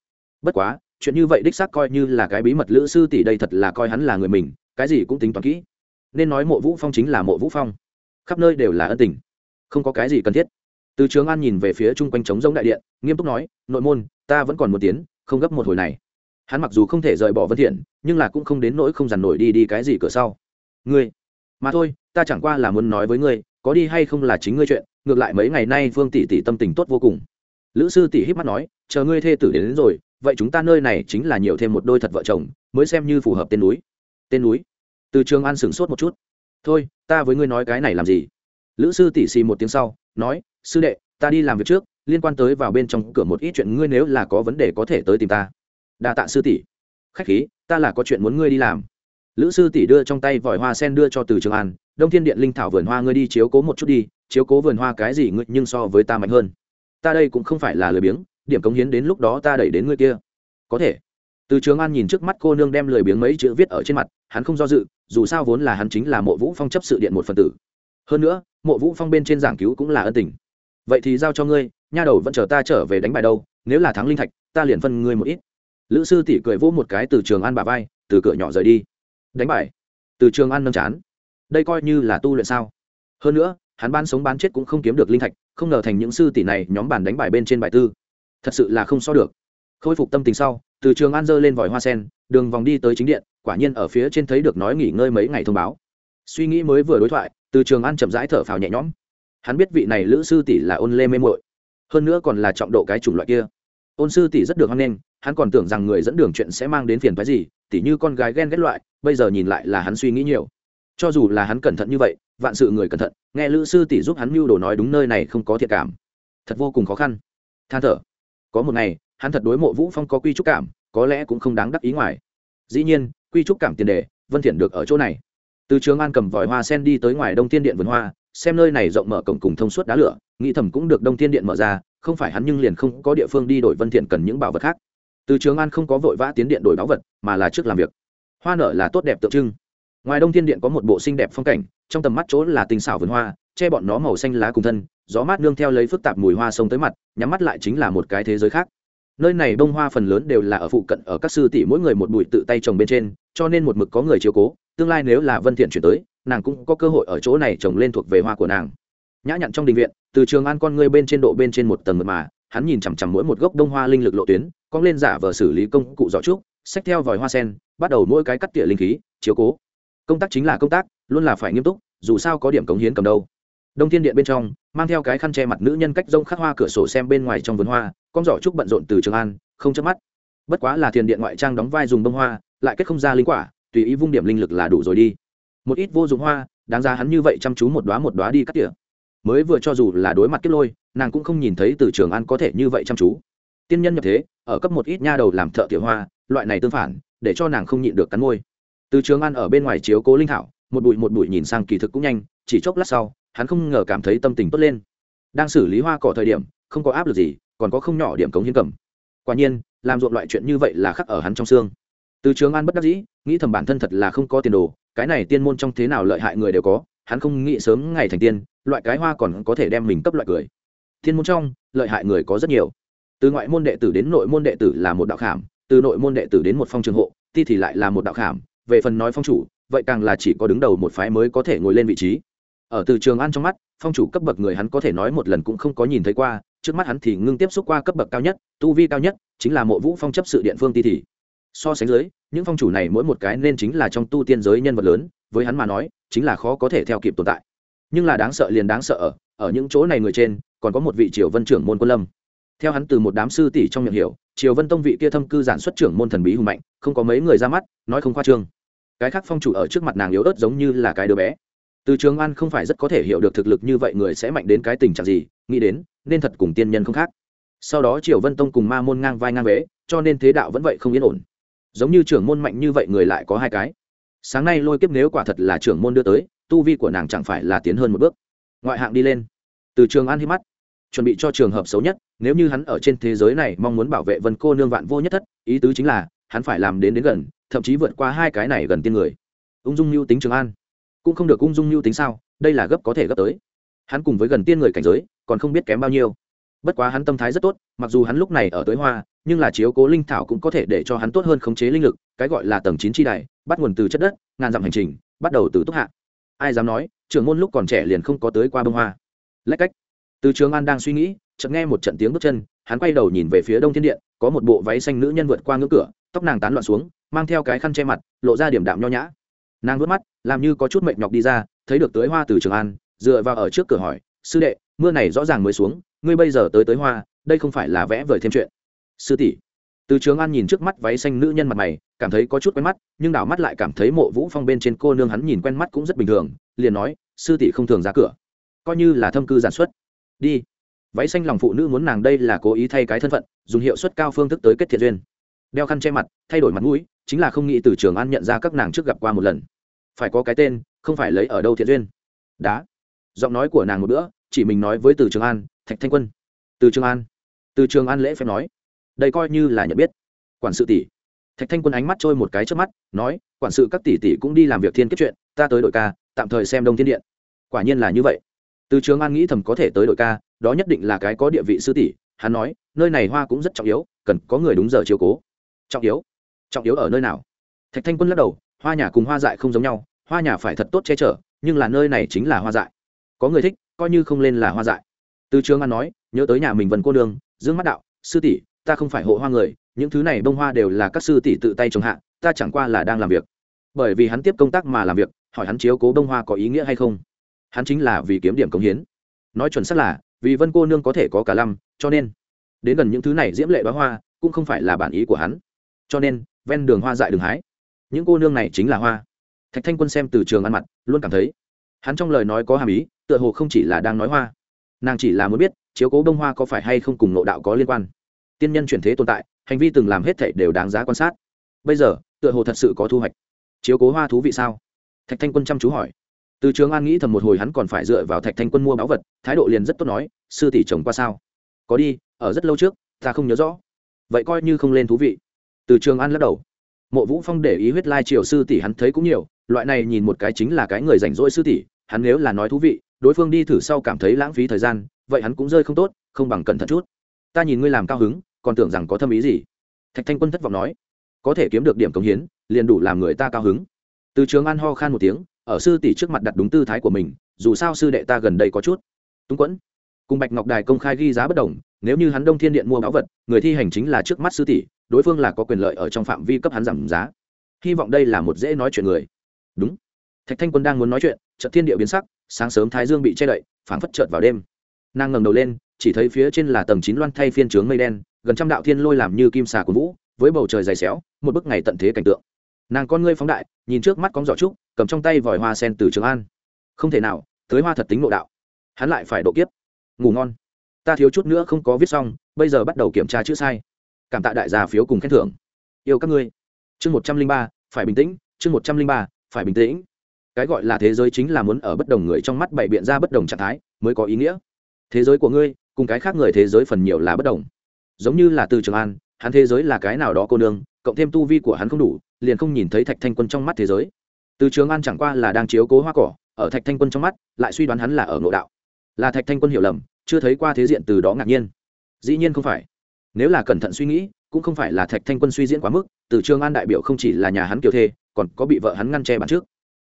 Bất quá, chuyện như vậy đích xác coi như là cái bí mật lữ sư tỷ đây thật là coi hắn là người mình, cái gì cũng tính toán kỹ. Nên nói mộ vũ phong chính là mộ vũ phong. Khắp nơi đều là ân tình. Không có cái gì cần thiết. Từ trường an nhìn về phía chung quanh trống giống đại điện, nghiêm túc nói, nội môn, ta vẫn còn một tiếng, không gấp một hồi này. Hắn mặc dù không thể rời bỏ vân thiện, nhưng là cũng không đến nỗi không dằn nổi đi đi cái gì cửa sau. Ngươi, mà thôi, ta chẳng qua là muốn nói với ngươi, có đi hay không là chính ngươi chuyện ngược lại mấy ngày nay phương tỷ tỷ tâm tình tốt vô cùng. Lữ sư tỷ híp mắt nói chờ ngươi thê tử đến, đến rồi vậy chúng ta nơi này chính là nhiều thêm một đôi thật vợ chồng mới xem như phù hợp tên núi. Tên núi? Từ trường an sửng sốt một chút. Thôi ta với ngươi nói cái này làm gì? Lữ sư tỷ xì một tiếng sau nói sư đệ ta đi làm việc trước liên quan tới vào bên trong cửa một ít chuyện ngươi nếu là có vấn đề có thể tới tìm ta. Đa tạ sư tỷ. Khách khí ta là có chuyện muốn ngươi đi làm. Lữ sư tỷ đưa trong tay vòi hoa sen đưa cho từ trường an đông thiên điện linh thảo vườn hoa ngươi đi chiếu cố một chút đi chiếu cố vườn hoa cái gì ngươi nhưng so với ta mạnh hơn. Ta đây cũng không phải là lười biếng, điểm cống hiến đến lúc đó ta đẩy đến ngươi kia. Có thể. Từ trường an nhìn trước mắt cô nương đem lười biếng mấy chữ viết ở trên mặt, hắn không do dự, dù sao vốn là hắn chính là mộ vũ phong chấp sự điện một phần tử. Hơn nữa, mộ vũ phong bên trên giảng cứu cũng là ân tình. Vậy thì giao cho ngươi, nha đầu vẫn chờ ta trở về đánh bài đâu, nếu là thắng linh thạch, ta liền phân ngươi một ít. Lữ sư tỷ cười vỗ một cái từ trường an bà vai, từ cửa nhỏ rời đi. Đánh bài. Từ trường an nâng chán. Đây coi như là tu luyện sao? Hơn nữa hắn ban sống bán chết cũng không kiếm được linh thạch, không ngờ thành những sư tỷ này nhóm bàn đánh bài bên trên bài tư. Thật sự là không so được. Khôi phục tâm tình sau, từ trường an dơ lên vòi hoa sen, đường vòng đi tới chính điện, quả nhiên ở phía trên thấy được nói nghỉ ngơi mấy ngày thông báo. Suy nghĩ mới vừa đối thoại, từ trường an chậm rãi thở phào nhẹ nhõm. Hắn biết vị này lữ sư tỷ là ôn lê mê mội hơn nữa còn là trọng độ cái chủng loại kia. Ôn sư tỷ rất được hoan nghênh, hắn còn tưởng rằng người dẫn đường chuyện sẽ mang đến phiền phái gì tỷ như con gái ghen ghét loại, bây giờ nhìn lại là hắn suy nghĩ nhiều. Cho dù là hắn cẩn thận như vậy vạn sự người cẩn thận, nghe lữ sư tỷ giúp hắn mưu đồ nói đúng nơi này không có thiệt cảm. Thật vô cùng khó khăn. Than thở. Có một ngày, hắn thật đối mộ vũ phong có quy trúc cảm, có lẽ cũng không đáng đắc ý ngoài. Dĩ nhiên, quy trúc cảm tiền đề, vân thiện được ở chỗ này. Từ trường an cầm vòi hoa sen đi tới ngoài đông thiên điện vườn hoa, xem nơi này rộng mở cổng cùng thông suốt đá lửa, nghĩ thầm cũng được đông thiên điện mở ra, không phải hắn nhưng liền không có địa phương đi đổi vân thiện cần những bảo vật khác. Từ trường an không có vội vã tiến điện đổi bảo vật, mà là trước làm việc. Hoa nở là tốt đẹp tượng trưng ngoài đông thiên điện có một bộ xinh đẹp phong cảnh, trong tầm mắt chỗ là tinh xảo vườn hoa, che bọn nó màu xanh lá cùng thân, gió mát nương theo lấy phức tạp mùi hoa sông tới mặt, nhắm mắt lại chính là một cái thế giới khác. Nơi này bông hoa phần lớn đều là ở phụ cận, ở các sư tỷ mỗi người một bụi tự tay trồng bên trên, cho nên một mực có người chiếu cố, tương lai nếu là vân thiện chuyển tới, nàng cũng có cơ hội ở chỗ này trồng lên thuộc về hoa của nàng. Nhã nhặn trong đình viện, từ trường an con ngươi bên trên độ bên trên một tầng mật mà, hắn nhìn chằm chằm mỗi một gốc đông hoa linh lực lộ tuyến, cong lên giả vờ xử lý công cụ giỏ trúc, xách theo vòi hoa sen, bắt đầu mỗi cái cắt tỉa linh khí, chiếu cố công tác chính là công tác, luôn là phải nghiêm túc, dù sao có điểm cống hiến cầm đâu. Đông thiên điện bên trong, mang theo cái khăn che mặt nữ nhân cách rông khắc hoa cửa sổ xem bên ngoài trong vườn hoa, con giỏ trúc bận rộn từ trường an, không chớp mắt. Bất quá là thiền điện ngoại trang đóng vai dùng bông hoa, lại kết không ra linh quả, tùy ý vung điểm linh lực là đủ rồi đi. Một ít vô dụng hoa, đáng ra hắn như vậy chăm chú một đóa một đóa đi cắt tỉa. Mới vừa cho dù là đối mặt kết lôi, nàng cũng không nhìn thấy từ trường an có thể như vậy chăm chú. Tiên nhân nhập thế, ở cấp một ít nha đầu làm thợ tiểu hoa, loại này tương phản, để cho nàng không nhịn được cắn môi từ trường an ở bên ngoài chiếu cố linh thảo, một bụi một bụi nhìn sang kỳ thực cũng nhanh, chỉ chốc lát sau, hắn không ngờ cảm thấy tâm tình tốt lên. Đang xử lý hoa cỏ thời điểm, không có áp lực gì, còn có không nhỏ điểm cống hiến cầm. Quả nhiên, làm ruộng loại chuyện như vậy là khắc ở hắn trong xương. Từ trường an bất đắc dĩ, nghĩ thầm bản thân thật là không có tiền đồ, cái này tiên môn trong thế nào lợi hại người đều có, hắn không nghĩ sớm ngày thành tiên, loại cái hoa còn có thể đem mình cấp loại cười thiên môn trong, lợi hại người có rất nhiều. Từ ngoại môn đệ tử đến nội môn đệ tử là một đạo khảm, từ nội môn đệ tử đến một phong trường hộ, ti thì lại là một đạo khảm về phần nói phong chủ, vậy càng là chỉ có đứng đầu một phái mới có thể ngồi lên vị trí. Ở từ trường an trong mắt, phong chủ cấp bậc người hắn có thể nói một lần cũng không có nhìn thấy qua, trước mắt hắn thì ngưng tiếp xúc qua cấp bậc cao nhất, tu vi cao nhất, chính là mộ vũ phong chấp sự điện phương ti thị. so sánh dưới, những phong chủ này mỗi một cái nên chính là trong tu tiên giới nhân vật lớn, với hắn mà nói, chính là khó có thể theo kịp tồn tại. Nhưng là đáng sợ liền đáng sợ ở ở những chỗ này người trên, còn có một vị triều vân trưởng môn quân lâm. Theo hắn từ một đám sư tỷ trong miệng hiểu, triều vân tông vị kia thâm cư giản xuất trưởng môn thần bí hùng mạnh, không có mấy người ra mắt, nói không khoa trương cái khác phong chủ ở trước mặt nàng yếu ớt giống như là cái đứa bé. Từ trường an không phải rất có thể hiểu được thực lực như vậy người sẽ mạnh đến cái tình trạng gì, nghĩ đến, nên thật cùng tiên nhân không khác. Sau đó triều vân tông cùng ma môn ngang vai ngang vế cho nên thế đạo vẫn vậy không yên ổn. Giống như trưởng môn mạnh như vậy người lại có hai cái. Sáng nay lôi kiếp nếu quả thật là trưởng môn đưa tới, tu vi của nàng chẳng phải là tiến hơn một bước. Ngoại hạng đi lên. Từ trường an hít mắt. Chuẩn bị cho trường hợp xấu nhất, nếu như hắn ở trên thế giới này mong muốn bảo vệ vân cô nương vạn vô nhất thất, ý tứ chính là, hắn phải làm đến đến gần thậm chí vượt qua hai cái này gần tiên người. Ung dung mưu tính trường an. Cũng không được ung dung mưu tính sao, đây là gấp có thể gấp tới. Hắn cùng với gần tiên người cảnh giới, còn không biết kém bao nhiêu. Bất quá hắn tâm thái rất tốt, mặc dù hắn lúc này ở tới hoa, nhưng là chiếu cố linh thảo cũng có thể để cho hắn tốt hơn khống chế linh lực, cái gọi là tầng chín tri đại bắt nguồn từ chất đất, ngàn dặm hành trình, bắt đầu từ túc hạ. Ai dám nói, trưởng môn lúc còn trẻ liền không có tới qua bông hoa. Lách cách. Từ trường an đang suy nghĩ, chợt nghe một trận tiếng bước chân, hắn quay đầu nhìn về phía đông thiên điện, có một bộ váy xanh nữ nhân vượt qua ngưỡng cửa, tóc nàng tán loạn xuống mang theo cái khăn che mặt, lộ ra điểm đạm nho nhã. Nàng vớt mắt, làm như có chút mệt nhọc đi ra, thấy được tới hoa từ trường an, dựa vào ở trước cửa hỏi, sư đệ, mưa này rõ ràng mới xuống, ngươi bây giờ tới tới hoa, đây không phải là vẽ vời thêm chuyện. Sư tỷ. Từ trường an nhìn trước mắt váy xanh nữ nhân mặt mày, cảm thấy có chút quen mắt, nhưng đảo mắt lại cảm thấy mộ vũ phong bên trên cô nương hắn nhìn quen mắt cũng rất bình thường, liền nói, sư tỷ không thường ra cửa. Coi như là thâm cư giản xuất. Đi. Váy xanh lòng phụ nữ muốn nàng đây là cố ý thay cái thân phận, dùng hiệu suất cao phương thức tới kết thiện duyên. Đeo khăn che mặt, thay đổi mặt mũi chính là không nghĩ từ trường an nhận ra các nàng trước gặp qua một lần. Phải có cái tên, không phải lấy ở đâu thiện duyên. Đá. Giọng nói của nàng một bữa, chỉ mình nói với từ trường an, thạch thanh quân. Từ trường an. Từ trường an lễ phép nói. Đây coi như là nhận biết. Quản sự tỷ. Thạch thanh quân ánh mắt trôi một cái trước mắt, nói, quản sự các tỷ tỷ cũng đi làm việc thiên kết chuyện, ta tới đội ca, tạm thời xem đông thiên điện. Quả nhiên là như vậy. Từ trường an nghĩ thầm có thể tới đội ca, đó nhất định là cái có địa vị sư tỷ, hắn nói, nơi này hoa cũng rất trọng yếu, cần có người đúng giờ chiếu cố. Trọng yếu? Trọng yếu ở nơi nào? Thạch thanh quân lắc đầu, hoa nhà cùng hoa dại không giống nhau, hoa nhà phải thật tốt che chở, nhưng là nơi này chính là hoa dại. Có người thích, coi như không lên là hoa dại. Từ trường an nói, nhớ tới nhà mình vần cô đường dương mắt đạo, sư tỷ, ta không phải hộ hoa người, những thứ này bông hoa đều là các sư tỷ tự tay trồng hạ, ta chẳng qua là đang làm việc. Bởi vì hắn tiếp công tác mà làm việc, hỏi hắn chiếu cố bông hoa có ý nghĩa hay không? Hắn chính là vì kiếm điểm công hiến. Nói chuẩn xác là, vì vân cô nương có thể có cả lâm cho nên, đến gần những thứ này diễm lệ bá hoa, cũng không phải là bản ý của hắn. Cho nên ven đường hoa dại đường hái. Những cô nương này chính là hoa. Thạch thanh quân xem từ trường ăn mặt, luôn cảm thấy hắn trong lời nói có hàm ý, tựa hồ không chỉ là đang nói hoa. Nàng chỉ là muốn biết, chiếu cố bông hoa có phải hay không cùng nộ đạo có liên quan. Tiên nhân chuyển thế tồn tại, hành vi từng làm hết thảy đều đáng giá quan sát. Bây giờ, tựa hồ thật sự có thu hoạch. Chiếu cố hoa thú vị sao? Thạch thanh quân chăm chú hỏi. Từ trường an nghĩ thầm một hồi hắn còn phải dựa vào thạch thanh quân mua báu vật, thái độ liền rất tốt nói, sư tỷ chồng qua sao? Có đi, ở rất lâu trước, ta không nhớ rõ. Vậy coi như không lên thú vị từ trường an lắc đầu. Mộ vũ phong để ý huyết lai triều sư tỷ hắn thấy cũng nhiều, loại này nhìn một cái chính là cái người rảnh rỗi sư tỷ, hắn nếu là nói thú vị, đối phương đi thử sau cảm thấy lãng phí thời gian, vậy hắn cũng rơi không tốt, không bằng cẩn thận chút. Ta nhìn ngươi làm cao hứng, còn tưởng rằng có thâm ý gì? Thạch thanh quân thất vọng nói. Có thể kiếm được điểm cống hiến, liền đủ làm người ta cao hứng. Từ trường an ho khan một tiếng, ở sư tỷ trước mặt đặt đúng tư thái của mình, dù sao sư đệ ta gần đây có chút. Túng quẫn. Cùng bạch ngọc đài công khai ghi giá bất đồng, nếu như hắn đông thiên điện mua báu vật, người thi hành chính là trước mắt sư tỷ đối phương là có quyền lợi ở trong phạm vi cấp hắn giảm giá. Hy vọng đây là một dễ nói chuyện người. Đúng. Thạch thanh quân đang muốn nói chuyện trận thiên địa biến sắc, sáng sớm thái dương bị che đậy, phảng phất trợt vào đêm. Nàng ngẩng đầu lên, chỉ thấy phía trên là tầng chín loan thay phiên trướng mây đen, gần trăm đạo thiên lôi làm như kim xà của vũ, với bầu trời dày xéo, một bức ngày tận thế cảnh tượng. Nàng con ngươi phóng đại, nhìn trước mắt con giỏ trúc, cầm trong tay vòi hoa sen từ trường an. Không thể nào, tới hoa thật tính nội đạo. Hắn lại phải độ kiếp. Ngủ ngon. Ta thiếu chút nữa không có viết xong, bây giờ bắt đầu kiểm tra chữ sai cảm tạ đại gia phiếu cùng khen thưởng. Yêu các ngươi. Chương một trăm linh ba, phải bình tĩnh, chương một trăm linh ba, phải bình tĩnh. Cái gọi là thế giới chính là muốn ở bất đồng người trong mắt bày biện ra bất đồng trạng thái, mới có ý nghĩa. Thế giới của ngươi, cùng cái khác người thế giới phần nhiều là bất đồng. Giống như là từ trường an, hắn thế giới là cái nào đó cô nương, cộng thêm tu vi của hắn không đủ, liền không nhìn thấy thạch thanh quân trong mắt thế giới. Từ trường an chẳng qua là đang chiếu cố hoa cỏ, ở thạch thanh quân trong mắt, lại suy đoán hắn là ở ngộ đạo. Là thạch thanh quân hiểu lầm, chưa thấy qua thế diện từ đó ngạc nhiên. Dĩ nhiên không phải nếu là cẩn thận suy nghĩ, cũng không phải là thạch thanh quân suy diễn quá mức, từ trường an đại biểu không chỉ là nhà hắn kiều thê, còn có bị vợ hắn ngăn che bàn trước.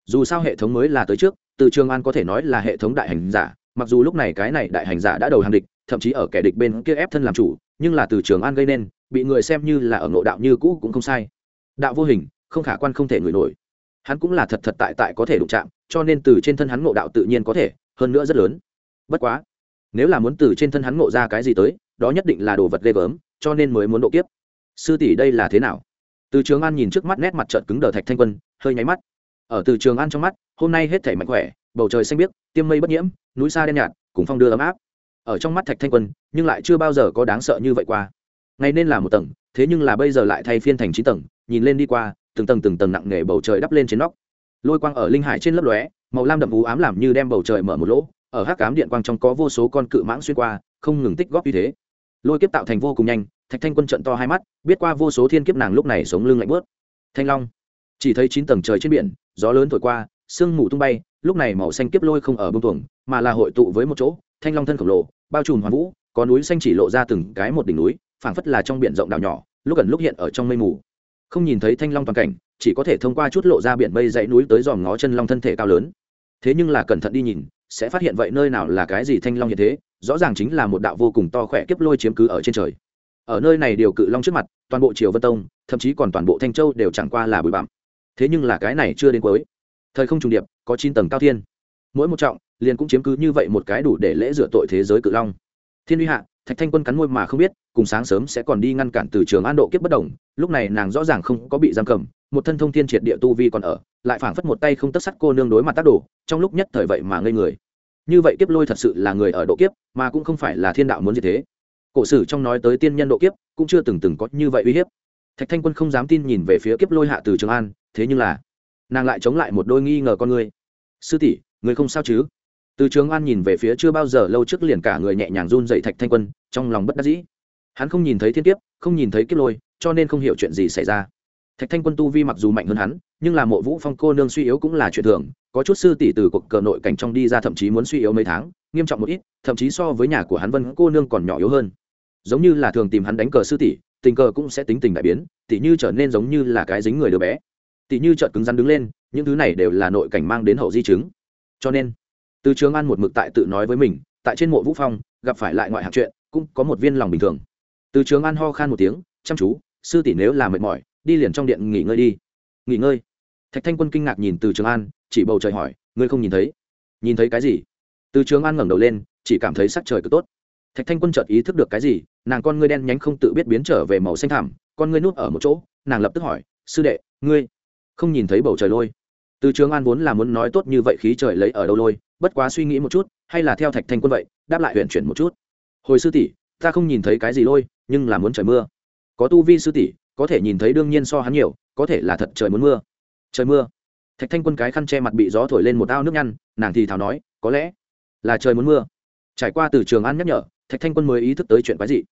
Dù sao hệ thống mới là tới trước, từ trường an có thể nói là hệ thống đại hành giả, mặc dù lúc này cái này đại hành giả đã đầu hàng địch, thậm chí ở kẻ địch bên kia ép thân làm chủ, nhưng là từ trường an gây nên, bị người xem như là ở ngộ đạo như cũ cũng không sai. Đạo vô hình, không khả quan không thể ngửi nổi. Hắn cũng là thật thật tại tại có thể đụng chạm, cho nên từ trên thân hắn ngộ đạo tự nhiên có thể, hơn nữa rất lớn. Bất quá, nếu là muốn từ trên thân hắn ngộ ra cái gì tới đó nhất định là đồ vật ghê gớm, cho nên mới muốn độ kiếp. Sư tỷ đây là thế nào? Từ trường an nhìn trước mắt nét mặt trợn cứng đờ thạch thanh quân, hơi nháy mắt. Ở từ trường an trong mắt, hôm nay hết thể mạnh khỏe, bầu trời xanh biếc, tiêm mây bất nhiễm, núi xa đen nhạt, cùng phong đưa ấm áp. Ở trong mắt thạch thanh quân, nhưng lại chưa bao giờ có đáng sợ như vậy qua. Ngay nên là một tầng, thế nhưng là bây giờ lại thay phiên thành chín tầng, nhìn lên đi qua, từng tầng từng tầng nặng nề bầu trời đắp lên trên nóc. Lôi quang ở linh hải trên lớp lóe, màu lam đậm ú ám làm như đem bầu trời mở một lỗ, ở hắc cám điện quang trong có vô số con cự mãng xuyên qua, không ngừng tích góp như thế lôi kiếp tạo thành vô cùng nhanh, thạch thanh quân trận to hai mắt, biết qua vô số thiên kiếp nàng lúc này sống lưng lạnh bớt. Thanh long, chỉ thấy chín tầng trời trên biển, gió lớn thổi qua, sương mù tung bay, lúc này màu xanh kiếp lôi không ở bông tuồng, mà là hội tụ với một chỗ, thanh long thân khổng lồ, bao trùm hoàn vũ, có núi xanh chỉ lộ ra từng cái một đỉnh núi, phảng phất là trong biển rộng đảo nhỏ, lúc gần lúc hiện ở trong mây mù. Không nhìn thấy thanh long toàn cảnh, chỉ có thể thông qua chút lộ ra biển mây dãy núi tới dòm ngó chân long thân thể cao lớn. Thế nhưng là cẩn thận đi nhìn, sẽ phát hiện vậy nơi nào là cái gì thanh long như thế? Rõ ràng chính là một đạo vô cùng to khỏe kiếp lôi chiếm cứ ở trên trời. Ở nơi này điều cự long trước mặt, toàn bộ triều vân tông, thậm chí còn toàn bộ thanh châu đều chẳng qua là bụi bặm. Thế nhưng là cái này chưa đến cuối. Thời không trùng điệp, có chín tầng cao thiên. Mỗi một trọng, liền cũng chiếm cứ như vậy một cái đủ để lễ rửa tội thế giới cự long. Thiên uy hạ, thạch thanh quân cắn môi mà không biết, cùng sáng sớm sẽ còn đi ngăn cản từ trường an độ kiếp bất đồng, lúc này nàng rõ ràng không có bị giam cầm, một thân thông thiên triệt địa tu vi còn ở, lại phảng phất một tay không tất sắt cô nương đối mặt tác đồ, trong lúc nhất thời vậy mà ngây người như vậy kiếp lôi thật sự là người ở độ kiếp, mà cũng không phải là thiên đạo muốn gì thế. Cổ sử trong nói tới tiên nhân độ kiếp, cũng chưa từng từng có như vậy uy hiếp. Thạch thanh quân không dám tin nhìn về phía kiếp lôi hạ từ trường an, thế nhưng là, nàng lại chống lại một đôi nghi ngờ con người. Sư tỷ, người không sao chứ? Từ trường an nhìn về phía chưa bao giờ lâu trước liền cả người nhẹ nhàng run dậy thạch thanh quân, trong lòng bất đắc dĩ. Hắn không nhìn thấy thiên kiếp, không nhìn thấy kiếp lôi, cho nên không hiểu chuyện gì xảy ra. Thạch thanh quân tu vi mặc dù mạnh hơn hắn, nhưng là mộ vũ phong cô nương suy yếu cũng là chuyện thường có chút sư tỷ từ cuộc cờ nội cảnh trong đi ra thậm chí muốn suy yếu mấy tháng, nghiêm trọng một ít, thậm chí so với nhà của hắn vân cô nương còn nhỏ yếu hơn. Giống như là thường tìm hắn đánh cờ sư tỷ, tình cờ cũng sẽ tính tình đại biến, tỷ như trở nên giống như là cái dính người đứa bé. Tỷ như trợt cứng rắn đứng lên, những thứ này đều là nội cảnh mang đến hậu di chứng. Cho nên, từ trường an một mực tại tự nói với mình, tại trên mộ vũ phong, gặp phải lại ngoại hạng chuyện, cũng có một viên lòng bình thường. Từ trường an ho khan một tiếng, chăm chú, sư tỷ nếu là mệt mỏi, đi liền trong điện nghỉ ngơi đi. Nghỉ ngơi? Thạch thanh quân kinh ngạc nhìn từ trường an chỉ bầu trời hỏi, ngươi không nhìn thấy? Nhìn thấy cái gì? Từ trường an ngẩng đầu lên, chỉ cảm thấy sắc trời cực tốt. Thạch thanh quân chợt ý thức được cái gì, nàng con ngươi đen nhánh không tự biết biến trở về màu xanh thảm con ngươi nuốt ở một chỗ, nàng lập tức hỏi, sư đệ, ngươi không nhìn thấy bầu trời lôi? Từ trường an vốn là muốn nói tốt như vậy khí trời lấy ở đâu lôi, bất quá suy nghĩ một chút, hay là theo thạch thanh quân vậy, đáp lại huyện chuyển một chút. Hồi sư tỷ, ta không nhìn thấy cái gì lôi, nhưng là muốn trời mưa. Có tu vi sư tỷ, có thể nhìn thấy đương nhiên so hắn nhiều, có thể là thật trời muốn mưa. Trời mưa? Thạch thanh quân cái khăn che mặt bị gió thổi lên một ao nước nhăn, nàng thì thào nói, có lẽ là trời muốn mưa. Trải qua từ trường an nhắc nhở, thạch thanh quân mới ý thức tới chuyện quái gì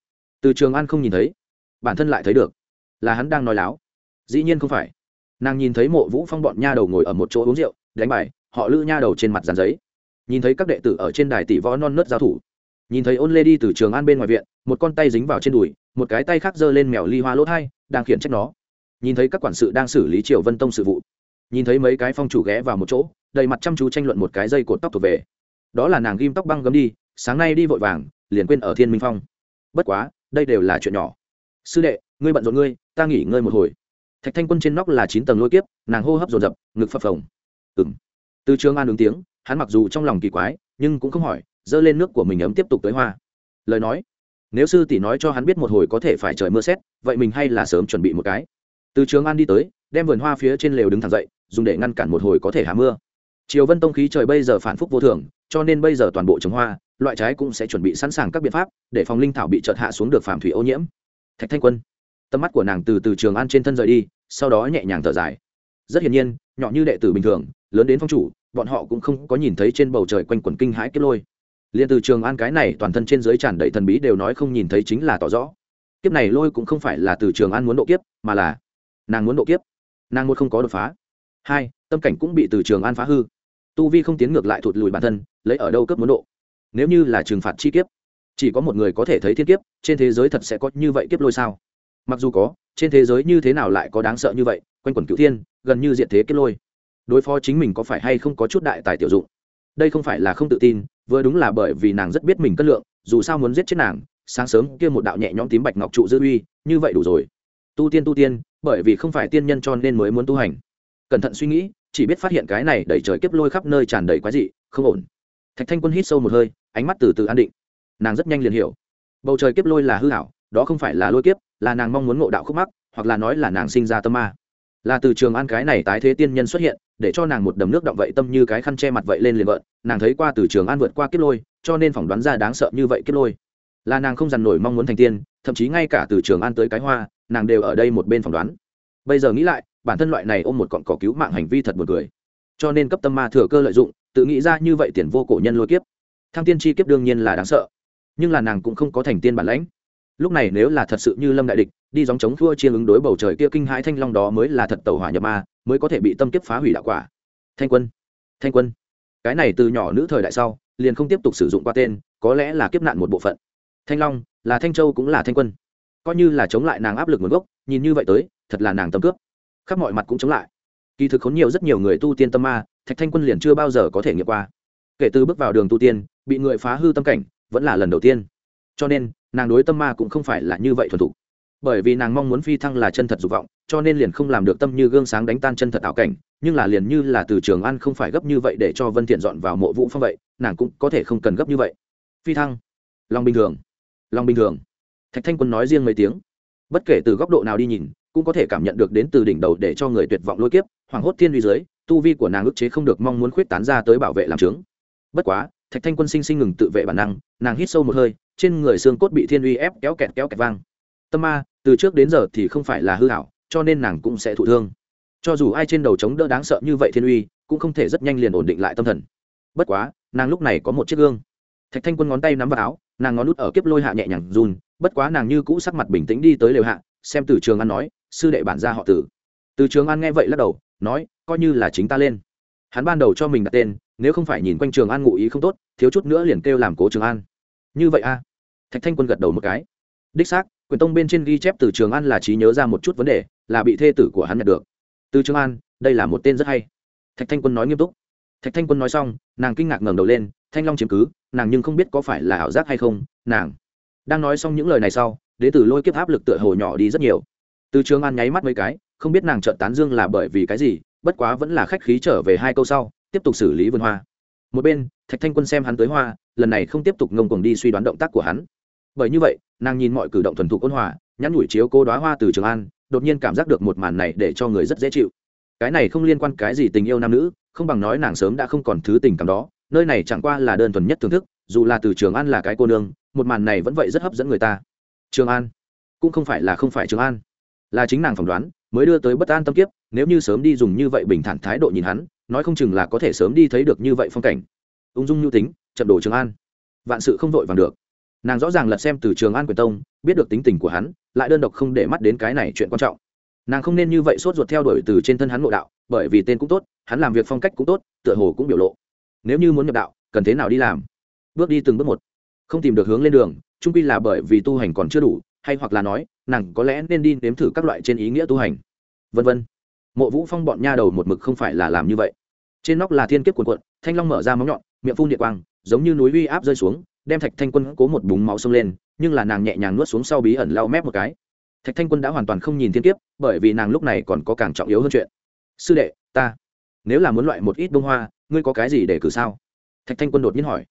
từ trường an không nhìn thấy, bản thân lại thấy được, là hắn đang nói láo. Dĩ nhiên không phải. Nàng nhìn thấy mộ vũ phong bọn nha đầu ngồi ở một chỗ uống rượu, đánh bài, họ lữ nha đầu trên mặt dàn giấy. Nhìn thấy các đệ tử ở trên đài tỷ võ non nớt giao thủ, nhìn thấy ôn lê đi từ trường an bên ngoài viện, một con tay dính vào trên đùi, một cái tay khác giơ lên mèo ly hoa lỗ thai, đang khiển trách nó. Nhìn thấy các quản sự đang xử lý triều vân tông sự vụ nhìn thấy mấy cái phong chủ ghé vào một chỗ, đầy mặt chăm chú tranh luận một cái dây cột tóc thuộc về. Đó là nàng ghim tóc băng gấm đi, sáng nay đi vội vàng, liền quên ở thiên minh phong. Bất quá, đây đều là chuyện nhỏ. Sư đệ, ngươi bận rộn ngươi, ta nghỉ ngơi một hồi. Thạch thanh quân trên nóc là chín tầng lôi kiếp, nàng hô hấp dồn dập, ngực phập phồng. Ừng từ trường an ứng tiếng, hắn mặc dù trong lòng kỳ quái, nhưng cũng không hỏi, dơ lên nước của mình ấm tiếp tục tới hoa. Lời nói, nếu sư tỷ nói cho hắn biết một hồi có thể phải trời mưa xét vậy mình hay là sớm chuẩn bị một cái. Từ trường an đi tới, đem vườn hoa phía trên lều đứng thẳng dậy dùng để ngăn cản một hồi có thể hạ mưa. Chiều vân tông khí trời bây giờ phản phúc vô thường, cho nên bây giờ toàn bộ trồng hoa, loại trái cũng sẽ chuẩn bị sẵn sàng các biện pháp để phòng linh thảo bị chợt hạ xuống được phàm thủy ô nhiễm. Thạch thanh quân, tầm mắt của nàng từ từ trường an trên thân rời đi, sau đó nhẹ nhàng thở dài. Rất hiển nhiên, nhỏ như đệ tử bình thường, lớn đến phong chủ, bọn họ cũng không có nhìn thấy trên bầu trời quanh quần kinh hãi kết lôi. Liền từ trường an cái này toàn thân trên dưới tràn đầy thần bí đều nói không nhìn thấy chính là tỏ rõ. Kiếp này lôi cũng không phải là từ trường an muốn độ kiếp, mà là nàng muốn độ kiếp. Nàng muốn không có đột phá hai, tâm cảnh cũng bị từ trường an phá hư. Tu vi không tiến ngược lại thụt lùi bản thân, lấy ở đâu cấp muốn độ. Nếu như là trừng phạt chi kiếp, chỉ có một người có thể thấy thiên kiếp, trên thế giới thật sẽ có như vậy kiếp lôi sao? Mặc dù có, trên thế giới như thế nào lại có đáng sợ như vậy, quanh quẩn cửu thiên, gần như diện thế kiếp lôi. Đối phó chính mình có phải hay không có chút đại tài tiểu dụng? Đây không phải là không tự tin, vừa đúng là bởi vì nàng rất biết mình cân lượng, dù sao muốn giết chết nàng, sáng sớm kia một đạo nhẹ nhõm tím bạch ngọc trụ dư uy, như vậy đủ rồi. Tu tiên tu tiên, bởi vì không phải tiên nhân cho nên mới muốn tu hành cẩn thận suy nghĩ, chỉ biết phát hiện cái này đẩy trời kiếp lôi khắp nơi tràn đầy quái dị, không ổn. Thạch thanh quân hít sâu một hơi, ánh mắt từ từ an định. Nàng rất nhanh liền hiểu. Bầu trời kiếp lôi là hư hảo đó không phải là lôi kiếp, là nàng mong muốn ngộ đạo khúc mắc, hoặc là nói là nàng sinh ra tâm ma. Là từ trường an cái này tái thế tiên nhân xuất hiện, để cho nàng một đầm nước động vậy tâm như cái khăn che mặt vậy lên liền vợn, nàng thấy qua từ trường an vượt qua kiếp lôi, cho nên phỏng đoán ra đáng sợ như vậy kiếp lôi. Là nàng không dằn nổi mong muốn thành tiên, thậm chí ngay cả từ trường an tới cái hoa, nàng đều ở đây một bên phỏng đoán. Bây giờ nghĩ lại bản thân loại này ôm một cọn cỏ cứu mạng hành vi thật buồn cười. Cho nên cấp tâm ma thừa cơ lợi dụng, tự nghĩ ra như vậy tiền vô cổ nhân lôi kiếp. Thăng tiên chi kiếp đương nhiên là đáng sợ, nhưng là nàng cũng không có thành tiên bản lãnh. Lúc này nếu là thật sự như lâm đại địch, đi dòng chống thua chia ứng đối bầu trời kia kinh hãi thanh long đó mới là thật tàu hỏa nhập ma, mới có thể bị tâm kiếp phá hủy đạo quả. Thanh quân thanh quân. Cái này từ nhỏ nữ thời đại sau, liền không tiếp tục sử dụng qua tên, có lẽ là kiếp nạn một bộ phận. Thanh long, là thanh châu cũng là thanh quân. Coi như là chống lại nàng áp lực nguồn gốc, nhìn như vậy tới, thật là nàng tâm cướp khắp mọi mặt cũng chống lại. Kỳ thực khốn nhiều rất nhiều người tu tiên tâm ma, thạch thanh quân liền chưa bao giờ có thể nghiệm qua. Kể từ bước vào đường tu tiên, bị người phá hư tâm cảnh, vẫn là lần đầu tiên. Cho nên, nàng đối tâm ma cũng không phải là như vậy thuần t h ụ bởi vì nàng mong muốn phi thăng là chân thật dục vọng, cho nên liền không làm được tâm như gương sáng đánh tan chân thật ảo cảnh, nhưng là liền như là từ trường ăn không phải gấp như vậy để cho vân thiện dọn vào mộ vũ phong vậy, nàng cũng có thể không cần gấp như vậy. Phi thăng. Lòng bình thường. Lòng bình thường. Thạch thanh quân nói riêng mấy tiếng. Bất kể từ góc độ nào đi nhìn cũng có thể cảm nhận được đến từ đỉnh đầu để cho người tuyệt vọng lôi kiếp, hoảng hốt thiên uy dưới, tu vi của nàng ức chế không được mong muốn khuyết tán ra tới bảo vệ làm trướng bất quá, thạch thanh quân sinh sinh ngừng tự vệ bản năng, nàng hít sâu một hơi, trên người xương cốt bị thiên uy ép kéo kẹt kéo kẹt vang. Tâm ma, từ trước đến giờ thì không phải là hư hảo, cho nên nàng cũng sẽ thụ thương. Cho dù ai trên đầu chống đỡ đáng sợ như vậy thiên uy, cũng không thể rất nhanh liền ổn định lại tâm thần. Bất quá, nàng lúc này có một chiếc gương. Thạch thanh quân ngón tay nắm vào áo, nàng ngón nút ở kiếp lôi hạ nhẹ nhàng run, bất quá nàng như cũ sắc mặt bình tĩnh đi tới lều hạ, xem từ trường ăn nói sư đệ bản gia họ tử. Từ trường an nghe vậy lắc đầu, nói, coi như là chính ta lên. Hắn ban đầu cho mình đặt tên, nếu không phải nhìn quanh trường an ngụ ý không tốt, thiếu chút nữa liền kêu làm cố trường an. Như vậy a? Thạch thanh quân gật đầu một cái. Đích xác, quyền tông bên trên ghi chép từ trường an là trí nhớ ra một chút vấn đề, là bị thê tử của hắn nhận được. Từ trường an, đây là một tên rất hay. Thạch thanh quân nói nghiêm túc. Thạch thanh quân nói xong, nàng kinh ngạc ngẩng đầu lên, thanh long chiếm cứ, nàng nhưng không biết có phải là ảo giác hay không, nàng. Đang nói xong những lời này sau đ tử từ lôi kiếp áp lực tựa hồ nhỏ đi rất nhiều từ trường an nháy mắt mấy cái, không biết nàng trợn tán dương là bởi vì cái gì, bất quá vẫn là khách khí trở về hai câu sau, tiếp tục xử lý vườn hoa. Một bên, thạch thanh quân xem hắn tới hoa, lần này không tiếp tục ngông cuồng đi suy đoán động tác của hắn. Bởi như vậy, nàng nhìn mọi cử động thuần thục ôn hòa, nhắn nhủi chiếu cô đoá hoa từ trường an, đột nhiên cảm giác được một màn này để cho người rất dễ chịu. Cái này không liên quan cái gì tình yêu nam nữ, không bằng nói nàng sớm đã không còn thứ tình cảm đó, nơi này chẳng qua là đơn thuần nhất thưởng thức, dù là từ trường an là cái cô nương, một màn này vẫn vậy rất hấp dẫn người ta. Trường an, cũng không phải là không phải trường an là chính nàng phỏng đoán, mới đưa tới bất an tâm kiếp, nếu như sớm đi dùng như vậy bình thản thái độ nhìn hắn, nói không chừng là có thể sớm đi thấy được như vậy phong cảnh. Ung dung nhu tính, chậm đổ trường an. Vạn sự không vội vàng được. Nàng rõ ràng lật xem từ trường an quyền tông, biết được tính tình của hắn, lại đơn độc không để mắt đến cái này chuyện quan trọng. Nàng không nên như vậy sốt ruột theo đuổi từ trên thân hắn ngộ đạo, bởi vì tên cũng tốt, hắn làm việc phong cách cũng tốt, tựa hồ cũng biểu lộ. Nếu như muốn nhập đạo, cần thế nào đi làm? Bước đi từng bước một. Không tìm được hướng lên đường trung quy là bởi vì tu hành còn chưa đủ, hay hoặc là nói nàng có lẽ nên đi nếm thử các loại trên ý nghĩa tu hành. Vân vân. Mộ vũ phong bọn nha đầu một mực không phải là làm như vậy. Trên nóc là thiên kiếp cuộn cuộn, thanh long mở ra móng nhọn, miệng phun điện quang, giống như núi uy áp rơi xuống, đem thạch thanh quân cố một búng máu sông lên, nhưng là nàng nhẹ nhàng nuốt xuống sau bí ẩn lau mép một cái. Thạch thanh quân đã hoàn toàn không nhìn thiên kiếp, bởi vì nàng lúc này còn có càng trọng yếu hơn chuyện. Sư đệ, ta, nếu là muốn loại một ít bông hoa, ngươi có cái gì để cử sao? Thạch thanh quân đột nhiên hỏi.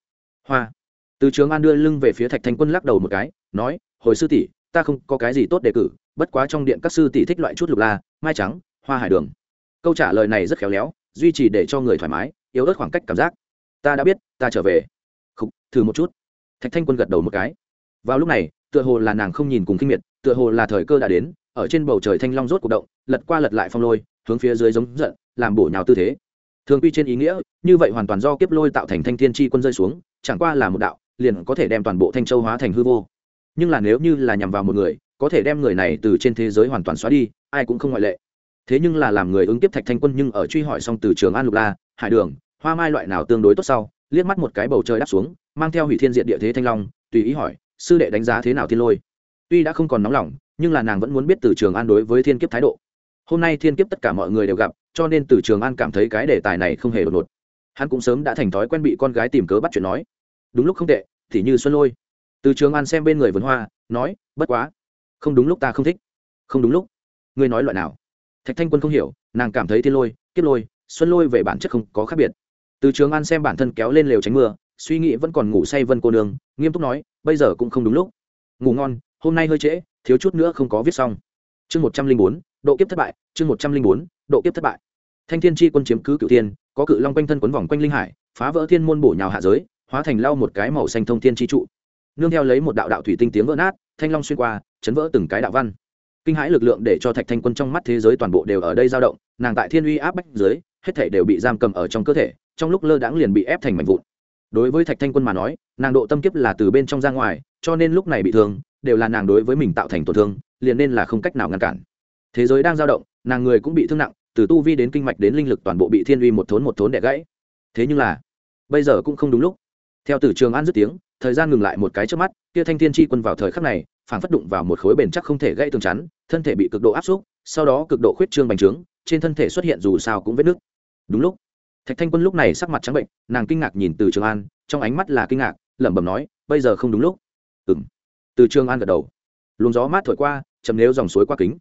Hoa. Từ trường an đưa lưng về phía thạch thanh quân lắc đầu một cái, nói, hồi sư tỷ ta không có cái gì tốt đề cử bất quá trong điện các sư tỷ thích loại chút lục la mai trắng hoa hải đường. Câu trả lời này rất khéo léo duy trì để cho người thoải mái yếu ớt khoảng cách cảm giác. Ta đã biết ta trở về. Khúc, thử một chút. Thạch thanh quân gật đầu một cái. Vào lúc này tựa hồ là nàng không nhìn cùng kinh miệt tựa hồ là thời cơ đã đến ở trên bầu trời thanh long rốt cuộc động lật qua lật lại phong lôi hướng phía dưới giống giận làm bổ nhào tư thế. Thường quy trên ý nghĩa như vậy hoàn toàn do kiếp lôi tạo thành thanh thiên tri quân rơi xuống chẳng qua là một đạo liền có thể đem toàn bộ thanh châu hóa thành hư vô nhưng là nếu như là nhằm vào một người, có thể đem người này từ trên thế giới hoàn toàn xóa đi, ai cũng không ngoại lệ. Thế nhưng là làm người ứng tiếp thạch thanh quân nhưng ở truy hỏi xong từ trường an lục la, hải đường, hoa mai loại nào tương đối tốt sau, liếc mắt một cái bầu trời đáp xuống, mang theo hủy thiên diện địa thế thanh long, tùy ý hỏi, sư đệ đánh giá thế nào thiên lôi? Tuy đã không còn nóng lòng, nhưng là nàng vẫn muốn biết từ trường an đối với thiên kiếp thái độ. Hôm nay thiên kiếp tất cả mọi người đều gặp, cho nên từ trường an cảm thấy cái đề tài này không hề đột ngột. Hắn cũng sớm đã thành thói quen bị con gái tìm cớ bắt chuyện nói. Đúng lúc không tệ, thì như xuân lôi từ trường an xem bên người vườn hoa, nói, bất quá, không đúng lúc ta không thích. Không đúng lúc? Ngươi nói loại nào? Thạch thanh quân không hiểu, nàng cảm thấy thiên lôi, kiếp lôi, xuân lôi về bản chất không có khác biệt. Từ trường an xem bản thân kéo lên lều tránh mưa, suy nghĩ vẫn còn ngủ say vân cô nương, nghiêm túc nói, bây giờ cũng không đúng lúc. Ngủ ngon, hôm nay hơi trễ, thiếu chút nữa không có viết xong. Chương một trăm linh bốn, độ kiếp thất bại, chương một trăm linh bốn, độ kiếp thất bại. Thanh thiên tri quân chiếm cứ cựu thiên, có cự long quanh thân quấn vòng quanh linh hải, phá vỡ thiên môn bổ nhào hạ giới, hóa thành lau một cái màu xanh thông thiên tri trụ nương theo lấy một đạo đạo thủy tinh tiếng vỡ nát, thanh long xuyên qua, chấn vỡ từng cái đạo văn. Kinh hãi lực lượng để cho thạch thanh quân trong mắt thế giới toàn bộ đều ở đây dao động, nàng tại thiên uy áp bách dưới, hết thể đều bị giam cầm ở trong cơ thể, trong lúc lơ đãng liền bị ép thành mảnh vụn. Đối với thạch thanh quân mà nói, nàng độ tâm kiếp là từ bên trong ra ngoài, cho nên lúc này bị thương, đều là nàng đối với mình tạo thành tổn thương, liền nên là không cách nào ngăn cản. Thế giới đang dao động, nàng người cũng bị thương nặng, từ tu vi đến kinh mạch đến linh lực toàn bộ bị thiên uy một thốn một thốn đẻ gãy. Thế nhưng là, bây giờ cũng không đúng lúc theo từ trường an dứt tiếng, thời gian ngừng lại một cái trước mắt, kia thanh thiên tri quân vào thời khắc này phản phất đụng vào một khối bền chắc không thể gãy tường chắn, thân thể bị cực độ áp xúc, sau đó cực độ khuyết trương bành trướng, trên thân thể xuất hiện dù sao cũng vết nứt. Đúng lúc, thạch thanh quân lúc này sắc mặt trắng bệnh, nàng kinh ngạc nhìn từ trường an, trong ánh mắt là kinh ngạc, lẩm bẩm nói, bây giờ không đúng lúc. Ừ m từ trường an gật đầu. Luồng gió mát thổi qua chầm nếu dòng suối qua kính.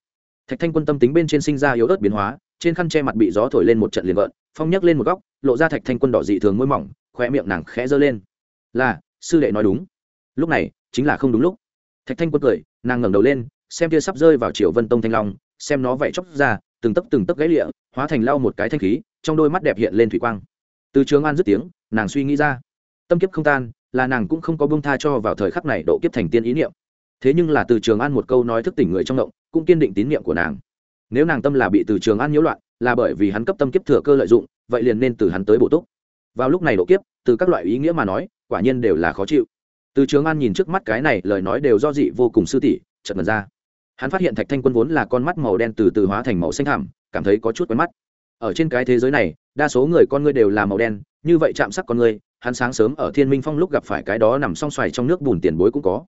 Thạch thanh quân tâm tính bên trên sinh ra yếu ớt biến hóa, trên khăn che mặt bị gió thổi lên một trận liền gợn, phong nhấc lên một góc, lộ ra thạch thanh quân đỏ dị thường môi mỏng khoe miệng nàng khẽ giơ lên là, sư đệ nói đúng. Lúc này, chính là không đúng lúc. Thạch thanh quân cười, nàng ngẩng đầu lên, xem kia sắp rơi vào triều vân tông thanh long, xem nó vẩy chóc ra, từng tấc từng tấc gãy lịa, hóa thành lau một cái thanh khí, trong đôi mắt đẹp hiện lên thủy quang. Từ trường an dứt tiếng, nàng suy nghĩ ra. Tâm kiếp không tan, là nàng cũng không có bông tha cho vào thời khắc này độ kiếp thành tiên ý niệm. Thế nhưng là từ trường an một câu nói thức tỉnh người trong động, cũng kiên định tín niệm của nàng. Nếu nàng tâm là bị từ trường an nhiễu loạn, là bởi vì hắn cấp tâm kiếp thừa cơ lợi dụng, vậy liền nên từ hắn tới bổ túc. Vào lúc này độ kiếp, từ các loại ý nghĩa mà nói quả nhiên đều là khó chịu. Từ trường an nhìn trước mắt cái này, lời nói đều do dị vô cùng sư tỷ, chợt mật ra. Hắn phát hiện thạch thanh quân vốn là con mắt màu đen từ từ hóa thành màu xanh thẳm, cảm thấy có chút quen mắt. Ở trên cái thế giới này, đa số người con ngươi đều là màu đen, như vậy chạm sắc con ngươi, hắn sáng sớm ở thiên minh phong lúc gặp phải cái đó nằm song xoài trong nước bùn tiền bối cũng có.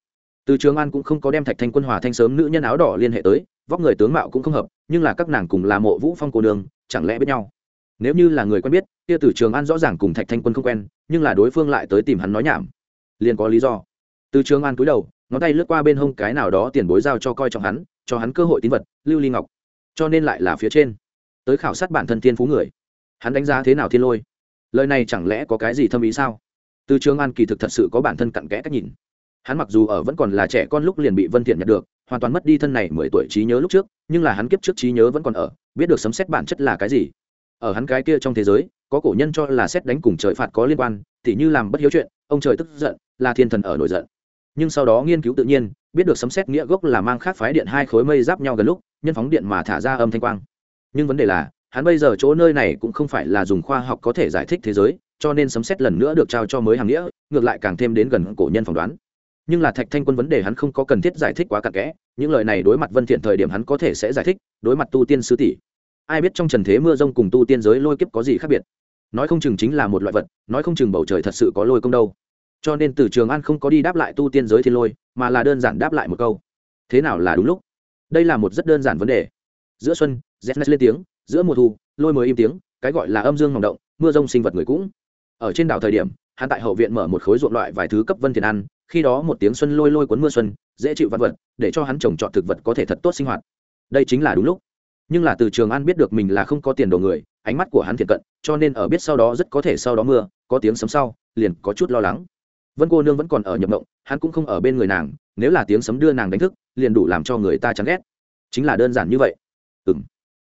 Từ trường an cũng không có đem thạch thanh quân hòa thanh sớm nữ nhân áo đỏ liên hệ tới, vóc người tướng mạo cũng không hợp, nhưng là các nàng cùng là mộ vũ phong cô đường chẳng lẽ biết nhau? Nếu như là người quen biết, kia từ trường an rõ ràng cùng thạch thanh quân không quen, nhưng là đối phương lại tới tìm hắn nói nhảm. Liền có lý do. Từ trường an cúi đầu, ngón tay lướt qua bên hông cái nào đó tiền bối giao cho coi trọng hắn, cho hắn cơ hội tín vật, lưu ly ngọc. Cho nên lại là phía trên. Tới khảo sát bản thân thiên phú người. Hắn đánh giá thế nào thiên lôi? Lời này chẳng lẽ có cái gì thâm ý sao? Từ trường an kỳ thực thật sự có bản thân cặn kẽ cách nhìn. Hắn mặc dù ở vẫn còn là trẻ con lúc liền bị vân thiện nhận được, hoàn toàn mất đi thân này mười tuổi trí nhớ lúc trước, nhưng là hắn kiếp trước trí nhớ vẫn còn ở, biết được sấm xét bản chất là cái gì ở hắn cái kia trong thế giới, có cổ nhân cho là xét đánh cùng trời phạt có liên quan thì như làm bất hiếu chuyện, ông trời tức giận, là thiên thần ở nổi giận. Nhưng sau đó nghiên cứu tự nhiên, biết được sấm xét nghĩa gốc là mang khác phái điện hai khối mây giáp nhau gần lúc, nhân phóng điện mà thả ra âm thanh quang. Nhưng vấn đề là, hắn bây giờ chỗ nơi này cũng không phải là dùng khoa học có thể giải thích thế giới, cho nên sấm xét lần nữa được trao cho mới hàng nghĩa, ngược lại càng thêm đến gần cổ nhân phỏng đoán. Nhưng là thạch thanh quân vấn đề hắn không có cần thiết giải thích quá cặn kẽ, những lời này đối mặt vân thiện thời điểm hắn có thể sẽ giải thích, đối mặt tu tiên sư tỷ ai biết trong trần thế mưa rông cùng tu tiên giới lôi kiếp có gì khác biệt. Nói không chừng chính là một loại vật, nói không chừng bầu trời thật sự có lôi công đâu. Cho nên từ trường an không có đi đáp lại tu tiên giới thiên lôi, mà là đơn giản đáp lại một câu. Thế nào là đúng lúc? Đây là một rất đơn giản vấn đề. Giữa xuân z lên tiếng, giữa mùa thu, lôi mới im tiếng, cái gọi là âm dương ngòng động, mưa rông sinh vật người cũng. Ở trên đảo thời điểm, hắn tại hậu viện mở một khối ruộng loại vài thứ cấp vân thiền ăn, khi đó một tiếng xuân lôi lôi cuốn mưa xuân, dễ chịu vật vật, để cho hắn trồng trọt thực vật có thể thật tốt sinh hoạt. Đây chính là đúng lúc nhưng là từ trường an biết được mình là không có tiền đồ người, ánh mắt của hắn thiện cận, cho nên ở biết sau đó rất có thể sau đó mưa, có tiếng sấm sau, liền có chút lo lắng. Vân cô nương vẫn còn ở nhập động, hắn cũng không ở bên người nàng, nếu là tiếng sấm đưa nàng đánh thức, liền đủ làm cho người ta chán ghét. Chính là đơn giản như vậy. Ừng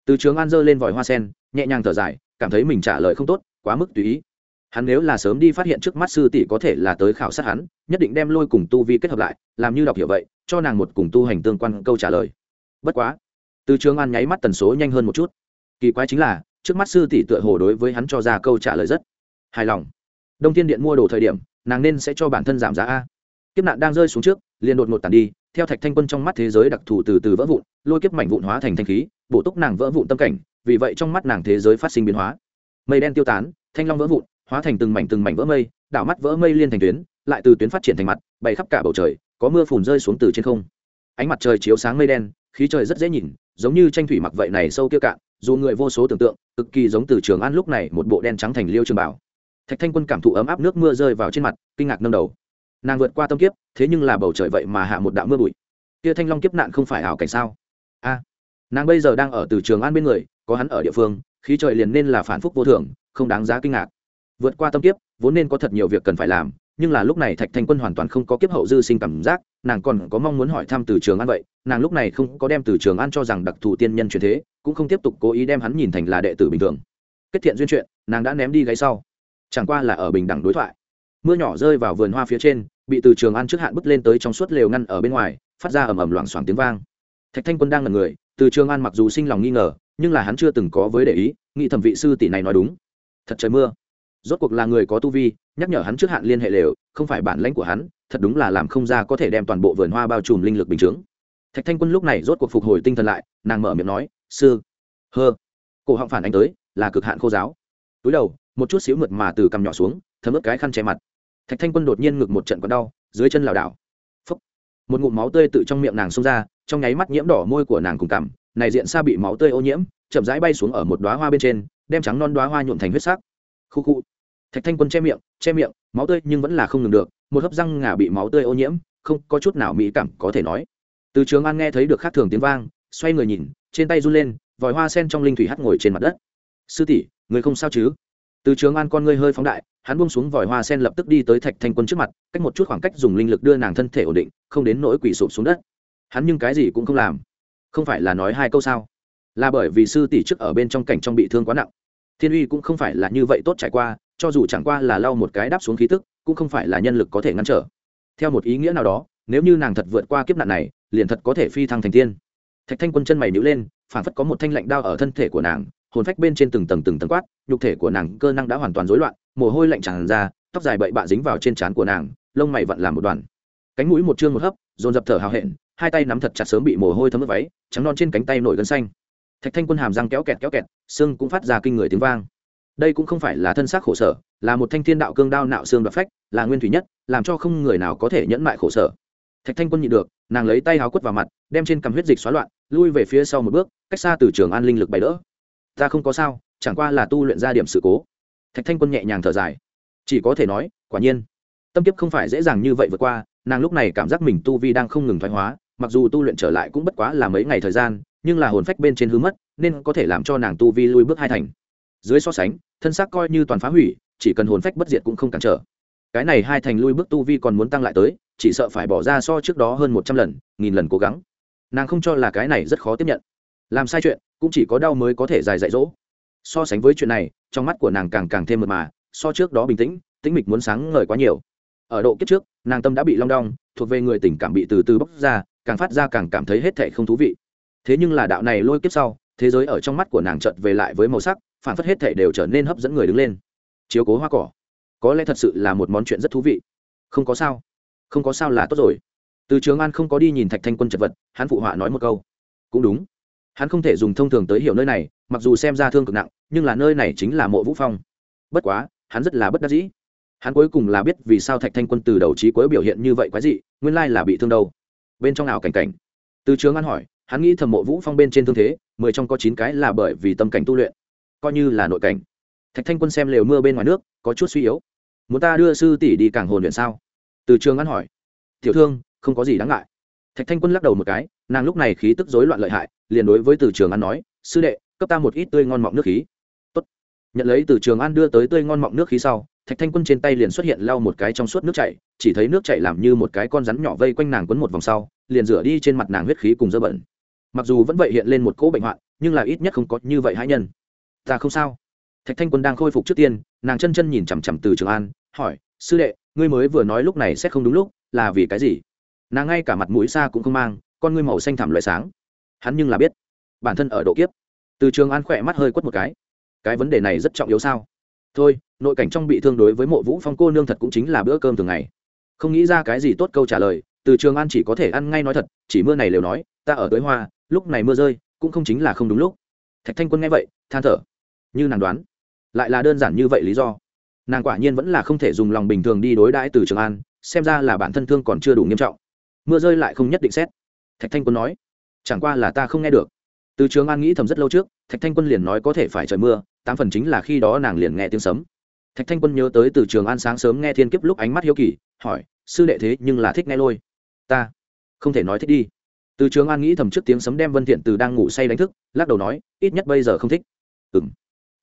từ trường an giơ lên vòi hoa sen, nhẹ nhàng thở dài, cảm thấy mình trả lời không tốt, quá mức tùy ý. Hắn nếu là sớm đi phát hiện trước mắt sư tỷ có thể là tới khảo sát hắn, nhất định đem lôi cùng tu vi kết hợp lại, làm như đọc hiểu vậy, cho nàng một cùng tu hành tương quan câu trả lời. Bất quá từ trường an nháy mắt tần số nhanh hơn một chút. Kỳ quái chính là, trước mắt sư tỷ tựa hồ đối với hắn cho ra câu trả lời rất hài lòng. Đông thiên điện mua đồ thời điểm, nàng nên sẽ cho bản thân giảm giá a. Kiếp nạn đang rơi xuống trước, liền đột ngột tàn đi, theo thạch thanh quân trong mắt thế giới đặc thù từ từ vỡ vụn, lôi kiếp mảnh vụn hóa thành thanh khí, bổ túc nàng vỡ vụn tâm cảnh, vì vậy trong mắt nàng thế giới phát sinh biến hóa. Mây đen tiêu tán, thanh long vỡ vụn, hóa thành từng mảnh từng mảnh vỡ mây, đảo mắt vỡ mây liên thành tuyến, lại từ tuyến phát triển thành mặt, bay khắp cả bầu trời, có mưa phùn rơi xuống từ trên không. Ánh mặt trời chiếu sáng mây đen, khí trời rất dễ nhìn giống như tranh thủy mặc vậy này sâu kia cạn, dù người vô số tưởng tượng, cực kỳ giống từ trường an lúc này một bộ đen trắng thành liêu trường bảo. Thạch thanh quân cảm thụ ấm áp nước mưa rơi vào trên mặt, kinh ngạc nâng đầu. Nàng vượt qua tâm kiếp, thế nhưng là bầu trời vậy mà hạ một đạo mưa bụi. Kia thanh long kiếp nạn không phải ảo cảnh sao? A. Nàng bây giờ đang ở từ trường an bên người, có hắn ở địa phương, khí trời liền nên là phản phúc vô thường, không đáng giá kinh ngạc. Vượt qua tâm kiếp, vốn nên có thật nhiều việc cần phải làm nhưng là lúc này thạch thanh quân hoàn toàn không có kiếp hậu dư sinh cảm giác, nàng còn có mong muốn hỏi thăm từ trường an vậy, nàng lúc này không có đem từ trường an cho rằng đặc thù tiên nhân truyền thế, cũng không tiếp tục cố ý đem hắn nhìn thành là đệ tử bình thường. Kết thiện duyên chuyện, nàng đã ném đi gáy sau. Chẳng qua là ở bình đẳng đối thoại. Mưa nhỏ rơi vào vườn hoa phía trên, bị từ trường an trước hạn bước lên tới trong suốt lều ngăn ở bên ngoài, phát ra ầm ầm loảng xoảng tiếng vang. Thạch thanh quân đang ngần người, từ trường an mặc dù sinh lòng nghi ngờ, nhưng là hắn chưa từng có với để ý, nghĩ thẩm vị sư tỷ này nói đúng. Thật trời mưa. Rốt cuộc là người có tu vi nhắc nhở hắn trước hạn liên hệ lều không phải bản lãnh của hắn thật đúng là làm không ra có thể đem toàn bộ vườn hoa bao trùm linh lực bình chướng. Thạch thanh quân lúc này rốt cuộc phục hồi tinh thần lại nàng mở miệng nói sư hơ. Cổ họng phản ánh tới là cực hạn khô giáo. Túi đầu một chút xíu mượt mà từ cằm nhỏ xuống thấm ướt cái khăn che mặt. Thạch thanh quân đột nhiên ngực một trận còn đau dưới chân lảo đảo. Phấp, một ngụm máu tươi tự trong miệng nàng xông ra trong nháy mắt nhiễm đỏ môi của nàng cùng cằm này diện xa bị máu tươi ô nhiễm chậm rãi bay xuống ở một đoá hoa bên trên đem trắng non đoá hoa nhuộm thành huyết sắc. Khu khu thạch thanh quân che miệng che miệng, máu tươi nhưng vẫn là không ngừng được, một hấp răng ngà bị máu tươi ô nhiễm, không có chút nào mỹ cảm có thể nói. Từ trường an nghe thấy được khác thường tiếng vang, xoay người nhìn, trên tay run lên, vòi hoa sen trong linh thủy hắt ngồi trên mặt đất. Sư tỷ, người không sao chứ? Từ trường an con ngươi hơi phóng đại, hắn buông xuống vòi hoa sen lập tức đi tới thạch thanh quân trước mặt, cách một chút khoảng cách dùng linh lực đưa nàng thân thể ổn định, không đến nỗi quỷ sụp xuống đất. Hắn nhưng cái gì cũng không làm. Không phải là nói hai câu sao? Là bởi vì sư tỷ trước ở bên trong cảnh trong bị thương quá nặng. Thiên uy cũng không phải là như vậy tốt trải qua cho dù chẳng qua là lau một cái đáp xuống khí tức, cũng không phải là nhân lực có thể ngăn trở. Theo một ý nghĩa nào đó, nếu như nàng thật vượt qua kiếp nạn này, liền thật có thể phi thăng thành tiên. Thạch thanh quân chân mày nhữ lên phản phất có một thanh lạnh đao ở thân thể của nàng, hồn phách bên trên từng tầng từng tầng quát, nhục thể của nàng cơ năng đã hoàn toàn rối loạn, mồ hôi lạnh tràn ra, tóc dài bậy bạ dính vào trên trán của nàng, lông mày vặn làm một đoàn. Cánh mũi một chương một hấp, dồn dập thở hào hẹn, hai tay nắm thật chặt sớm bị mồ hôi thấm ướt váy, trắng non trên cánh tay nổi gân xanh. Thạch thanh quân hàm răng kéo kẹt kéo kẹt, xương cũng phát ra kinh người tiếng vang đây cũng không phải là thân xác khổ sở, là một thanh thiên đạo cương đao nạo xương đoạt phách, là nguyên thủy nhất, làm cho không người nào có thể nhẫn mại khổ sở. Thạch thanh quân nhị được, nàng lấy tay háo quất vào mặt, đem trên cằm huyết dịch xóa loạn, lui về phía sau một bước, cách xa từ trường an linh lực bày đỡ. Ta không có sao, chẳng qua là tu luyện ra điểm sự cố. Thạch thanh quân nhẹ nhàng thở dài. Chỉ có thể nói, quả nhiên, tâm kiếp không phải dễ dàng như vậy vượt qua, nàng lúc này cảm giác mình tu vi đang không ngừng thoái hóa, mặc dù tu luyện trở lại cũng bất quá là mấy ngày thời gian, nhưng là hồn phách bên trên hư mất, nên có thể làm cho nàng tu vi lui bước hai thành dưới so sánh, thân xác coi như toàn phá hủy, chỉ cần hồn phách bất diệt cũng không cản trở. Cái này hai thành lui bước tu vi còn muốn tăng lại tới, chỉ sợ phải bỏ ra so trước đó hơn một trăm lần, nghìn lần cố gắng. Nàng không cho là cái này rất khó tiếp nhận. Làm sai chuyện, cũng chỉ có đau mới có thể dài dạy dỗ. So sánh với chuyện này, trong mắt của nàng càng càng thêm mật mà, so trước đó bình tĩnh tĩnh mịch muốn sáng ngời quá nhiều. Ở độ kiếp trước, nàng tâm đã bị long đong, thuộc về người tình cảm bị từ từ bốc ra, càng phát ra càng cảm thấy hết thệ không thú vị. Thế nhưng là đạo này lôi kiếp sau, thế giới ở trong mắt của nàng chợt về lại với màu sắc phản phất hết thể đều trở nên hấp dẫn người đứng lên. Chiếu cố hoa cỏ. Có lẽ thật sự là một món chuyện rất thú vị. Không có sao. Không có sao là tốt rồi. Từ trường an không có đi nhìn thạch thanh quân chật vật, hắn phụ họa nói một câu. Cũng đúng. Hắn không thể dùng thông thường tới hiểu nơi này, mặc dù xem ra thương cực nặng, nhưng là nơi này chính là mộ vũ phong. Bất quá, hắn rất là bất đắc dĩ. Hắn cuối cùng là biết vì sao thạch thanh quân từ đầu trí cuối biểu hiện như vậy quái dị, nguyên lai là bị thương đâu. Bên trong ảo cảnh cảnh. Từ trường an hỏi, hắn nghĩ thầm mộ vũ phong bên trên thương thế, mười trong có chín cái là bởi vì tâm cảnh tu luyện coi như là nội cảnh. Thạch thanh quân xem lều mưa bên ngoài nước, có chút suy yếu. Muốn ta đưa sư tỷ đi cảng hồn luyện sao? Từ trường an hỏi. Tiểu thương, không có gì đáng ngại. Thạch thanh quân lắc đầu một cái, nàng lúc này khí tức rối loạn lợi hại, liền đối với từ trường an nói, sư đệ, cấp ta một ít tươi ngon mọng nước khí. Tốt. nhận lấy từ trường an đưa tới tươi ngon mọng nước khí sau, thạch thanh quân trên tay liền xuất hiện lau một cái trong suốt nước chảy, chỉ thấy nước chảy làm như một cái con rắn nhỏ vây quanh nàng quấn một vòng sau, liền rửa đi trên mặt nàng huyết khí cùng dơ bẩn. Mặc dù vẫn vậy hiện lên một cỗ bệnh hoạn, nhưng là ít nhất không có như vậy hãi nhân ta không sao. Thạch thanh quân đang khôi phục trước tiên, nàng chân chân nhìn chằm chằm từ trường an, hỏi, sư đệ, ngươi mới vừa nói lúc này sẽ không đúng lúc, là vì cái gì? Nàng ngay cả mặt mũi xa cũng không mang, con ngươi màu xanh thẳm loại sáng. Hắn nhưng là biết, bản thân ở độ kiếp. Từ trường an khỏe mắt hơi quất một cái. Cái vấn đề này rất trọng yếu sao? Thôi, nội cảnh trong bị thương đối với mộ vũ phong cô nương thật cũng chính là bữa cơm thường ngày. Không nghĩ ra cái gì tốt câu trả lời, từ trường an chỉ có thể ăn ngay nói thật, chỉ mưa này lều nói, ta ở tới hoa, lúc này mưa rơi, cũng không chính là không đúng lúc. Thạch thanh quân nghe vậy, than thở như nàng đoán. Lại là đơn giản như vậy lý do. Nàng quả nhiên vẫn là không thể dùng lòng bình thường đi đối đãi từ trường an, xem ra là bản thân thương còn chưa đủ nghiêm trọng. Mưa rơi lại không nhất định xét. Thạch thanh quân nói, chẳng qua là ta không nghe được. Từ trường an nghĩ thầm rất lâu trước, thạch thanh quân liền nói có thể phải trời mưa, tám phần chính là khi đó nàng liền nghe tiếng sấm. Thạch thanh quân nhớ tới từ trường an sáng sớm nghe thiên kiếp lúc ánh mắt hiếu kỳ, hỏi, sư đệ thế nhưng là thích nghe lôi? Ta không thể nói thích đi. Từ trường an nghĩ thầm trước tiếng sấm đem vân thiện từ đang ngủ say đánh thức, lắc đầu nói, ít nhất bây giờ không thích. Ừng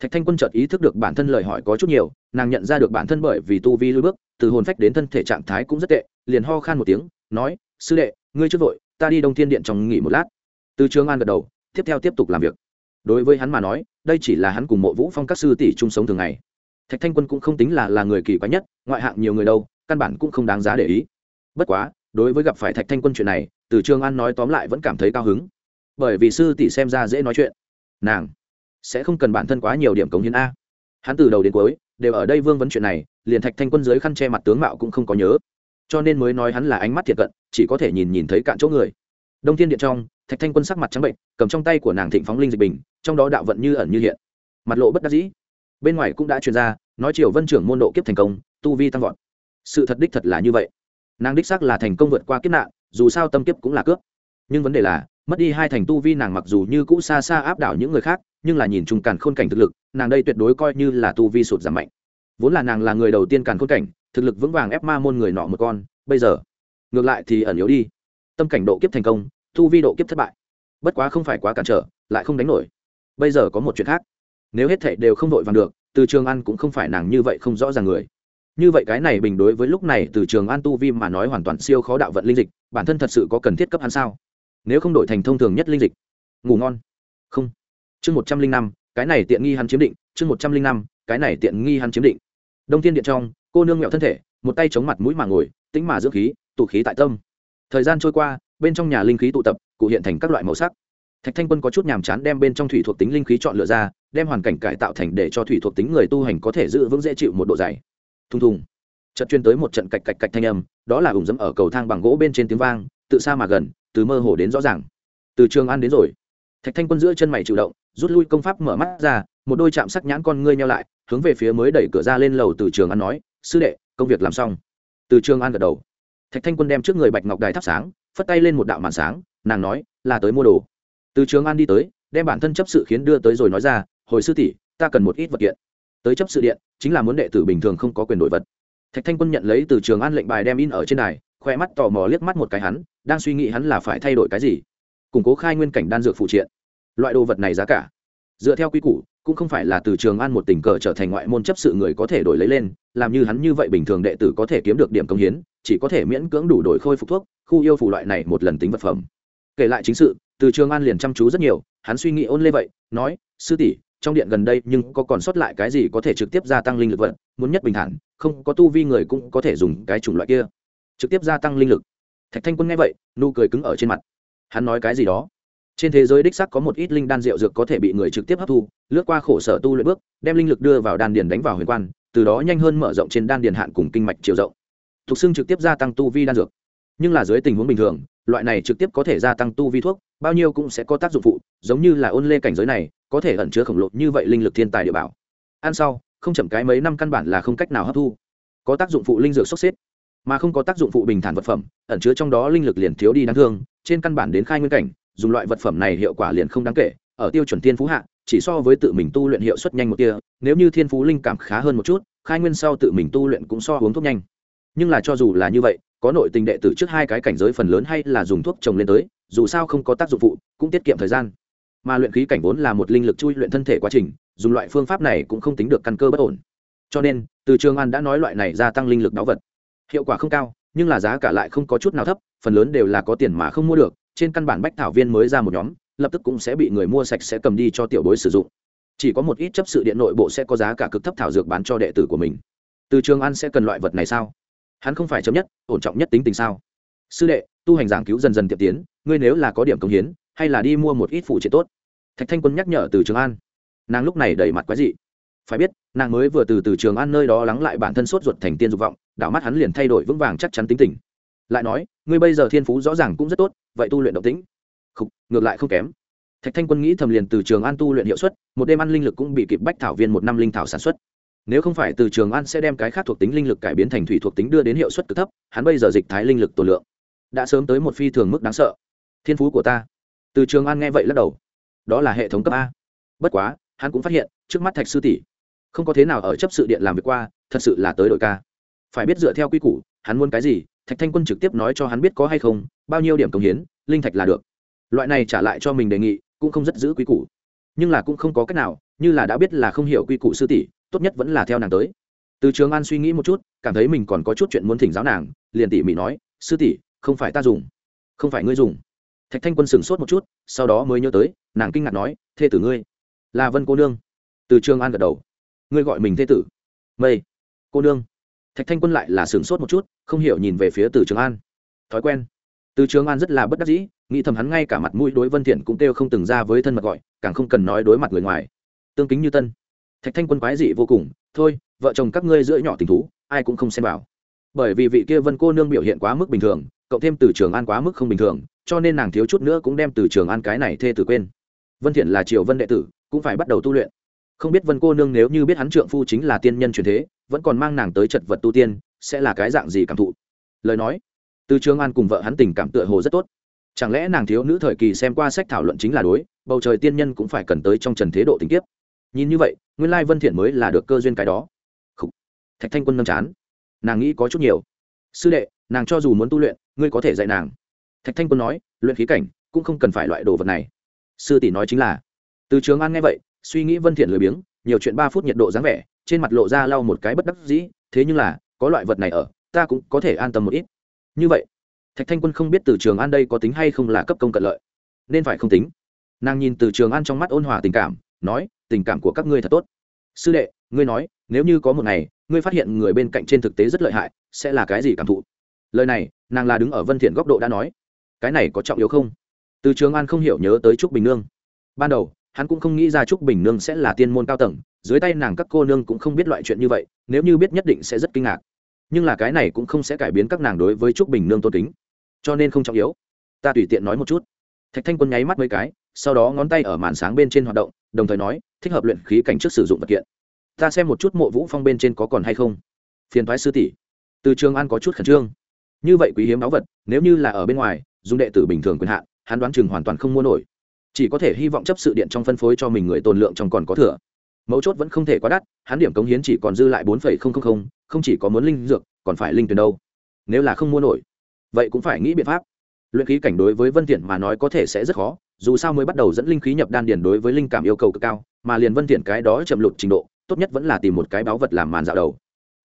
thạch thanh quân chợt ý thức được bản thân lời hỏi có chút nhiều, nàng nhận ra được bản thân bởi vì tu vi lưu bước, từ hồn phách đến thân thể trạng thái cũng rất tệ, liền ho khan một tiếng, nói, sư đệ, ngươi chưa vội, ta đi đông thiên điện trong nghỉ một lát. Từ trường an gật đầu, tiếp theo tiếp tục làm việc. Đối với hắn mà nói, đây chỉ là hắn cùng mộ vũ phong các sư tỷ chung sống thường ngày. Thạch thanh quân cũng không tính là là người kỳ quái nhất, ngoại hạng nhiều người đâu, căn bản cũng không đáng giá để ý. Bất quá, đối với gặp phải thạch thanh quân chuyện này, từ trường an nói tóm lại vẫn cảm thấy cao hứng. Bởi vì sư tỷ xem ra dễ nói chuyện. Nàng sẽ không cần bản thân quá nhiều điểm cống hiến a. Hắn từ đầu đến cuối đều ở đây vương vấn chuyện này, liền thạch thanh quân dưới khăn che mặt tướng mạo cũng không có nhớ. Cho nên mới nói hắn là ánh mắt thiệt cận, chỉ có thể nhìn nhìn thấy cạn chỗ người. Đông thiên điện trong, thạch thanh quân sắc mặt trắng bệnh, cầm trong tay của nàng thịnh phóng linh dịch bình, trong đó đạo vận như ẩn như hiện. Mặt lộ bất đắc dĩ. Bên ngoài cũng đã truyền ra, nói triều vân trưởng môn độ kiếp thành công, tu vi tăng vọt. Sự thật đích thật là như vậy. Nàng đích xác là thành công vượt qua kiếp nạn, dù sao tâm kiếp cũng là cướp. Nhưng vấn đề là mất đi hai thành tu vi nàng mặc dù như cũ xa xa áp đảo những người khác, nhưng là nhìn chung càn khôn cảnh thực lực, nàng đây tuyệt đối coi như là tu vi sụt giảm mạnh. Vốn là nàng là người đầu tiên càn khôn cảnh, thực lực vững vàng ép ma môn người nọ một con, bây giờ, ngược lại thì ẩn yếu đi. Tâm cảnh độ kiếp thành công, tu vi độ kiếp thất bại. Bất quá không phải quá cản trở, lại không đánh nổi. Bây giờ có một chuyện khác. Nếu hết thảy đều không đội vàng được, từ trường an cũng không phải nàng như vậy không rõ ràng người. Như vậy cái này bình đối với lúc này từ trường an tu vi mà nói hoàn toàn siêu khó đạo vận linh dịch, bản thân thật sự có cần thiết cấp hắn sao? Nếu không đổi thành thông thường nhất linh dịch. Ngủ ngon. Không. Chương một trăm linh năm, cái này tiện nghi hắn chiếm định, chương một trăm linh năm, cái này tiện nghi hắn chiếm định. Đông thiên điện trong, cô nương mẹo thân thể, một tay chống mặt mũi mà ngồi tính mà dưỡng khí, tụ khí tại tâm. Thời gian trôi qua, bên trong nhà linh khí tụ tập, cụ hiện thành các loại màu sắc. Thạch thanh quân có chút nhàm chán đem bên trong thủy thuộc tính linh khí chọn lựa ra, đem hoàn cảnh cải tạo thành để cho thủy thuộc tính người tu hành có thể giữ vững dễ chịu một độ dày. Thùng thùng. Chợt chuyên tới một trận cạch cạch cạch thanh âm, đó là ủng dẫm ở cầu thang bằng gỗ bên trên tiếng vang, tự xa mà gần từ mơ hồ đến rõ ràng. Từ trường an đến rồi. Thạch thanh quân giữa chân mày chủ động, rút lui công pháp mở mắt ra, một đôi chạm sắc nhãn con ngươi nhau lại, hướng về phía mới đẩy cửa ra lên lầu từ trường an nói, sư đệ, công việc làm xong. Từ trường an gật đầu. Thạch thanh quân đem trước người bạch ngọc đài thắp sáng, phất tay lên một đạo màn sáng, nàng nói, là tới mua đồ. Từ trường an đi tới, đem bản thân chấp sự khiến đưa tới rồi nói ra, hồi sư tỷ, ta cần một ít vật kiện. Tới chấp sự điện, chính là muốn đệ tử bình thường không có quyền đổi vật. Thạch thanh quân nhận lấy từ trường an lệnh bài đem in ở trên đài, khoe mắt tò mò liếc mắt một cái hắn đang suy nghĩ hắn là phải thay đổi cái gì. Củng cố khai nguyên cảnh đan dược phụ triện. Loại đồ vật này giá cả. Dựa theo quy củ, cũng không phải là từ trường an một tình cờ trở thành ngoại môn chấp sự người có thể đổi lấy lên, làm như hắn như vậy bình thường đệ tử có thể kiếm được điểm công hiến, chỉ có thể miễn cưỡng đủ đổi khôi phục thuốc, khu yêu phủ loại này một lần tính vật phẩm. Kể lại chính sự, từ trường an liền chăm chú rất nhiều, hắn suy nghĩ ôn lê vậy, nói, sư tỷ, trong điện gần đây nhưng có còn sót lại cái gì có thể trực tiếp gia tăng linh lực vận, muốn nhất bình thản, không có tu vi người cũng có thể dùng cái chủng loại kia. Trực tiếp gia tăng linh lực thạch thanh quân nghe vậy, nụ cười cứng ở trên mặt. Hắn nói cái gì đó? Trên thế giới đích sắc có một ít linh đan rượu dược có thể bị người trực tiếp hấp thu, lướt qua khổ sở tu luyện bước, đem linh lực đưa vào đan điền đánh vào huyền quan, từ đó nhanh hơn mở rộng trên đan điền hạn cùng kinh mạch chiều rộng. Thuộc xương trực tiếp gia tăng tu vi đan dược. Nhưng là dưới tình huống bình thường, loại này trực tiếp có thể gia tăng tu vi thuốc, bao nhiêu cũng sẽ có tác dụng phụ, giống như là ôn lê cảnh giới này, có thể ẩn chứa khổng lồ như vậy linh lực thiên tài địa bảo. Ăn sau, không chậm cái mấy năm căn bản là không cách nào hấp thu. Có tác dụng phụ linh dược sốc xếp mà không có tác dụng phụ bình thản vật phẩm, ẩn chứa trong đó linh lực liền thiếu đi đáng thương, trên căn bản đến khai nguyên cảnh, dùng loại vật phẩm này hiệu quả liền không đáng kể, ở tiêu chuẩn thiên phú hạ, chỉ so với tự mình tu luyện hiệu suất nhanh một tia, nếu như thiên phú linh cảm khá hơn một chút, khai nguyên sau tự mình tu luyện cũng so uống thuốc nhanh. Nhưng là cho dù là như vậy, có nội tình đệ tử trước hai cái cảnh giới phần lớn hay là dùng thuốc trồng lên tới, dù sao không có tác dụng phụ, cũng tiết kiệm thời gian. Mà luyện khí cảnh vốn là một linh lực chui luyện thân thể quá trình, dùng loại phương pháp này cũng không tính được căn cơ bất ổn. Cho nên, từ trường an đã nói loại này gia tăng linh lực đáo vật hiệu quả không cao, nhưng là giá cả lại không có chút nào thấp, phần lớn đều là có tiền mà không mua được, trên căn bản bách thảo viên mới ra một nhóm, lập tức cũng sẽ bị người mua sạch sẽ cầm đi cho tiểu bối sử dụng. Chỉ có một ít chấp sự điện nội bộ sẽ có giá cả cực thấp thảo dược bán cho đệ tử của mình. Từ trường an sẽ cần loại vật này sao? Hắn không phải chấm nhất, ổn trọng nhất tính tình sao? Sư đệ, tu hành giảng cứu dần dần tiệm tiến, ngươi nếu là có điểm công hiến, hay là đi mua một ít phụ triện tốt. Thạch thanh quân nhắc nhở từ trường an. Nàng lúc này đầy mặt quái dị phải biết nàng mới vừa từ từ trường an nơi đó lắng lại bản thân sốt ruột thành tiên dục vọng đảo mắt hắn liền thay đổi vững vàng chắc chắn tính tình. Lại nói ngươi bây giờ thiên phú rõ ràng cũng rất tốt vậy tu luyện động tĩnh. Không, ngược lại không kém. Thạch thanh quân nghĩ thầm liền từ trường an tu luyện hiệu suất một đêm ăn linh lực cũng bị kịp bách thảo viên một năm linh thảo sản xuất. Nếu không phải từ trường an sẽ đem cái khác thuộc tính linh lực cải biến thành thủy thuộc tính đưa đến hiệu suất cực thấp hắn bây giờ dịch thái linh lực tổ lượng đã sớm tới một phi thường mức đáng sợ. Thiên phú của ta. Từ trường an nghe vậy lắc đầu. Đó là hệ thống cấp a. Bất quá hắn cũng phát hiện trước mắt thạch sư tỷ không có thế nào ở chấp sự điện làm việc qua, thật sự là tới đội ca. Phải biết dựa theo quy củ, hắn muốn cái gì, thạch thanh quân trực tiếp nói cho hắn biết có hay không, bao nhiêu điểm công hiến, linh thạch là được. Loại này trả lại cho mình đề nghị, cũng không rất giữ quy củ. Nhưng là cũng không có cách nào, như là đã biết là không hiểu quy củ sư tỷ, tốt nhất vẫn là theo nàng tới. Từ trường an suy nghĩ một chút, cảm thấy mình còn có chút chuyện muốn thỉnh giáo nàng, liền tỉ mỉ nói, sư tỷ, không phải ta dùng, không phải ngươi dùng. Thạch thanh quân sửng sốt một chút, sau đó mới nhớ tới, nàng kinh ngạc nói, thê tử ngươi, là vân cô nương. Từ trường an gật đầu ngươi gọi mình thê tử. Mây. Cô nương. Thạch thanh quân lại là sửng sốt một chút, không hiểu nhìn về phía từ trường an. Thói quen. Từ trường an rất là bất đắc dĩ, nghĩ thầm hắn ngay cả mặt mũi đối vân thiện cũng kêu không từng ra với thân mật gọi, càng không cần nói đối mặt người ngoài. Tương kính như tân. Thạch thanh quân quái dị vô cùng, thôi, vợ chồng các ngươi giữa nhỏ tình thú, ai cũng không xem vào. Bởi vì vị kia vân cô nương biểu hiện quá mức bình thường, cậu thêm từ trường an quá mức không bình thường, cho nên nàng thiếu chút nữa cũng đem từ trường an cái này thê tử quên. Vân thiện là triều vân đệ tử, cũng phải bắt đầu tu luyện không biết vân cô nương nếu như biết hắn trượng phu chính là tiên nhân truyền thế, vẫn còn mang nàng tới chật vật tu tiên, sẽ là cái dạng gì cảm thụ? Lời nói, từ trường an cùng vợ hắn tình cảm tựa hồ rất tốt. Chẳng lẽ nàng thiếu nữ thời kỳ xem qua sách thảo luận chính là đối, bầu trời tiên nhân cũng phải cần tới trong trần thế độ tình kiếp. Nhìn như vậy, nguyên lai vân thiện mới là được cơ duyên cái đó. Khủ. thạch thanh quân nâng chán. Nàng nghĩ có chút nhiều. Sư đệ, nàng cho dù muốn tu luyện, ngươi có thể dạy nàng. Thạch thanh quân nói, luyện khí cảnh cũng không cần phải loại đồ vật này. Sư tỷ nói chính là. Từ trường an nghe vậy suy nghĩ vân thiện lười biếng, nhiều chuyện ba phút nhiệt độ dáng vẻ, trên mặt lộ ra lau một cái bất đắc dĩ, thế nhưng là, có loại vật này ở, ta cũng có thể an tâm một ít. Như vậy, thạch thanh quân không biết từ trường an đây có tính hay không là cấp công cận lợi. Nên phải không tính? Nàng nhìn từ trường an trong mắt ôn hòa tình cảm, nói, tình cảm của các ngươi thật tốt. Sư đệ, ngươi nói, nếu như có một ngày, ngươi phát hiện người bên cạnh trên thực tế rất lợi hại, sẽ là cái gì cảm thụ? Lời này, nàng là đứng ở vân thiện góc độ đã nói. Cái này có trọng yếu không? Từ trường an không hiểu nhớ tới trúc bình nương. Ban đầu hắn cũng không nghĩ ra trúc bình nương sẽ là tiên môn cao tầng, dưới tay nàng các cô nương cũng không biết loại chuyện như vậy, nếu như biết nhất định sẽ rất kinh ngạc. Nhưng là cái này cũng không sẽ cải biến các nàng đối với trúc bình nương tôn kính. Cho nên không trọng yếu. Ta tùy tiện nói một chút. Thạch thanh quân nháy mắt mấy cái, sau đó ngón tay ở màn sáng bên trên hoạt động, đồng thời nói, thích hợp luyện khí cảnh trước sử dụng vật kiện. Ta xem một chút mộ vũ phong bên trên có còn hay không. Phiền thoái sư tỷ. Từ trường an có chút khẩn trương. Như vậy quý hiếm báu vật, nếu như là ở bên ngoài, dùng đệ tử bình thường quyền hạn, hắn đoán chừng hoàn toàn không mua nổi chỉ có thể hy vọng chấp sự điện trong phân phối cho mình người tồn lượng trong còn có thừa. Mấu chốt vẫn không thể quá đắt, hắn điểm cống hiến chỉ còn dư lại bốn phẩy không không không không chỉ có muốn linh dược, còn phải linh tuyển đâu. Nếu là không mua nổi, vậy cũng phải nghĩ biện pháp. Luyện khí cảnh đối với vân thiện mà nói có thể sẽ rất khó, dù sao mới bắt đầu dẫn linh khí nhập đan điền đối với linh cảm yêu cầu cực cao, mà liền vân thiện cái đó chậm lụt trình độ, tốt nhất vẫn là tìm một cái báu vật làm màn dạo đầu.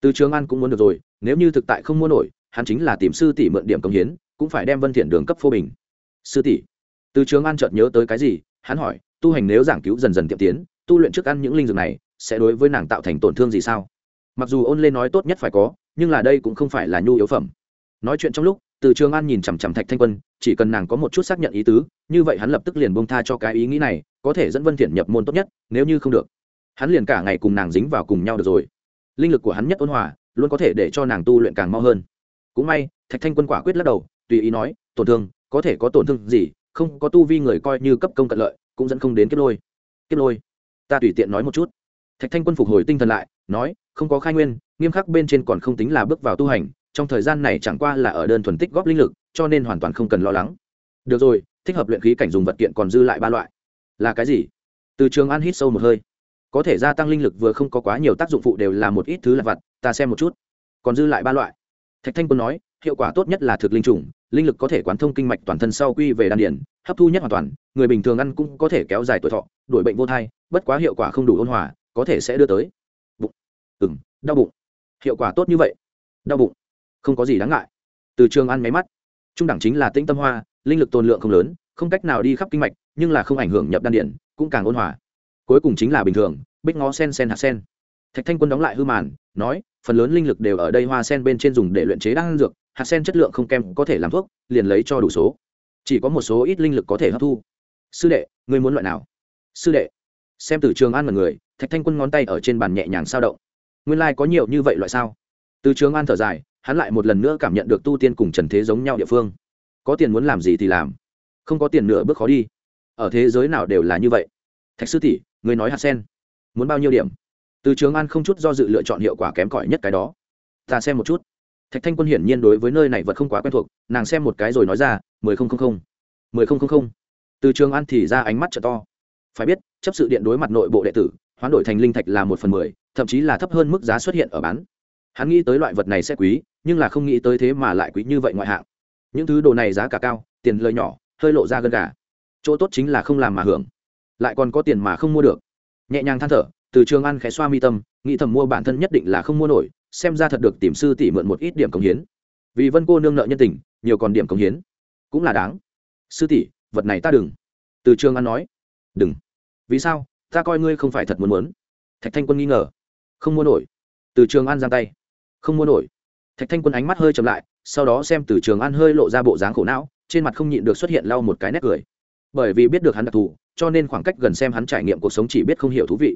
Từ trường ăn cũng muốn được rồi, nếu như thực tại không mua nổi, hắn chính là tìm sư tỷ mượn điểm công hiến, cũng phải đem vân thiện đường cấp phô bình. Sư tỷ từ trường an chợt nhớ tới cái gì, hắn hỏi, tu hành nếu giảng cứu dần dần tiệm tiến, tu luyện trước ăn những linh dược này, sẽ đối với nàng tạo thành tổn thương gì sao? Mặc dù ôn lên nói tốt nhất phải có, nhưng là đây cũng không phải là nhu yếu phẩm. Nói chuyện trong lúc, từ trường an nhìn chằm chằm thạch thanh quân, chỉ cần nàng có một chút xác nhận ý tứ, như vậy hắn lập tức liền bông tha cho cái ý nghĩ này, có thể dẫn vân thiện nhập môn tốt nhất, nếu như không được. Hắn liền cả ngày cùng nàng dính vào cùng nhau được rồi. Linh lực của hắn nhất ôn hòa, luôn có thể để cho nàng tu luyện càng mau hơn. Cũng may, thạch thanh quân quả quyết lắc đầu, tùy ý nói, tổn thương, có thể có tổn thương gì không có tu vi người coi như cấp công cận lợi, cũng dẫn không đến kiếp lôi. Kiếp lôi. Ta tùy tiện nói một chút. Thạch thanh quân phục hồi tinh thần lại, nói, không có khai nguyên, nghiêm khắc bên trên còn không tính là bước vào tu hành, trong thời gian này chẳng qua là ở đơn thuần tích góp linh lực, cho nên hoàn toàn không cần lo lắng. Được rồi, thích hợp luyện khí cảnh dùng vật kiện còn dư lại ba loại. Là cái gì? Từ trường an hít sâu một hơi. Có thể gia tăng linh lực vừa không có quá nhiều tác dụng phụ đều là một ít thứ là vặt, ta xem một chút. Còn dư lại ba loại. Thạch thanh quân nói hiệu quả tốt nhất là thực linh trùng linh lực có thể quán thông kinh mạch toàn thân sau quy về đan điền, hấp thu nhất hoàn toàn người bình thường ăn cũng có thể kéo dài tuổi thọ đuổi bệnh vô thai bất quá hiệu quả không đủ ôn hòa có thể sẽ đưa tới bụng. Ừng đau bụng. Hiệu quả tốt như vậy. Đau bụng. Không có gì đáng ngại. Từ trường ăn máy mắt. Trung đẳng chính là tĩnh tâm hoa linh lực tồn lượng không lớn không cách nào đi khắp kinh mạch nhưng là không ảnh hưởng nhập đan điện cũng càng ôn hòa. Cuối cùng chính là bình thường bích ngó sen sen hạt sen thạch thanh quân đóng lại hư màn, nói, phần lớn linh lực đều ở đây hoa sen bên trên dùng để luyện chế đan dược, hạt sen chất lượng không kém, có thể làm thuốc, liền lấy cho đủ số. Chỉ có một số ít linh lực có thể hấp thu. Sư đệ, ngươi muốn loại nào? Sư đệ. Xem từ trường an mật người, thạch thanh quân ngón tay ở trên bàn nhẹ nhàng sao động. Nguyên lai、like、có nhiều như vậy loại sao? Từ trường an thở dài, hắn lại một lần nữa cảm nhận được tu tiên cùng trần thế giống nhau địa phương. Có tiền muốn làm gì thì làm, không có tiền nửa bước khó đi. Ở thế giới nào đều là như vậy. Thạch sư tỷ người nói hạt sen, muốn bao nhiêu điểm? Từ trường an không chút do dự lựa chọn hiệu quả kém cỏi nhất cái đó. Ta xem một chút. Thạch thanh quân hiển nhiên đối với nơi này vật không quá quen thuộc, nàng xem một cái rồi nói ra, mười không không không, mười không không không. Từ trường an thì ra ánh mắt trợ to. Phải biết, chấp sự điện đối mặt nội bộ đệ tử, hoán đổi thành linh thạch là một phần mười, thậm chí là thấp hơn mức giá xuất hiện ở bán. Hắn nghĩ tới loại vật này sẽ quý, nhưng là không nghĩ tới thế mà lại quý như vậy ngoại hạng. Những thứ đồ này giá cả cao, tiền lời nhỏ, hơi lộ ra gần cả chỗ tốt chính là không làm mà hưởng. Lại còn có tiền mà không mua được. Nhẹ nhàng than thở từ trường ăn khẽ xoa mi tâm, nghĩ thầm mua bản thân nhất định là không mua nổi, xem ra thật được tìm sư tỷ mượn một ít điểm công hiến. Vì vân cô nương nợ nhân tình, nhiều còn điểm công hiến. Cũng là đáng. Sư tỷ, vật này ta đừng. Từ trường ăn nói. Đừng. Vì sao? Ta coi ngươi không phải thật muốn muốn. Thạch thanh quân nghi ngờ. Không mua nổi. Từ trường an giang tay. Không mua nổi. Thạch thanh quân ánh mắt hơi chậm lại, sau đó xem từ trường an hơi lộ ra bộ dáng khổ não, trên mặt không nhịn được xuất hiện lau một cái nét cười. Bởi vì biết được hắn đặc thù, cho nên khoảng cách gần xem hắn trải nghiệm cuộc sống chỉ biết không hiểu thú vị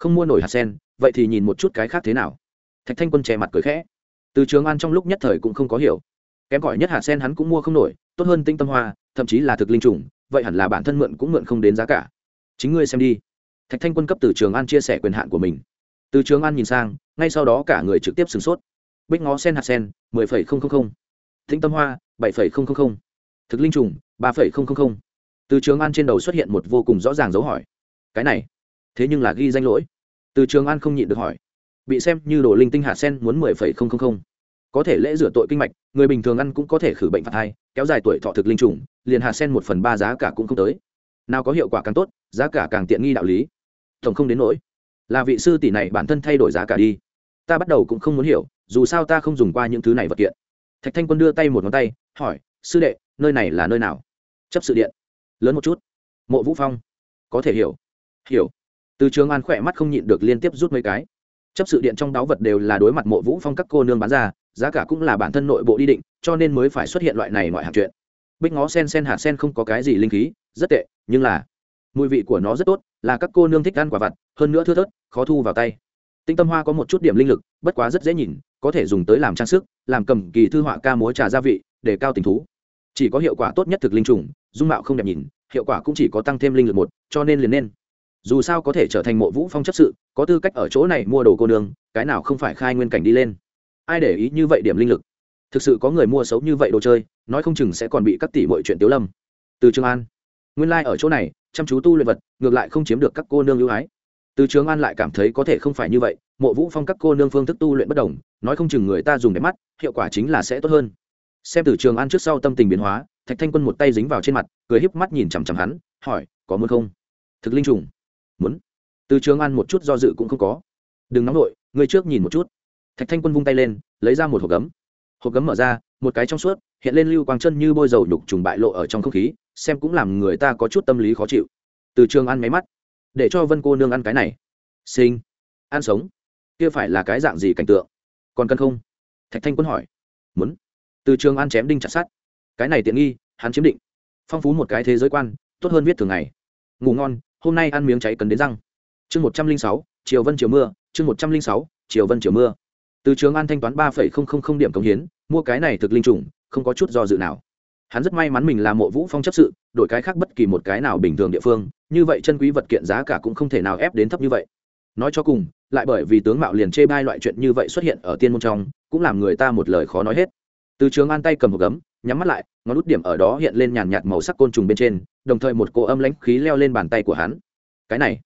không mua nổi hạt sen, vậy thì nhìn một chút cái khác thế nào. Thạch thanh quân che mặt cười khẽ. Từ trường an trong lúc nhất thời cũng không có hiểu. Kém cỏi nhất hạt sen hắn cũng mua không nổi, tốt hơn tinh tâm hoa, thậm chí là thực linh trùng, vậy hẳn là bản thân mượn cũng mượn không đến giá cả. Chính ngươi xem đi. Thạch thanh quân cấp từ trường an chia sẻ quyền hạn của mình. Từ trường an nhìn sang, ngay sau đó cả người trực tiếp sửng sốt. Bích ngó sen hạt sen, mười phẩy không không không. Thinh tâm hoa, bảy phẩy không không không. Thực linh trùng, ba phẩy không không không. Từ trường an trên đầu xuất hiện một vô cùng rõ ràng dấu hỏi. Cái này thế nhưng là ghi danh lỗi. Từ trường an không nhịn được hỏi. Bị xem như đồ linh tinh hạt sen muốn mười phẩy không không không. Có thể lễ rửa tội kinh mạch, người bình thường ăn cũng có thể khử bệnh phạt thai, kéo dài tuổi thọ thực linh trùng, liền hạt sen một phần ba giá cả cũng không tới. Nào có hiệu quả càng tốt, giá cả càng tiện nghi đạo lý. Tổng không đến nỗi. Là vị sư tỷ này bản thân thay đổi giá cả đi. Ta bắt đầu cũng không muốn hiểu, dù sao ta không dùng qua những thứ này vật kiện. Thạch thanh quân đưa tay một ngón tay, hỏi, sư đệ, nơi này là nơi nào? Chấp sự điện. Lớn một chút. Mộ vũ phong. Có thể hiểu. Hiểu từ trường an khỏe mắt không nhịn được liên tiếp rút mấy cái. Chấp sự điện trong đáo vật đều là đối mặt mộ vũ phong các cô nương bán ra, giá cả cũng là bản thân nội bộ đi định, cho nên mới phải xuất hiện loại này ngoại hạng chuyện. Bích ngó sen sen hạt sen không có cái gì linh khí, rất tệ, nhưng là mùi vị của nó rất tốt, là các cô nương thích ăn quả vặt, hơn nữa thưa thớt, khó thu vào tay. Tinh tâm hoa có một chút điểm linh lực, bất quá rất dễ nhìn, có thể dùng tới làm trang sức, làm cầm kỳ thư họa ca múa trà gia vị, để cao tình thú. Chỉ có hiệu quả tốt nhất thực linh trùng, dung mạo không đẹp nhìn, hiệu quả cũng chỉ có tăng thêm linh lực một, cho nên liền nên dù sao có thể trở thành mộ vũ phong chấp sự, có tư cách ở chỗ này mua đồ cô nương, cái nào không phải khai nguyên cảnh đi lên. Ai để ý như vậy điểm linh lực? Thực sự có người mua xấu như vậy đồ chơi, nói không chừng sẽ còn bị các tỷ mọi chuyện tiếu lâm. Từ trường an. Nguyên lai、like、ở chỗ này, chăm chú tu luyện vật, ngược lại không chiếm được các cô nương ưu ái. Từ trường an lại cảm thấy có thể không phải như vậy, mộ vũ phong các cô nương phương thức tu luyện bất đồng, nói không chừng người ta dùng đẹp mắt, hiệu quả chính là sẽ tốt hơn. Xem từ trường an trước sau tâm tình biến hóa, thạch thanh quân một tay dính vào trên mặt, cười híp mắt nhìn chằm chằm hắn, hỏi, có muốn không? Thực linh trùng muốn. Từ trường an một chút do dự cũng không có. Đừng nóng nổi người trước nhìn một chút. Thạch thanh quân vung tay lên, lấy ra một hộp gấm. Hộp gấm mở ra, một cái trong suốt, hiện lên lưu quang chân như bôi dầu nhục trùng bại lộ ở trong không khí, xem cũng làm người ta có chút tâm lý khó chịu. Từ trường ăn máy mắt. Để cho vân cô nương ăn cái này. Sinh ăn sống. Kia phải là cái dạng gì cảnh tượng? Còn cần không? Thạch thanh quân hỏi. Muốn. Từ trường ăn chém đinh chặt sát cái này tiện nghi, hắn chiếm định. Phong phú một cái thế giới quan, tốt hơn viết thường ngày. Ngủ ngon hôm nay ăn miếng cháy cần đến răng. Chương một trăm linh sáu, chiều vân chiều mưa, chương một trăm linh sáu, chiều vân chiều mưa. Từ trường an thanh toán ba phẩy không không không điểm công hiến, mua cái này thực linh trùng, không có chút do dự nào. Hắn rất may mắn mình là mộ vũ phong chấp sự, đổi cái khác bất kỳ một cái nào bình thường địa phương, như vậy chân quý vật kiện giá cả cũng không thể nào ép đến thấp như vậy. Nói cho cùng, lại bởi vì tướng mạo liền chê bai loại chuyện như vậy xuất hiện ở tiên môn trong, cũng làm người ta một lời khó nói hết từ trường an tay cầm một gấm, nhắm mắt lại, ngón út điểm ở đó hiện lên nhàn nhạt màu sắc côn trùng bên trên, đồng thời một cỗ âm lãnh khí leo lên bàn tay của hắn. Cái này,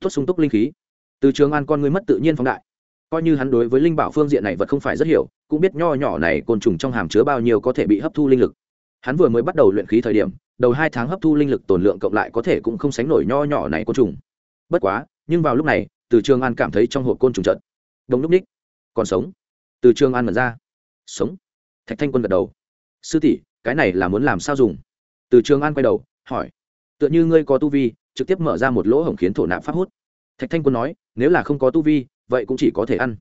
tốt sung túc linh khí. Từ trường an con người mất tự nhiên phóng đại. Coi như hắn đối với linh bảo phương diện này vật không phải rất hiểu, cũng biết nho nhỏ này côn trùng trong hàm chứa bao nhiêu có thể bị hấp thu linh lực. Hắn vừa mới bắt đầu luyện khí thời điểm, đầu hai tháng hấp thu linh lực tồn lượng cộng lại có thể cũng không sánh nổi nho nhỏ này côn trùng. Bất quá, nhưng vào lúc này, từ trường an cảm thấy trong hộp côn trùng trận đông lúc ních còn sống. Từ trường an mật ra. Sống thạch thanh quân gật đầu. Sư tỷ, cái này là muốn làm sao dùng? Từ trường an quay đầu, hỏi. Tựa như ngươi có tu vi, trực tiếp mở ra một lỗ hổng khiến thổ nạp pháp hút. Thạch thanh quân nói, nếu là không có tu vi, vậy cũng chỉ có thể ăn.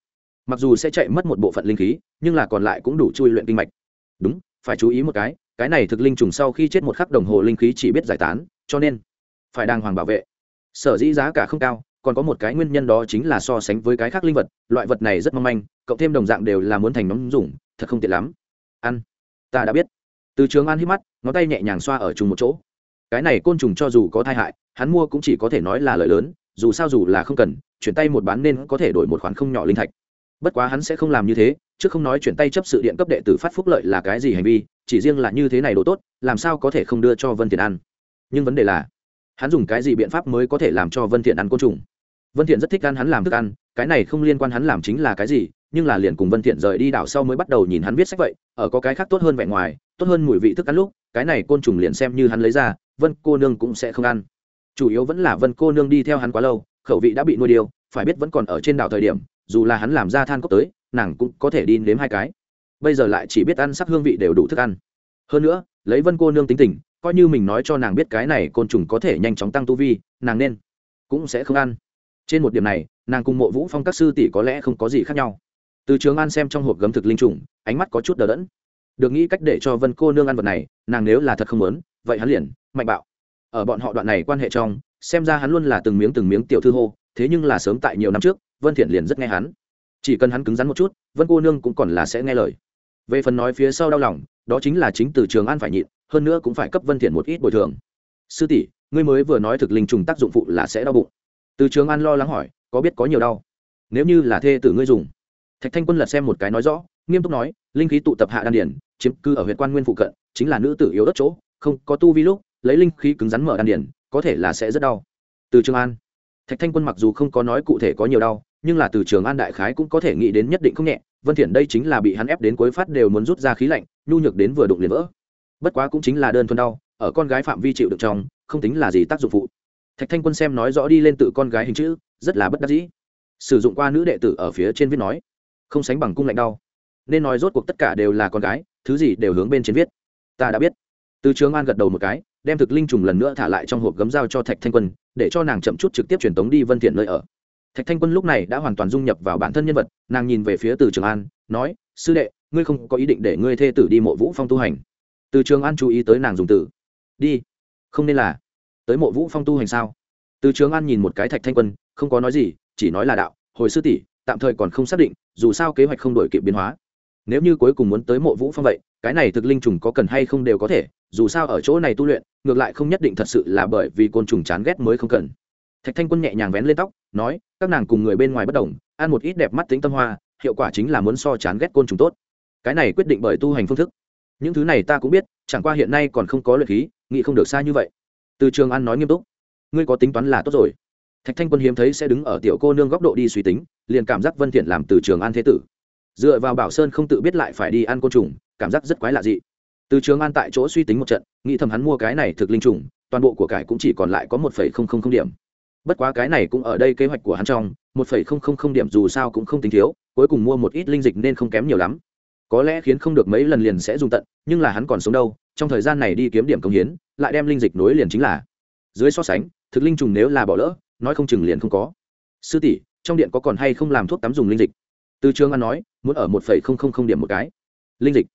Mặc dù sẽ chạy mất một bộ phận linh khí, nhưng là còn lại cũng đủ chui luyện kinh mạch. Đúng, phải chú ý một cái cái này thực linh trùng sau khi chết một khắc đồng hồ linh khí chỉ biết giải tán, cho nên phải đàng hoàng bảo vệ. Sở dĩ giá cả không cao, còn có một cái nguyên nhân đó chính là so sánh với cái khác linh vật, loại vật này rất mong manh, cộng thêm đồng dạng đều là muốn thành nóng dùng, thật không tiện lắm ăn. Ta đã biết. Từ trường ăn hít mắt, ngón tay nhẹ nhàng xoa ở chung một chỗ. Cái này côn trùng cho dù có tai hại, hắn mua cũng chỉ có thể nói là lợi lớn, dù sao dù là không cần, chuyển tay một bán nên có thể đổi một khoản không nhỏ linh thạch. Bất quá hắn sẽ không làm như thế, chứ không nói chuyển tay chấp sự điện cấp đệ tử phát phúc lợi là cái gì hành vi, chỉ riêng là như thế này đồ tốt, làm sao có thể không đưa cho vân thiện ăn. Nhưng vấn đề là, hắn dùng cái gì biện pháp mới có thể làm cho vân thiện ăn côn trùng? Vân thiện rất thích ăn hắn làm thức ăn, cái này không liên quan hắn làm chính là cái gì nhưng là liền cùng vân thiện rời đi đảo sau mới bắt đầu nhìn hắn viết sách vậy, ở có cái khác tốt hơn vẻ ngoài, tốt hơn mùi vị thức ăn lúc, cái này côn trùng liền xem như hắn lấy ra, vân cô nương cũng sẽ không ăn. Chủ yếu vẫn là vân cô nương đi theo hắn quá lâu, khẩu vị đã bị nuôi điều phải biết vẫn còn ở trên đảo thời điểm, dù là hắn làm ra than cốc tới, nàng cũng có thể đi nếm hai cái. Bây giờ lại chỉ biết ăn sắc hương vị đều đủ thức ăn. Hơn nữa, lấy vân cô nương tính tình, coi như mình nói cho nàng biết cái này côn trùng có thể nhanh chóng tăng tu vi, nàng nên cũng sẽ không ăn. Trên một điểm này, nàng cùng mộ vũ phong các sư tỷ có lẽ không có gì khác nhau từ trường an xem trong hộp gấm thực linh trùng, ánh mắt có chút đờ đẫn. Được nghĩ cách để cho vân cô nương ăn vật này, nàng nếu là thật không muốn, vậy hắn liền, mạnh bạo. Ở bọn họ đoạn này quan hệ trong, xem ra hắn luôn là từng miếng từng miếng tiểu thư hô, thế nhưng là sớm tại nhiều năm trước, vân thiện liền rất nghe hắn. Chỉ cần hắn cứng rắn một chút, vân cô nương cũng còn là sẽ nghe lời. Về phần nói phía sau đau lòng, đó chính là chính từ trường an phải nhịn, hơn nữa cũng phải cấp vân thiện một ít bồi thường. Sư tỷ, ngươi mới vừa nói thực linh trùng tác dụng phụ là sẽ đau bụng. Từ trường an lo lắng hỏi, có biết có nhiều đau? Nếu như là thê tử ngươi dùng thạch thanh quân lật xem một cái nói rõ, nghiêm túc nói, linh khí tụ tập hạ đan điển chiếm cư ở huyện quan nguyên phụ cận, chính là nữ tử yếu đất chỗ, không có tu vi lúc, lấy linh khí cứng rắn mở đan điển có thể là sẽ rất đau. Từ trường an. Thạch thanh quân mặc dù không có nói cụ thể có nhiều đau, nhưng là từ trường an đại khái cũng có thể nghĩ đến nhất định không nhẹ, vân thiện đây chính là bị hắn ép đến cuối phát đều muốn rút ra khí lạnh, nhu nhược đến vừa đụng liền vỡ. Bất quá cũng chính là đơn thuần đau, ở con gái phạm vi chịu được trong, không tính là gì tác dụng phụ. Thạch thanh quân xem nói rõ đi lên tự con gái hình chữ, rất là bất đắc dĩ. Sử dụng qua nữ đệ tử ở phía trên viết nói không sánh bằng cung lạnh đau. Nên nói rốt cuộc tất cả đều là con gái, thứ gì đều hướng bên trên viết. Ta đã biết. Từ trường an gật đầu một cái, đem thực linh trùng lần nữa thả lại trong hộp gấm dao cho thạch thanh quân, để cho nàng chậm chút trực tiếp truyền tống đi vân thiện nơi ở. Thạch thanh quân lúc này đã hoàn toàn dung nhập vào bản thân nhân vật, nàng nhìn về phía từ trường an, nói, sư đệ, ngươi không có ý định để ngươi thê tử đi mộ vũ phong tu hành. Từ trường an chú ý tới nàng dùng từ, đi, không nên là, tới mộ vũ phong tu hành sao? Từ trường an nhìn một cái thạch thanh quân, không có nói gì, chỉ nói là đạo, hồi sư tỷ tạm thời còn không xác định, dù sao kế hoạch không đổi kịp biến hóa. Nếu như cuối cùng muốn tới mộ vũ phong vậy, cái này thực linh trùng có cần hay không đều có thể, dù sao ở chỗ này tu luyện, ngược lại không nhất định thật sự là bởi vì côn trùng chán ghét mới không cần. Thạch thanh quân nhẹ nhàng vén lên tóc, nói, các nàng cùng người bên ngoài bất đồng, ăn một ít đẹp mắt tính tâm hoa, hiệu quả chính là muốn so chán ghét côn trùng tốt. Cái này quyết định bởi tu hành phương thức. Những thứ này ta cũng biết, chẳng qua hiện nay còn không có luyện khí, nghĩ không được xa như vậy. Từ trường an nói nghiêm túc, ngươi có tính toán là tốt rồi thạch thanh quân hiếm thấy sẽ đứng ở tiểu cô nương góc độ đi suy tính, liền cảm giác vân thiện làm từ trường an thế tử. Dựa vào bảo sơn không tự biết lại phải đi ăn côn trùng, cảm giác rất quái lạ dị. Từ trường an tại chỗ suy tính một trận, nghĩ thầm hắn mua cái này thực linh trùng, toàn bộ của cải cũng chỉ còn lại có một phẩy không không không điểm. Bất quá cái này cũng ở đây kế hoạch của hắn trong, một phẩy không không không điểm dù sao cũng không tính thiếu, cuối cùng mua một ít linh dịch nên không kém nhiều lắm. Có lẽ khiến không được mấy lần liền sẽ dùng tận, nhưng là hắn còn sống đâu, trong thời gian này đi kiếm điểm công hiến, lại đem linh dịch nối liền chính là. Dưới so sánh, thực linh trùng nếu là bỏ lỡ nói không chừng liền không có. Sư tỷ, trong điện có còn hay không làm thuốc tắm dùng linh dịch? Từ trường an nói, muốn ở một phẩy không không không điểm một cái. Linh dịch.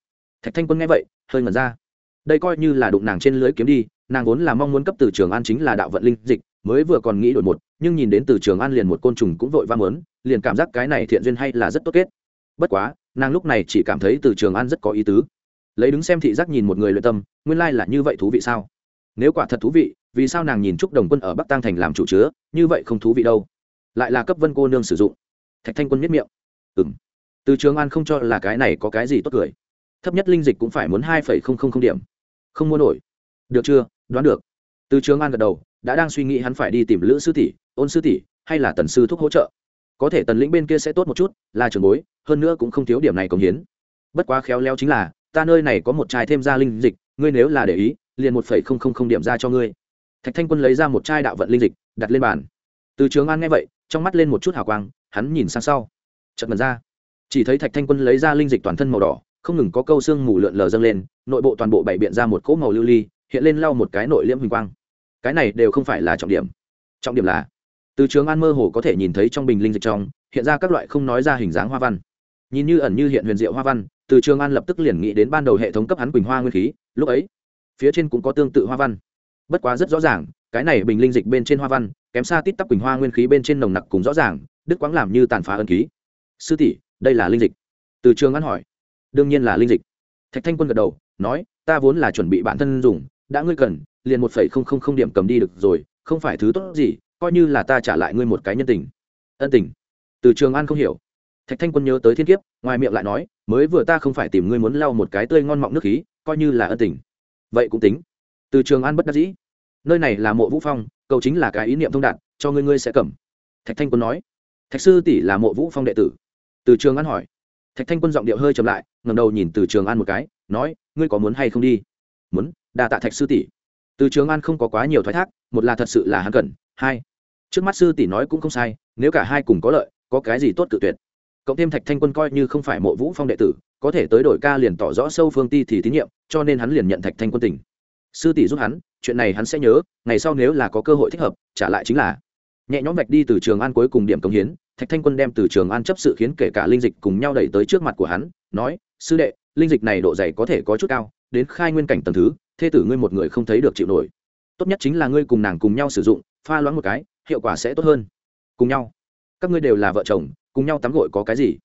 Thạch thanh quân nghe vậy, hơi ngẩn ra. Đây coi như là đụng nàng trên lưới kiếm đi, nàng vốn là mong muốn cấp từ trường an chính là đạo vận linh dịch, mới vừa còn nghĩ đổi một, nhưng nhìn đến từ trường an liền một côn trùng cũng vội vã mớn, liền cảm giác cái này thiện duyên hay là rất tốt kết. Bất quá, nàng lúc này chỉ cảm thấy từ trường an rất có ý tứ. Lấy đứng xem thị giác nhìn một người luyện tâm, nguyên lai là như vậy thú vị sao? Nếu quả thật thú vị vì sao nàng nhìn trúc đồng quân ở bắc tăng thành làm chủ chứa, như vậy không thú vị đâu. Lại là cấp vân cô nương sử dụng. Thạch thanh quân miết miệng. Ừ m từ trường an không cho là cái này có cái gì tốt cười. Thấp nhất linh dịch cũng phải muốn hai phẩy không không không điểm. Không mua nổi. Được chưa? Đoán được. Từ trường an gật đầu, đã đang suy nghĩ hắn phải đi tìm lữ sư tỷ, ôn sư tỷ, hay là tần sư thúc hỗ trợ. Có thể tần lĩnh bên kia sẽ tốt một chút, là trường bối, hơn nữa cũng không thiếu điểm này công hiến. Bất quá khéo léo chính là, ta nơi này có một chai thêm ra linh dịch, ngươi nếu là để ý, liền một phẩy không không không điểm ra cho ngươi thạch thanh quân lấy ra một chai đạo vận linh dịch, đặt lên bàn. Từ trường an nghe vậy, trong mắt lên một chút hào quang, hắn nhìn sang sau. Chật mật ra. Chỉ thấy thạch thanh quân lấy ra linh dịch toàn thân màu đỏ, không ngừng có câu xương mù lượn lờ dâng lên, nội bộ toàn bộ bảy biện ra một cỗ màu lưu ly, hiện lên lau một cái nội liễm huỳnh quang. Cái này đều không phải là trọng điểm. Trọng điểm là, từ trường an mơ hồ có thể nhìn thấy trong bình linh dịch trong, hiện ra các loại không nói ra hình dáng hoa văn. Nhìn như ẩn như hiện huyền diệu hoa văn, từ trường an lập tức liền nghĩ đến ban đầu hệ thống cấp hắn quỳnh hoa nguyên khí, lúc ấy, phía trên cũng có tương tự hoa văn bất quá rất rõ ràng, cái này bình linh dịch bên trên hoa văn, kém xa tít tắp quỳnh hoa nguyên khí bên trên nồng nặc cùng rõ ràng, đức quáng làm như tàn phá ân ký sư tỷ, đây là linh dịch. Từ trường an hỏi. Đương nhiên là linh dịch. Thạch thanh quân gật đầu, nói, ta vốn là chuẩn bị bản thân dùng, đã ngươi cần, liền một phẩy không không không điểm cầm đi được rồi, không phải thứ tốt gì, coi như là ta trả lại ngươi một cái nhân tình. Ân tình. Từ trường an không hiểu. Thạch thanh quân nhớ tới thiên kiếp, ngoài miệng lại nói, mới vừa ta không phải tìm ngươi muốn lau một cái tươi ngon mọng nước khí, coi như là ân tình. Vậy cũng tính từ trường an bất đắc dĩ. Nơi này là mộ vũ phong, cầu chính là cái ý niệm thông đạt, cho ngươi ngươi sẽ cầm. Thạch thanh quân nói. Thạch sư tỷ là mộ vũ phong đệ tử. Từ trường an hỏi. Thạch thanh quân giọng điệu hơi chậm lại ngầm đầu nhìn từ trường an một cái, nói, ngươi có muốn hay không đi? Muốn, đa tạ thạch sư tỷ. Từ trường an không có quá nhiều thoái thác, một là thật sự là hắn cần, hai, trước mắt sư tỷ nói cũng không sai, nếu cả hai cùng có lợi, có cái gì tốt cự tuyệt. Cộng thêm thạch thanh quân coi như không phải mộ vũ phong đệ tử, có thể tới đổi ca liền tỏ rõ sâu phương ti thì tín nhiệm, cho nên hắn liền nhận thạch thanh quân tình sư tỷ giúp hắn, chuyện này hắn sẽ nhớ, ngày sau nếu là có cơ hội thích hợp, trả lại chính là. Nhẹ nhõm vạch đi từ trường an cuối cùng điểm công hiến, thạch thanh quân đem từ trường an chấp sự khiến kể cả linh dịch cùng nhau đẩy tới trước mặt của hắn, nói, sư đệ, linh dịch này độ dày có thể có chút cao, đến khai nguyên cảnh tầng thứ thê tử ngươi một người không thấy được chịu nổi. Tốt nhất chính là ngươi cùng nàng cùng nhau sử dụng, pha loãng một cái, hiệu quả sẽ tốt hơn. Cùng nhau. Các ngươi đều là vợ chồng, cùng nhau tắm gội có cái gì?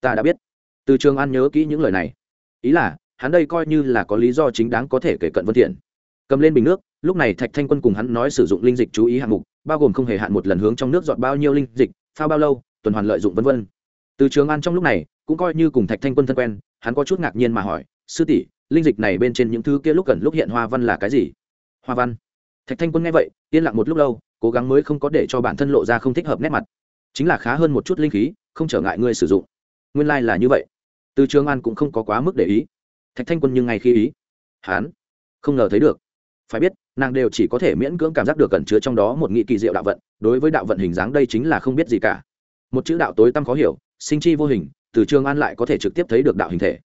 Ta đã biết. Từ trường an nhớ kỹ những lời này. Ý là, hắn đây coi như là có lý do chính đáng có thể kể cận vân thiện cầm lên bình nước, lúc này thạch thanh quân cùng hắn nói sử dụng linh dịch chú ý hạng mục, bao gồm không hề hạn một lần hướng trong nước dọn bao nhiêu linh dịch, phao bao lâu, tuần hoàn lợi dụng vân vân. Từ trường an trong lúc này, cũng coi như cùng thạch thanh quân thân quen, hắn có chút ngạc nhiên mà hỏi, sư tỷ, linh dịch này bên trên những thứ kia lúc cần lúc hiện hoa văn là cái gì? Hoa văn? Thạch thanh quân nghe vậy, yên lặng một lúc lâu, cố gắng mới không có để cho bản thân lộ ra không thích hợp nét mặt. Chính là khá hơn một chút linh khí, không trở ngại ngươi sử dụng. Nguyên lai、like、là như vậy. Từ trường an cũng không có quá mức để ý. Thạch thanh quân nhưng ngay khi ý. Hán, không ngờ thấy được phải biết, nàng đều chỉ có thể miễn cưỡng cảm giác được cẩn chứa trong đó một nghị kỳ diệu đạo vận, đối với đạo vận hình dáng đây chính là không biết gì cả. Một chữ đạo tối tăm khó hiểu, sinh chi vô hình, từ trường an lại có thể trực tiếp thấy được đạo hình thể.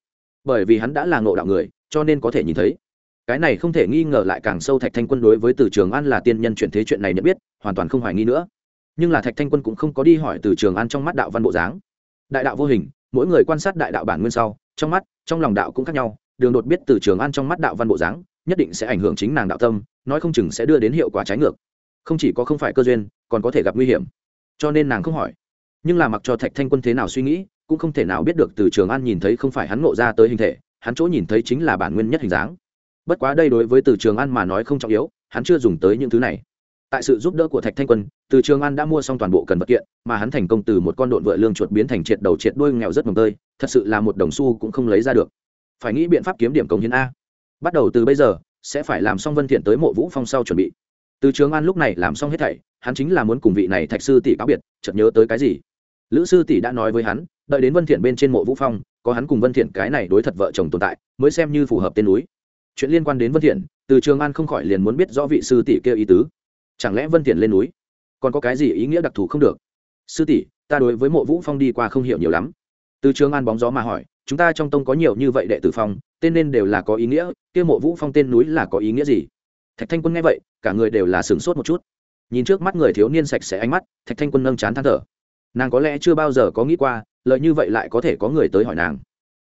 Bởi vì hắn đã là ngộ đạo người, cho nên có thể nhìn thấy. Cái này không thể nghi ngờ lại càng sâu thạch thanh quân đối với từ trường an là tiên nhân chuyển thế chuyện này nhận biết, hoàn toàn không hoài nghi nữa. Nhưng là thạch thanh quân cũng không có đi hỏi từ trường an trong mắt đạo văn bộ dáng. Đại đạo vô hình, mỗi người quan sát đại đạo bản nguyên sau, trong mắt, trong lòng đạo cũng khác nhau, đường đột biết từ trường an trong mắt đạo văn bộ dáng nhất định sẽ ảnh hưởng chính nàng đạo tâm, nói không chừng sẽ đưa đến hiệu quả trái ngược. Không chỉ có không phải cơ duyên, còn có thể gặp nguy hiểm. Cho nên nàng không hỏi. Nhưng là mặc cho thạch thanh quân thế nào suy nghĩ, cũng không thể nào biết được từ trường an nhìn thấy không phải hắn ngộ ra tới hình thể, hắn chỗ nhìn thấy chính là bản nguyên nhất hình dáng. Bất quá đây đối với từ trường an mà nói không trọng yếu, hắn chưa dùng tới những thứ này. Tại sự giúp đỡ của thạch thanh quân, từ trường an đã mua xong toàn bộ cần vật kiện, mà hắn thành công từ một con độn vợ lương chuột biến thành triệt đầu triệt đuôi nghèo rất mồng tơi, thật sự là một đồng xu cũng không lấy ra được. Phải nghĩ biện pháp kiếm điểm công hiến a bắt đầu từ bây giờ, sẽ phải làm xong vân thiện tới mộ vũ phong sau chuẩn bị. Từ trường an lúc này làm xong hết thảy, hắn chính là muốn cùng vị này thạch sư tỷ cáo biệt, chợt nhớ tới cái gì? Lữ sư tỷ đã nói với hắn, đợi đến vân thiện bên trên mộ vũ phong, có hắn cùng vân thiện cái này đối thật vợ chồng tồn tại, mới xem như phù hợp tên núi. Chuyện liên quan đến vân thiện, từ trường an không khỏi liền muốn biết rõ vị sư tỷ kia ý tứ. Chẳng lẽ vân thiện lên núi, còn có cái gì ý nghĩa đặc thù không được? Sư tỷ, ta đối với mộ vũ phong đi qua không hiểu nhiều lắm. Từ trường an bóng gió mà hỏi, chúng ta trong tông có nhiều như vậy đệ tử phong tên nên đều là có ý nghĩa, kia mộ vũ phong tên núi là có ý nghĩa gì? Thạch thanh quân nghe vậy, cả người đều là sửng sốt một chút. Nhìn trước mắt người thiếu niên sạch sẽ ánh mắt, thạch thanh quân nâng chán than thở. Nàng có lẽ chưa bao giờ có nghĩ qua lợi như vậy lại có thể có người tới hỏi nàng.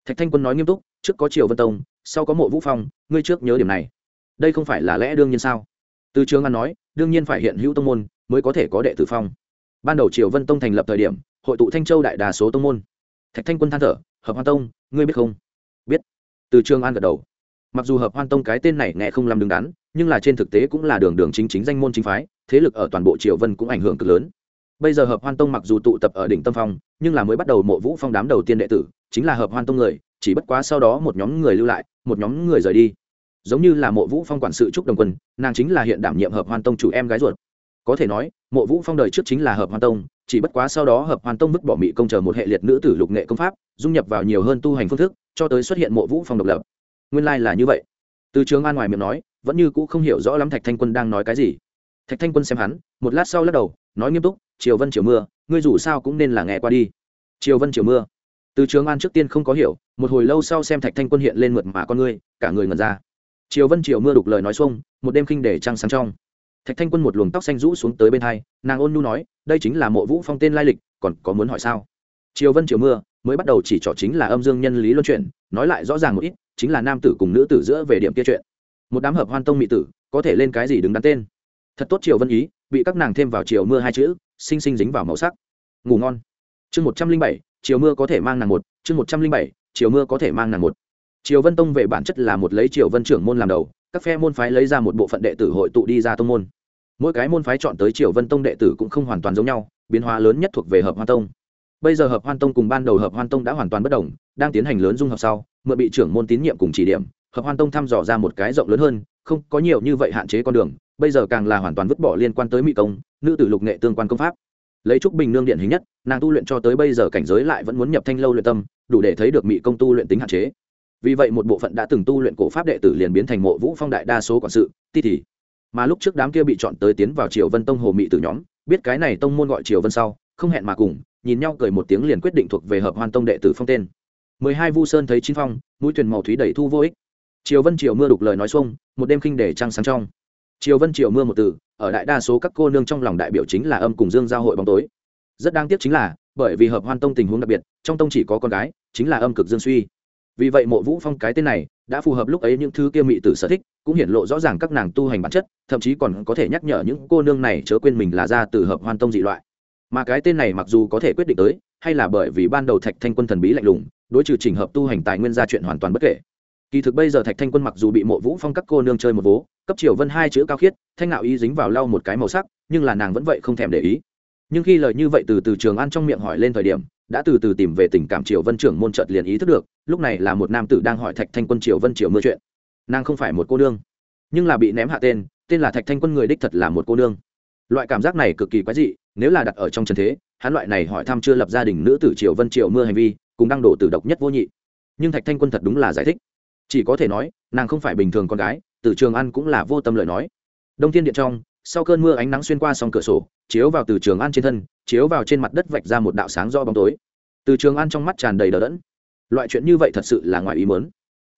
Thạch thanh quân nói nghiêm túc, trước có triều vân tông, sau có mộ vũ phong, ngươi trước nhớ điểm này. Đây không phải là lẽ đương nhiên sao? Từ trường an nói, đương nhiên phải hiện hữu tông môn, mới có thể có đệ tử phong. Ban đầu triều vân tông thành lập thời điểm, hội tụ thanh châu đại đa số tông môn. Thạch thanh quân than thở, hợp hoa tông, ngươi biết không? Từ trường an gật đầu. Mặc dù hợp hoan tông cái tên này nghe không làm đứng đắn, nhưng là trên thực tế cũng là đường đường chính chính danh môn chính phái, thế lực ở toàn bộ triều vân cũng ảnh hưởng cực lớn. Bây giờ hợp hoan tông mặc dù tụ tập ở đỉnh tâm phong, nhưng là mới bắt đầu mộ vũ phong đám đầu tiên đệ tử, chính là hợp hoan tông người, chỉ bất quá sau đó một nhóm người lưu lại, một nhóm người rời đi. Giống như là mộ vũ phong quản sự trúc đồng quân, nàng chính là hiện đảm nhiệm hợp hoan tông chủ em gái ruột có thể nói, mộ vũ phong đời trước chính là hợp hoàn tông, chỉ bất quá sau đó hợp hoàn tông vứt bỏ mỹ công chờ một hệ liệt nữ tử lục nghệ công pháp, dung nhập vào nhiều hơn tu hành phương thức, cho tới xuất hiện mộ vũ phong độc lập. Nguyên lai là như vậy. Từ trường an ngoài miệng nói, vẫn như cũ không hiểu rõ lắm thạch thanh quân đang nói cái gì. Thạch thanh quân xem hắn, một lát sau lắc đầu, nói nghiêm túc, triều vân triều mưa, ngươi dù sao cũng nên là nghe qua đi. Triều vân triều mưa? Từ trường an trước tiên không có hiểu, một hồi lâu sau xem thạch thanh quân hiện lên mượt mà con ngươi, cả người ngần ra. Triều vân triều mưa đục lời nói xuông, một đêm khinh để trăng sáng trong thạch thanh quân một luồng tóc xanh rũ xuống tới bên hai, nàng ôn nu nói, đây chính là mộ vũ phong tên lai lịch, còn có muốn hỏi sao? Triều vân, triều mưa, mới bắt đầu chỉ trỏ chính là âm dương nhân lý luân chuyển, nói lại rõ ràng một ít, chính là nam tử cùng nữ tử giữa về điểm kia chuyện. Một đám hợp hoan tông mỹ tử, có thể lên cái gì đứng đắn tên? Thật tốt triều vân ý, bị các nàng thêm vào chiều mưa hai chữ, xinh xinh dính vào màu sắc. Ngủ ngon. Chương một trăm linh bảy chiều mưa có thể mang nàng một, chương một trăm linh bảy chiều mưa có thể mang nàng một. Triều vân tông về bản chất là một lấy triều vân trưởng môn làm đầu các phe môn phái lấy ra một bộ phận đệ tử hội tụ đi ra tông môn. Mỗi cái môn phái chọn tới triều vân tông đệ tử cũng không hoàn toàn giống nhau, biến hóa lớn nhất thuộc về hợp hoan tông. Bây giờ hợp hoan tông cùng ban đầu hợp hoan tông đã hoàn toàn bất đồng, đang tiến hành lớn dung hợp sau, mượn bị trưởng môn tín nhiệm cùng chỉ điểm, hợp hoan tông thăm dò ra một cái rộng lớn hơn, không có nhiều như vậy hạn chế con đường, bây giờ càng là hoàn toàn vứt bỏ liên quan tới mỹ công, nữ tử lục nghệ tương quan công pháp. Lấy trúc bình nương điện hình nhất, nàng tu luyện cho tới bây giờ cảnh giới lại vẫn muốn nhập thanh lâu luyện tâm, đủ để thấy được mỹ công tu luyện tính hạn chế vì vậy một bộ phận đã từng tu luyện cổ pháp đệ tử liền biến thành mộ vũ phong đại đa số quản sự, ti thì. Mà lúc trước đám kia bị chọn tới tiến vào triều vân tông hồ mỹ tử nhóm, biết cái này tông môn gọi triều vân sau, không hẹn mà cùng, nhìn nhau cười một tiếng liền quyết định thuộc về hợp hoan tông đệ tử phong tên. Mười hai vu sơn thấy chín phong, mũi thuyền màu thúy đầy thu vô ích. Triều vân triều mưa đục lời nói xuông, một đêm khinh để trăng sáng trong. Triều vân triều mưa một từ, ở đại đa số các cô nương trong lòng đại biểu chính là âm cùng dương giao hội bóng tối. Rất đáng tiếc chính là, bởi vì hợp hoan tông tình huống đặc biệt, trong tông chỉ có con gái, chính là âm cực dương suy vì vậy mộ vũ phong cái tên này đã phù hợp lúc ấy những thứ kia mị tử sở thích, cũng hiển lộ rõ ràng các nàng tu hành bản chất, thậm chí còn có thể nhắc nhở những cô nương này chớ quên mình là ra từ hợp hoan tông dị loại. Mà cái tên này mặc dù có thể quyết định tới, hay là bởi vì ban đầu thạch thanh quân thần bí lạnh lùng, đối trừ trình hợp tu hành tài nguyên ra chuyện hoàn toàn bất kể. Kỳ thực bây giờ thạch thanh quân mặc dù bị mộ vũ phong các cô nương chơi một vố, cấp triều vân hai chữ cao khiết, thanh nạo ý dính vào lau một cái màu sắc, nhưng là nàng vẫn vậy không thèm để ý nhưng khi lời như vậy từ từ trường An trong miệng hỏi lên thời điểm, đã từ từ tìm về tình cảm triều vân trưởng môn trợt liền ý thức được, lúc này là một nam tử đang hỏi thạch thanh quân triều vân triều mưa chuyện. Nàng không phải một cô nương, nhưng là bị ném hạ tên tên là thạch thanh quân người đích thật là một cô nương. Loại cảm giác này cực kỳ quái dị, nếu là đặt ở trong trần thế, hắn loại này hỏi thăm chưa lập gia đình nữ tử triều vân triều mưa hành vi cùng đang đổ từ độc nhất vô nhị. Nhưng thạch thanh quân thật đúng là giải thích. Chỉ có thể nói, nàng không phải bình thường con gái, từ trường ăn cũng là vô tâm lời nói. Đông thiên điện trong sau cơn mưa ánh nắng xuyên qua song cửa sổ, chiếu vào từ trường An trên thân, chiếu vào trên mặt đất vạch ra một đạo sáng do bóng tối. Từ trường An trong mắt tràn đầy đờ đẫn. Loại chuyện như vậy thật sự là ngoài ý mớn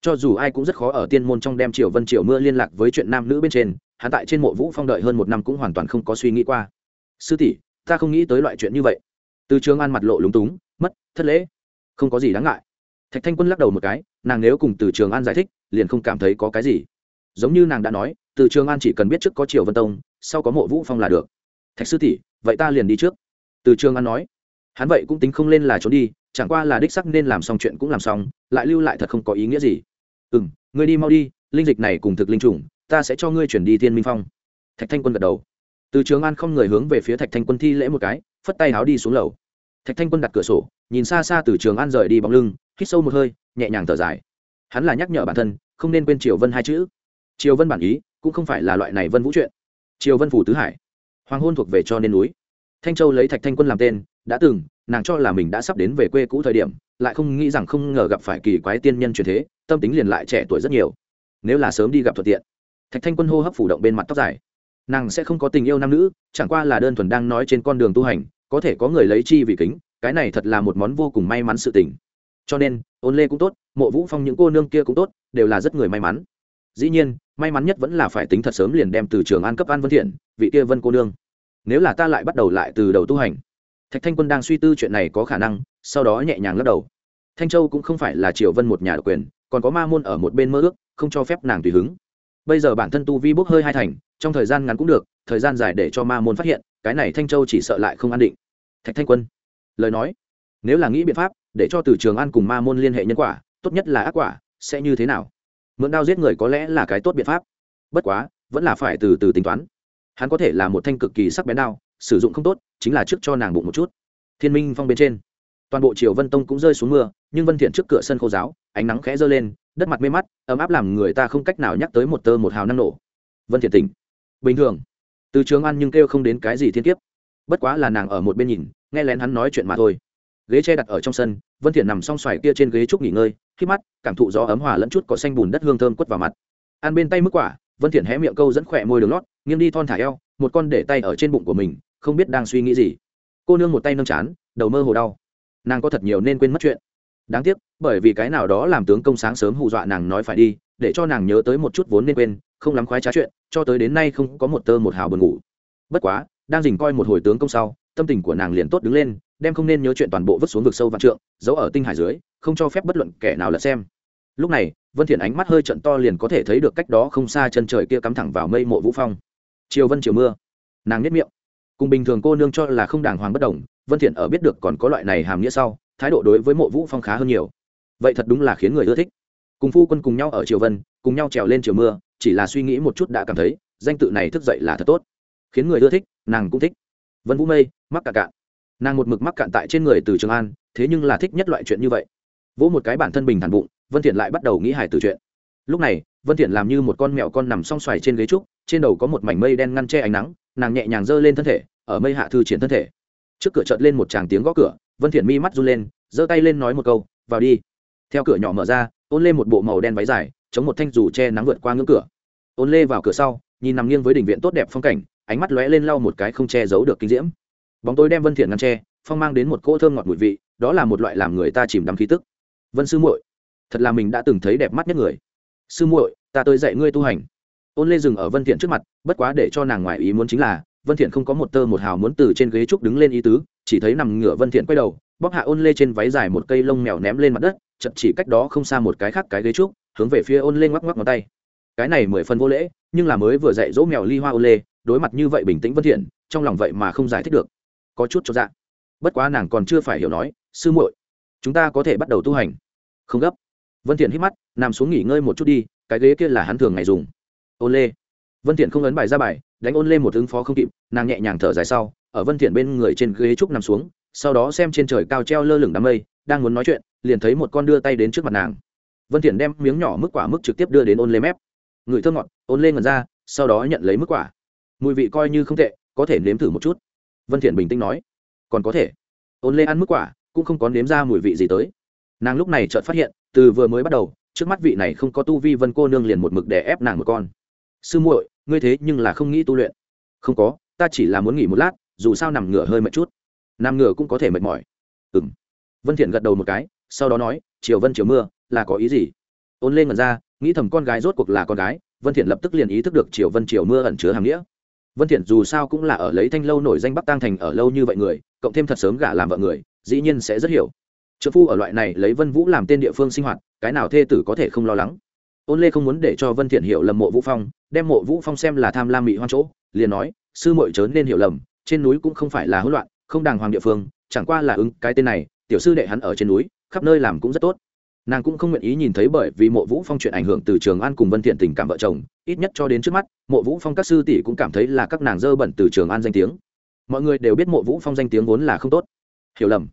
cho dù ai cũng rất khó ở tiên môn trong đem triều vân triều mưa liên lạc với chuyện nam nữ bên trên, hắn tại trên mộ vũ phong đợi hơn một năm cũng hoàn toàn không có suy nghĩ qua. Sư tỷ, ta không nghĩ tới loại chuyện như vậy. Từ trường an mặt lộ lúng túng, mất, thất lễ. Không có gì đáng ngại. Thạch thanh quân lắc đầu một cái, nàng nếu cùng từ trường an giải thích, liền không cảm thấy có cái gì. Giống như nàng đã nói, từ trường an chỉ cần biết trước có triều vân tông sau có mộ vũ phong là được. Thạch sư tỷ, vậy ta liền đi trước. Từ trường an nói. Hắn vậy cũng tính không lên là trốn đi, chẳng qua là đích sắc nên làm xong chuyện cũng làm xong, lại lưu lại thật không có ý nghĩa gì. Ừ m ngươi đi mau đi, linh dịch này cùng thực linh chủng ta sẽ cho ngươi chuyển đi thiên minh phong. Thạch thanh quân gật đầu. Từ trường an không người hướng về phía thạch thanh quân thi lễ một cái, phất tay háo đi xuống lầu. Thạch thanh quân đặt cửa sổ, nhìn xa xa từ trường an rời đi bóng lưng, hít sâu một hơi, nhẹ nhàng thở dài. Hắn là nhắc nhở bản thân, không nên quên triều vân hai chữ. Triều vân bản ý, cũng không phải là loại này vân vũ chuyện triều vân phủ tứ hải. Hoàng hôn thuộc về cho nên núi. Thanh châu lấy thạch thanh quân làm tên, đã từng, nàng cho là mình đã sắp đến về quê cũ thời điểm, lại không nghĩ rằng không ngờ gặp phải kỳ quái tiên nhân truyền thế, tâm tính liền lại trẻ tuổi rất nhiều. Nếu là sớm đi gặp thuận tiện. Thạch thanh quân hô hấp phủ động bên mặt tóc dài. Nàng sẽ không có tình yêu nam nữ, chẳng qua là đơn thuần đang nói trên con đường tu hành, có thể có người lấy chi vì kính, cái này thật là một món vô cùng may mắn sự tình. Cho nên, ôn lê cũng tốt, mộ vũ phong những cô nương kia cũng tốt, đều là rất người may mắn. Dĩ nhiên may mắn nhất vẫn là phải tính thật sớm liền đem từ trường an cấp an vân thiện, vị kia vân cô nương. Nếu là ta lại bắt đầu lại từ đầu tu hành. Thạch thanh quân đang suy tư chuyện này có khả năng, sau đó nhẹ nhàng lắc đầu. Thanh châu cũng không phải là triều vân một nhà độc quyền, còn có ma môn ở một bên mơ ước, không cho phép nàng tùy hứng. Bây giờ bản thân tu vi bốc hơi hai thành, trong thời gian ngắn cũng được, thời gian dài để cho ma môn phát hiện, cái này thanh châu chỉ sợ lại không an định. Thạch thanh quân, lời nói, nếu là nghĩ biện pháp, để cho từ trường an cùng ma môn liên hệ nhân quả, tốt nhất là ác quả, sẽ như thế nào? Mượn đao giết người có lẽ là cái tốt biện pháp. Bất quá, vẫn là phải từ từ tính toán. Hắn có thể là một thanh cực kỳ sắc bén đao, sử dụng không tốt, chính là trước cho nàng bụng một chút. Thiên minh phong bên trên, toàn bộ triều vân tông cũng rơi xuống mưa, nhưng vân thiện trước cửa sân khô giáo, ánh nắng khẽ dơ lên, đất mặt mê mắt, ấm áp làm người ta không cách nào nhắc tới một tơ một hào năng nổ. Vân thiện tỉnh. Bình thường, từ trường ăn nhưng kêu không đến cái gì thiên kiếp. Bất quá là nàng ở một bên nhìn, nghe lén hắn nói chuyện mà thôi. Ghế che đặt ở trong sân vân thiện nằm song xoài kia trên ghế trúc nghỉ ngơi, khi mắt, cảm thụ gió ấm hòa lẫn chút cỏ xanh bùn đất hương thơm quất vào mặt. Ăn bên tay mức quả, vân thiện hé miệng câu dẫn khỏe môi đường lót, nghiêng đi thon thả eo, một con để tay ở trên bụng của mình, không biết đang suy nghĩ gì. Cô nương một tay nâng chán, đầu mơ hồ đau. Nàng có thật nhiều nên quên mất chuyện. Đáng tiếc, bởi vì cái nào đó làm tướng công sáng sớm hù dọa nàng nói phải đi, để cho nàng nhớ tới một chút vốn nên quên, không lắm khoái trá chuyện, cho tới đến nay không có một tơ một hào buồn ngủ. Bất quá, đang dình coi một hồi tướng công sau, tâm tình của nàng liền tốt đứng lên đem không nên nhớ chuyện toàn bộ vứt xuống vực sâu vạn trượng, giấu ở tinh hải dưới, không cho phép bất luận kẻ nào lật xem. Lúc này, vân thiện ánh mắt hơi trận to liền có thể thấy được cách đó không xa chân trời kia cắm thẳng vào mây mộ vũ phong. Chiều vân, chiều mưa. Nàng nhếch miệng. Cùng bình thường cô nương cho là không đàng hoàng bất đồng vân thiện ở biết được còn có loại này hàm nghĩa sau, thái độ đối với mộ vũ phong khá hơn nhiều. Vậy thật đúng là khiến người ưa thích. Cùng phu quân cùng nhau ở triều vân, cùng nhau trèo lên chiều mưa, chỉ là suy nghĩ một chút đã cảm thấy, danh tự này thức dậy là thật tốt. Khiến người ưa thích, nàng cũng thích. Vân vũ mây, mắc cả cạn nàng một mực mắc cạn tại trên người từ trường an, thế nhưng là thích nhất loại chuyện như vậy. Vỗ một cái bản thân bình thản bụng, vân thiện lại bắt đầu nghĩ hài từ chuyện. Lúc này, vân thiện làm như một con mèo con nằm song xoài trên ghế trúc, trên đầu có một mảnh mây đen ngăn che ánh nắng, nàng nhẹ nhàng giơ lên thân thể, ở mây hạ thư triển thân thể. Trước cửa chợt lên một tràng tiếng gõ cửa, vân thiện mi mắt run lên, giơ tay lên nói một câu, vào đi. Theo cửa nhỏ mở ra, ôn Lê một bộ màu đen váy dài, chống một thanh dù che nắng vượt qua ngưỡng cửa. Ôn lê vào cửa sau, nhìn nằm nghiêng với đỉnh viện tốt đẹp phong cảnh, ánh mắt lóe lên lau một cái không che giấu được kinh diễm bóng tối đem vân thiện ngăn che, phong mang đến một cỗ thơm ngọt mùi vị, đó là một loại làm người ta chìm đắm khí tức. Vân sư muội, thật là mình đã từng thấy đẹp mắt nhất người. Sư muội, ta tới dạy ngươi tu hành. Ôn lê dừng ở vân thiện trước mặt, bất quá để cho nàng ngoài ý muốn chính là, vân thiện không có một tơ một hào muốn từ trên ghế trúc đứng lên ý tứ, chỉ thấy nằm ngửa vân thiện quay đầu bóc hạ ôn lê trên váy dài một cây lông mèo ném lên mặt đất chật chỉ cách đó không xa một cái khác cái ghế trúc, hướng về phía ôn lê ngoắc ngoắc ngón tay. Cái này mười phần vô lễ, nhưng là mới vừa dạy dỗ mèo ly hoa ôn lê, đối mặt như vậy bình tĩnh vân thiện, trong lòng vậy mà không giải thích được có chút cho dạ. Bất quá nàng còn chưa phải hiểu nói, sư muội, chúng ta có thể bắt đầu tu hành. Không gấp. Vân thiện hít mắt, nằm xuống nghỉ ngơi một chút đi, cái ghế kia là hắn thường ngày dùng. Ôn lê. Vân thiện không ấn bài ra bài, đánh ôn lê một ứng phó không kịp, nàng nhẹ nhàng thở dài sau, ở vân thiện bên người trên ghế trúc nằm xuống, sau đó xem trên trời cao treo lơ lửng đám mây, đang muốn nói chuyện, liền thấy một con đưa tay đến trước mặt nàng. Vân thiện đem miếng nhỏ mức quả mức trực tiếp đưa đến ôn lê mép. Người thơm ngọt ôn lê ngẩn ra, sau đó nhận lấy mức quả. Mùi vị coi như không tệ, có thể nếm thử một chút vân thiện bình tĩnh nói, còn có thể. Ôn lê ăn mức quả, cũng không có nếm ra mùi vị gì tới. Nàng lúc này chợt phát hiện, từ vừa mới bắt đầu, trước mắt vị này không có tu vi vân cô nương liền một mực để ép nàng một con. Sư muội, ngươi thế nhưng là không nghĩ tu luyện. Không có, ta chỉ là muốn nghỉ một lát, dù sao nằm ngửa hơi mệt chút. Nằm ngửa cũng có thể mệt mỏi. Ừm. Vân thiện gật đầu một cái, sau đó nói chiều vân chiều mưa, là có ý gì? Ôn lên ngẩn ra, nghĩ thầm con gái rốt cuộc là con gái, vân thiện lập tức liền ý thức được chiều vân chiều mưa ẩn chứa hàm nghĩa vân thiện dù sao cũng là ở lấy thanh lâu nổi danh bắc tăng thành ở lâu như vậy người, cộng thêm thật sớm gả làm vợ người, dĩ nhiên sẽ rất hiểu. Trợ phu ở loại này lấy vân vũ làm tên địa phương sinh hoạt, cái nào thê tử có thể không lo lắng. Ôn lê không muốn để cho vân thiện hiểu lầm mộ vũ phong, đem mộ vũ phong xem là tham lam mị hoang chỗ, liền nói, sư muội chớ nên hiểu lầm, trên núi cũng không phải là hỗn loạn, không đàng hoàng địa phương, chẳng qua là ứng cái tên này, tiểu sư đệ hắn ở trên núi, khắp nơi làm cũng rất tốt nàng cũng không nguyện ý nhìn thấy bởi vì mộ vũ phong chuyện ảnh hưởng từ trường an cùng vân thiện tình cảm vợ chồng, ít nhất cho đến trước mắt, mộ vũ phong các sư tỷ cũng cảm thấy là các nàng dơ bẩn từ trường an danh tiếng. Mọi người đều biết mộ vũ phong danh tiếng vốn là không tốt. Hiểu lầm.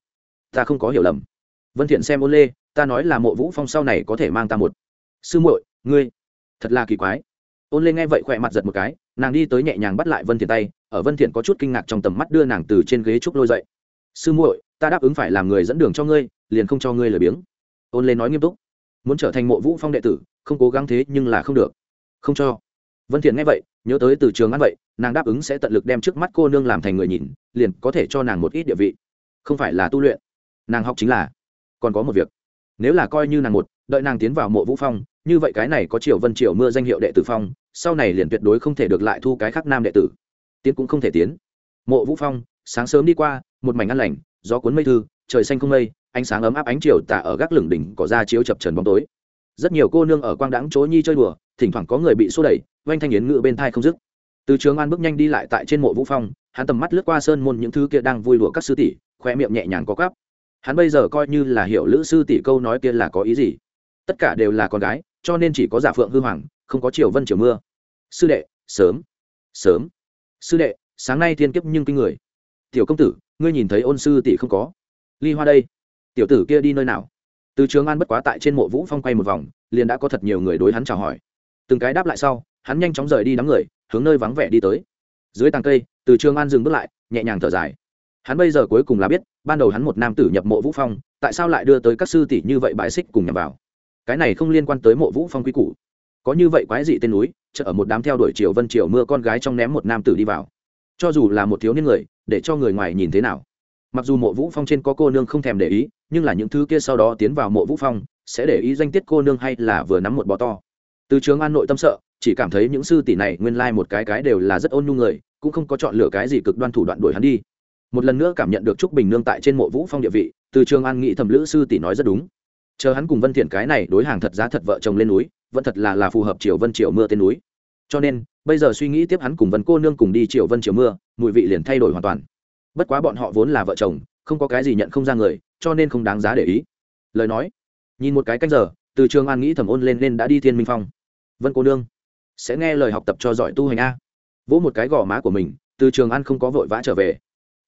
Ta không có hiểu lầm. Vân thiện xem ôn lê, ta nói là mộ vũ phong sau này có thể mang ta một. Sư muội, ngươi. Thật là kỳ quái. Ôn lê nghe vậy khỏe mặt giật một cái, nàng đi tới nhẹ nhàng bắt lại vân thiện tay, ở vân thiện có chút kinh ngạc trong tầm mắt đưa nàng từ trên ghế trúc lôi dậy. Sư muội, ta đáp ứng phải làm người dẫn đường cho ngươi, liền không cho ngươi lời biếng ôn lê nói nghiêm túc. Muốn trở thành mộ vũ phong đệ tử, không cố gắng thế nhưng là không được. Không cho. Vân thiện nghe vậy, nhớ tới từ trường ăn vậy, nàng đáp ứng sẽ tận lực đem trước mắt cô nương làm thành người nhìn, liền có thể cho nàng một ít địa vị. Không phải là tu luyện. Nàng học chính là. Còn có một việc. Nếu là coi như nàng một, đợi nàng tiến vào mộ vũ phong, như vậy cái này có triều vân triều mưa danh hiệu đệ tử phong, sau này liền tuyệt đối không thể được lại thu cái khác nam đệ tử. Tiến cũng không thể tiến. Mộ vũ phong, sáng sớm đi qua, một mảnh ăn lành, gió cuốn mây thư, trời xanh không mây ánh sáng ấm áp ánh chiều tà ở gác lửng đỉnh cỏ ra chiếu chập trần bóng tối. Rất nhiều cô nương ở quang đãng chối nhi chơi đùa, thỉnh thoảng có người bị xô đẩy, oanh thanh yến ngự bên thai không dứt. Từ trường an bước nhanh đi lại tại trên mộ vũ phong, hắn tầm mắt lướt qua sơn môn những thứ kia đang vui đùa các sư tỷ, khoe miệng nhẹ nhàng có cắp. Hắn bây giờ coi như là hiểu lữ sư tỷ câu nói kia là có ý gì. Tất cả đều là con gái, cho nên chỉ có giả phượng hư hoàng, không có triều vân triều mưa. Sư đệ, sớm. Sớm. Sư đệ, sáng nay thiên kiếp nhưng kinh người. Tiểu công tử, ngươi nhìn thấy ôn sư tỷ không có? Ly hoa đây tiểu tử kia đi nơi nào? Từ trường an bất quá tại trên mộ vũ phong quay một vòng, liền đã có thật nhiều người đối hắn chào hỏi. Từng cái đáp lại sau, hắn nhanh chóng rời đi đám người, hướng nơi vắng vẻ đi tới. Dưới tàng cây, từ trường an dừng bước lại, nhẹ nhàng thở dài. Hắn bây giờ cuối cùng là biết, ban đầu hắn một nam tử nhập mộ vũ phong, tại sao lại đưa tới các sư tỷ như vậy bãi xích cùng nhằm vào? Cái này không liên quan tới mộ vũ phong quy củ. Có như vậy quái dị tên núi, chợ ở một đám theo đuổi triều vân triều mưa con gái trong ném một nam tử đi vào. Cho dù là một thiếu niên người, để cho người ngoài nhìn thế nào? Mặc dù mộ vũ phong trên có cô nương không thèm để ý, nhưng là những thứ kia sau đó tiến vào mộ vũ phong, sẽ để ý danh tiết cô nương hay là vừa nắm một bò to. Từ trường an nội tâm sợ, chỉ cảm thấy những sư tỷ này nguyên lai một cái cái đều là rất ôn nhu người, cũng không có chọn lựa cái gì cực đoan thủ đoạn đuổi hắn đi. Một lần nữa cảm nhận được trúc bình nương tại trên mộ vũ phong địa vị, từ trường an nghĩ thầm lữ sư tỷ nói rất đúng. Chờ hắn cùng vân thiện cái này đối hàng thật giá thật vợ chồng lên núi, vẫn thật là là phù hợp triều vân triều mưa tên núi. Cho nên, bây giờ suy nghĩ tiếp hắn cùng vân cô nương cùng đi triều vân triều mưa, mùi vị liền thay đổi hoàn toàn bất quá bọn họ vốn là vợ chồng, không có cái gì nhận không ra người, cho nên không đáng giá để ý. Lời nói, nhìn một cái canh giờ, từ trường an nghĩ thẩm ôn lên nên đã đi thiên minh phong. Vân cô nương, sẽ nghe lời học tập cho giỏi tu hành a. Vỗ một cái gò má của mình, từ trường an không có vội vã trở về.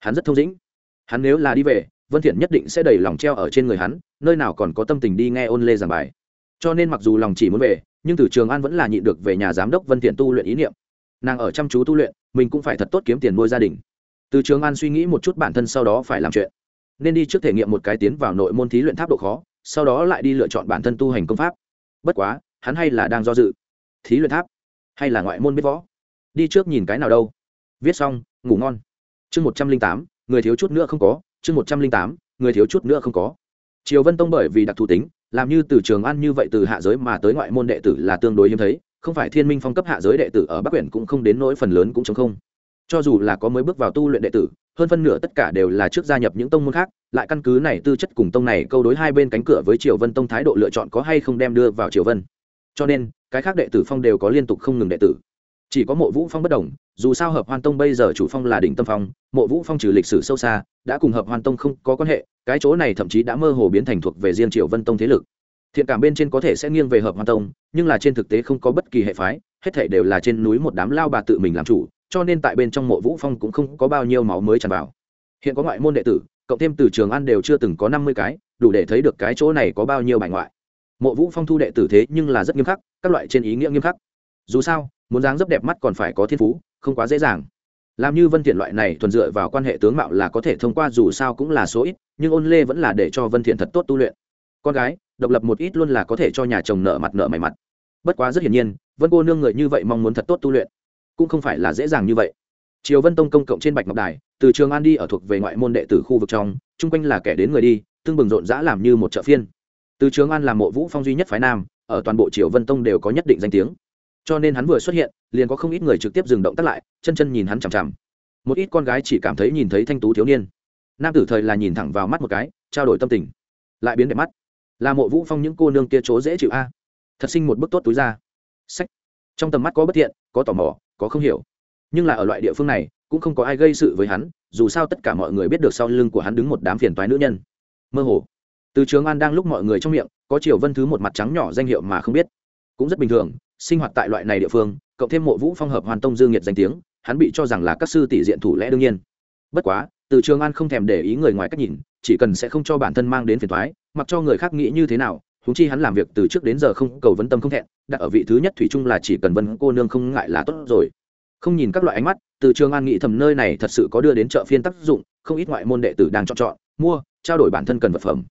Hắn rất thông dĩnh. Hắn nếu là đi về, vân thiện nhất định sẽ đầy lòng treo ở trên người hắn, nơi nào còn có tâm tình đi nghe ôn lê giảng bài. Cho nên mặc dù lòng chỉ muốn về, nhưng từ trường an vẫn là nhịn được về nhà giám đốc vân thiện tu luyện ý niệm. Nàng ở chăm chú tu luyện, mình cũng phải thật tốt kiếm tiền nuôi gia đình từ trường an suy nghĩ một chút bản thân sau đó phải làm chuyện. Nên đi trước thể nghiệm một cái tiến vào nội môn thí luyện tháp độ khó, sau đó lại đi lựa chọn bản thân tu hành công pháp. Bất quá, hắn hay là đang do dự. Thí luyện tháp? Hay là ngoại môn biết võ? Đi trước nhìn cái nào đâu? Viết xong, ngủ ngon. Chương một trăm linh tám, người thiếu chút nữa không có. Chương một trăm linh tám, người thiếu chút nữa không có. Triều vân tông bởi vì đặc thù tính, làm như từ trường an như vậy từ hạ giới mà tới ngoại môn đệ tử là tương đối hiếm thấy. Không phải thiên minh phong cấp hạ giới đệ tử ở bắc quyển cũng không đến nỗi phần lớn cũng chống không cho dù là có mới bước vào tu luyện đệ tử, hơn phân nửa tất cả đều là trước gia nhập những tông môn khác, lại căn cứ này tư chất cùng tông này câu đối hai bên cánh cửa với triều vân tông thái độ lựa chọn có hay không đem đưa vào triều vân. Cho nên, cái khác đệ tử phong đều có liên tục không ngừng đệ tử. Chỉ có mộ vũ phong bất đồng, dù sao hợp hoan tông bây giờ chủ phong là đỉnh tâm phong, mộ vũ phong trừ lịch sử sâu xa, đã cùng hợp hoan tông không có quan hệ, cái chỗ này thậm chí đã mơ hồ biến thành thuộc về riêng triều vân tông thế lực. Thiện cảm bên trên có thể sẽ nghiêng về hợp hoan tông, nhưng là trên thực tế không có bất kỳ hệ phái, hết thể đều là trên núi một đám lao bà tự mình làm chủ cho nên tại bên trong mộ vũ phong cũng không có bao nhiêu máu mới tràn vào. Hiện có ngoại môn đệ tử, cộng thêm từ trường ăn đều chưa từng có năm mươi cái, đủ để thấy được cái chỗ này có bao nhiêu bài ngoại. Mộ vũ phong thu đệ tử thế nhưng là rất nghiêm khắc, các loại trên ý nghĩa nghiêm khắc. Dù sao, muốn dáng dấp đẹp mắt còn phải có thiên phú, không quá dễ dàng. Làm như vân thiện loại này thuần dựa vào quan hệ tướng mạo là có thể thông qua dù sao cũng là số ít, nhưng ôn lê vẫn là để cho vân thiện thật tốt tu luyện. Con gái, độc lập một ít luôn là có thể cho nhà chồng nợ mặt nợ mày mặt. Bất quá rất hiển nhiên, vân cô nương người như vậy mong muốn thật tốt tu luyện cũng không phải là dễ dàng như vậy. Triều vân tông công cộng trên bạch ngọc đài, từ trường an đi ở thuộc về ngoại môn đệ tử khu vực trong, chung quanh là kẻ đến người đi, tương bừng rộn rã làm như một chợ phiên. Từ trường an là mộ vũ phong duy nhất phái nam, ở toàn bộ triều vân tông đều có nhất định danh tiếng. Cho nên hắn vừa xuất hiện, liền có không ít người trực tiếp dừng động tác lại, chân chân nhìn hắn chằm chằm. Một ít con gái chỉ cảm thấy nhìn thấy thanh tú thiếu niên. Nam tử thời là nhìn thẳng vào mắt một cái, trao đổi tâm tình. Lại biến đẹp mắt. Là mộ vũ phong những cô nương kia chỗ dễ chịu a. Thật sinh một bức tốt túi ra. Sách. Trong tầm mắt có bất thiện, có tò mò có không hiểu. Nhưng là ở loại địa phương này, cũng không có ai gây sự với hắn, dù sao tất cả mọi người biết được sau lưng của hắn đứng một đám phiền toái nữ nhân. Mơ hồ. Từ trường an đang lúc mọi người trong miệng, có triều vân thứ một mặt trắng nhỏ danh hiệu mà không biết. Cũng rất bình thường, sinh hoạt tại loại này địa phương, cộng thêm mộ vũ phong hợp hoàn tông dương nhiệt danh tiếng, hắn bị cho rằng là các sư tỷ diện thủ lẽ đương nhiên. Bất quá, từ trường an không thèm để ý người ngoài cách nhìn, chỉ cần sẽ không cho bản thân mang đến phiền toái, mặc cho người khác nghĩ như thế nào húng chi hắn làm việc từ trước đến giờ không cầu vấn tâm không thẹn, đặt ở vị thứ nhất thủy chung là chỉ cần vân cô nương không ngại là tốt rồi. Không nhìn các loại ánh mắt, từ trường an nghĩ thầm nơi này thật sự có đưa đến chợ phiên tác dụng, không ít ngoại môn đệ tử đang chọn chọn, mua, trao đổi bản thân cần vật phẩm.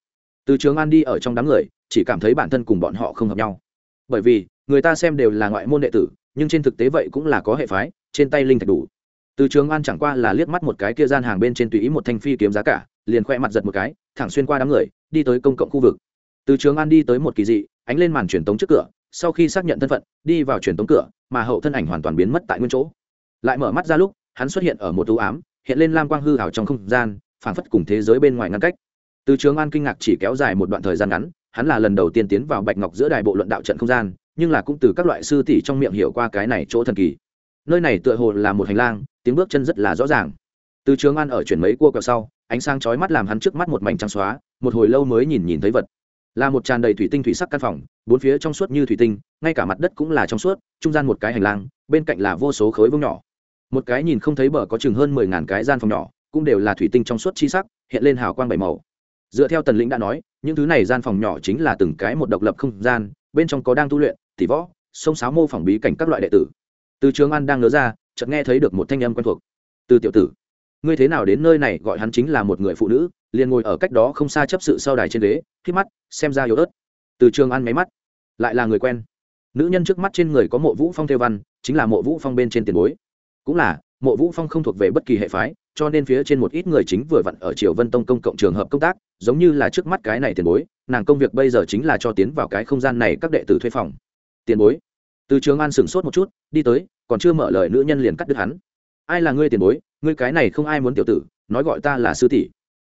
Từ trường an đi ở trong đám người, chỉ cảm thấy bản thân cùng bọn họ không hợp nhau. Bởi vì, người ta xem đều là ngoại môn đệ tử, nhưng trên thực tế vậy cũng là có hệ phái, trên tay linh thạch đủ. Từ trường an chẳng qua là liếc mắt một cái kia gian hàng bên trên tùy ý một thanh phi kiếm giá cả, liền khoe mặt giật một cái, thẳng xuyên qua đám người, đi tới công cộng khu vực từ trường an đi tới một kỳ dị, ánh lên màn truyền tống trước cửa, sau khi xác nhận thân phận, đi vào truyền tống cửa, mà hậu thân ảnh hoàn toàn biến mất tại nguyên chỗ. Lại mở mắt ra lúc, hắn xuất hiện ở một ưu ám, hiện lên lam quang hư hào trong không gian, phảng phất cùng thế giới bên ngoài ngăn cách. Từ trường an kinh ngạc chỉ kéo dài một đoạn thời gian ngắn, hắn là lần đầu tiên tiến vào bạch ngọc giữa đài bộ luận đạo trận không gian, nhưng là cũng từ các loại sư tỷ trong miệng hiểu qua cái này chỗ thần kỳ. Nơi này tựa hồ là một hành lang, tiếng bước chân rất là rõ ràng. Từ trường an ở chuyển mấy cua quẹo sau, ánh sáng chói mắt làm hắn trước mắt một mảnh trắng xóa, một hồi lâu mới nhìn nhìn thấy vật là một tràn đầy thủy tinh thủy sắc căn phòng, bốn phía trong suốt như thủy tinh, ngay cả mặt đất cũng là trong suốt, trung gian một cái hành lang, bên cạnh là vô số khối vương nhỏ. Một cái nhìn không thấy bờ có chừng hơn mười ngàn cái gian phòng nhỏ, cũng đều là thủy tinh trong suốt chi sắc, hiện lên hào quang bảy màu. Dựa theo tần lĩnh đã nói, những thứ này gian phòng nhỏ chính là từng cái một độc lập không gian, bên trong có đang tu luyện tỷ võ, sông sáo mô phỏng bí cảnh các loại đệ tử. Từ trường an đang nhớ ra, chợt nghe thấy được một thanh âm quen thuộc. Từ tiểu tử ngươi thế nào đến nơi này gọi hắn chính là một người phụ nữ, liền ngồi ở cách đó không xa chấp sự sau đài trên ghế khi mắt, xem ra yếu ớt. Từ trường an máy mắt, lại là người quen. Nữ nhân trước mắt trên người có mộ vũ phong theo văn, chính là mộ vũ phong bên trên tiền bối. Cũng là, mộ vũ phong không thuộc về bất kỳ hệ phái, cho nên phía trên một ít người chính vừa vặn ở triều vân tông công cộng trường hợp công tác, giống như là trước mắt cái này tiền bối, nàng công việc bây giờ chính là cho tiến vào cái không gian này các đệ tử thuê phòng. Tiền bối. Từ trường an sửng sốt một chút, đi tới, còn chưa mở lời, nữ nhân liền cắt đứt hắn ai là ngươi tiền bối? Ngươi cái này không ai muốn tiểu tử, nói gọi ta là sư tỷ.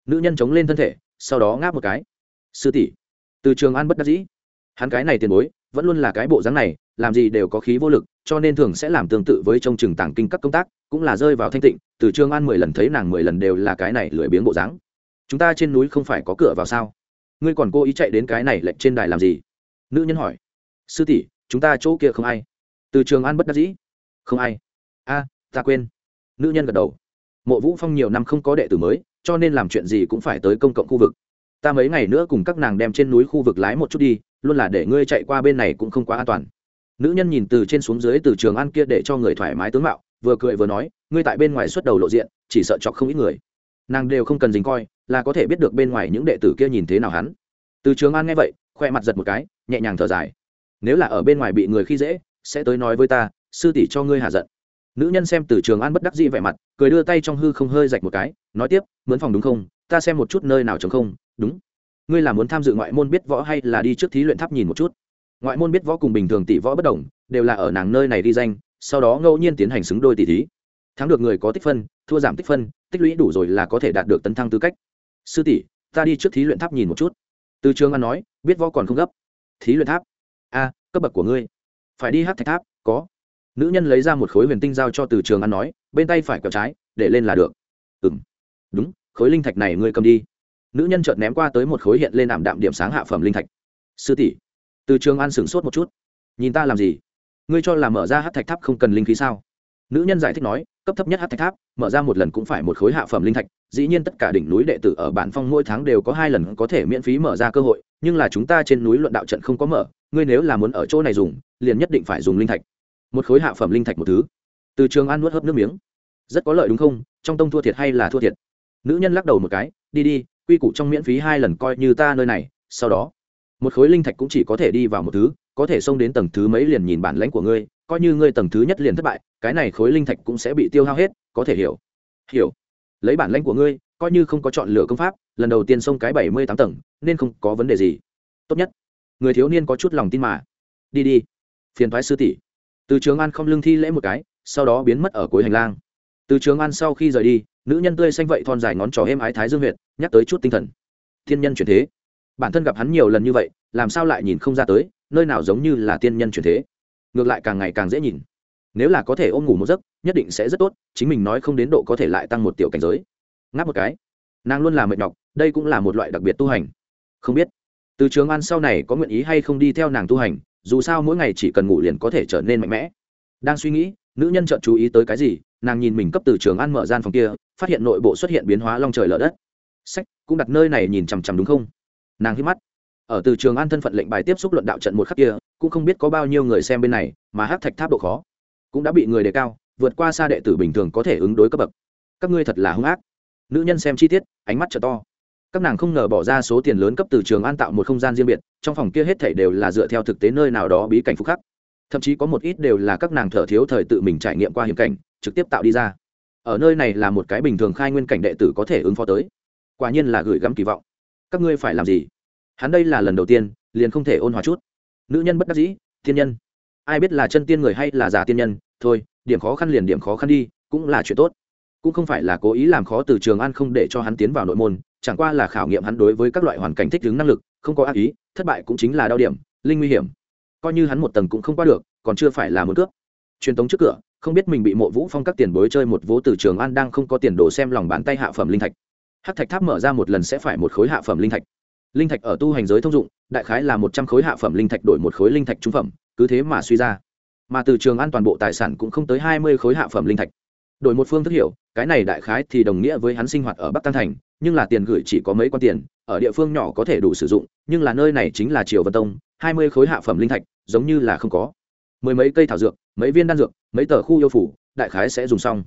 Nữ nhân chống lên thân thể, sau đó ngáp một cái. Sư tỷ? Từ trường an bất đắc dĩ. Hắn cái này tiền bối, vẫn luôn là cái bộ dáng này, làm gì đều có khí vô lực, cho nên thường sẽ làm tương tự với trong trường tàng kinh các công tác, cũng là rơi vào thanh tịnh. Từ trường an mười lần thấy nàng mười lần đều là cái này lười biếng bộ dáng. Chúng ta trên núi không phải có cửa vào sao? Ngươi còn cố ý chạy đến cái này lệnh trên đài làm gì? Nữ nhân hỏi. Sư tỷ, chúng ta chỗ kia không ai. Từ trường an bất đắc dĩ. Không ai. A, ta quên nữ nhân gật đầu. Mộ vũ phong nhiều năm không có đệ tử mới, cho nên làm chuyện gì cũng phải tới công cộng khu vực. Ta mấy ngày nữa cùng các nàng đem trên núi khu vực lái một chút đi, luôn là để ngươi chạy qua bên này cũng không quá an toàn. Nữ nhân nhìn từ trên xuống dưới từ trường ăn kia để cho người thoải mái tướng mạo, vừa cười vừa nói, ngươi tại bên ngoài xuất đầu lộ diện, chỉ sợ chọc không ít người. Nàng đều không cần dính coi, là có thể biết được bên ngoài những đệ tử kia nhìn thế nào hắn. Từ trường an nghe vậy, khoe mặt giật một cái, nhẹ nhàng thở dài. Nếu là ở bên ngoài bị người khi dễ, sẽ tới nói với ta, sư tỷ cho ngươi hạ giận nữ nhân xem từ trường an bất đắc dĩ vẻ mặt, cười đưa tay trong hư không hơi rạch một cái, nói tiếp, mướn phòng đúng không? Ta xem một chút nơi nào chống không. Đúng. Ngươi là muốn tham dự ngoại môn biết võ hay là đi trước thí luyện tháp nhìn một chút? Ngoại môn biết võ cùng bình thường tỷ võ bất đồng, đều là ở nàng nơi này đi danh, sau đó ngẫu nhiên tiến hành xứng đôi tỷ thí. Thắng được người có tích phân, thua giảm tích phân, tích lũy đủ rồi là có thể đạt được tấn thăng tư cách. Sư tỷ, ta đi trước thí luyện tháp nhìn một chút. Từ trường an nói, biết võ còn không gấp. Thí luyện tháp? A, cấp bậc của ngươi. Phải đi hát thạch tháp, có nữ nhân lấy ra một khối huyền tinh giao cho từ trường an nói, bên tay phải quẹo trái, để lên là được. Ừ m đúng, khối linh thạch này ngươi cầm đi. Nữ nhân chợt ném qua tới một khối hiện lên ảm đạm điểm sáng hạ phẩm linh thạch. Sư tỷ. Từ trường an sửng sốt một chút. Nhìn ta làm gì? Ngươi cho là mở ra hát thạch tháp không cần linh khí sao? Nữ nhân giải thích nói, cấp thấp nhất hát thạch tháp, mở ra một lần cũng phải một khối hạ phẩm linh thạch, dĩ nhiên tất cả đỉnh núi đệ tử ở bản phong mỗi tháng đều có hai lần có thể miễn phí mở ra cơ hội, nhưng là chúng ta trên núi luận đạo trận không có mở, ngươi nếu là muốn ở chỗ này dùng, liền nhất định phải dùng linh thạch một khối hạ phẩm linh thạch một thứ. Từ trường an nuốt hớp nước miếng. Rất có lợi đúng không? Trong tông thua thiệt hay là thua thiệt? Nữ nhân lắc đầu một cái, đi đi, quy củ trong miễn phí hai lần coi như ta nơi này, sau đó. Một khối linh thạch cũng chỉ có thể đi vào một thứ, có thể xông đến tầng thứ mấy liền nhìn bản lãnh của ngươi, coi như ngươi tầng thứ nhất liền thất bại, cái này khối linh thạch cũng sẽ bị tiêu hao hết, có thể hiểu. Hiểu. Lấy bản lãnh của ngươi, coi như không có chọn lựa công pháp, lần đầu tiên xông cái bảy mươi tám tầng, nên không có vấn đề gì. Tốt nhất. Người thiếu niên có chút lòng tin mà. Đi đi, phiền thoái sư tỷ từ trường an không lương thi lễ một cái, sau đó biến mất ở cuối hành lang. Từ trường an sau khi rời đi, nữ nhân tươi xanh vậy thon dài ngón trỏ êm ái thái dương huyệt, nhắc tới chút tinh thần. Thiên nhân chuyển thế. Bản thân gặp hắn nhiều lần như vậy, làm sao lại nhìn không ra tới, nơi nào giống như là tiên nhân chuyển thế. Ngược lại càng ngày càng dễ nhìn. Nếu là có thể ôm ngủ một giấc, nhất định sẽ rất tốt, chính mình nói không đến độ có thể lại tăng một tiểu cảnh giới. Ngáp một cái. Nàng luôn là mệt nhọc, đây cũng là một loại đặc biệt tu hành. Không biết. Từ trường an sau này có nguyện ý hay không đi theo nàng tu hành dù sao mỗi ngày chỉ cần ngủ liền có thể trở nên mạnh mẽ. Đang suy nghĩ, nữ nhân chợt chú ý tới cái gì, nàng nhìn mình cấp từ trường an mở gian phòng kia, phát hiện nội bộ xuất hiện biến hóa long trời lở đất. Sách, cũng đặt nơi này nhìn chằm chằm đúng không? Nàng hít mắt. Ở từ trường an thân phận lệnh bài tiếp xúc luận đạo trận một khắc kia, cũng không biết có bao nhiêu người xem bên này, mà hát thạch tháp độ khó cũng đã bị người đề cao, vượt qua xa đệ tử bình thường có thể ứng đối cấp bậc. Các ngươi thật là hung ác. Nữ nhân xem chi tiết, ánh mắt trở to. Các nàng không ngờ bỏ ra số tiền lớn cấp từ trường an tạo một không gian riêng biệt trong phòng kia hết thảy đều là dựa theo thực tế nơi nào đó bí cảnh phục khắc. Thậm chí có một ít đều là các nàng thở thiếu thời tự mình trải nghiệm qua hiểm cảnh, trực tiếp tạo đi ra. Ở nơi này là một cái bình thường khai nguyên cảnh đệ tử có thể ứng phó tới. Quả nhiên là gửi gắm kỳ vọng. Các ngươi phải làm gì? Hắn đây là lần đầu tiên, liền không thể ôn hòa chút. Nữ nhân bất đắc dĩ, thiên nhân. Ai biết là chân tiên người hay là giả tiên nhân, thôi, điểm khó khăn liền điểm khó khăn đi, cũng là chuyện tốt. Cũng không phải là cố ý làm khó từ trường an không để cho hắn tiến vào nội môn, chẳng qua là khảo nghiệm hắn đối với các loại hoàn cảnh thích ứng năng lực, không có ác ý thất bại cũng chính là đau điểm, linh nguy hiểm. Coi như hắn một tầng cũng không qua được, còn chưa phải là một cướp. Truyền tống trước cửa, không biết mình bị mộ vũ phong các tiền bối chơi một vố từ trường an đang không có tiền đồ xem lòng bàn tay hạ phẩm linh thạch. Hát thạch tháp mở ra một lần sẽ phải một khối hạ phẩm linh thạch. Linh thạch ở tu hành giới thông dụng, đại khái là một trăm khối hạ phẩm linh thạch đổi một khối linh thạch trung phẩm, cứ thế mà suy ra. Mà từ trường an toàn bộ tài sản cũng không tới hai mươi khối hạ phẩm linh thạch. Đổi một phương thức hiểu, cái này đại khái thì đồng nghĩa với hắn sinh hoạt ở bắc tăng thành nhưng là tiền gửi chỉ có mấy quan tiền, ở địa phương nhỏ có thể đủ sử dụng, nhưng là nơi này chính là triều vân tông, hai mươi khối hạ phẩm linh thạch, giống như là không có. Mười mấy cây thảo dược, mấy viên đan dược, mấy tờ khu yêu phủ, đại khái sẽ dùng xong.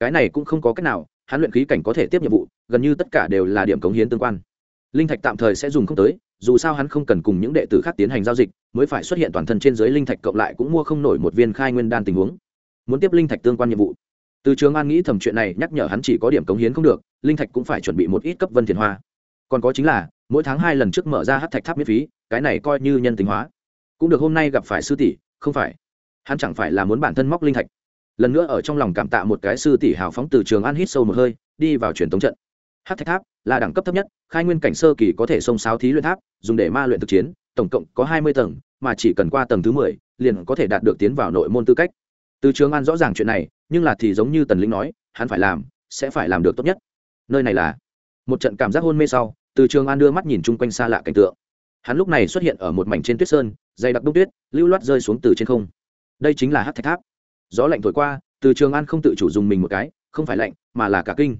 Cái này cũng không có cách nào, hắn luyện khí cảnh có thể tiếp nhiệm vụ, gần như tất cả đều là điểm cống hiến tương quan. Linh thạch tạm thời sẽ dùng không tới, dù sao hắn không cần cùng những đệ tử khác tiến hành giao dịch, mới phải xuất hiện toàn thân trên dưới linh thạch cộng lại cũng mua không nổi một viên khai nguyên đan tình huống. Muốn tiếp linh thạch tương quan nhiệm vụ từ trường an nghĩ thầm chuyện này, nhắc nhở hắn chỉ có điểm cống hiến không được, linh thạch cũng phải chuẩn bị một ít cấp vân thiền hoa. Còn có chính là, mỗi tháng hai lần trước mở ra hát thạch tháp miễn phí, cái này coi như nhân tính hóa. Cũng được hôm nay gặp phải sư tỷ, không phải. Hắn chẳng phải là muốn bản thân móc linh thạch. Lần nữa ở trong lòng cảm tạ một cái sư tỷ hào phóng từ trường an hít sâu một hơi, đi vào truyền thống trận. Hát thạch tháp là đẳng cấp thấp nhất, khai nguyên cảnh sơ kỳ có thể xông sáo thí luyện tháp, dùng để ma luyện thực chiến, tổng cộng có hai mươi tầng, mà chỉ cần qua tầng thứ mười, liền có thể đạt được tiến vào nội môn tư cách. Từ trường an rõ ràng chuyện này nhưng là thì giống như tần lĩnh nói, hắn phải làm, sẽ phải làm được tốt nhất. Nơi này là một trận cảm giác hôn mê sau, từ trường an đưa mắt nhìn chung quanh xa lạ cảnh tượng. Hắn lúc này xuất hiện ở một mảnh trên tuyết sơn, dày đặc đông tuyết, lưu loát rơi xuống từ trên không. Đây chính là hát thạch tháp. Gió lạnh thổi qua, từ trường an không tự chủ dùng mình một cái, không phải lạnh, mà là cả kinh.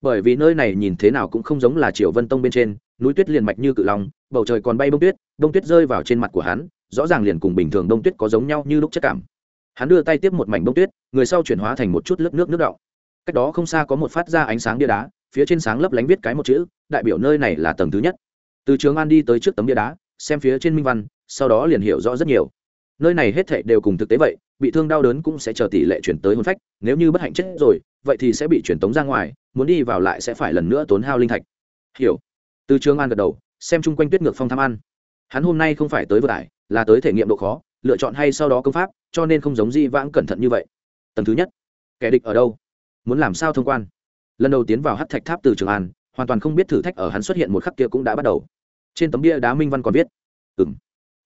Bởi vì nơi này nhìn thế nào cũng không giống là triều vân tông bên trên, núi tuyết liền mạch như cự long, bầu trời còn bay bông tuyết, đông tuyết rơi vào trên mặt của hắn, rõ ràng liền cùng bình thường đông tuyết có giống nhau như lúc chất cảm hắn đưa tay tiếp một mảnh bông tuyết, người sau chuyển hóa thành một chút lớp nước nước đọng. Cách đó không xa có một phát ra ánh sáng bia đá, phía trên sáng lấp lánh viết cái một chữ, đại biểu nơi này là tầng thứ nhất. Từ trường an đi tới trước tấm bia đá, xem phía trên minh văn, sau đó liền hiểu rõ rất nhiều. Nơi này hết thệ đều cùng thực tế vậy, bị thương đau đớn cũng sẽ chờ tỷ lệ chuyển tới hôn phách, nếu như bất hạnh chết rồi, vậy thì sẽ bị chuyển tống ra ngoài, muốn đi vào lại sẽ phải lần nữa tốn hao linh thạch. Hiểu. Từ trường an gật đầu, xem chung quanh tuyết ngược phong tham ăn. Hắn hôm nay không phải tới vừa tải là tới thể nghiệm độ khó lựa chọn hay sau đó công pháp, cho nên không giống di vãng cẩn thận như vậy. Tầng thứ nhất, kẻ địch ở đâu? Muốn làm sao thông quan? Lần đầu tiến vào hát thạch tháp từ trường an, hoàn toàn không biết thử thách ở hắn xuất hiện một khắc kia cũng đã bắt đầu. Trên tấm bia đá minh văn còn viết ừng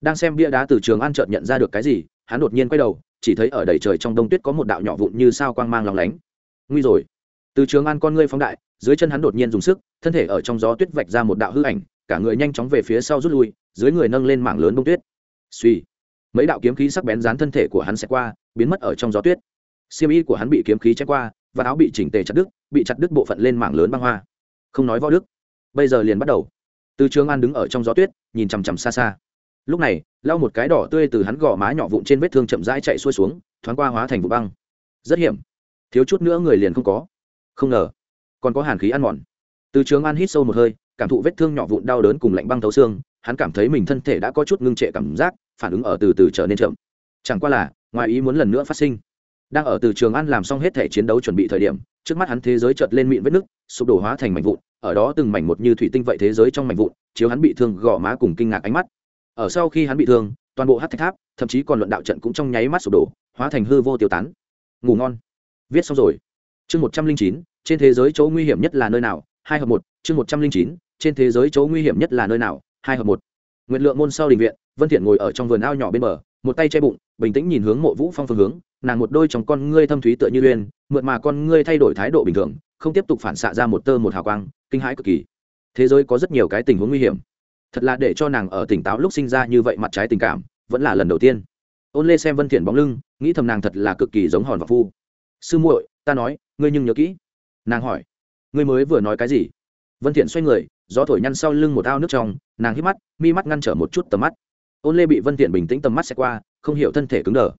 đang xem bia đá từ trường an chợt nhận ra được cái gì, hắn đột nhiên quay đầu, chỉ thấy ở đầy trời trong đông tuyết có một đạo nhỏ vụn như sao quang mang lòng lánh. Nguy rồi. Từ trường an con ngươi phóng đại, dưới chân hắn đột nhiên dùng sức, thân thể ở trong gió tuyết vạch ra một đạo hư ảnh, cả người nhanh chóng về phía sau rút lui, dưới người nâng lên mảng lớn bông tuyết. Suy mấy đạo kiếm khí sắc bén dán thân thể của hắn sẽ qua, biến mất ở trong gió tuyết. Siêu y của hắn bị kiếm khí chém qua, và áo bị chỉnh tề chặt đứt, bị chặt đứt bộ phận lên mảng lớn băng hoa. Không nói võ đức. Bây giờ liền bắt đầu. Từ trường an đứng ở trong gió tuyết, nhìn chằm chằm xa xa. Lúc này, lau một cái đỏ tươi từ hắn gò má nhỏ vụn trên vết thương chậm rãi chạy xuôi xuống, thoáng qua hóa thành vụ băng. Rất hiểm. Thiếu chút nữa người liền không có. Không ngờ, còn có hàn khí ăn mòn. Từ trường an hít sâu một hơi, cảm thụ vết thương nhỏ vụn đau đớn cùng lạnh băng thấu xương hắn cảm thấy mình thân thể đã có chút ngưng trệ cảm giác, phản ứng ở từ từ trở nên chậm. Chẳng qua là, ngoài ý muốn lần nữa phát sinh. Đang ở từ trường ăn làm xong hết thể chiến đấu chuẩn bị thời điểm, trước mắt hắn thế giới chợt lên mịn vết nứt, sụp đổ hóa thành mảnh vụn, ở đó từng mảnh một như thủy tinh vậy thế giới trong mảnh vụn, chiếu hắn bị thương gò má cùng kinh ngạc ánh mắt. Ở sau khi hắn bị thương, toàn bộ hát thạch tháp, thậm chí còn luận đạo trận cũng trong nháy mắt sụp đổ, hóa thành hư vô tiêu tán. Ngủ ngon. Viết xong rồi. Chương một trăm linh chín, trên thế giới chỗ nguy hiểm nhất là nơi nào? Hai hợp một, chương một trăm linh chín, trên thế giới chỗ nguy hiểm nhất là nơi nào? Hai hợp một. Nguyện lượng môn sau đình viện, vân thiện ngồi ở trong vườn ao nhỏ bên bờ, một tay che bụng, bình tĩnh nhìn hướng mộ vũ phong phương hướng, nàng một đôi trong con ngươi thâm thúy tựa như uyên, mượt mà con ngươi thay đổi thái độ bình thường, không tiếp tục phản xạ ra một tơ một hào quang, kinh hãi cực kỳ. Thế giới có rất nhiều cái tình huống nguy hiểm. Thật là để cho nàng ở tỉnh táo lúc sinh ra như vậy mặt trái tình cảm, vẫn là lần đầu tiên. Ôn lê xem vân thiện bóng lưng, nghĩ thầm nàng thật là cực kỳ giống hòn và phu. Sư muội, ta nói, ngươi nhưng nhớ kỹ. Nàng hỏi. Ngươi mới vừa nói cái gì? Vân thiện xoay người gió thổi nhăn sau lưng một ao nước trong, nàng hít mắt, mi mắt ngăn trở một chút tầm mắt. Ôn lê bị vân thiện bình tĩnh tầm mắt sẽ qua, không hiểu thân thể cứng đờ.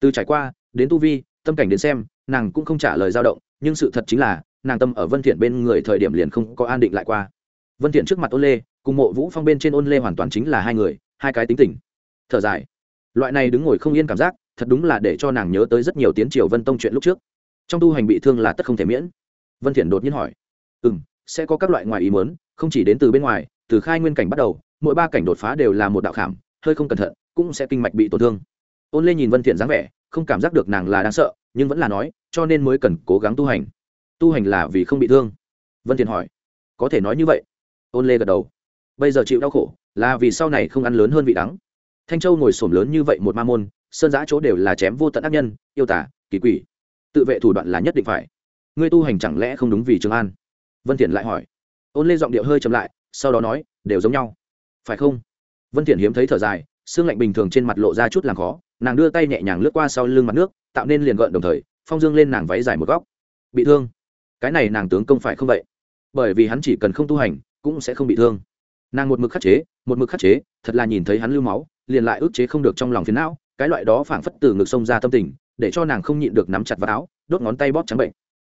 Từ trải qua, đến tu vi, tâm cảnh đến xem, nàng cũng không trả lời dao động, nhưng sự thật chính là, nàng tâm ở vân thiện bên người thời điểm liền không có an định lại qua. Vân thiện trước mặt ôn lê, cùng mộ vũ phong bên trên ôn lê hoàn toàn chính là hai người, hai cái tính tình. Thở dài. Loại này đứng ngồi không yên cảm giác, thật đúng là để cho nàng nhớ tới rất nhiều tiến triều vân tông chuyện lúc trước. Trong tu hành bị thương là tất không thể miễn. Vân thiện đột nhiên hỏi. Ừm, sẽ có các loại ngoài ý muốn không chỉ đến từ bên ngoài, từ khai nguyên cảnh bắt đầu, mỗi ba cảnh đột phá đều là một đạo khảm, hơi không cẩn thận, cũng sẽ kinh mạch bị tổn thương. Ôn lê nhìn vân thiện dáng vẻ, không cảm giác được nàng là đáng sợ, nhưng vẫn là nói, cho nên mới cần cố gắng tu hành. Tu hành là vì không bị thương. Vân thiện hỏi, có thể nói như vậy? Ôn lê gật đầu, bây giờ chịu đau khổ, là vì sau này không ăn lớn hơn vị đắng. Thanh châu ngồi sổm lớn như vậy một ma môn, sơn giã chỗ đều là chém vô tận ác nhân, yêu tả kỳ quỷ. Tự vệ thủ đoạn là nhất định phải. Ngươi tu hành chẳng lẽ không đúng vì trường an? Vân thiện lại hỏi ôn lê giọng điệu hơi chậm lại, sau đó nói, đều giống nhau. Phải không? Vân thiện hiếm thấy thở dài, xương lạnh bình thường trên mặt lộ ra chút làm khó, nàng đưa tay nhẹ nhàng lướt qua sau lưng mặt nước, tạo nên liền gợn đồng thời, phong dương lên nàng váy dài một góc. Bị thương? Cái này nàng tướng công phải không vậy? Bởi vì hắn chỉ cần không tu hành, cũng sẽ không bị thương. Nàng một mực khắc chế, một mực khắc chế, thật là nhìn thấy hắn lưu máu, liền lại ức chế không được trong lòng phiền não, cái loại đó phảng phất từ ngực sông ra tâm tình, để cho nàng không nhịn được nắm chặt vào áo, đốt ngón tay bóp trắng bệnh.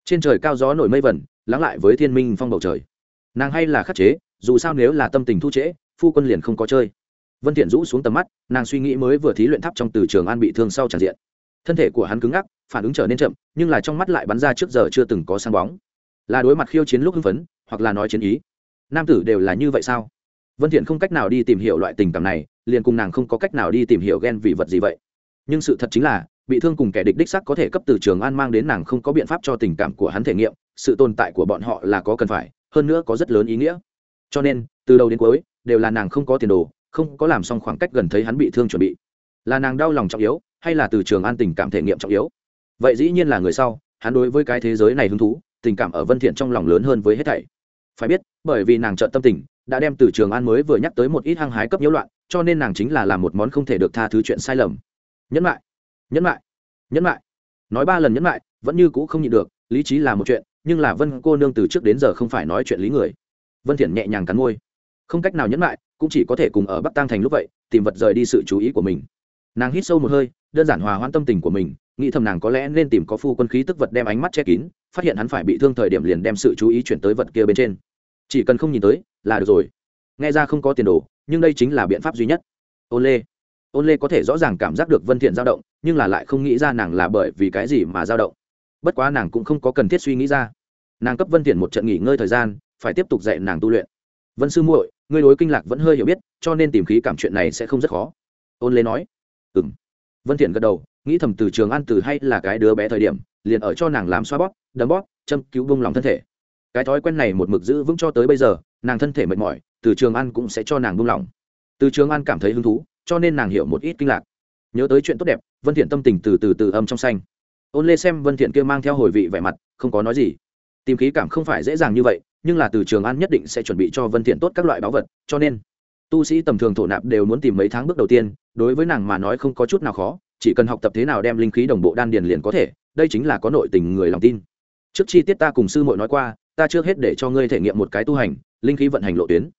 Trên trời cao gió nổi mây vẩn lắng lại với thiên minh phong bầu trời nàng hay là khắc chế, dù sao nếu là tâm tình thu trễ, phu quân liền không có chơi. Vân thiện rũ xuống tầm mắt, nàng suy nghĩ mới vừa thí luyện tháp trong từ trường an bị thương sau tràn diện. Thân thể của hắn cứng ngắc, phản ứng trở nên chậm, nhưng là trong mắt lại bắn ra trước giờ chưa từng có sáng bóng. Là đối mặt khiêu chiến lúc hưng phấn, hoặc là nói chiến ý. Nam tử đều là như vậy sao? Vân thiện không cách nào đi tìm hiểu loại tình cảm này, liền cùng nàng không có cách nào đi tìm hiểu ghen vì vật gì vậy. Nhưng sự thật chính là, bị thương cùng kẻ địch đích sắc có thể cấp từ trường an mang đến nàng không có biện pháp cho tình cảm của hắn thể nghiệm, sự tồn tại của bọn họ là có cần phải hơn nữa có rất lớn ý nghĩa. Cho nên, từ đầu đến cuối, đều là nàng không có tiền đồ, không có làm xong khoảng cách gần thấy hắn bị thương chuẩn bị. Là nàng đau lòng trọng yếu, hay là từ trường an tình cảm thể nghiệm trọng yếu? Vậy dĩ nhiên là người sau, hắn đối với cái thế giới này hứng thú, tình cảm ở vân thiện trong lòng lớn hơn với hết thảy. Phải biết, bởi vì nàng trợn tâm tình, đã đem từ trường an mới vừa nhắc tới một ít hăng hái cấp nhiễu loạn, cho nên nàng chính là làm một món không thể được tha thứ chuyện sai lầm. Nhẫn lại nhẫn lại nhẫn lại nói ba lần nhẫn lại vẫn như cũ không nhịn được, lý trí là một chuyện nhưng là vân cô nương từ trước đến giờ không phải nói chuyện lý người. Vân thiện nhẹ nhàng cắn môi. Không cách nào nhẫn lại, cũng chỉ có thể cùng ở bắc tăng thành lúc vậy, tìm vật rời đi sự chú ý của mình. Nàng hít sâu một hơi, đơn giản hòa hoãn tâm tình của mình, nghĩ thầm nàng có lẽ nên tìm có phu quân khí tức vật đem ánh mắt che kín, phát hiện hắn phải bị thương thời điểm liền đem sự chú ý chuyển tới vật kia bên trên. Chỉ cần không nhìn tới, là được rồi. Nghe ra không có tiền đồ, nhưng đây chính là biện pháp duy nhất. Ôn lê. Ôn lê có thể rõ ràng cảm giác được vân thiện dao động, nhưng là lại không nghĩ ra nàng là bởi vì cái gì mà dao động. Bất quá nàng cũng không có cần thiết suy nghĩ ra nàng cấp vân thiện một trận nghỉ ngơi thời gian, phải tiếp tục dạy nàng tu luyện. Vân sư muội, ngươi đối kinh lạc vẫn hơi hiểu biết, cho nên tìm khí cảm chuyện này sẽ không rất khó. Ôn lê nói. Ừm. Vân thiện gật đầu, nghĩ thầm từ trường an từ hay là cái đứa bé thời điểm, liền ở cho nàng làm xoa bóp, đấm bóp, châm cứu bông lòng thân thể. Cái thói quen này một mực giữ vững cho tới bây giờ, nàng thân thể mệt mỏi, từ trường an cũng sẽ cho nàng buông lòng. Từ trường an cảm thấy hứng thú, cho nên nàng hiểu một ít kinh lạc. Nhớ tới chuyện tốt đẹp, vân thiện tâm tình từ từ từ âm trong xanh. Ôn lê xem vân thiện kia mang theo hồi vị vẻ mặt, không có nói gì tìm khí cảm không phải dễ dàng như vậy, nhưng là từ trường an nhất định sẽ chuẩn bị cho vân thiện tốt các loại báu vật, cho nên tu sĩ tầm thường thổ nạp đều muốn tìm mấy tháng bước đầu tiên, đối với nàng mà nói không có chút nào khó, chỉ cần học tập thế nào đem linh khí đồng bộ đan điền liền có thể, đây chính là có nội tình người lòng tin. Trước chi tiết ta cùng sư muội nói qua, ta trước hết để cho ngươi thể nghiệm một cái tu hành, linh khí vận hành lộ tuyến.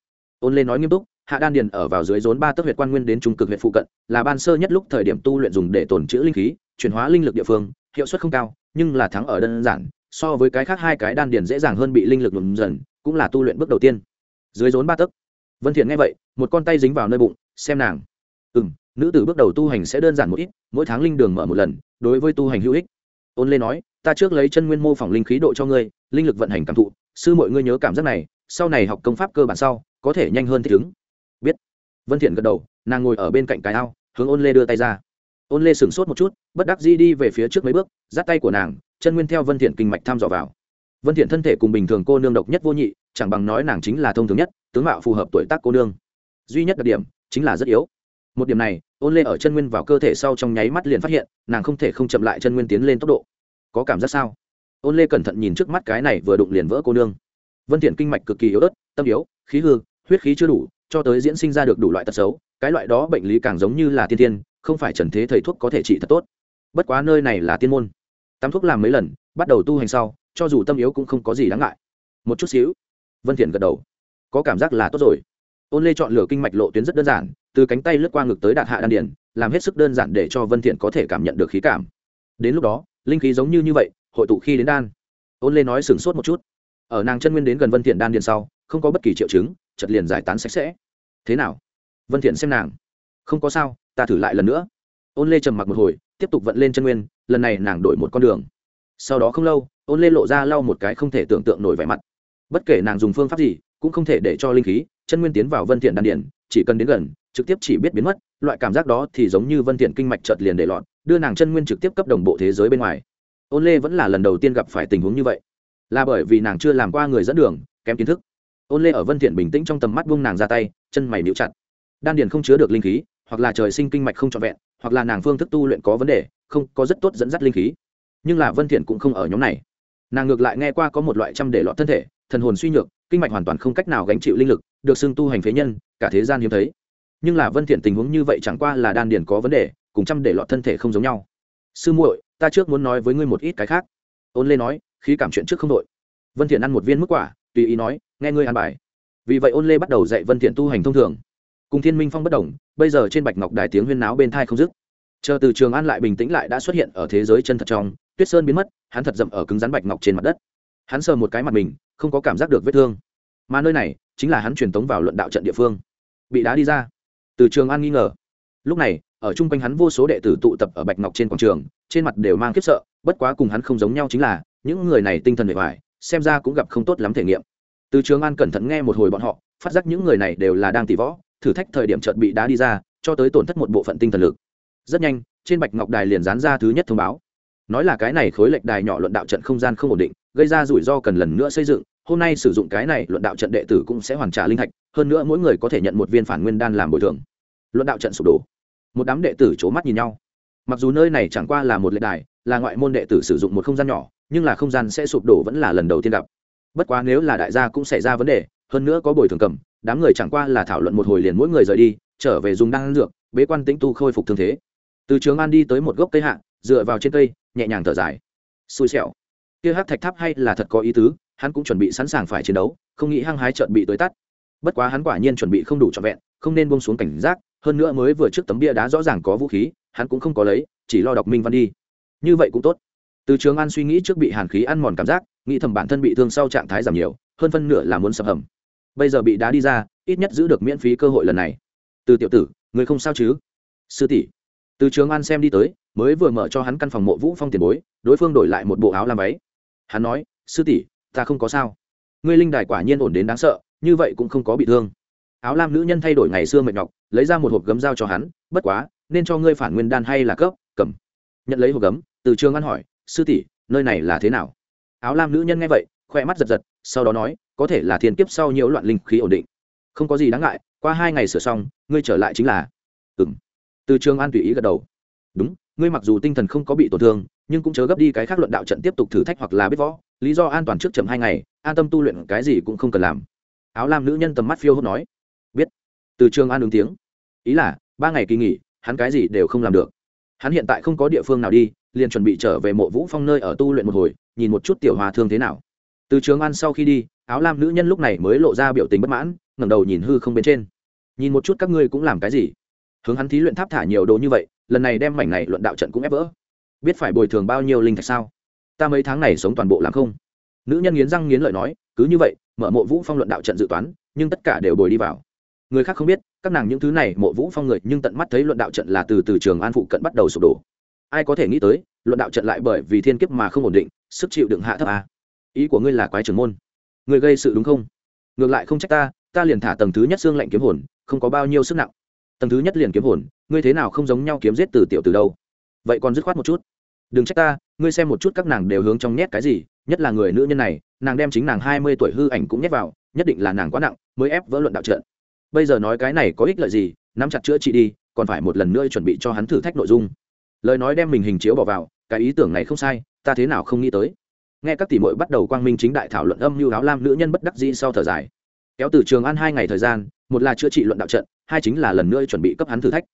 Ôn lên nói nghiêm túc, hạ đan điền ở vào dưới rốn ba tấc huyệt quan nguyên đến trung cực huyệt phụ cận, là ban sơ nhất lúc thời điểm tu luyện dùng để tồn trữ linh khí, chuyển hóa linh lực địa phương, hiệu suất không cao, nhưng là thắng ở đơn giản so với cái khác hai cái đan điền dễ dàng hơn bị linh lực nhuộm dần, cũng là tu luyện bước đầu tiên. Dưới rốn ba tấc, vân thiện nghe vậy, một con tay dính vào nơi bụng, xem nàng. Ừ nữ tử bước đầu tu hành sẽ đơn giản một ít, mỗi tháng linh đường mở một lần, đối với tu hành hữu ích. Ôn lê nói, ta trước lấy chân nguyên mô phỏng linh khí độ cho ngươi, linh lực vận hành cảm thụ, sư mọi ngươi nhớ cảm giác này, sau này học công pháp cơ bản sau, có thể nhanh hơn thích ứng. Biết. Vân thiện gật đầu, nàng ngồi ở bên cạnh cái ao, hướng ôn lê đưa tay ra. Ôn lê sửng sốt một chút, bất đắc dĩ đi về phía trước mấy bước giắt tay của nàng chân nguyên theo vân thiện kinh mạch tham dò vào. Vân thiện thân thể cùng bình thường cô nương độc nhất vô nhị, chẳng bằng nói nàng chính là thông thường nhất, tướng mạo phù hợp tuổi tác cô nương. Duy nhất đặc điểm, chính là rất yếu. Một điểm này, ôn lê ở chân nguyên vào cơ thể sau trong nháy mắt liền phát hiện, nàng không thể không chậm lại chân nguyên tiến lên tốc độ. Có cảm giác sao? Ôn lê cẩn thận nhìn trước mắt cái này vừa đụng liền vỡ cô nương. Vân thiện kinh mạch cực kỳ yếu ớt, tâm yếu, khí hư, huyết khí chưa đủ, cho tới diễn sinh ra được đủ loại tật xấu, cái loại đó bệnh lý càng giống như là tiên tiên, không phải trần thế thầy thuốc có thể trị thật tốt. Bất quá nơi này là tiên môn tắm thuốc làm mấy lần bắt đầu tu hành sau cho dù tâm yếu cũng không có gì đáng ngại. Một chút xíu. Vân thiện gật đầu. Có cảm giác là tốt rồi. Ôn lê chọn lựa kinh mạch lộ tuyến rất đơn giản từ cánh tay lướt qua ngực tới đạt hạ đan điền, làm hết sức đơn giản để cho vân thiện có thể cảm nhận được khí cảm. Đến lúc đó linh khí giống như như vậy hội tụ khi đến đan. Ôn lê nói sừng sốt một chút. Ở nàng chân nguyên đến gần vân thiện đan điền sau không có bất kỳ triệu chứng chợt liền giải tán sạch sẽ. Thế nào? Vân thiện xem nàng. Không có sao ta thử lại lần nữa. Ôn lê trầm mặc một hồi tiếp tục vận lên chân nguyên lần này nàng đổi một con đường. Sau đó không lâu, ôn lê lộ ra lau một cái không thể tưởng tượng nổi vẻ mặt. Bất kể nàng dùng phương pháp gì, cũng không thể để cho linh khí, chân nguyên tiến vào vân thiện đan điển, chỉ cần đến gần, trực tiếp chỉ biết biến mất, loại cảm giác đó thì giống như vân thiện kinh mạch chợt liền để lọt, đưa nàng chân nguyên trực tiếp cấp đồng bộ thế giới bên ngoài. Ôn lê vẫn là lần đầu tiên gặp phải tình huống như vậy. Là bởi vì nàng chưa làm qua người dẫn đường, kém kiến thức. Ôn lê ở vân thiện bình tĩnh trong tầm mắt buông nàng ra tay, chân mày níu chặt. Đan điền không chứa được linh khí, hoặc là trời sinh kinh mạch không trọn vẹn, hoặc là nàng phương thức tu luyện có vấn đề không có rất tốt dẫn dắt linh khí. Nhưng là vân thiện cũng không ở nhóm này. Nàng ngược lại nghe qua có một loại trăm để lọt thân thể thần hồn suy nhược kinh mạch hoàn toàn không cách nào gánh chịu linh lực được xưng tu hành phế nhân cả thế gian hiếm thấy. Nhưng là vân thiện tình huống như vậy chẳng qua là đan điền có vấn đề cùng trăm để lọt thân thể không giống nhau. Sư muội ta trước muốn nói với ngươi một ít cái khác. Ôn lê nói khí cảm chuyện trước không đội vân thiện ăn một viên mức quả tùy ý nói nghe ngươi ăn bài. Vì vậy ôn lê bắt đầu dạy vân thiện tu hành thông thường. Cùng thiên minh phong bất động, bây giờ trên bạch ngọc đài tiếng huyên náo bên thai không dứt chờ từ trường an lại bình tĩnh lại đã xuất hiện ở thế giới chân thật trong, tuyết sơn biến mất, hắn thật dậm ở cứng rắn bạch ngọc trên mặt đất. Hắn sờ một cái mặt mình, không có cảm giác được vết thương. Mà nơi này, chính là hắn truyền tống vào luận đạo trận địa phương. Bị đá đi ra. Từ trường an nghi ngờ. Lúc này, ở chung quanh hắn vô số đệ tử tụ tập ở bạch ngọc trên quảng trường, trên mặt đều mang khiếp sợ, bất quá cùng hắn không giống nhau chính là, những người này tinh thần bề ngoài xem ra cũng gặp không tốt lắm thể nghiệm. Từ trường an cẩn thận nghe một hồi bọn họ, phát giác những người này đều là đang tỷ võ, thử thách thời điểm trận bị đá đi ra, cho tới tổn thất một bộ phận tinh thần lực rất nhanh, trên bạch ngọc đài liền dán ra thứ nhất thông báo. Nói là cái này khối lệch đài nhỏ luận đạo trận không gian không ổn định, gây ra rủi ro cần lần nữa xây dựng, hôm nay sử dụng cái này luận đạo trận đệ tử cũng sẽ hoàn trả linh thạch, hơn nữa mỗi người có thể nhận một viên phản nguyên đan làm bồi thường. Luận đạo trận sụp đổ. Một đám đệ tử c h ố mắt nhìn nhau. Mặc dù nơi này chẳng qua là một lệ đài, là ngoại môn đệ tử sử dụng một không gian nhỏ, nhưng là không gian sẽ sụp đổ vẫn là lần đầu tiên gặp. Bất quá nếu là đại gia cũng xảy ra vấn đề, hơn nữa có bồi thường cầm, đám người chẳng qua là thảo luận một hồi liền mỗi người rời đi, trở về dùng đan dược, bế quan tĩnh tu khôi phục thương thế từ trường an đi tới một gốc cây hạ, dựa vào trên cây, nhẹ nhàng thở dài. Xui xẻo. Kia hát thạch tháp hay là thật có ý tứ, hắn cũng chuẩn bị sẵn sàng phải chiến đấu, không nghĩ hăng hái trợn bị tới tắt. Bất quá hắn quả nhiên chuẩn bị không đủ trọn vẹn, không nên buông xuống cảnh giác, hơn nữa mới vừa trước tấm bia đá rõ ràng có vũ khí, hắn cũng không có lấy, chỉ lo đọc minh văn đi. Như vậy cũng tốt. Từ trường an suy nghĩ trước bị hàn khí ăn mòn cảm giác, nghĩ thầm bản thân bị thương sau trạng thái giảm nhiều, hơn phân nửa là muốn sập hầm. Bây giờ bị đá đi ra, ít nhất giữ được miễn phí cơ hội lần này. Từ tiểu tử, người không sao chứ? Sư tỷ từ trường an xem đi tới, mới vừa mở cho hắn căn phòng mộ vũ phong tiền bối, đối phương đổi lại một bộ áo làm váy. Hắn nói, sư tỷ, ta không có sao. Ngươi linh đài quả nhiên ổn đến đáng sợ, như vậy cũng không có bị thương. Áo lam nữ nhân thay đổi ngày xưa mệt nhọc, lấy ra một hộp gấm dao cho hắn, bất quá, nên cho ngươi phản nguyên đan hay là cấp, cầm. Nhận lấy hộp gấm, từ trường an hỏi, sư tỷ, nơi này là thế nào? Áo lam nữ nhân nghe vậy khoe mắt giật giật, sau đó nói, có thể là thiên kiếp sau nhiễu loạn linh khí ổn định. Không có gì đáng ngại, qua hai ngày sửa xong, ngươi trở lại chính là. Ừng từ trường an tùy ý gật đầu. Đúng, ngươi mặc dù tinh thần không có bị tổn thương, nhưng cũng chớ gấp đi cái khác luận đạo trận tiếp tục thử thách hoặc là biết võ. Lý do an toàn trước chậm hai ngày, an tâm tu luyện cái gì cũng không cần làm. Áo lam nữ nhân tầm mắt phiêu hốt nói. Biết. Từ trường an ứng tiếng. Ý là, ba ngày kỳ nghỉ, hắn cái gì đều không làm được. Hắn hiện tại không có địa phương nào đi, liền chuẩn bị trở về mộ vũ phong nơi ở tu luyện một hồi, nhìn một chút tiểu hòa thương thế nào. Từ trường an sau khi đi, áo lam nữ nhân lúc này mới lộ ra biểu tình bất mãn, ngẩng đầu nhìn hư không bên trên. Nhìn một chút các ngươi cũng làm cái gì? Hướng hắn thí luyện tháp thả nhiều đồ như vậy, lần này đem mảnh này luận đạo trận cũng ép vỡ. Biết phải bồi thường bao nhiêu linh thạch sao? Ta mấy tháng này sống toàn bộ làm không. Nữ nhân nghiến răng nghiến lợi nói, cứ như vậy, mở mộ vũ phong luận đạo trận dự toán, nhưng tất cả đều bồi đi vào. Người khác không biết, các nàng những thứ này mộ vũ phong người nhưng tận mắt thấy luận đạo trận là từ từ trường an phụ cận bắt đầu sụp đổ. Ai có thể nghĩ tới, luận đạo trận lại bởi vì thiên kiếp mà không ổn định, sức chịu đựng hạ thấp à. ý của ngươi là quái trưởng môn. Người gây sự đúng không? Ngược lại không trách ta ta liền thả tầng thứ nhất xương lạnh kiếm hồn, không có bao nhiêu sức nặng tầng thứ nhất liền kiếm hồn, ngươi thế nào không giống nhau kiếm giết từ tiểu từ đâu? Vậy còn dứt khoát một chút. Đừng trách ta, ngươi xem một chút các nàng đều hướng trong nhét cái gì, nhất là người nữ nhân này, nàng đem chính nàng hai mươi tuổi hư ảnh cũng nhét vào, nhất định là nàng quá nặng, mới ép vỡ luận đạo trận. Bây giờ nói cái này có ích lợi gì, nắm chặt chữa trị đi, còn phải một lần nữa chuẩn bị cho hắn thử thách nội dung. Lời nói đem mình hình chiếu bỏ vào, cái ý tưởng này không sai, ta thế nào không nghĩ tới. Nghe các tỷ muội bắt đầu quang minh chính đại thảo luận âm mưu áo lam nữ nhân bất đắc dĩ sau thở dài. Kéo từ trường ăn hai ngày thời gian một là chữa trị luận đạo trận, hai chính là lần nữa chuẩn bị cấp hắn thử thách.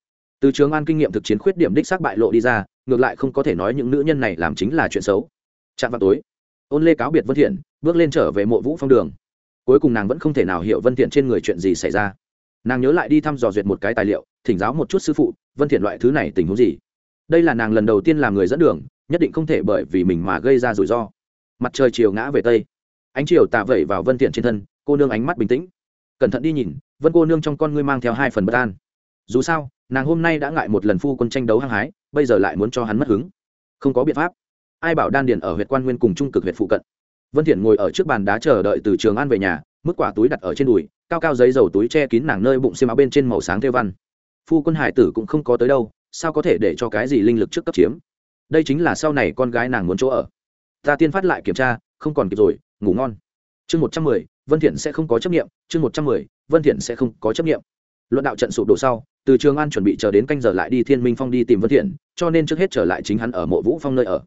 Từ trường an kinh nghiệm thực chiến khuyết điểm đích xác bại lộ đi ra, ngược lại không có thể nói những nữ nhân này làm chính là chuyện xấu. Chạm vào tối, ôn lê cáo biệt vân thiện, bước lên trở về mộ vũ phong đường. Cuối cùng nàng vẫn không thể nào hiểu vân thiện trên người chuyện gì xảy ra. Nàng nhớ lại đi thăm dò duyệt một cái tài liệu, thỉnh giáo một chút sư phụ, vân thiện loại thứ này tình huống gì. Đây là nàng lần đầu tiên làm người dẫn đường, nhất định không thể bởi vì mình mà gây ra rủi ro. Mặt trời chiều ngã về tây, ánh chiều tạ vẩy vào vân thiện trên thân, cô nương ánh mắt bình tĩnh. Cẩn thận đi nhìn vân cô nương trong con ngươi mang theo hai phần bất an. Dù sao, nàng hôm nay đã ngại một lần phu quân tranh đấu hăng hái, bây giờ lại muốn cho hắn mất hứng. Không có biện pháp. Ai bảo đan điền ở huyện quan nguyên cùng trung cực huyện phụ cận. Vân thiện ngồi ở trước bàn đá chờ đợi từ trường an về nhà mức quả túi đặt ở trên đùi, cao cao giấy dầu túi che kín nàng nơi bụng xiêm áo bên trên màu sáng theo văn. Phu quân hải tử cũng không có tới đâu, sao có thể để cho cái gì linh lực trước cấp chiếm? Đây chính là sau này con gái nàng muốn chỗ ở. Ta tiên phát lại kiểm tra, không còn kịp rồi, ngủ ngon. Chương một trăm mười, vân thiện sẽ không có chấp niệm, chương một trăm mười vân thiện sẽ không có chấp nghiệm luận đạo trận sụp đổ sau, từ trường an chuẩn bị chờ đến canh giờ lại đi thiên minh phong đi tìm vân thiện, cho nên trước hết trở lại chính hắn ở mộ vũ phong nơi ở.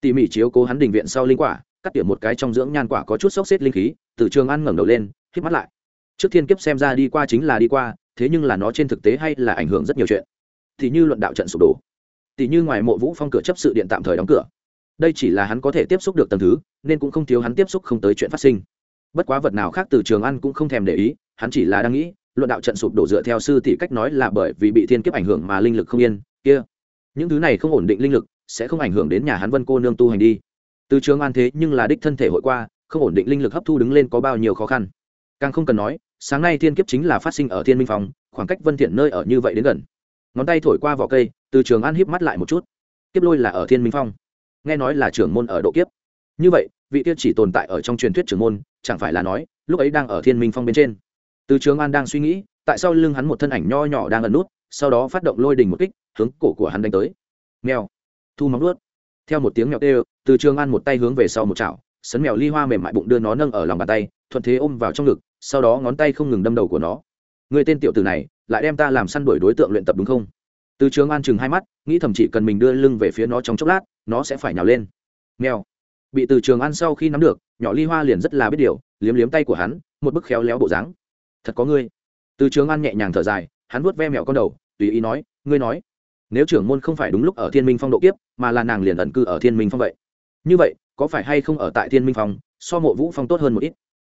Tỉ mỉ chiếu cố hắn đình viện sau linh quả, cắt tỉa một cái trong dưỡng nhan quả có chút sốc xếp linh khí, từ trường an ngẩng đầu lên khép mắt lại. Trước thiên kiếp xem ra đi qua chính là đi qua, thế nhưng là nó trên thực tế hay là ảnh hưởng rất nhiều chuyện. Thì như luận đạo trận sụp đổ. Thì như ngoài mộ vũ phong cửa chấp sự điện tạm thời đóng cửa. Đây chỉ là hắn có thể tiếp xúc được tầng thứ, nên cũng không thiếu hắn tiếp xúc không tới chuyện phát sinh. Bất quá vật nào khác từ trường ăn cũng không thèm để ý hắn chỉ là đang nghĩ, luận đạo trận sụp đổ dựa theo sư tỷ cách nói là bởi vì bị thiên kiếp ảnh hưởng mà linh lực không yên, kia. Những thứ này không ổn định linh lực, sẽ không ảnh hưởng đến nhà hắn vân cô nương tu hành đi. Từ trường an thế nhưng là đích thân thể hội qua, không ổn định linh lực hấp thu đứng lên có bao nhiêu khó khăn. Càng không cần nói, sáng nay thiên kiếp chính là phát sinh ở thiên minh phòng, khoảng cách vân thiện nơi ở như vậy đến gần. Ngón tay thổi qua vỏ cây, từ trường an híp mắt lại một chút. Kiếp lôi là ở thiên minh phong. Nghe nói là trưởng môn ở độ kiếp. Như vậy, vị tiên chỉ tồn tại ở trong truyền thuyết trưởng môn, chẳng phải là nói, lúc ấy đang ở thiên minh phong bên trên từ trường an đang suy nghĩ, tại sao lưng hắn một thân ảnh nho nhỏ đang ẩn nút, sau đó phát động lôi đình một kích, hướng cổ của hắn đánh tới. Mèo. Thu móng nuốt theo một tiếng mèo tê, từ trường an một tay hướng về sau một chảo, sấn mèo ly hoa mềm mại bụng đưa nó nâng ở lòng bàn tay, thuận thế ôm vào trong ngực, sau đó ngón tay không ngừng đâm đầu của nó. Người tên tiểu tử này, lại đem ta làm săn đuổi đối tượng luyện tập đúng không? Từ trường an chừng hai mắt, nghĩ thầm chỉ cần mình đưa lưng về phía nó trong chốc lát, nó sẽ phải nhào lên. Mèo. Bị từ trường an sau khi nắm được, nhỏ ly hoa liền rất là biết điều, liếm liếm tay của hắn, một bức khéo léo bộ dáng thật có ngươi. Từ trường an nhẹ nhàng thở dài, hắn vuốt ve mẹo con đầu, tùy ý nói, ngươi nói, nếu trưởng môn không phải đúng lúc ở thiên minh phong độ kiếp, mà là nàng liền ẩn cư ở thiên minh phong vậy. Như vậy, có phải hay không ở tại thiên minh phong, so mộ vũ phong tốt hơn một ít?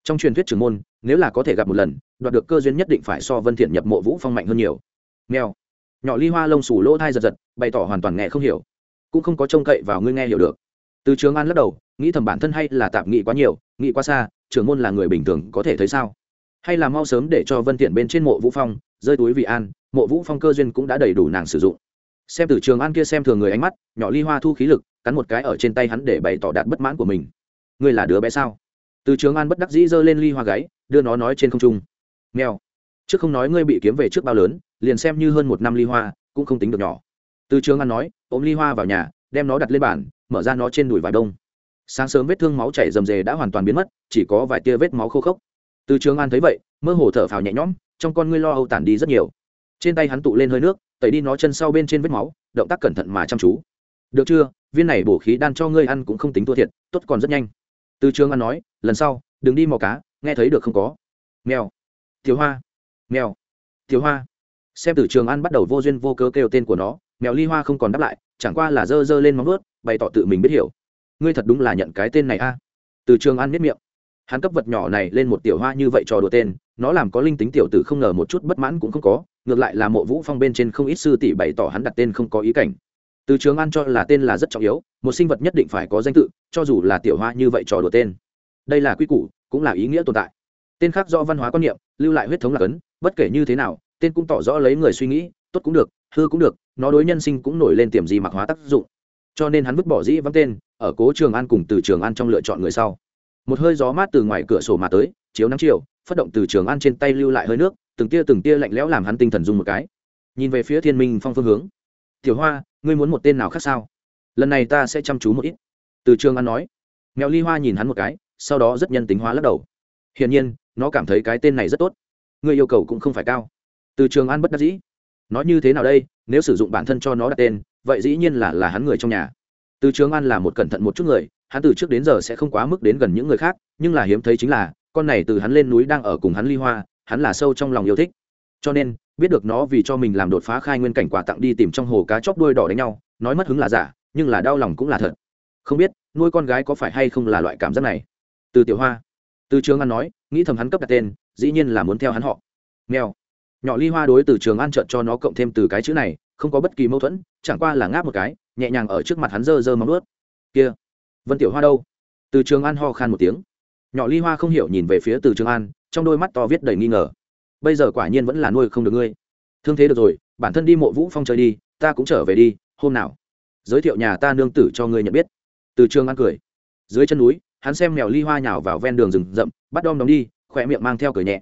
Trong truyền thuyết trưởng môn, nếu là có thể gặp một lần, đoạt được cơ duyên nhất định phải so vân thiện nhập mộ vũ phong mạnh hơn nhiều. Mèo. Nhỏ ly hoa lông xù lỗ thai giật giật, bày tỏ hoàn toàn nghe không hiểu. Cũng không có trông cậy vào ngươi nghe hiểu được. Từ trường an lắc đầu, nghĩ thầm bản thân hay là tạm nghĩ quá nhiều, nghĩ quá xa, trưởng môn là người bình thường có thể thấy sao? Hay là mau sớm để cho vân tiện bên trên mộ vũ phong, rơi túi vị an, mộ vũ phong cơ duyên cũng đã đầy đủ nàng sử dụng. Xem từ trường an kia xem thường người ánh mắt, nhỏ ly hoa thu khí lực, cắn một cái ở trên tay hắn để bày tỏ đạt bất mãn của mình. Ngươi là đứa bé sao? Từ trường an bất đắc dĩ giơ lên ly hoa gáy, đưa nó nói trên không trung. Mèo, trước không nói ngươi bị kiếm về trước bao lớn, liền xem như hơn một năm ly hoa, cũng không tính được nhỏ. Từ trường an nói, ôm ly hoa vào nhà, đem nó đặt lên bàn, mở ra nó trên đùi vải đông. Sáng sớm vết thương máu chảy rầm rề đã hoàn toàn biến mất, chỉ có vài tia vết máu khô khốc từ trường an thấy vậy, mơ hồ thở phào nhẹ nhõm, trong con ngươi lo âu tản đi rất nhiều. Trên tay hắn tụ lên hơi nước, tẩy đi nó chân sau bên trên vết máu, động tác cẩn thận mà chăm chú. Được chưa, viên này bổ khí đan cho ngươi ăn cũng không tính thua thiệt, tốt còn rất nhanh. Từ trường an nói, lần sau, đừng đi mò cá, nghe thấy được không có. Mèo. Thiếu hoa. Mèo. Thiếu hoa. Xem từ trường an bắt đầu vô duyên vô cớ kêu tên của nó, mèo ly hoa không còn đáp lại, chẳng qua là dơ dơ lên móng ướt bày tỏ tự mình biết hiểu. Ngươi thật đúng là nhận cái tên này a. Từ trường an miết miệng hắn cấp vật nhỏ này lên một tiểu hoa như vậy trò đùa tên, nó làm có linh tính tiểu tử không ngờ một chút bất mãn cũng không có, ngược lại là mộ vũ phong bên trên không ít sư tỷ bày tỏ hắn đặt tên không có ý cảnh. Từ trường an cho là tên là rất trọng yếu, một sinh vật nhất định phải có danh tự, cho dù là tiểu hoa như vậy trò đùa tên. Đây là quy củ, cũng là ý nghĩa tồn tại. Tên khác do văn hóa quan niệm, lưu lại huyết thống là cấn, bất kể như thế nào, tên cũng tỏ rõ lấy người suy nghĩ, tốt cũng được, hư cũng được, nó đối nhân sinh cũng nổi lên tiềm gì mặc hóa tác dụng. Cho nên hắn vứt bỏ dĩ vắng tên, ở cố trường an cùng từ trường an trong lựa chọn người sau một hơi gió mát từ ngoài cửa sổ mà tới, chiếu nắng chiều, phát động từ trường an trên tay lưu lại hơi nước, từng tia từng tia lạnh lẽo làm hắn tinh thần dùng một cái. Nhìn về phía thiên minh phong phương hướng. Tiểu hoa, ngươi muốn một tên nào khác sao? Lần này ta sẽ chăm chú một ít. Từ trường an nói. Mèo ly hoa nhìn hắn một cái, sau đó rất nhân tính hóa lắc đầu. Hiển nhiên, nó cảm thấy cái tên này rất tốt. Ngươi yêu cầu cũng không phải cao. Từ trường an bất đắc dĩ. Nói như thế nào đây? Nếu sử dụng bản thân cho nó đặt tên, vậy dĩ nhiên là là hắn người trong nhà từ trường an là một cẩn thận một chút người, hắn từ trước đến giờ sẽ không quá mức đến gần những người khác, nhưng là hiếm thấy chính là, con này từ hắn lên núi đang ở cùng hắn ly hoa, hắn là sâu trong lòng yêu thích. Cho nên, biết được nó vì cho mình làm đột phá khai nguyên cảnh quà tặng đi tìm trong hồ cá chóc đuôi đỏ đánh nhau, nói mất hứng là giả, nhưng là đau lòng cũng là thật. Không biết, nuôi con gái có phải hay không là loại cảm giác này? Từ tiểu hoa, từ trường an nói, nghĩ thầm hắn cấp đặt tên, dĩ nhiên là muốn theo hắn họ. Nghèo nhỏ ly hoa đối từ trường an trợn cho nó cộng thêm từ cái chữ này, không có bất kỳ mâu thuẫn, chẳng qua là ngáp một cái nhẹ nhàng ở trước mặt hắn dơ dơ móng ướt kia, vân tiểu hoa đâu? Từ trường an ho khan một tiếng. Nhỏ ly hoa không hiểu nhìn về phía từ trường an, trong đôi mắt to viết đầy nghi ngờ. Bây giờ quả nhiên vẫn là nuôi không được ngươi. Thương thế được rồi, bản thân đi mộ vũ phong chơi đi, ta cũng trở về đi, hôm nào? Giới thiệu nhà ta nương tử cho ngươi nhận biết. Từ trường an cười. Dưới chân núi, hắn xem mèo ly hoa nhào vào ven đường rừng rậm, bắt đom đóm đi, khỏe miệng mang theo cười nhẹ.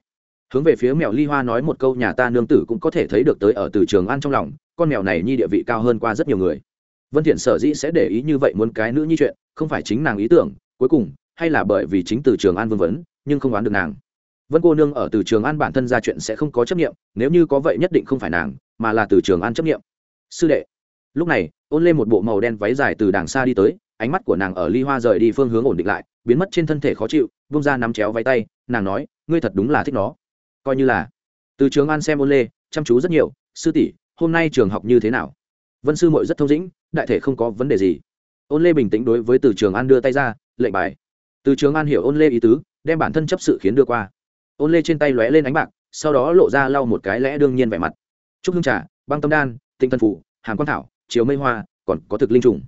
Hướng về phía mèo ly hoa nói một câu nhà ta nương tử cũng có thể thấy được tới ở từ trường an trong lòng, con mèo này nhi địa vị cao hơn qua rất nhiều người vân thiện sở dĩ sẽ để ý như vậy muốn cái nữ nhi chuyện, không phải chính nàng ý tưởng, cuối cùng, hay là bởi vì chính từ trường an vương vấn, nhưng không đoán được nàng. Vân cô nương ở từ trường an bản thân ra chuyện sẽ không có chấp nghiệm nếu như có vậy nhất định không phải nàng, mà là từ trường an chấp nghiệm sư đệ. Lúc này, ôn lên một bộ màu đen váy dài từ đàng xa đi tới, ánh mắt của nàng ở ly hoa rời đi phương hướng ổn định lại, biến mất trên thân thể khó chịu, vung ra nắm chéo váy tay, nàng nói, ngươi thật đúng là thích nó. Coi như là. Từ trường an xem ôn lê, chăm chú rất nhiều, sư tỷ, hôm nay trường học như thế nào? Vân sư mội rất thông dĩnh đại thể không có vấn đề gì. Ôn lê bình tĩnh đối với từ trường an đưa tay ra, lệnh bài. Từ trường an hiểu ôn lê ý tứ, đem bản thân chấp sự khiến đưa qua. Ôn lê trên tay lóe lên ánh bạc, sau đó lộ ra lau một cái lẽ đương nhiên vẻ mặt. Trúc hương trà, băng tâm đan, tinh thần phủ hàn quang thảo chiếu mây hoa, còn có thực linh trùng.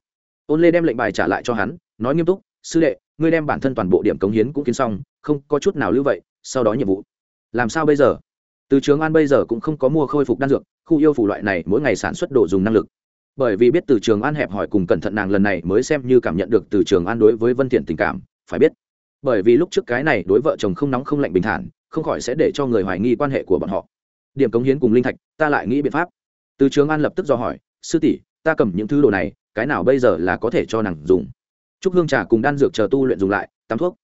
Ôn lê đem lệnh bài trả lại cho hắn, nói nghiêm túc, sư đệ, ngươi đem bản thân toàn bộ điểm cống hiến cũng kiến xong, không có chút nào lưu vậy, sau đó nhiệm vụ. Làm sao bây giờ? Từ trường an bây giờ cũng không có mua khôi phục đan dược, khu yêu phủ loại này mỗi ngày sản xuất đồ dùng năng lực bởi vì biết từ trường an hẹp hỏi cùng cẩn thận nàng lần này mới xem như cảm nhận được từ trường an đối với vân thiện tình cảm, phải biết. Bởi vì lúc trước cái này đối vợ chồng không nóng không lạnh bình thản, không khỏi sẽ để cho người hoài nghi quan hệ của bọn họ. Điểm cống hiến cùng linh thạch, ta lại nghĩ biện pháp. Từ trường an lập tức do hỏi, sư tỷ, ta cầm những thứ đồ này, cái nào bây giờ là có thể cho nàng dùng? Chúc hương trà cùng đan dược chờ tu luyện dùng lại, tắm thuốc.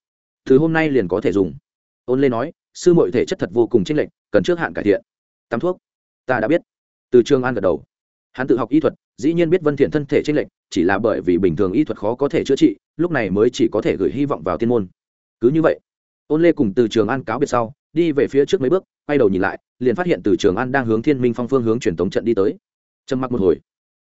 Thứ hôm nay liền có thể dùng. Ôn lê nói, sư muội thể chất thật vô cùng chênh lệch, cần trước hạn cải thiện. Tắm thuốc? Ta đã biết. Từ trường an gật đầu. Hắn tự học y thuật dĩ nhiên biết vân thiện thân thể trên lệch, chỉ là bởi vì bình thường y thuật khó có thể chữa trị, lúc này mới chỉ có thể gửi hy vọng vào tiên môn. Cứ như vậy, ôn lê cùng từ trường an cáo biệt sau, đi về phía trước mấy bước, quay đầu nhìn lại, liền phát hiện từ trường an đang hướng thiên minh phong phương hướng truyền tống trận đi tới. Trầm mặc một hồi,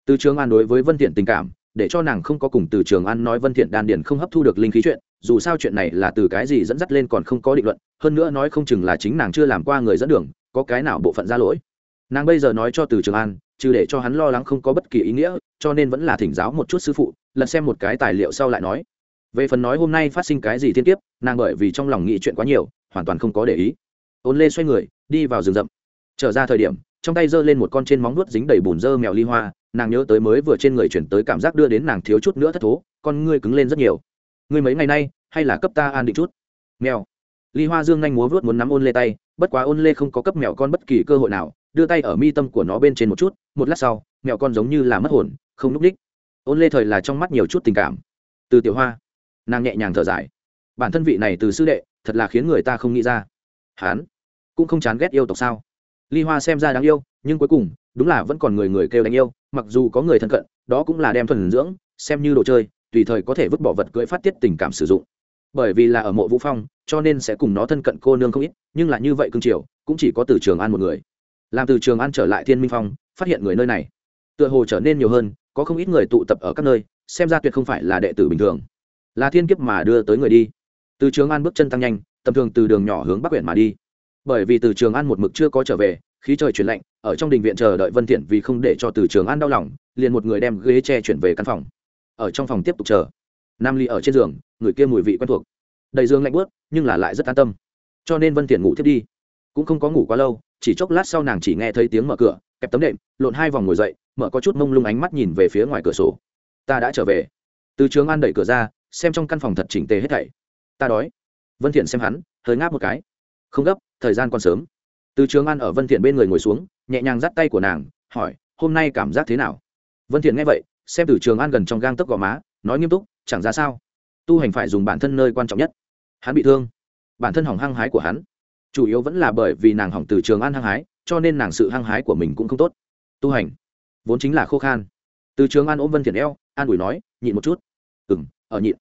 từ trường an đối với vân thiện tình cảm, để cho nàng không có cùng từ trường an nói vân thiện đan điền không hấp thu được linh khí chuyện, dù sao chuyện này là từ cái gì dẫn dắt lên còn không có định luận, hơn nữa nói không chừng là chính nàng chưa làm qua người dẫn đường, có cái nào bộ phận ra lỗi. Nàng bây giờ nói cho từ trường an trừ để cho hắn lo lắng không có bất kỳ ý nghĩa, cho nên vẫn là thỉnh giáo một chút sư phụ lần xem một cái tài liệu sau lại nói. Về phần nói hôm nay phát sinh cái gì thiên kiếp, nàng bởi vì trong lòng nghĩ chuyện quá nhiều, hoàn toàn không có để ý. Ôn lê xoay người, đi vào rừng rậm. Trở ra thời điểm, trong tay giơ lên một con trên móng nuốt dính đầy bùn dơ mèo ly hoa, nàng nhớ tới mới vừa trên người chuyển tới cảm giác đưa đến nàng thiếu chút nữa thất thố, con ngươi cứng lên rất nhiều. Ngươi mấy ngày nay, hay là cấp ta an định chút? Mèo. Ly hoa dương nhanh múa vớt muốn nắm ôn lê tay, bất quá ôn lê không có cấp mèo con bất kỳ cơ hội nào đưa tay ở mi tâm của nó bên trên một chút, một lát sau, mẹo con giống như là mất hồn, không núp h ôn lê thời là trong mắt nhiều chút tình cảm. Từ tiểu hoa, nàng nhẹ nhàng thở dài. Bản thân vị này từ sư đệ, thật là khiến người ta không nghĩ ra. Hán, cũng không chán ghét yêu tộc sao? Ly hoa xem ra đáng yêu, nhưng cuối cùng, đúng là vẫn còn người người kêu đánh yêu, mặc dù có người thân cận, đó cũng là đem thuần dưỡng, xem như đồ chơi, tùy thời có thể vứt bỏ vật cưỡi phát tiết tình cảm sử dụng. Bởi vì là ở mộ vũ phong, cho nên sẽ cùng nó thân cận cô nương không ít, nhưng là như vậy cương triều cũng chỉ có từ trường an một người làm từ trường an trở lại thiên minh phong phát hiện người nơi này. Tựa hồ trở nên nhiều hơn có không ít người tụ tập ở các nơi xem ra tuyệt không phải là đệ tử bình thường. Là thiên kiếp mà đưa tới người đi. Từ trường an bước chân tăng nhanh tầm thường từ đường nhỏ hướng bắc huyện mà đi. Bởi vì từ trường an một mực chưa có trở về khí trời chuyển lạnh ở trong đình viện chờ đợi vân thiện vì không để cho từ trường an đau lòng liền một người đem ghế che chuyển về căn phòng. Ở trong phòng tiếp tục chờ. Nam ly ở trên giường người kia mùi vị quen thuộc. Đầy giường lạnh bước, nhưng là lại rất an tâm. Cho nên vân thiện ngủ tiếp đi cũng không có ngủ quá lâu, chỉ chốc lát sau nàng chỉ nghe thấy tiếng mở cửa, kẹp tấm đệm, lộn hai vòng ngồi dậy, mở có chút mông lung ánh mắt nhìn về phía ngoài cửa sổ. Ta đã trở về. Từ trường an đẩy cửa ra, xem trong căn phòng thật chỉnh tề hết thảy. Ta đói. Vân thiện xem hắn, hơi ngáp một cái. Không gấp, thời gian còn sớm. Từ trường an ở vân thiện bên người ngồi xuống, nhẹ nhàng dắt tay của nàng, hỏi, hôm nay cảm giác thế nào? Vân thiện nghe vậy, xem từ trường an gần trong gang tấc gò má, nói nghiêm túc, chẳng ra sao. Tu hành phải dùng bản thân nơi quan trọng nhất. Hắn bị thương. Bản thân hỏng hăng hái của hắn chủ yếu vẫn là bởi vì nàng hỏng từ trường an hăng hái, cho nên nàng sự hăng hái của mình cũng không tốt. Tu hành, vốn chính là khô khan. Từ trường an ôm vân thiện eo, an ủi nói, nhịn một chút. Ừm, ở nhịn.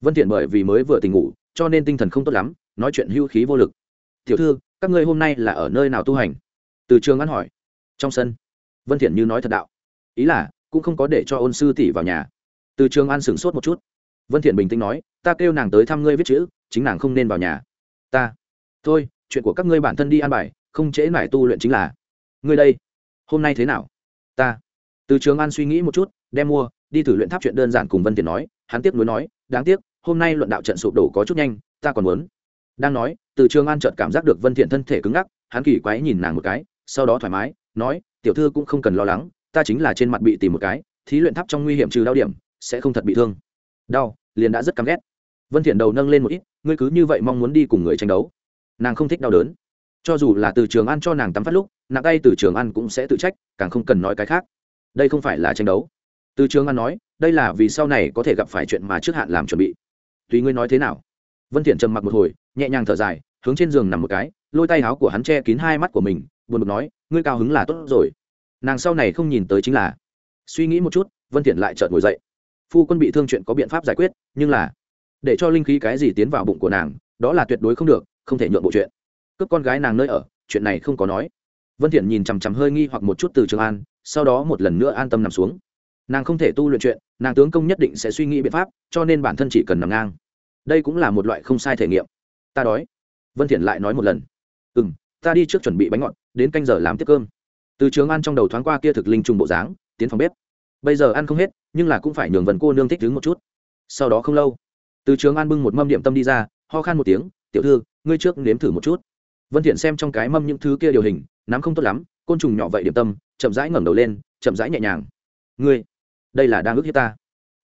Vân thiện bởi vì mới vừa tỉnh ngủ, cho nên tinh thần không tốt lắm, nói chuyện hưu khí vô lực. Tiểu thư, các ngươi hôm nay là ở nơi nào tu hành? Từ trường an hỏi. Trong sân. Vân thiện như nói thật đạo. Ý là, cũng không có để cho ôn sư tỷ vào nhà. Từ trường an sửng sốt một chút. Vân thiện bình tĩnh nói, ta kêu nàng tới thăm ngươi viết chữ, chính nàng không nên vào nhà. Ta. Thôi chuyện của các ngươi bản thân đi an bài, không trễ mải tu luyện chính là. Ngươi đây, hôm nay thế nào? Ta. Từ trường an suy nghĩ một chút, đem mua, đi thử luyện tháp chuyện đơn giản cùng vân tiền nói, hắn tiếp nối nói, đáng tiếc, hôm nay luận đạo trận sụp đổ có chút nhanh, ta còn muốn. Đang nói, từ trường an chợt cảm giác được vân thiện thân thể cứng ngắc, hắn kỳ quái nhìn nàng một cái, sau đó thoải mái, nói, tiểu thư cũng không cần lo lắng, ta chính là trên mặt bị tìm một cái, thí luyện tháp trong nguy hiểm trừ đau điểm, sẽ không thật bị thương. Đau, liền đã rất căm ghét. Vân thiện đầu nâng lên một ít, ngươi cứ như vậy mong muốn đi cùng người tranh đấu nàng không thích đau đớn. Cho dù là từ trường ăn cho nàng tắm phát lúc, nặng tay từ trường ăn cũng sẽ tự trách, càng không cần nói cái khác. Đây không phải là tranh đấu. Từ trường ăn nói, đây là vì sau này có thể gặp phải chuyện mà trước hạn làm chuẩn bị. Tùy ngươi nói thế nào. Vân thiện trầm mặc một hồi, nhẹ nhàng thở dài, hướng trên giường nằm một cái, lôi tay áo của hắn che kín hai mắt của mình, buồn bực nói, ngươi cao hứng là tốt rồi. Nàng sau này không nhìn tới chính là. Suy nghĩ một chút, vân thiện lại chợt ngồi dậy. Phu quân bị thương chuyện có biện pháp giải quyết, nhưng là, để cho linh khí cái gì tiến vào bụng của nàng, đó là tuyệt đối không được không thể nhượng bộ chuyện. Cướp con gái nàng nơi ở, chuyện này không có nói. Vân thiện nhìn chằm chằm hơi nghi hoặc một chút từ trường an, sau đó một lần nữa an tâm nằm xuống. Nàng không thể tu luyện chuyện, nàng tướng công nhất định sẽ suy nghĩ biện pháp, cho nên bản thân chỉ cần nằm ngang. Đây cũng là một loại không sai thể nghiệm. Ta đói. Vân thiện lại nói một lần. Ừ ta đi trước chuẩn bị bánh ngọt, đến canh giờ làm tiếp cơm. Từ trường an trong đầu thoáng qua kia thực linh trùng bộ dáng, tiến phòng bếp. Bây giờ ăn không hết, nhưng là cũng phải nhường vần cô nương thích đứng một chút. Sau đó không lâu, từ trường an bưng một mâm điểm tâm đi ra, ho khan một tiếng tiểu thư, ngươi trước nếm thử một chút. Vân thiện xem trong cái mâm những thứ kia điều hình nắm không tốt lắm, côn trùng nhỏ vậy điểm tâm, chậm rãi ngẩng đầu lên, chậm rãi nhẹ nhàng. Ngươi, đây là đang ước hiếp ta.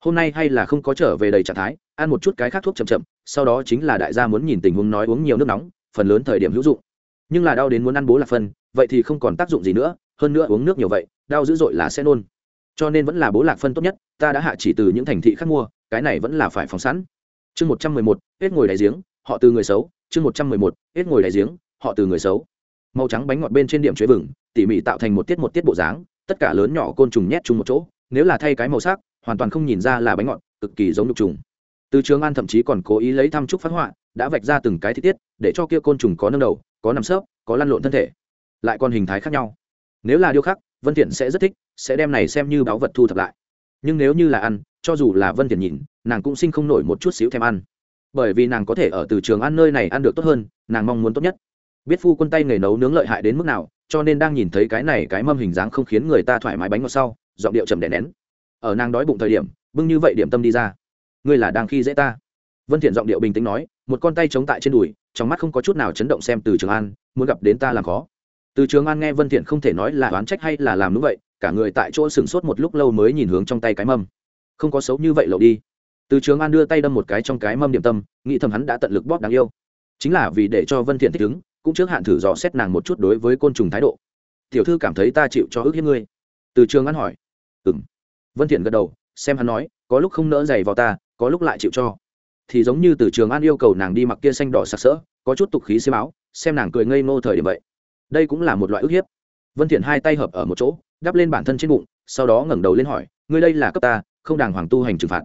Hôm nay hay là không có trở về đầy trạng thái, ăn một chút cái khác thuốc chậm chậm, sau đó chính là đại gia muốn nhìn tình huống nói uống nhiều nước nóng, phần lớn thời điểm hữu dụng. Nhưng là đau đến muốn ăn bố lạc phân, vậy thì không còn tác dụng gì nữa, hơn nữa uống nước nhiều vậy, đau dữ dội là sẽ nôn. Cho nên vẫn là bố lạc phân tốt nhất, ta đã hạ chỉ từ những thành thị khác mua, cái này vẫn là phải phòng sẵn. Chương một trăm mười một, hết ngồi đáy giếng họ từ người xấu, chương một trăm mười một, hết ngồi đáy giếng, họ từ người xấu. Màu trắng bánh ngọt bên trên điểm chuối vừng, tỉ mỉ tạo thành một tiết một tiết bộ dáng, tất cả lớn nhỏ côn trùng nhét chung một chỗ, nếu là thay cái màu sắc, hoàn toàn không nhìn ra là bánh ngọt, cực kỳ giống nhục trùng. Từ trường an thậm chí còn cố ý lấy thăm trúc phát họa, đã vạch ra từng cái thi tiết, để cho kia côn trùng có nâng đầu, có nằm sấp, có lăn lộn thân thể. Lại còn hình thái khác nhau. Nếu là điêu khắc, vân thiện sẽ rất thích, sẽ đem này xem như báu vật thu thập lại. Nhưng nếu như là ăn, cho dù là vân thiện nhìn, nàng cũng sinh không nổi một chút xíu thèm ăn bởi vì nàng có thể ở từ trường ăn nơi này ăn được tốt hơn, nàng mong muốn tốt nhất. Biết phu quân tay nghề nấu nướng lợi hại đến mức nào, cho nên đang nhìn thấy cái này cái mâm hình dáng không khiến người ta thoải mái bánh ngọt sau, giọng điệu chậm đè nén. Ở nàng đói bụng thời điểm, bưng như vậy điểm tâm đi ra. Ngươi là đang khi dễ ta. Vân thiện giọng điệu bình tĩnh nói, một con tay chống tại trên đùi, trong mắt không có chút nào chấn động xem từ trường an muốn gặp đến ta làm khó. Từ trường an nghe vân thiện không thể nói là oán trách hay là làm đúng vậy, cả người tại chỗ sừng sốt một lúc lâu mới nhìn hướng trong tay cái mâm. Không có xấu như vậy lậu đi từ trường an đưa tay đâm một cái trong cái mâm điểm tâm, nghĩ thầm hắn đã tận lực bóp đáng yêu. Chính là vì để cho vân thiện thích ứng, cũng trước hạn thử dò xét nàng một chút đối với côn trùng thái độ. Tiểu thư cảm thấy ta chịu cho ước hiếp ngươi. Từ trường an hỏi. Ừm. Vân thiện gật đầu, xem hắn nói, có lúc không nỡ giày vào ta, có lúc lại chịu cho. Thì giống như từ trường an yêu cầu nàng đi mặc kia xanh đỏ sặc sỡ, có chút tục khí xiêm áo, xem nàng cười ngây ngô thời điểm vậy. Đây cũng là một loại ức hiếp. Vân thiện hai tay hợp ở một chỗ, đắp lên bản thân trên bụng, sau đó ngẩng đầu lên hỏi, ngươi đây là cấp ta, không đàng hoàng tu hành trừng phạt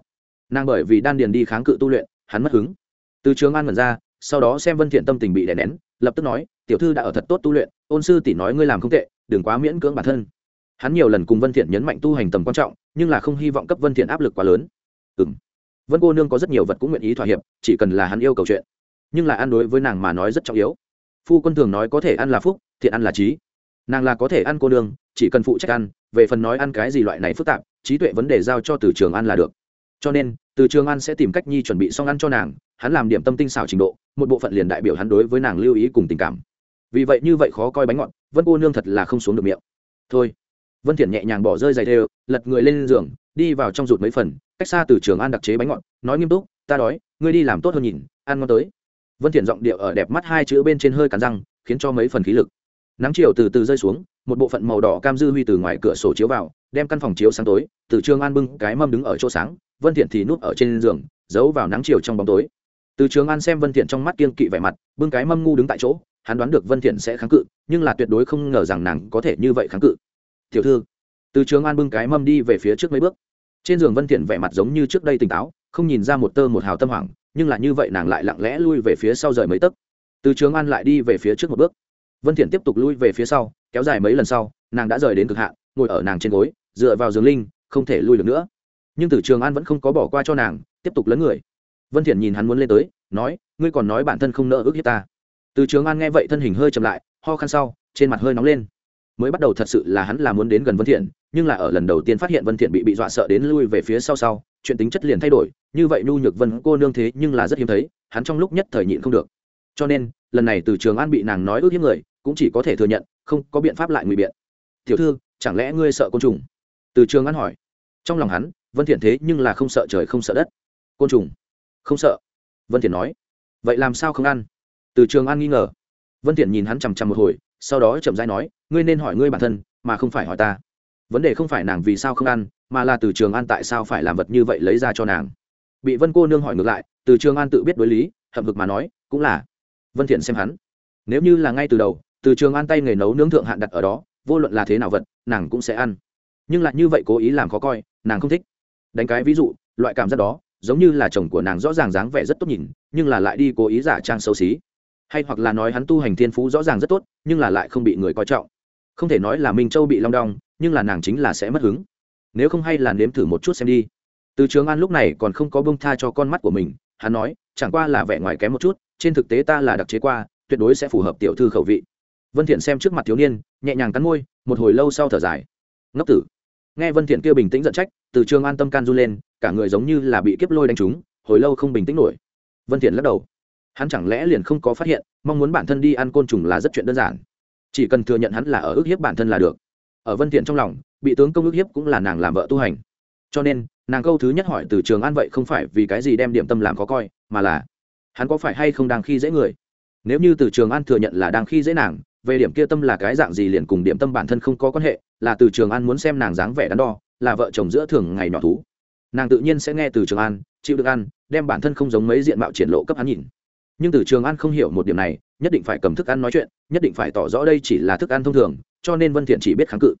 nàng bởi vì đan điền đi kháng cự tu luyện, hắn mất hứng. Từ trường an mật ra, sau đó xem vân thiện tâm tình bị đè nén, lập tức nói, tiểu thư đã ở thật tốt tu luyện, ôn sư tỷ nói ngươi làm không tệ, đừng quá miễn cưỡng bản thân. Hắn nhiều lần cùng vân thiện nhấn mạnh tu hành tầm quan trọng, nhưng là không hy vọng cấp vân thiện áp lực quá lớn. Ừm. Vân cô nương có rất nhiều vật cũng nguyện ý thỏa hiệp, chỉ cần là hắn yêu cầu chuyện. Nhưng là ăn đối với nàng mà nói rất trọng yếu. Phu quân thường nói có thể ăn là phúc, thiện ăn là trí. Nàng là có thể ăn cô nương, chỉ cần phụ trách ăn, về phần nói ăn cái gì loại này phức tạp, trí tuệ vấn đề giao cho từ trường ăn là được cho nên, từ trường An sẽ tìm cách nhi chuẩn bị xong ăn cho nàng, hắn làm điểm tâm tinh xảo trình độ, một bộ phận liền đại biểu hắn đối với nàng lưu ý cùng tình cảm. Vì vậy như vậy khó coi bánh ngọt, vân cô nương thật là không xuống được miệng. Thôi. Vân thiện nhẹ nhàng bỏ rơi giày đều lật người lên giường, đi vào trong rụt mấy phần, cách xa từ trường an đặc chế bánh ngọt, nói nghiêm túc, ta đói, ngươi đi làm tốt hơn nhìn, ăn ngon tới. Vân thiện giọng điệu ở đẹp mắt hai chữ bên trên hơi cắn răng, khiến cho mấy phần khí lực. Nắng chiều từ từ rơi xuống, một bộ phận màu đỏ cam dư huy từ ngoài cửa sổ chiếu vào, đem căn phòng chiếu sáng tối, từ trường an bưng cái mâm đứng ở chỗ sáng vân thiện thì núp ở trên giường, giấu vào nắng chiều trong bóng tối. Từ trường an xem vân thiện trong mắt kiên kỵ vẻ mặt, bưng cái mâm ngu đứng tại chỗ, hắn đoán được vân thiện sẽ kháng cự, nhưng là tuyệt đối không ngờ rằng nàng có thể như vậy kháng cự. Tiểu thư. Từ trường an bưng cái mâm đi về phía trước mấy bước. Trên giường vân thiện vẻ mặt giống như trước đây tỉnh táo, không nhìn ra một tơ một hào tâm hoảng, nhưng là như vậy nàng lại lặng lẽ lui về phía sau rời mấy tấc. Từ trường an lại đi về phía trước một bước. Vân thiện tiếp tục lui về phía sau, kéo dài mấy lần sau, nàng đã rời đến cực hạn, ngồi ở nàng trên gối, dựa vào giường linh, không thể lui được nữa nhưng từ trường an vẫn không có bỏ qua cho nàng, tiếp tục lấn người. Vân thiện nhìn hắn muốn lên tới, nói, ngươi còn nói bản thân không nợ ước hiếp ta. Từ trường an nghe vậy thân hình hơi chậm lại, ho khăn sau, trên mặt hơi nóng lên. Mới bắt đầu thật sự là hắn là muốn đến gần vân thiện nhưng là ở lần đầu tiên phát hiện vân thiện bị bị dọa sợ đến lui về phía sau sau, chuyện tính chất liền thay đổi, như vậy nhu nhược vân cô nương thế nhưng là rất hiếm thấy, hắn trong lúc nhất thời nhịn không được. Cho nên, lần này từ trường an bị nàng nói ước hiếp người, cũng chỉ có thể thừa nhận, không có biện pháp lại ngụy biện. Tiểu thư, chẳng lẽ ngươi sợ côn trùng? Từ trường an hỏi. Trong lòng hắn vân thiện thế nhưng là không sợ trời không sợ đất. Côn trùng. Không sợ. Vân thiện nói. Vậy làm sao không ăn? Từ trường an nghi ngờ. Vân thiện nhìn hắn chằm chằm một hồi, sau đó chậm rãi nói, ngươi nên hỏi ngươi bản thân, mà không phải hỏi ta. Vấn đề không phải nàng vì sao không ăn, mà là từ trường an tại sao phải làm vật như vậy lấy ra cho nàng. Bị vân cô nương hỏi ngược lại, từ trường an tự biết đối lý, hậm hực mà nói, cũng là. Vân thiện xem hắn. Nếu như là ngay từ đầu, từ trường an tay nghề nấu nướng thượng hạn đặt ở đó, vô luận là thế nào vật, nàng cũng sẽ ăn. Nhưng lại như vậy cố ý làm khó coi, nàng không thích đánh cái ví dụ, loại cảm giác đó, giống như là chồng của nàng rõ ràng dáng vẻ rất tốt nhìn, nhưng là lại đi cố ý giả trang xấu xí. Hay hoặc là nói hắn tu hành thiên phú rõ ràng rất tốt, nhưng là lại không bị người coi trọng. Không thể nói là minh châu bị long đong, nhưng là nàng chính là sẽ mất hứng. Nếu không hay là nếm thử một chút xem đi. Từ trường an lúc này còn không có bông tha cho con mắt của mình, hắn nói, chẳng qua là vẻ ngoài kém một chút, trên thực tế ta là đặc chế qua, tuyệt đối sẽ phù hợp tiểu thư khẩu vị. Vân thiện xem trước mặt thiếu niên, nhẹ nhàng cắn môi, một hồi lâu sau thở dài. Ngốc tử. Nghe vân thiện kia bình tĩnh giận trách từ trường an tâm can du lên, cả người giống như là bị kiếp lôi đánh trúng, hồi lâu không bình tĩnh nổi. Vân thiện lắc đầu. Hắn chẳng lẽ liền không có phát hiện, mong muốn bản thân đi ăn côn trùng là rất chuyện đơn giản. Chỉ cần thừa nhận hắn là ở ước hiếp bản thân là được. Ở vân thiện trong lòng, bị tướng công ước hiếp cũng là nàng làm vợ tu hành. Cho nên, nàng câu thứ nhất hỏi từ trường an vậy không phải vì cái gì đem điểm tâm làm khó coi, mà là, hắn có phải hay không đang khi dễ người? Nếu như từ trường an thừa nhận là đang khi dễ nàng, về điểm kia tâm là cái dạng gì liền cùng điểm tâm bản thân không có quan hệ, là từ trường an muốn xem nàng dáng vẻ đắn đo là vợ chồng giữa thường ngày nhỏ thú. Nàng tự nhiên sẽ nghe từ trường an, chịu được ăn, đem bản thân không giống mấy diện mạo triển lộ cấp hắn nhìn. Nhưng từ trường an không hiểu một điểm này, nhất định phải cầm thức ăn nói chuyện, nhất định phải tỏ rõ đây chỉ là thức ăn thông thường, cho nên vân thiện chỉ biết kháng cự.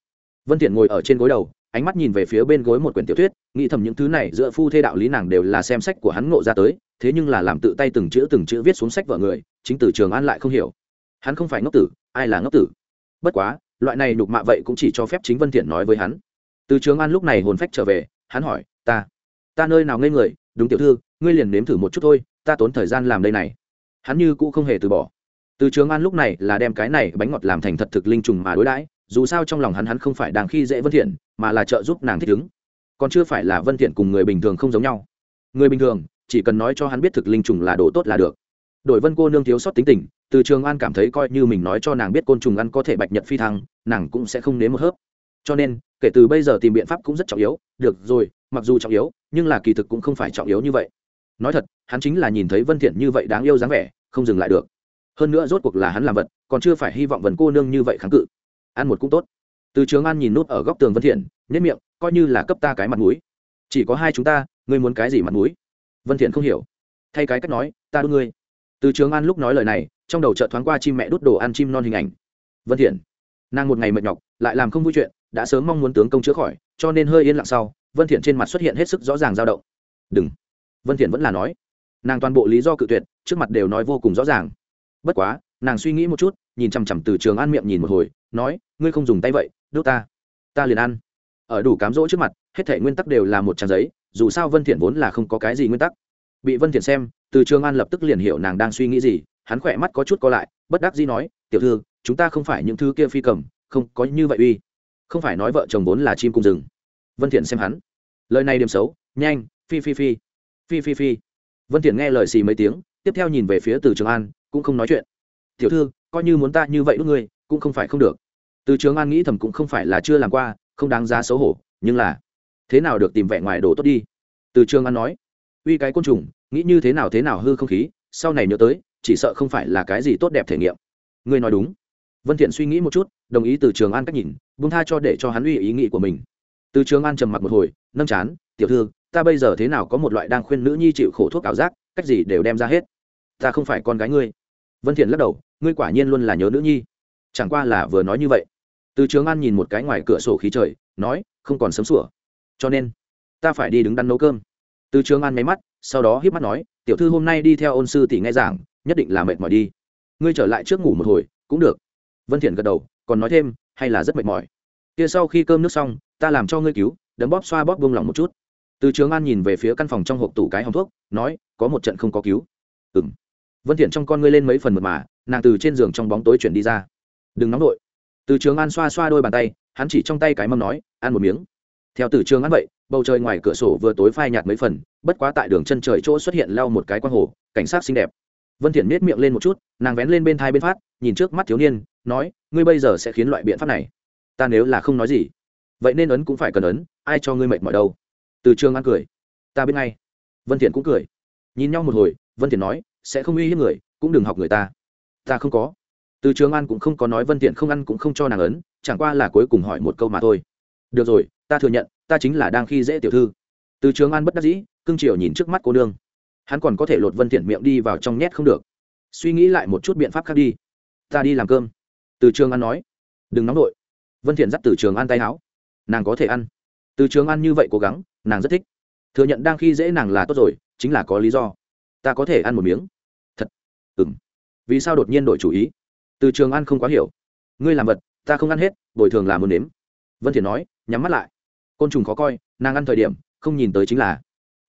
Vân thiện ngồi ở trên gối đầu, ánh mắt nhìn về phía bên gối một quyển tiểu thuyết, nghĩ thầm những thứ này giữa phu thê đạo lý nàng đều là xem sách của hắn ngộ ra tới, thế nhưng là làm tự tay từng chữ từng chữ viết xuống sách vợ người, chính từ trường an lại không hiểu. Hắn không phải ngốc tử, ai là ngốc tử? Bất quá, loại này nhục mạ vậy cũng chỉ cho phép chính vân thiện nói với hắn từ trường an lúc này hồn phách trở về, hắn hỏi, ta ta nơi nào ngây người? Đúng tiểu thư, ngươi liền nếm thử một chút thôi, ta tốn thời gian làm đây này. Hắn như cũ không hề từ bỏ. Từ trường an lúc này là đem cái này bánh ngọt làm thành thật thực linh trùng mà đối đãi, dù sao trong lòng hắn hắn không phải đang khi dễ vân thiện, mà là trợ giúp nàng thích ứng. Còn chưa phải là vân thiện cùng người bình thường không giống nhau. Người bình thường, chỉ cần nói cho hắn biết thực linh trùng là đồ tốt là được. Đổi vân cô nương thiếu sót tính tình, từ trường an cảm thấy coi như mình nói cho nàng biết côn trùng ăn có thể bạch nhật phi thăng, nàng cũng sẽ không nếm một hớp. Cho nên kể từ bây giờ tìm biện pháp cũng rất trọng yếu, được rồi, mặc dù trọng yếu, nhưng là kỳ thực cũng không phải trọng yếu như vậy. Nói thật, hắn chính là nhìn thấy vân thiện như vậy đáng yêu dáng vẻ, không dừng lại được. Hơn nữa rốt cuộc là hắn làm vật, còn chưa phải hy vọng vần cô nương như vậy kháng cự. Ăn một cũng tốt. Từ trường an nhìn nút ở góc tường vân thiện nhất miệng, coi như là cấp ta cái mặt mũi. Chỉ có hai chúng ta, ngươi muốn cái gì mặt mũi? Vân thiện không hiểu. Thay cái cách nói, ta đút ngươi. Từ trường an lúc nói lời này, trong đầu chợt thoáng qua chim mẹ đút đồ ăn chim non hình ảnh. Vân thiện, nàng một ngày mệt nhọc, lại làm không vui chuyện đã sớm mong muốn tướng công chữa khỏi, cho nên hơi yên lặng sau, vân thiện trên mặt xuất hiện hết sức rõ ràng dao động. Đừng. Vân thiện vẫn là nói. Nàng toàn bộ lý do cự tuyệt, trước mặt đều nói vô cùng rõ ràng. Bất quá, nàng suy nghĩ một chút, nhìn chằm chằm từ trường an miệng nhìn một hồi, nói, ngươi không dùng tay vậy, đốt ta. Ta liền ăn. Ở đủ cám dỗ trước mặt, hết thể nguyên tắc đều là một trang giấy, dù sao vân thiện vốn là không có cái gì nguyên tắc. Bị vân thiện xem, từ trường an lập tức liền hiểu nàng đang suy nghĩ gì, hắn khỏe mắt có chút co lại, bất đắc dĩ nói, tiểu thư, chúng ta không phải những thứ kia phi cầm, không có như vậy uy không phải nói vợ chồng vốn là chim cung rừng. Vân thiện xem hắn. Lời này điểm xấu, nhanh, phi phi phi. Phi phi phi. Vân thiện nghe lời xì mấy tiếng, tiếp theo nhìn về phía từ trường an, cũng không nói chuyện. Tiểu thư, coi như muốn ta như vậy đúc ngươi, cũng không phải không được. Từ trường an nghĩ thầm cũng không phải là chưa làm qua, không đáng giá xấu hổ, nhưng là, thế nào được tìm vẻ ngoài đồ tốt đi? Từ trường an nói. Uy cái côn trùng, nghĩ như thế nào thế nào hư không khí, sau này nhớ tới, chỉ sợ không phải là cái gì tốt đẹp thể nghiệm. Ngươi nói đúng. Vân thiện suy nghĩ một chút, đồng ý từ trường an cách nhìn buông tha cho để cho hắn uy ý nghĩ của mình. Từ trường an trầm mặc một hồi, nâng chán, tiểu thư, ta bây giờ thế nào có một loại đang khuyên nữ nhi chịu khổ thuốc ảo giác, cách gì đều đem ra hết. Ta không phải con gái ngươi. Vân thiện lắc đầu, ngươi quả nhiên luôn là nhớ nữ nhi. Chẳng qua là vừa nói như vậy, từ trường an nhìn một cái ngoài cửa sổ khí trời, nói, không còn sớm sủa. Cho nên, ta phải đi đứng đắn nấu cơm. Từ trường an máy mắt, sau đó híp mắt nói, tiểu thư hôm nay đi theo ôn sư tỷ nghe giảng, nhất định là mệt mỏi đi. Ngươi trở lại trước ngủ một hồi, cũng được. Vân thiện gật đầu, còn nói thêm hay là rất mệt mỏi? Kia sau khi cơm nước xong, ta làm cho ngươi cứu, đấm bóp xoa bóp buông lòng một chút. Từ trường an nhìn về phía căn phòng trong hộp tủ cái hòm thuốc, nói, có một trận không có cứu. Ừm. Vân thiện trong con ngươi lên mấy phần mật mà, nàng từ trên giường trong bóng tối chuyển đi ra. Đừng nóng nổi từ trường an xoa xoa đôi bàn tay, hắn chỉ trong tay cái mâm nói, ăn một miếng. Theo từ trường an vậy, bầu trời ngoài cửa sổ vừa tối phai nhạt mấy phần, bất quá tại đường chân trời chỗ xuất hiện lao một cái quang hồ, cảnh sát xinh đẹp. Vân thiện miết miệng lên một chút, nàng vén lên bên thai bên phát, nhìn trước mắt thiếu niên nói, ngươi bây giờ sẽ khiến loại biện pháp này. Ta nếu là không nói gì, vậy nên ấn cũng phải cần ấn, ai cho ngươi mệt mỏi đâu. Từ trường an cười. Ta biết ngay. Vân thiện cũng cười. Nhìn nhau một hồi, vân thiện nói, sẽ không uy hiếp người, cũng đừng học người ta. Ta không có. Từ trường an cũng không có nói vân thiện không ăn cũng không cho nàng ấn, chẳng qua là cuối cùng hỏi một câu mà thôi. Được rồi, ta thừa nhận, ta chính là đang khi dễ tiểu thư. Từ trường an bất đắc dĩ cương triều nhìn trước mắt cô nương. Hắn còn có thể lột vân thiện miệng đi vào trong nhét không được. Suy nghĩ lại một chút biện pháp khác đi. Ta đi làm cơm từ trường an nói, đừng nóng đội vân thiện dắt từ trường an tay áo. Nàng có thể ăn. Từ trường an như vậy cố gắng, nàng rất thích. Thừa nhận đang khi dễ nàng là tốt rồi, chính là có lý do. Ta có thể ăn một miếng. Thật. Ừm. Vì sao đột nhiên đổi chủ ý? Từ trường an không quá hiểu. Ngươi làm vật, ta không ăn hết, bồi thường là muốn nếm. Vân thiện nói, nhắm mắt lại. Côn trùng khó coi, nàng ăn thời điểm, không nhìn tới chính là.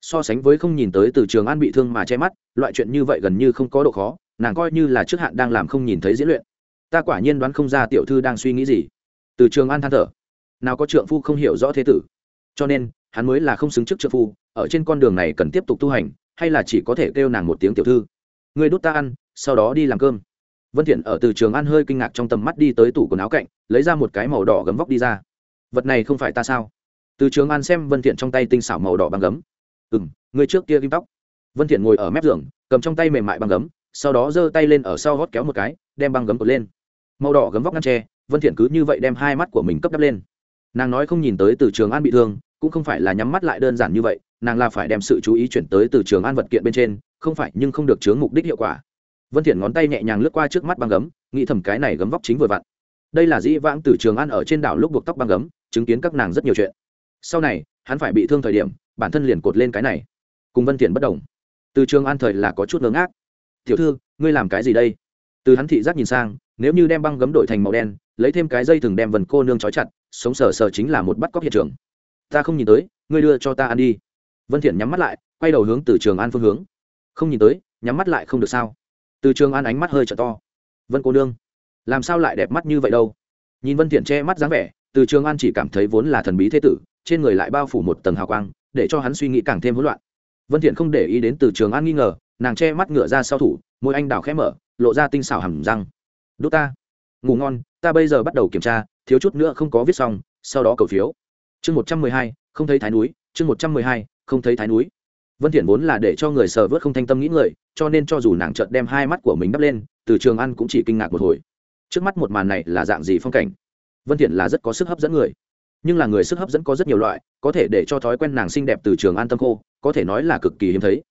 So sánh với không nhìn tới từ trường an bị thương mà che mắt, loại chuyện như vậy gần như không có độ khó, nàng coi như là trước hạn đang làm không nhìn thấy diễn luyện ta quả nhiên đoán không ra tiểu thư đang suy nghĩ gì. Từ trường an than thở. Nào có trượng phu không hiểu rõ thế tử. Cho nên, hắn mới là không xứng trước trượng phu, ở trên con đường này cần tiếp tục tu hành, hay là chỉ có thể kêu nàng một tiếng tiểu thư. Người đút ta ăn, sau đó đi làm cơm. Vân thiện ở từ trường ăn hơi kinh ngạc trong tầm mắt đi tới tủ quần áo cạnh, lấy ra một cái màu đỏ gấm vóc đi ra. Vật này không phải ta sao? Từ trường an xem vân thiện trong tay tinh xảo màu đỏ băng gấm. Ừm người trước kia kim tóc. Vân thiện ngồi ở mép giường, cầm trong tay mềm mại băng gấm, sau đó giơ tay lên ở sau gót kéo một cái, đem băng gấm cột lên màu đỏ gấm vóc ngăn tre, vân thiện cứ như vậy đem hai mắt của mình cấp đắp lên. Nàng nói không nhìn tới từ trường an bị thương, cũng không phải là nhắm mắt lại đơn giản như vậy, nàng là phải đem sự chú ý chuyển tới từ trường an vật kiện bên trên, không phải nhưng không được chướng mục đích hiệu quả. Vân thiện ngón tay nhẹ nhàng lướt qua trước mắt băng gấm, nghĩ thầm cái này gấm vóc chính vừa vặn. Đây là dĩ vãng từ trường an ở trên đảo lúc buộc tóc băng gấm, chứng kiến các nàng rất nhiều chuyện. Sau này, hắn phải bị thương thời điểm, bản thân liền cột lên cái này. Cùng vân thiện bất động. từ trường an thời là có chút ngớ ngác. Tiểu thư, ngươi làm cái gì đây? Từ hắn thị giác nhìn sang, nếu như đem băng gấm đổi thành màu đen, lấy thêm cái dây thừng đem vần cô nương trói chặt, sống sờ sờ chính là một bắt cóc hiện trường. Ta không nhìn tới, ngươi đưa cho ta ăn đi. Vân thiện nhắm mắt lại, quay đầu hướng từ trường an phương hướng. Không nhìn tới, nhắm mắt lại không được sao? Từ trường an ánh mắt hơi trợ to. Vân cô nương, làm sao lại đẹp mắt như vậy đâu? Nhìn vân thiện che mắt dáng vẻ, từ trường an chỉ cảm thấy vốn là thần bí thế tử, trên người lại bao phủ một tầng hào quang, để cho hắn suy nghĩ càng thêm hỗn loạn. Vân thiện không để ý đến từ trường an nghi ngờ, nàng che mắt ngựa ra sau thủ, môi anh đào khẽ mở lộ ra tinh xảo hầm răng. Đốt ta. Ngủ ngon, ta bây giờ bắt đầu kiểm tra, thiếu chút nữa không có viết xong, sau đó cầu phiếu. Chương một trăm mười hai, không thấy thái núi, chương một trăm mười hai, không thấy thái núi. Vân thiện vốn là để cho người sờ vớt không thanh tâm nghĩ người, cho nên cho dù nàng chợt đem hai mắt của mình đắp lên, từ trường ăn cũng chỉ kinh ngạc một hồi. Trước mắt một màn này là dạng gì phong cảnh? Vân thiện là rất có sức hấp dẫn người. Nhưng là người sức hấp dẫn có rất nhiều loại, có thể để cho thói quen nàng xinh đẹp từ trường an tâm khô, có thể nói là cực kỳ hiếm thấy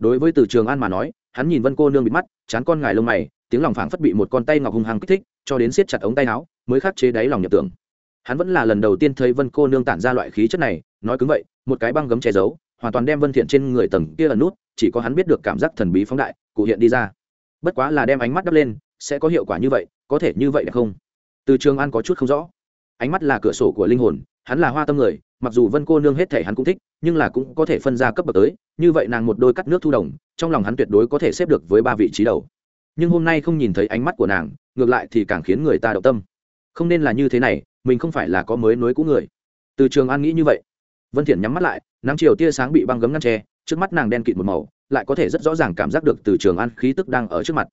đối với từ trường an mà nói, hắn nhìn vân cô nương bị mắt, chán con ngài lông mày, tiếng lòng phảng phất bị một con tay ngọc hung hăng kích thích, cho đến siết chặt ống tay áo, mới khắc chế đáy lòng nhập tưởng. Hắn vẫn là lần đầu tiên thấy vân cô nương tản ra loại khí chất này, nói cứng vậy, một cái băng gấm che giấu, hoàn toàn đem vân thiện trên người tầng kia ẩn nút, chỉ có hắn biết được cảm giác thần bí phóng đại, cụ hiện đi ra. Bất quá là đem ánh mắt đắp lên, sẽ có hiệu quả như vậy, có thể như vậy được không? Từ trường an có chút không rõ. Ánh mắt là cửa sổ của linh hồn, hắn là hoa tâm người, mặc dù vân cô nương hết thể hắn cũng thích nhưng là cũng có thể phân ra cấp bậc tới, như vậy nàng một đôi cắt nước thu đồng, trong lòng hắn tuyệt đối có thể xếp được với ba vị trí đầu. Nhưng hôm nay không nhìn thấy ánh mắt của nàng, ngược lại thì càng khiến người ta động tâm. Không nên là như thế này, mình không phải là có mới nối cũ người. Từ trường an nghĩ như vậy. Vân thiện nhắm mắt lại, nắng chiều tia sáng bị băng gấm ngăn che, trước mắt nàng đen kịt một màu, lại có thể rất rõ ràng cảm giác được từ trường an khí tức đang ở trước mặt.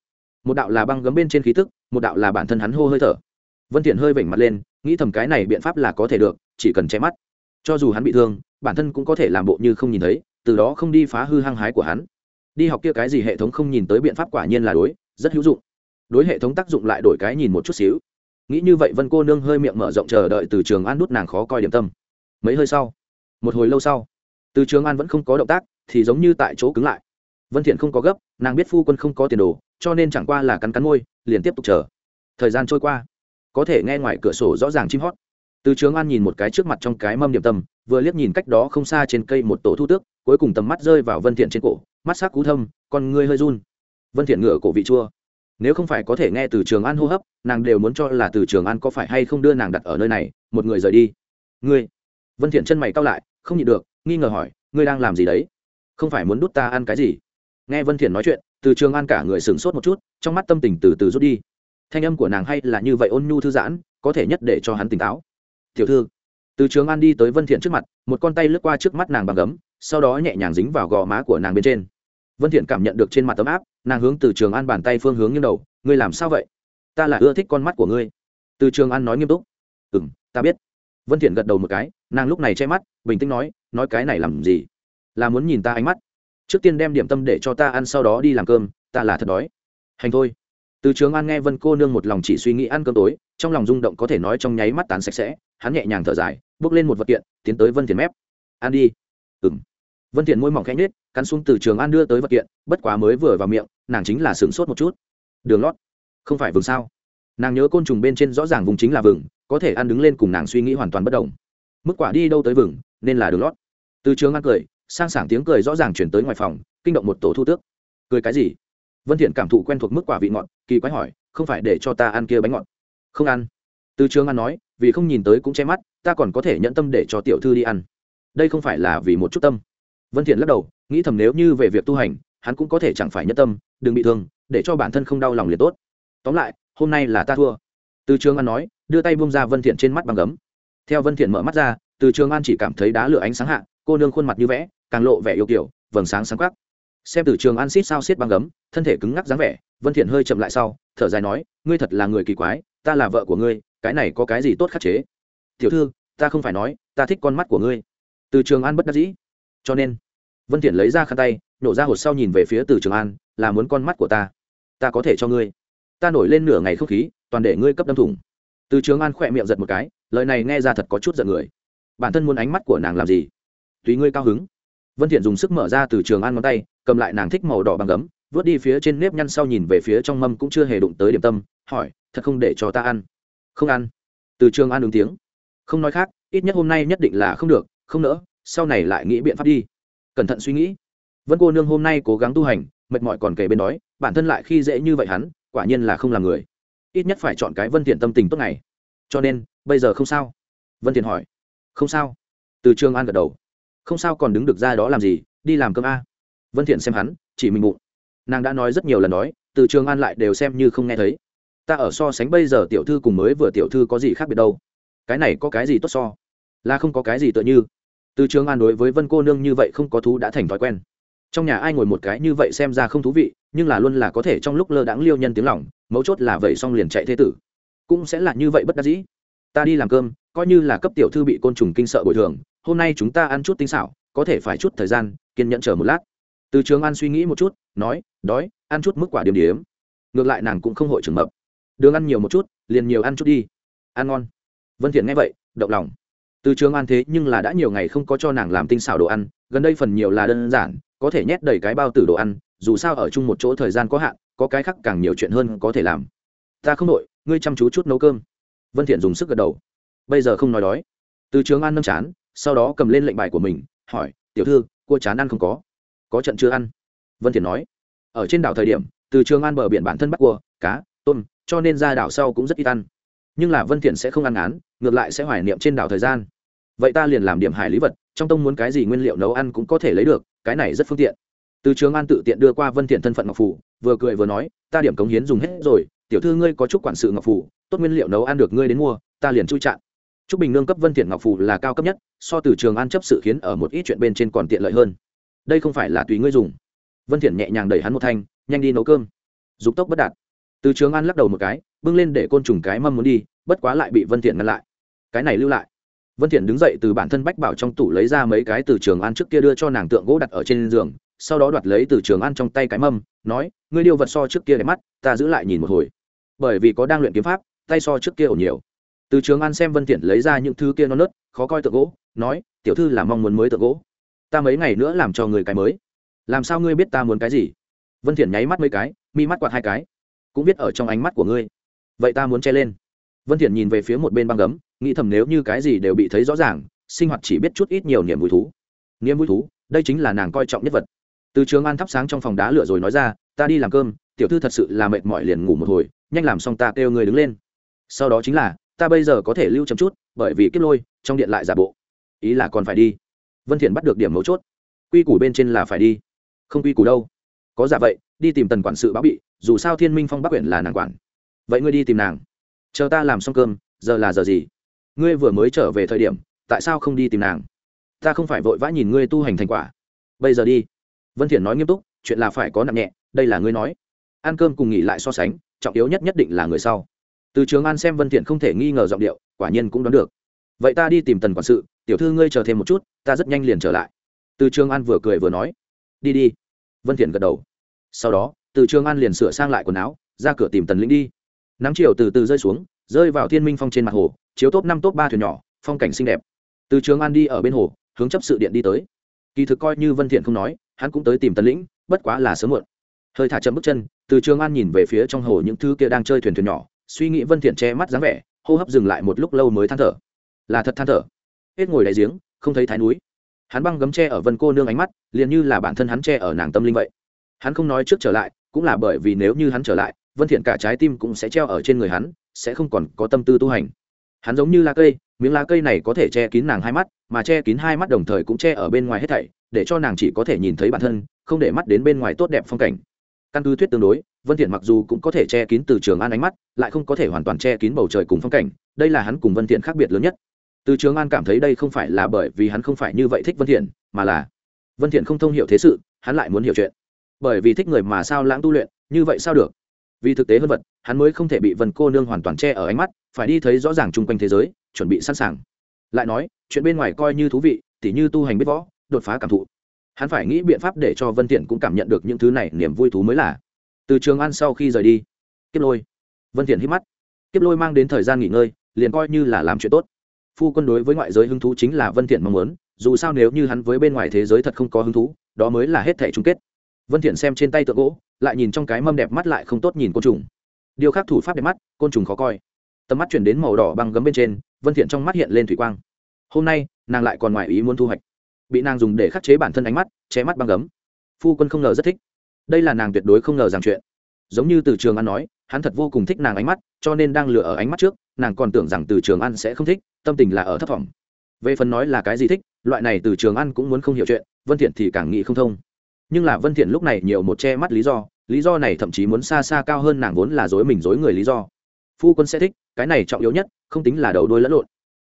Một đạo là băng gấm bên trên khí tức, một đạo là bản thân hắn hô hơi thở. Vân thiện hơi vểnh mặt lên, nghĩ thầm cái này biện pháp là có thể được, chỉ cần che mắt cho dù hắn bị thương, bản thân cũng có thể làm bộ như không nhìn thấy, từ đó không đi phá hư hăng hái của hắn. Đi học kia cái gì hệ thống không nhìn tới biện pháp quả nhiên là đối, rất hữu dụng. Đối hệ thống tác dụng lại đổi cái nhìn một chút xíu. Nghĩ như vậy vân cô nương hơi miệng mở rộng chờ đợi từ trường an nút nàng khó coi điểm tâm. Mấy hơi sau, một hồi lâu sau, từ trường an vẫn không có động tác, thì giống như tại chỗ cứng lại. Vân thiện không có gấp, nàng biết phu quân không có tiền đồ, cho nên chẳng qua là cắn cắn môi, liền tiếp tục chờ. Thời gian trôi qua, có thể nghe ngoài cửa sổ rõ ràng chim hót từ trường an nhìn một cái trước mặt trong cái mâm điểm tâm, vừa liếc nhìn cách đó không xa trên cây một tổ thu tước, cuối cùng tầm mắt rơi vào vân thiện trên cổ, mắt sắc cú thâm, con ngươi hơi run. Vân thiện ngửa cổ vị chua. Nếu không phải có thể nghe từ trường an hô hấp, nàng đều muốn cho là từ trường an có phải hay không đưa nàng đặt ở nơi này, một người rời đi. Ngươi. Vân thiện chân mày cau lại, không nhịn được, nghi ngờ hỏi, ngươi đang làm gì đấy? Không phải muốn đút ta ăn cái gì? Nghe vân thiện nói chuyện, từ trường an cả người sửng sốt một chút, trong mắt tâm tình từ từ rút đi. Thanh âm của nàng hay là như vậy ôn nhu thư giãn, có thể nhất để cho hắn tỉnh táo tiểu thư. Từ trường an đi tới vân thiện trước mặt, một con tay lướt qua trước mắt nàng bằng gấm, sau đó nhẹ nhàng dính vào gò má của nàng bên trên. Vân thiện cảm nhận được trên mặt tấm áp, nàng hướng từ trường an bàn tay phương hướng như đầu, ngươi làm sao vậy? Ta là ưa thích con mắt của ngươi. Từ trường an nói nghiêm túc, ừm, ta biết. Vân thiện gật đầu một cái, nàng lúc này che mắt, bình tĩnh nói nói cái này làm gì? Là muốn nhìn ta ánh mắt. Trước tiên đem điểm tâm để cho ta ăn, sau đó đi làm cơm, ta là thật đói. Hành thôi. Từ trường an nghe vân cô nương một lòng chỉ suy nghĩ ăn cơm tối, trong lòng rung động có thể nói trong nháy mắt tán sạch sẽ hắn nhẹ nhàng thở dài bước lên một vật kiện tiến tới vân thiền mép. Ăn đi. Ừm. Vân thiền môi mỏng khẽ nết, cắn xuống từ trường an đưa tới vật kiện bất quá mới vừa vào miệng nàng chính là sướng sốt một chút. Đường lót không phải vừng sao? Nàng nhớ côn trùng bên trên rõ ràng vùng chính là vừng có thể ăn đứng lên cùng nàng suy nghĩ hoàn toàn bất đồng. Mức quả đi đâu tới vừng nên là đường lót. Từ trường ăn cười sang sảng tiếng cười rõ ràng chuyển tới ngoài phòng kinh động một tổ thu tước. Cười cái gì? Vân thiện cảm thụ quen thuộc mức quả vị ngọt kỳ quái hỏi không phải để cho ta ăn kia bánh ngọt? Không ăn. Từ trường ăn nói vì không nhìn tới cũng che mắt, ta còn có thể nhận tâm để cho tiểu thư đi ăn. Đây không phải là vì một chút tâm. Vân thiện lắc đầu, nghĩ thầm nếu như về việc tu hành, hắn cũng có thể chẳng phải nhẫn tâm, đừng bị thương, để cho bản thân không đau lòng liền tốt. Tóm lại, hôm nay là ta thua. Từ trường an nói, đưa tay buông ra vân thiện trên mắt bằng gấm. Theo vân thiện mở mắt ra, từ trường an chỉ cảm thấy đá lửa ánh sáng hạ, cô nương khuôn mặt như vẽ, càng lộ vẻ yêu kiều, vầng sáng sáng quắc. Xem từ trường an xít sao xiết băng gấm, thân thể cứng ngắc dáng vẻ, vân thiện hơi chậm lại sau, thở dài nói, ngươi thật là người kỳ quái, ta là vợ của ngươi cái này có cái gì tốt khắc chế? Tiểu thư, ta không phải nói, ta thích con mắt của ngươi. Từ trường an bất đắc dĩ. Cho nên, vân thiện lấy ra khăn tay, nổ ra hột sau nhìn về phía từ trường an, là muốn con mắt của ta. Ta có thể cho ngươi. Ta nổi lên nửa ngày không khí, toàn để ngươi cấp đâm thủng. Từ trường an khỏe miệng giật một cái, lời này nghe ra thật có chút giận người. Bản thân muốn ánh mắt của nàng làm gì? Tùy ngươi cao hứng. Vân thiện dùng sức mở ra từ trường an ngón tay, cầm lại nàng thích màu đỏ bằng gấm, vớt đi phía trên nếp nhăn sau nhìn về phía trong mâm cũng chưa hề đụng tới điểm tâm, hỏi, thật không để cho ta ăn? Không ăn. Từ trường an ứng tiếng. Không nói khác ít nhất hôm nay nhất định là không được không nỡ sau này lại nghĩ biện pháp đi. Cẩn thận suy nghĩ. Vân cô nương hôm nay cố gắng tu hành mệt mỏi còn kể bên đói bản thân lại khi dễ như vậy hắn quả nhiên là không làm người. Ít nhất phải chọn cái vân thiện tâm tình tốt này. Cho nên bây giờ không sao. Vân thiện hỏi. Không sao. Từ trường an gật đầu. Không sao còn đứng được ra đó làm gì đi làm cơm a. Vân thiện xem hắn chỉ mình bụng. Nàng đã nói rất nhiều lần nói, từ trường an lại đều xem như không nghe thấy ta ở so sánh bây giờ tiểu thư cùng mới vừa tiểu thư có gì khác biệt đâu. Cái này có cái gì tốt so? Là không có cái gì tựa như. Từ trường an đối với vân cô nương như vậy không có thú đã thành thói quen. Trong nhà ai ngồi một cái như vậy xem ra không thú vị, nhưng là luôn là có thể trong lúc lơ đãng liêu nhân tiếng lỏng mấu chốt là vậy xong liền chạy thế tử. Cũng sẽ là như vậy bất đắc dĩ. Ta đi làm cơm, coi như là cấp tiểu thư bị côn trùng kinh sợ bồi thường, hôm nay chúng ta ăn chút tinh xảo, có thể phải chút thời gian, kiên nhẫn chờ một lát. Từ trường an suy nghĩ một chút, nói, đói, ăn chút mức quả điểm điểm ngược lại nàng cũng không hội trường mập đường ăn nhiều một chút, liền nhiều ăn chút đi. Ăn ngon. Vân thiện nghe vậy, động lòng. Từ trường an thế nhưng là đã nhiều ngày không có cho nàng làm tinh xảo đồ ăn, gần đây phần nhiều là đơn giản, có thể nhét đầy cái bao tử đồ ăn, dù sao ở chung một chỗ thời gian có hạn, có cái khác càng nhiều chuyện hơn có thể làm. Ta không nội ngươi chăm chú chút nấu cơm. Vân thiện dùng sức gật đầu. Bây giờ không nói đói. Từ trường an nâng chán, sau đó cầm lên lệnh bài của mình, hỏi, tiểu thư, cua chán ăn không có? Có trận chưa ăn? Vân thiện nói. Ở trên đảo thời điểm, từ trường an bờ biển bản thân bắt cua, cá, tôm cho nên ra đảo sau cũng rất ít ăn nhưng là vân thiện sẽ không ăn án ngược lại sẽ hoài niệm trên đảo thời gian vậy ta liền làm điểm hải lý vật trong tông muốn cái gì nguyên liệu nấu ăn cũng có thể lấy được cái này rất phương tiện từ trường an tự tiện đưa qua vân thiện thân phận ngọc phủ vừa cười vừa nói ta điểm cống hiến dùng hết rồi tiểu thư ngươi có chút quản sự ngọc phủ tốt nguyên liệu nấu ăn được ngươi đến mua ta liền chui chặn Trúc Bình Nương cấp Vân Thiện Ngọc Phù là cao cấp nhất, so từ Trường An chấp sự khiến ở một ít chuyện bên trên còn tiện lợi hơn. Đây không phải là tùy ngươi dùng. Vân Thiện nhẹ nhàng đẩy hắn một thanh, nhanh đi nấu cơm. Dục tốc bất đạt. Từ Trường An lắc đầu một cái, bưng lên để côn trùng cái mâm muốn đi, bất quá lại bị Vân Thiện ngăn lại. Cái này lưu lại. Vân Thiện đứng dậy từ bản thân bách bảo trong tủ lấy ra mấy cái từ Trường An trước kia đưa cho nàng tượng gỗ đặt ở trên giường, sau đó đoạt lấy từ Trường An trong tay cái mâm, nói, ngươi điêu vật so trước kia đẹp mắt, ta giữ lại nhìn một hồi. Bởi vì có đang luyện kiếm pháp, tay so trước kia ổn nhiều từ trường an xem vân thiện lấy ra những thứ kia nó nớt khó coi tượng gỗ nói tiểu thư là mong muốn mới tượng gỗ ta mấy ngày nữa làm cho người cái mới làm sao ngươi biết ta muốn cái gì vân thiện nháy mắt mấy cái mi mắt quạt hai cái cũng biết ở trong ánh mắt của ngươi. Vậy ta muốn che lên. Vân thiện nhìn về phía một bên băng gấm, nghĩ thầm nếu như cái gì đều bị thấy rõ ràng, sinh hoạt chỉ biết chút ít nhiều niềm vui thú. Niềm vui thú, đây chính là nàng coi trọng nhất vật. Từ trường an thắp sáng trong phòng đá lửa rồi nói ra, ta đi làm cơm, tiểu thư thật sự là mệt mỏi liền ngủ một hồi, nhanh làm xong ta kêu người đứng lên. Sau đó chính là, ta bây giờ có thể lưu chấm chút, bởi vì kiếp lôi, trong điện lại giả bộ. Ý là còn phải đi. Vân thiện bắt được điểm mấu chốt. Quy củ bên trên là phải đi. Không quy củ đâu. Có giả vậy đi tìm tần quản sự báo bị, dù sao thiên minh phong bắc huyện là nàng quản. Vậy ngươi đi tìm nàng. Chờ ta làm xong cơm, giờ là giờ gì? Ngươi vừa mới trở về thời điểm, tại sao không đi tìm nàng? Ta không phải vội vã nhìn ngươi tu hành thành quả. Bây giờ đi. Vân thiện nói nghiêm túc, chuyện là phải có nặng nhẹ, đây là ngươi nói. Ăn cơm cùng nghỉ lại so sánh, trọng yếu nhất nhất định là người sau. Từ trường an xem vân thiện không thể nghi ngờ giọng điệu, quả nhiên cũng đoán được. Vậy ta đi tìm tần quản sự, tiểu thư ngươi chờ thêm một chút, ta rất nhanh liền trở lại. Từ trường an vừa cười vừa nói. Đi đi. Vân thiện gật đầu sau đó, từ trường an liền sửa sang lại quần áo, ra cửa tìm tần lĩnh đi. Nắng chiều từ từ rơi xuống, rơi vào thiên minh phong trên mặt hồ, chiếu top năm top ba thuyền nhỏ, phong cảnh xinh đẹp. Từ trường an đi ở bên hồ, hướng chấp sự điện đi tới. Kỳ thực coi như vân thiện không nói, hắn cũng tới tìm tần lĩnh, bất quá là sớm muộn. Hơi thả chậm bước chân, từ trường an nhìn về phía trong hồ những thứ kia đang chơi thuyền thuyền nhỏ, suy nghĩ vân thiện che mắt dáng vẻ, hô hấp dừng lại một lúc lâu mới than thở. Là thật than thở. Hết ngồi đại giếng, không thấy thái núi. Hắn băng gấm che ở vân cô nương ánh mắt, liền như là bản thân hắn che ở nàng tâm linh vậy hắn không nói trước trở lại, cũng là bởi vì nếu như hắn trở lại, vân thiện cả trái tim cũng sẽ treo ở trên người hắn, sẽ không còn có tâm tư tu hành. Hắn giống như lá cây, miếng lá cây này có thể che kín nàng hai mắt, mà che kín hai mắt đồng thời cũng che ở bên ngoài hết thảy, để cho nàng chỉ có thể nhìn thấy bản thân, không để mắt đến bên ngoài tốt đẹp phong cảnh. Căn cứ thuyết tương đối, vân thiện mặc dù cũng có thể che kín từ trường an ánh mắt, lại không có thể hoàn toàn che kín bầu trời cùng phong cảnh, đây là hắn cùng vân thiện khác biệt lớn nhất. Từ trường an cảm thấy đây không phải là bởi vì hắn không phải như vậy thích vân thiện, mà là vân thiện không thông hiểu thế sự, hắn lại muốn hiểu chuyện bởi vì thích người mà sao lãng tu luyện, như vậy sao được? Vì thực tế hơn vật, hắn mới không thể bị vân cô nương hoàn toàn che ở ánh mắt, phải đi thấy rõ ràng chung quanh thế giới, chuẩn bị sẵn sàng. Lại nói, chuyện bên ngoài coi như thú vị, tỉ như tu hành biết võ, đột phá cảm thụ. Hắn phải nghĩ biện pháp để cho vân thiện cũng cảm nhận được những thứ này, niềm vui thú mới là. Từ trường an sau khi rời đi, kiếp lôi. Vân thiện hít mắt. Kiếp lôi mang đến thời gian nghỉ ngơi, liền coi như là làm chuyện tốt. Phu quân đối với ngoại giới hứng thú chính là vân thiện mong muốn, dù sao nếu như hắn với bên ngoài thế giới thật không có hứng thú, đó mới là hết thể chung kết vân thiện xem trên tay tượng gỗ, lại nhìn trong cái mâm đẹp mắt lại không tốt nhìn côn trùng. Điều khác thủ pháp đẹp mắt, côn trùng khó coi. Tầm mắt chuyển đến màu đỏ băng gấm bên trên, vân thiện trong mắt hiện lên thủy quang. Hôm nay, nàng lại còn ngoài ý muốn thu hoạch. Bị nàng dùng để khắc chế bản thân ánh mắt, che mắt băng gấm. Phu quân không ngờ rất thích. Đây là nàng tuyệt đối không ngờ rằng chuyện. Giống như từ trường an nói, hắn thật vô cùng thích nàng ánh mắt, cho nên đang lừa ở ánh mắt trước, nàng còn tưởng rằng từ trường an sẽ không thích, tâm tình là ở thấp thỏm. Về phần nói là cái gì thích, loại này từ trường ăn cũng muốn không hiểu chuyện, vân thiện thì càng nghĩ không thông nhưng là vân thiện lúc này nhiều một che mắt lý do lý do này thậm chí muốn xa xa cao hơn nàng vốn là dối mình dối người lý do. Phu quân sẽ thích, cái này trọng yếu nhất, không tính là đầu đuôi lẫn lộn.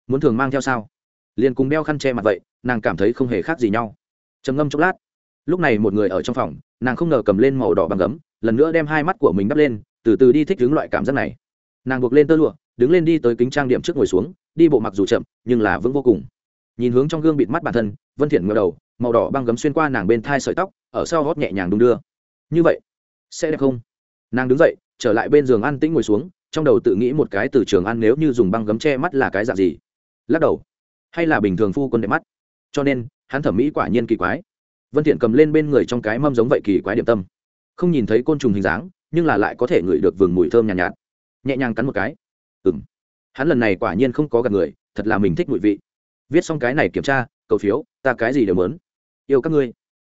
Muốn thường mang theo sao? Liền cùng đeo khăn che mặt vậy, nàng cảm thấy không hề khác gì nhau. Trầm ngâm chốc lát. Lúc này một người ở trong phòng, nàng không ngờ cầm lên màu đỏ bằng gấm, lần nữa đem hai mắt của mình đắp lên, từ từ đi thích đứng loại cảm giác này. Nàng buộc lên tơ lụa, đứng lên đi tới kính trang điểm trước ngồi xuống, đi bộ mặc dù chậm, nhưng là vững vô cùng. Nhìn hướng trong gương bịt mắt bản thân, vân thiện ngửa đầu màu đỏ băng gấm xuyên qua nàng bên thai sợi tóc ở sau hót nhẹ nhàng đung đưa. Như vậy sẽ đẹp không? Nàng đứng dậy trở lại bên giường ăn tĩnh ngồi xuống trong đầu tự nghĩ một cái từ trường ăn nếu như dùng băng gấm che mắt là cái dạng gì? Lắc đầu. Hay là bình thường phu quân đẹp mắt. Cho nên hắn thẩm mỹ quả nhiên kỳ quái. Vân thiện cầm lên bên người trong cái mâm giống vậy kỳ quái điểm tâm. Không nhìn thấy côn trùng hình dáng nhưng là lại có thể ngửi được vườn mùi thơm nhàn nhạt, nhạt nhẹ nhàng cắn một cái. Ừm. Hắn lần này quả nhiên không có gặp người thật là mình thích mùi vị. Viết xong cái này kiểm tra cầu phiếu ta cái gì đều muốn yêu các ngươi.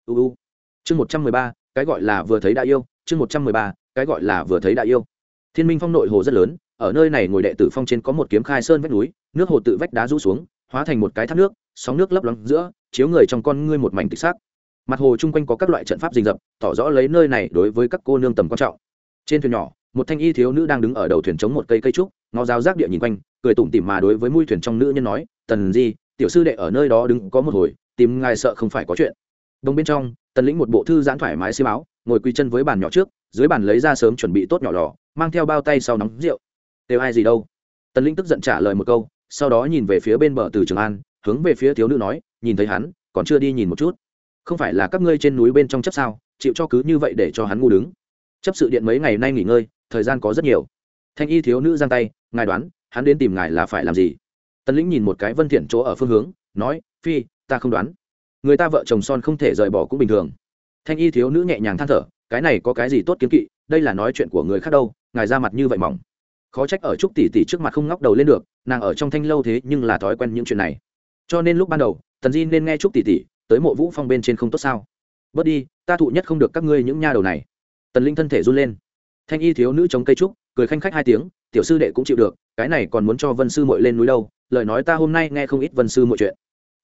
Uu chương một trăm mười ba, cái gọi là vừa thấy đã yêu. Chương một trăm mười ba, cái gọi là vừa thấy đã yêu. Thiên minh phong nội hồ rất lớn, ở nơi này ngồi đệ tử phong trên có một kiếm khai sơn vách núi, nước hồ tự vách đá rũ xuống, hóa thành một cái thác nước, sóng nước lấp lắng giữa, chiếu người trong con ngươi một mảnh tịch xác. Mặt hồ chung quanh có các loại trận pháp rình rập, tỏ rõ lấy nơi này đối với các cô nương tầm quan trọng. Trên thuyền nhỏ, một thanh y thiếu nữ đang đứng ở đầu thuyền chống một cây cây trúc, ngó giáo giác địa nhìn quanh, cười tủm tỉm mà đối với mũi thuyền trong nữ nhân nói, tần di, tiểu sư đệ ở nơi đó đứng có một hồi tìm ngài sợ không phải có chuyện. Đồng bên trong, tần lĩnh một bộ thư giãn thoải mái xiêm áo, ngồi quy chân với bàn nhỏ trước, dưới bàn lấy ra sớm chuẩn bị tốt nhỏ lò, mang theo bao tay sau nóng rượu. Đều ai gì đâu? Tần lĩnh tức giận trả lời một câu, sau đó nhìn về phía bên bờ từ trường an, hướng về phía thiếu nữ nói, nhìn thấy hắn, còn chưa đi nhìn một chút. Không phải là các ngươi trên núi bên trong chấp sao, chịu cho cứ như vậy để cho hắn ngu đứng. Chấp sự điện mấy ngày nay nghỉ ngơi, thời gian có rất nhiều. Thanh y thiếu nữ giang tay, ngài đoán, hắn đến tìm ngài là phải làm gì? Tần lĩnh nhìn một cái vân thiện chỗ ở phương hướng, nói, phi ta không đoán. Người ta vợ chồng son không thể rời bỏ cũng bình thường. Thanh y thiếu nữ nhẹ nhàng than thở, cái này có cái gì tốt kiến kỵ, đây là nói chuyện của người khác đâu, ngài ra mặt như vậy mỏng. Khó trách ở trúc tỷ tỷ trước mặt không ngóc đầu lên được, nàng ở trong thanh lâu thế nhưng là thói quen những chuyện này. Cho nên lúc ban đầu, tần di nên nghe trúc tỷ tỷ, tới mộ vũ phong bên trên không tốt sao? Bớt đi, ta thụ nhất không được các ngươi những nha đầu này. Tần linh thân thể run lên. Thanh y thiếu nữ chống cây trúc, cười khanh khách hai tiếng, tiểu sư đệ cũng chịu được, cái này còn muốn cho vân sư mội lên núi đâu, lời nói ta hôm nay nghe không ít vân sư mọi chuyện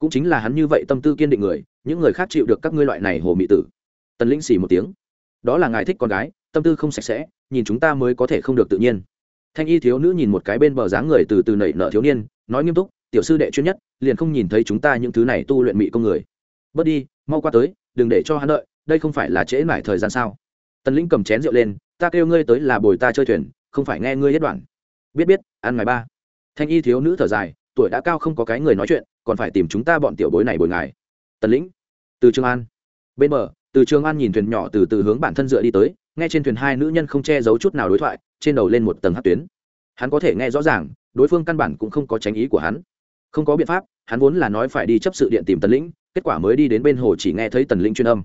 cũng chính là hắn như vậy tâm tư kiên định người, những người khác chịu được các ngươi loại này hồ mị tử. Tần linh xì một tiếng. Đó là ngài thích con gái, tâm tư không sạch sẽ, nhìn chúng ta mới có thể không được tự nhiên. Thanh y thiếu nữ nhìn một cái bên bờ dáng người từ từ nảy nở thiếu niên, nói nghiêm túc, tiểu sư đệ chuyên nhất, liền không nhìn thấy chúng ta những thứ này tu luyện mị công người. Bớt đi, mau qua tới, đừng để cho hắn đợi, đây không phải là trễ mải thời gian sao? Tần linh cầm chén rượu lên, ta kêu ngươi tới là bồi ta chơi thuyền, không phải nghe ngươi hết đoạn. Biết biết, ăn ngày ba. Thanh y thiếu nữ thở dài tuổi đã cao không có cái người nói chuyện, còn phải tìm chúng ta bọn tiểu bối này bồi ngài. Tần lĩnh, từ trường an. Bên bờ, từ trường an nhìn thuyền nhỏ từ từ hướng bản thân dựa đi tới, nghe trên thuyền hai nữ nhân không che giấu chút nào đối thoại, trên đầu lên một tầng hát tuyến. Hắn có thể nghe rõ ràng, đối phương căn bản cũng không có tránh ý của hắn. Không có biện pháp, hắn vốn là nói phải đi chấp sự điện tìm tần lĩnh, kết quả mới đi đến bên hồ chỉ nghe thấy tần lĩnh chuyên âm.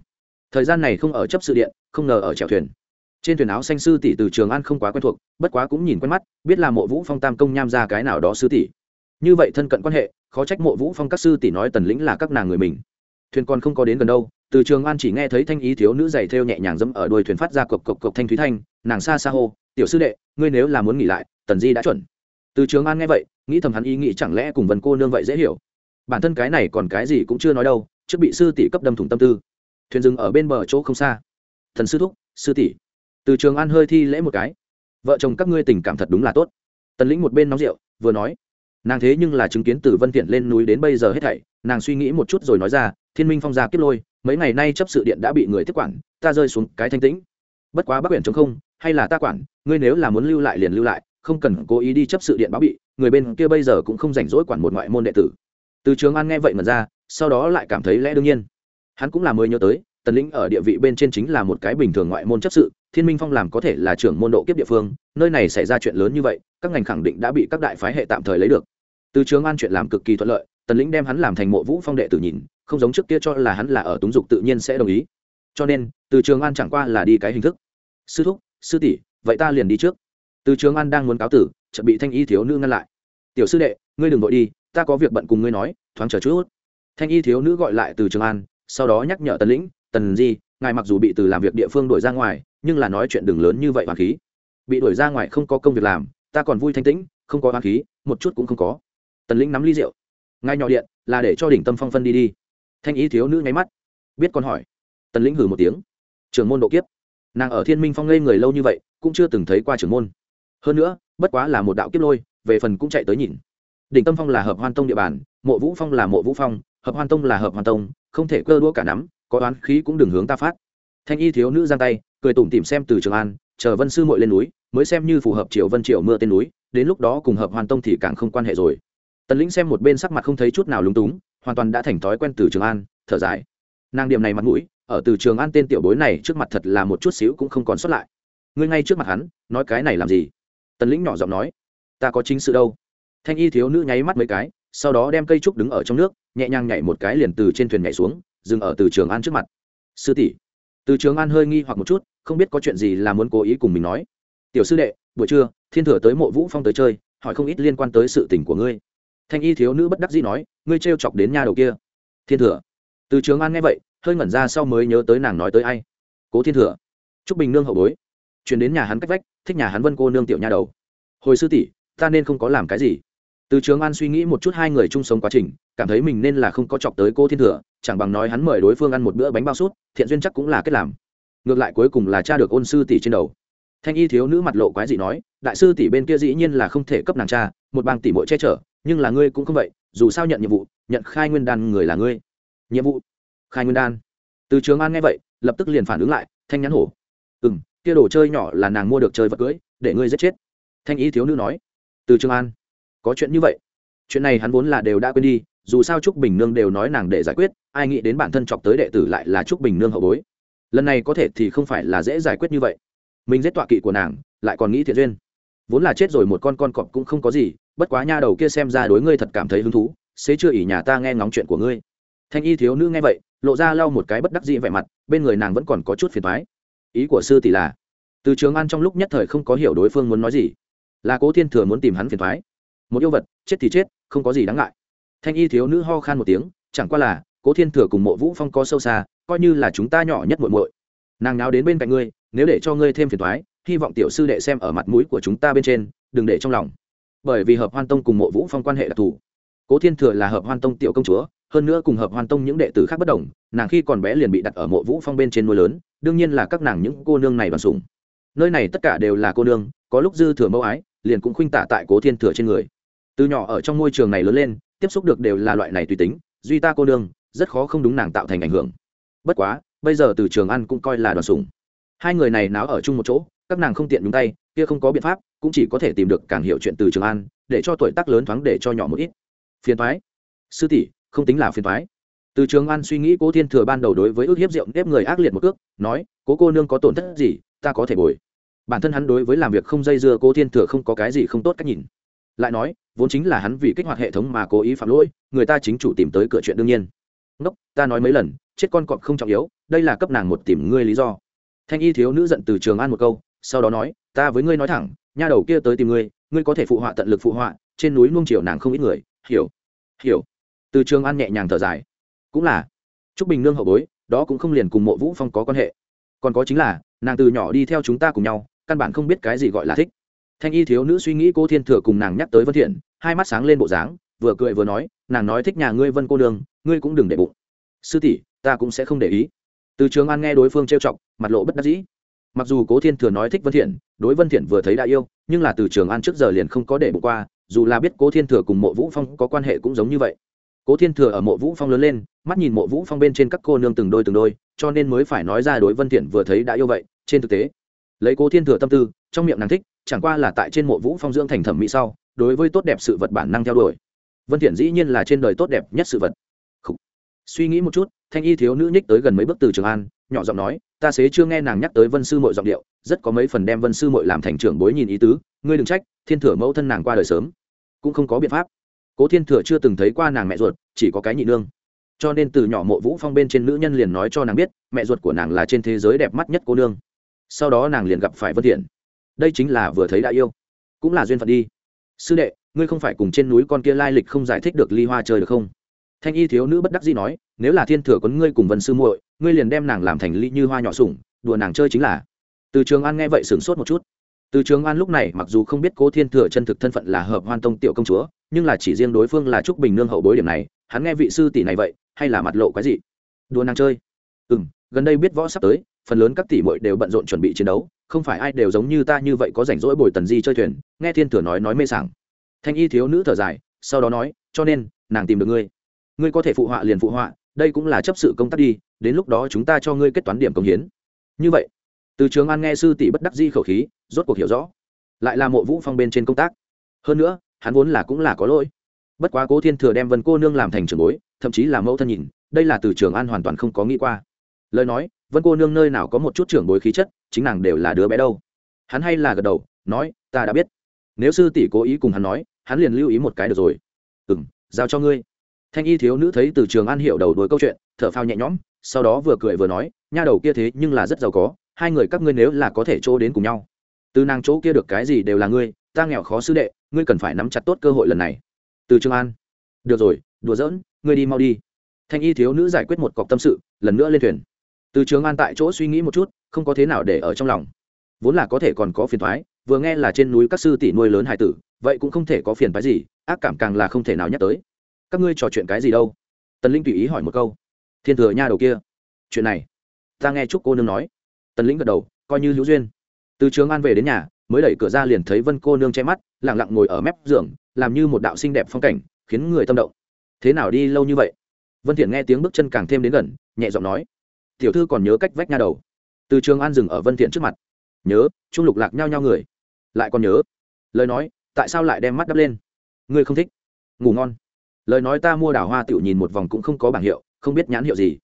Thời gian này không ở chấp sự điện, không ngờ ở chèo thuyền. Trên thuyền áo xanh sư tỷ từ trường an không quá quen thuộc, bất quá cũng nhìn quen mắt, biết là mộ vũ phong tam công nham ra cái nào đó sư tỷ như vậy thân cận quan hệ, khó trách mộ vũ phong các sư tỷ nói tần lĩnh là các nàng người mình. Thuyền còn không có đến gần đâu, từ trường an chỉ nghe thấy thanh ý thiếu nữ giày thêu nhẹ nhàng dẫm ở đuôi thuyền phát ra cộc cộc cộc thanh thúy thanh, nàng xa xa hô, tiểu sư đệ, ngươi nếu là muốn nghỉ lại, tần di đã chuẩn. Từ trường an nghe vậy, nghĩ thầm hắn ý nghĩ chẳng lẽ cùng vần cô nương vậy dễ hiểu. Bản thân cái này còn cái gì cũng chưa nói đâu, trước bị sư tỷ cấp đâm thủng tâm tư. Thuyền dừng ở bên bờ chỗ không xa. Thần sư thúc, sư tỷ. Từ trường an hơi thi lễ một cái. Vợ chồng các ngươi tình cảm thật đúng là tốt. Tần lĩnh một bên nóng rượu, vừa nói nàng thế nhưng là chứng kiến từ vân thiện lên núi đến bây giờ hết thảy, nàng suy nghĩ một chút rồi nói ra, thiên minh phong gia kiếp lôi, mấy ngày nay chấp sự điện đã bị người tiếp quản, ta rơi xuống cái thanh tĩnh. Bất quá bắc biển chống không, hay là ta quản, ngươi nếu là muốn lưu lại liền lưu lại, không cần cố ý đi chấp sự điện báo bị, người bên kia bây giờ cũng không rảnh rỗi quản một ngoại môn đệ tử. Từ trường an nghe vậy mà ra, sau đó lại cảm thấy lẽ đương nhiên. Hắn cũng là mới nhớ tới, tần lĩnh ở địa vị bên trên chính là một cái bình thường ngoại môn chấp sự, thiên minh phong làm có thể là trưởng môn độ kiếp địa phương, nơi này xảy ra chuyện lớn như vậy, các ngành khẳng định đã bị các đại phái hệ tạm thời lấy được từ trường an chuyện làm cực kỳ thuận lợi, tần lĩnh đem hắn làm thành mộ vũ phong đệ tử nhìn, không giống trước kia cho là hắn là ở túng dục tự nhiên sẽ đồng ý. Cho nên, từ trường an chẳng qua là đi cái hình thức. Sư thúc, sư tỷ, vậy ta liền đi trước. Từ trường an đang muốn cáo tử, chợt bị thanh y thiếu nữ ngăn lại. Tiểu sư đệ, ngươi đừng vội đi, ta có việc bận cùng ngươi nói, thoáng chờ chút. Thanh y thiếu nữ gọi lại từ trường an, sau đó nhắc nhở tần lĩnh, tần di, ngài mặc dù bị từ làm việc địa phương đuổi ra ngoài, nhưng là nói chuyện đừng lớn như vậy hoàng khí. Bị đuổi ra ngoài không có công việc làm, ta còn vui thanh tĩnh, không có hoàng khí, một chút cũng không có tần lĩnh nắm ly rượu. Ngay nhỏ điện, là để cho đỉnh tâm phong phân đi đi. Thanh y thiếu nữ nháy mắt. Biết con hỏi. Tần lĩnh hử một tiếng. Trưởng môn độ kiếp. Nàng ở thiên minh phong ngây người lâu như vậy, cũng chưa từng thấy qua trưởng môn. Hơn nữa, bất quá là một đạo kiếp lôi, về phần cũng chạy tới nhìn. Đỉnh tâm phong là hợp hoan tông địa bàn, mộ vũ phong là mộ vũ phong, hợp hoan tông là hợp hoan tông, không thể cơ đua cả nắm, có oán khí cũng đừng hướng ta phát. Thanh y thiếu nữ giang tay, cười tủm tìm xem từ trường an, chờ vân sư mội lên núi, mới xem như phù hợp triệu vân triệu mưa tên núi, đến lúc đó cùng hợp hoàn tông thì càng không quan hệ rồi tần lĩnh xem một bên sắc mặt không thấy chút nào lúng túng, hoàn toàn đã thành thói quen từ trường an, thở dài. Nàng điểm này mặt mũi, ở từ trường an tên tiểu bối này trước mặt thật là một chút xíu cũng không còn sót lại. Ngươi ngay trước mặt hắn, nói cái này làm gì? Tần lĩnh nhỏ giọng nói. Ta có chính sự đâu. Thanh y thiếu nữ nháy mắt mấy cái, sau đó đem cây trúc đứng ở trong nước, nhẹ nhàng nhảy một cái liền từ trên thuyền nhảy xuống, dừng ở từ trường an trước mặt. Sư tỷ. Từ trường an hơi nghi hoặc một chút, không biết có chuyện gì là muốn cố ý cùng mình nói. Tiểu sư đệ, buổi trưa, thiên thừa tới mộ vũ phong tới chơi, hỏi không ít liên quan tới sự tình của ngươi thanh y thiếu nữ bất đắc dĩ nói, ngươi trêu chọc đến nhà đầu kia. Thiên thừa. Từ trường an nghe vậy, hơi ngẩn ra sau mới nhớ tới nàng nói tới ai. Cố thiên thừa. T bình nương hậu bối. Chuyển đến nhà hắn cách vách, thích nhà hắn vân cô nương tiểu nha đầu. Hồi sư tỷ, ta nên không có làm cái gì. Từ trường an suy nghĩ một chút hai người chung sống quá trình, cảm thấy mình nên là không có chọc tới cô thiên thừa, chẳng bằng nói hắn mời đối phương ăn một bữa bánh bao sút, thiện duyên chắc cũng là kết làm. Ngược lại cuối cùng là cha được ôn sư tỷ trên đầu. Thanh y thiếu nữ mặt lộ quái dị nói, đại sư tỷ bên kia dĩ nhiên là không thể cấp nàng cha, một bang tỷ muội che chở nhưng là ngươi cũng không vậy, dù sao nhận nhiệm vụ, nhận khai nguyên đan người là ngươi. Nhiệm vụ? Khai nguyên đan. Từ trường an nghe vậy, lập tức liền phản ứng lại, thanh nhắn hổ. Ừ m kia đồ chơi nhỏ là nàng mua được chơi vật cưới, để ngươi giết chết. Thanh ý thiếu nữ nói. Từ trường an. Có chuyện như vậy. Chuyện này hắn vốn là đều đã quên đi, dù sao trúc bình nương đều nói nàng để giải quyết, ai nghĩ đến bản thân chọc tới đệ tử lại là trúc bình nương hậu bối. Lần này có thể thì không phải là dễ giải quyết như vậy. Mình giết tọa kỵ của nàng, lại còn nghĩ thiện duyên. Vốn là chết rồi một con con cọp cũng không có gì bất quá nha đầu kia xem ra đối ngươi thật cảm thấy hứng thú, xế chưa ỉ nhà ta nghe ngóng chuyện của ngươi. Thanh y thiếu nữ nghe vậy, lộ ra lau một cái bất đắc dĩ vẻ mặt, bên người nàng vẫn còn có chút phiền thoái ý của sư tỷ là, từ trường an trong lúc nhất thời không có hiểu đối phương muốn nói gì, là cố thiên thừa muốn tìm hắn phiền thoái một yêu vật, chết thì chết, không có gì đáng ngại. Thanh y thiếu nữ ho khan một tiếng, chẳng qua là, cố thiên thừa cùng mộ vũ phong có sâu xa, coi như là chúng ta nhỏ nhất muội muội. Nàng nào đến bên cạnh ngươi, nếu để cho ngươi thêm phiền thoái hy vọng tiểu sư đệ xem ở mặt mũi của chúng ta bên trên, đừng để trong lòng bởi vì hợp hoan tông cùng mộ vũ phong quan hệ đặc thù. Cố thiên thừa là hợp hoan tông tiểu công chúa, hơn nữa cùng hợp hoan tông những đệ tử khác bất đồng, nàng khi còn bé liền bị đặt ở mộ vũ phong bên trên nuôi lớn, đương nhiên là các nàng những cô nương này đoàn sủng. Nơi này tất cả đều là cô nương, có lúc dư thừa mẫu ái, liền cũng khuynh tả tại cố thiên thừa trên người. Từ nhỏ ở trong môi trường này lớn lên, tiếp xúc được đều là loại này tùy tính, duy ta cô nương, rất khó không đúng nàng tạo thành ảnh hưởng. Bất quá, bây giờ từ trường ăn cũng coi là đoàn sủng. Hai người này náo ở chung một chỗ, các nàng không tiện nhúng tay, kia không có biện pháp cũng chỉ có thể tìm được càng hiểu chuyện từ trường an, để cho tuổi tác lớn thoáng để cho nhỏ một ít. Phiền thoái sư tỷ, không tính là phiền thoái từ trường an suy nghĩ, cố thiên thừa ban đầu đối với ước hiếp rượu nếp người ác liệt một cước, nói, cố cô nương có tổn thất gì, ta có thể bồi. Bản thân hắn đối với làm việc không dây dưa, cố thiên thừa không có cái gì không tốt cách nhìn. Lại nói, vốn chính là hắn vì kích hoạt hệ thống mà cố ý phạm lỗi, người ta chính chủ tìm tới cửa chuyện đương nhiên. Ngốc, ta nói mấy lần, chết con cọp không trọng yếu, đây là cấp nàng một tìm ngươi lý do. Thanh y thiếu nữ giận từ trường an một câu, sau đó nói, ta với ngươi nói thẳng nha đầu kia tới tìm ngươi ngươi có thể phụ họa tận lực phụ họa, trên núi nuông chiều nàng không ít người, hiểu hiểu. Từ trường an nhẹ nhàng thở dài. Cũng là. Trúc bình nương hậu bối, đó cũng không liền cùng mộ vũ phong có quan hệ. Còn có chính là, nàng từ nhỏ đi theo chúng ta cùng nhau, căn bản không biết cái gì gọi là thích. Thanh y thiếu nữ suy nghĩ cô thiên thừa cùng nàng nhắc tới vân thiện, hai mắt sáng lên bộ dáng, vừa cười vừa nói, nàng nói thích nhà ngươi vân cô nương, ngươi cũng đừng để bụng. Sư tỷ, ta cũng sẽ không để ý. Từ trường an nghe đối phương trêu chọc, mặt lộ bất đắc dĩ mặc dù cố thiên thừa nói thích vân thiện, đối vân thiện vừa thấy đã yêu, nhưng là từ trường an trước giờ liền không có để bụng qua, dù là biết cố thiên thừa cùng mộ vũ phong có quan hệ cũng giống như vậy. Cố thiên thừa ở mộ vũ phong lớn lên, mắt nhìn mộ vũ phong bên trên các cô nương từng đôi từng đôi, cho nên mới phải nói ra đối vân thiện vừa thấy đã yêu vậy, trên thực tế, lấy cố thiên thừa tâm tư, trong miệng nàng thích, chẳng qua là tại trên mộ vũ phong dưỡng thành thẩm mỹ sau, đối với tốt đẹp sự vật bản năng theo đuổi. Vân thiện dĩ nhiên là trên đời tốt đẹp nhất sự vật. Suy nghĩ một chút, thanh y thiếu nữ nhích tới gần mấy bước từ trường an nhỏ giọng nói, ta xế chưa nghe nàng nhắc tới vân sư mội giọng điệu, rất có mấy phần đem vân sư mội làm thành trưởng bối nhìn ý tứ, ngươi đừng trách, thiên thừa mẫu thân nàng qua đời sớm, cũng không có biện pháp. Cố thiên thừa chưa từng thấy qua nàng mẹ ruột, chỉ có cái nhị nương. Cho nên từ nhỏ mộ vũ phong bên trên nữ nhân liền nói cho nàng biết, mẹ ruột của nàng là trên thế giới đẹp mắt nhất cô nương. Sau đó nàng liền gặp phải vân thiện. Đây chính là vừa thấy đã yêu, cũng là duyên phận đi. Sư đệ, ngươi không phải cùng trên núi con kia lai lịch không giải thích được ly hoa chơi được không? Thanh y thiếu nữ bất đắc dĩ nói, nếu là thiên thừa quấn ngươi cùng vân sư muội, ngươi liền đem nàng làm thành ly như hoa nhỏ sủng, đùa nàng chơi chính là. Từ trường an nghe vậy sửng sốt một chút. Từ trường an lúc này mặc dù không biết cố thiên thừa chân thực thân phận là hợp hoan tông tiểu công chúa, nhưng là chỉ riêng đối phương là trúc bình nương hậu bối điểm này, hắn nghe vị sư tỷ này vậy, hay là mặt lộ quái gì Đùa nàng chơi. Ừ gần đây biết võ sắp tới, phần lớn các tỷ muội đều bận rộn chuẩn bị chiến đấu, không phải ai đều giống như ta như vậy có rảnh rỗi bồi tần di chơi thuyền, nghe thiên thừa nói nói mê sảng. Thanh y thiếu nữ thở dài, sau đó nói, cho nên, nàng tìm được ngươi ngươi có thể phụ họa liền phụ họa, đây cũng là chấp sự công tác đi, đến lúc đó chúng ta cho ngươi kết toán điểm công hiến. Như vậy, từ trường an nghe sư tỷ bất đắc di khẩu khí, rốt cuộc hiểu rõ, lại là mộ vũ phong bên trên công tác. Hơn nữa, hắn vốn là cũng là có lỗi. Bất quá cố thiên thừa đem vân cô nương làm thành trường bối, thậm chí là mẫu thân nhìn, đây là từ trường an hoàn toàn không có nghĩ qua. Lời nói, vân cô nương nơi nào có một chút trưởng bối khí chất, chính nàng đều là đứa bé đâu. Hắn hay là gật đầu, nói, ta đã biết. Nếu sư tỷ cố ý cùng hắn nói, hắn liền lưu ý một cái được rồi. Ừ m giao cho ngươi thanh y thiếu nữ thấy từ trường an hiểu đầu đuôi câu chuyện, thở phao nhẹ nhõm, sau đó vừa cười vừa nói, nha đầu kia thế nhưng là rất giàu có, hai người các ngươi nếu là có thể chỗ đến cùng nhau, từ nàng chỗ kia được cái gì đều là ngươi, ta nghèo khó sư đệ, ngươi cần phải nắm chặt tốt cơ hội lần này. Từ trường an, được rồi, đùa giỡn, ngươi đi mau đi. Thanh y thiếu nữ giải quyết một cọc tâm sự, lần nữa lên thuyền. Từ trường an tại chỗ suy nghĩ một chút, không có thế nào để ở trong lòng. Vốn là có thể còn có phiền thoái vừa nghe là trên núi các sư tỷ nuôi lớn hải tử, vậy cũng không thể có phiền phái gì, ác cảm càng là không thể nào nhắc tới các ngươi trò chuyện cái gì đâu? Tần linh tùy ý hỏi một câu. Thiên thừa nha đầu kia. Chuyện này, ta nghe chúc cô nương nói. Tần lĩnh gật đầu, coi như hữu duyên. Từ trường an về đến nhà, mới đẩy cửa ra liền thấy vân cô nương che mắt lẳng lặng ngồi ở mép giường, làm như một đạo xinh đẹp phong cảnh, khiến người tâm động. Thế nào đi lâu như vậy? Vân thiện nghe tiếng bước chân càng thêm đến gần, nhẹ giọng nói. Tiểu thư còn nhớ cách vách nha đầu. Từ trường an dừng ở vân thiện trước mặt. Nhớ, trung lục lạc nhau nhau người. Lại còn nhớ. Lời nói, tại sao lại đem mắt đắp lên? Ngươi không thích. Ngủ ngon lời nói ta mua đào hoa tiểu nhìn một vòng cũng không có bảng hiệu, không biết nhãn hiệu gì.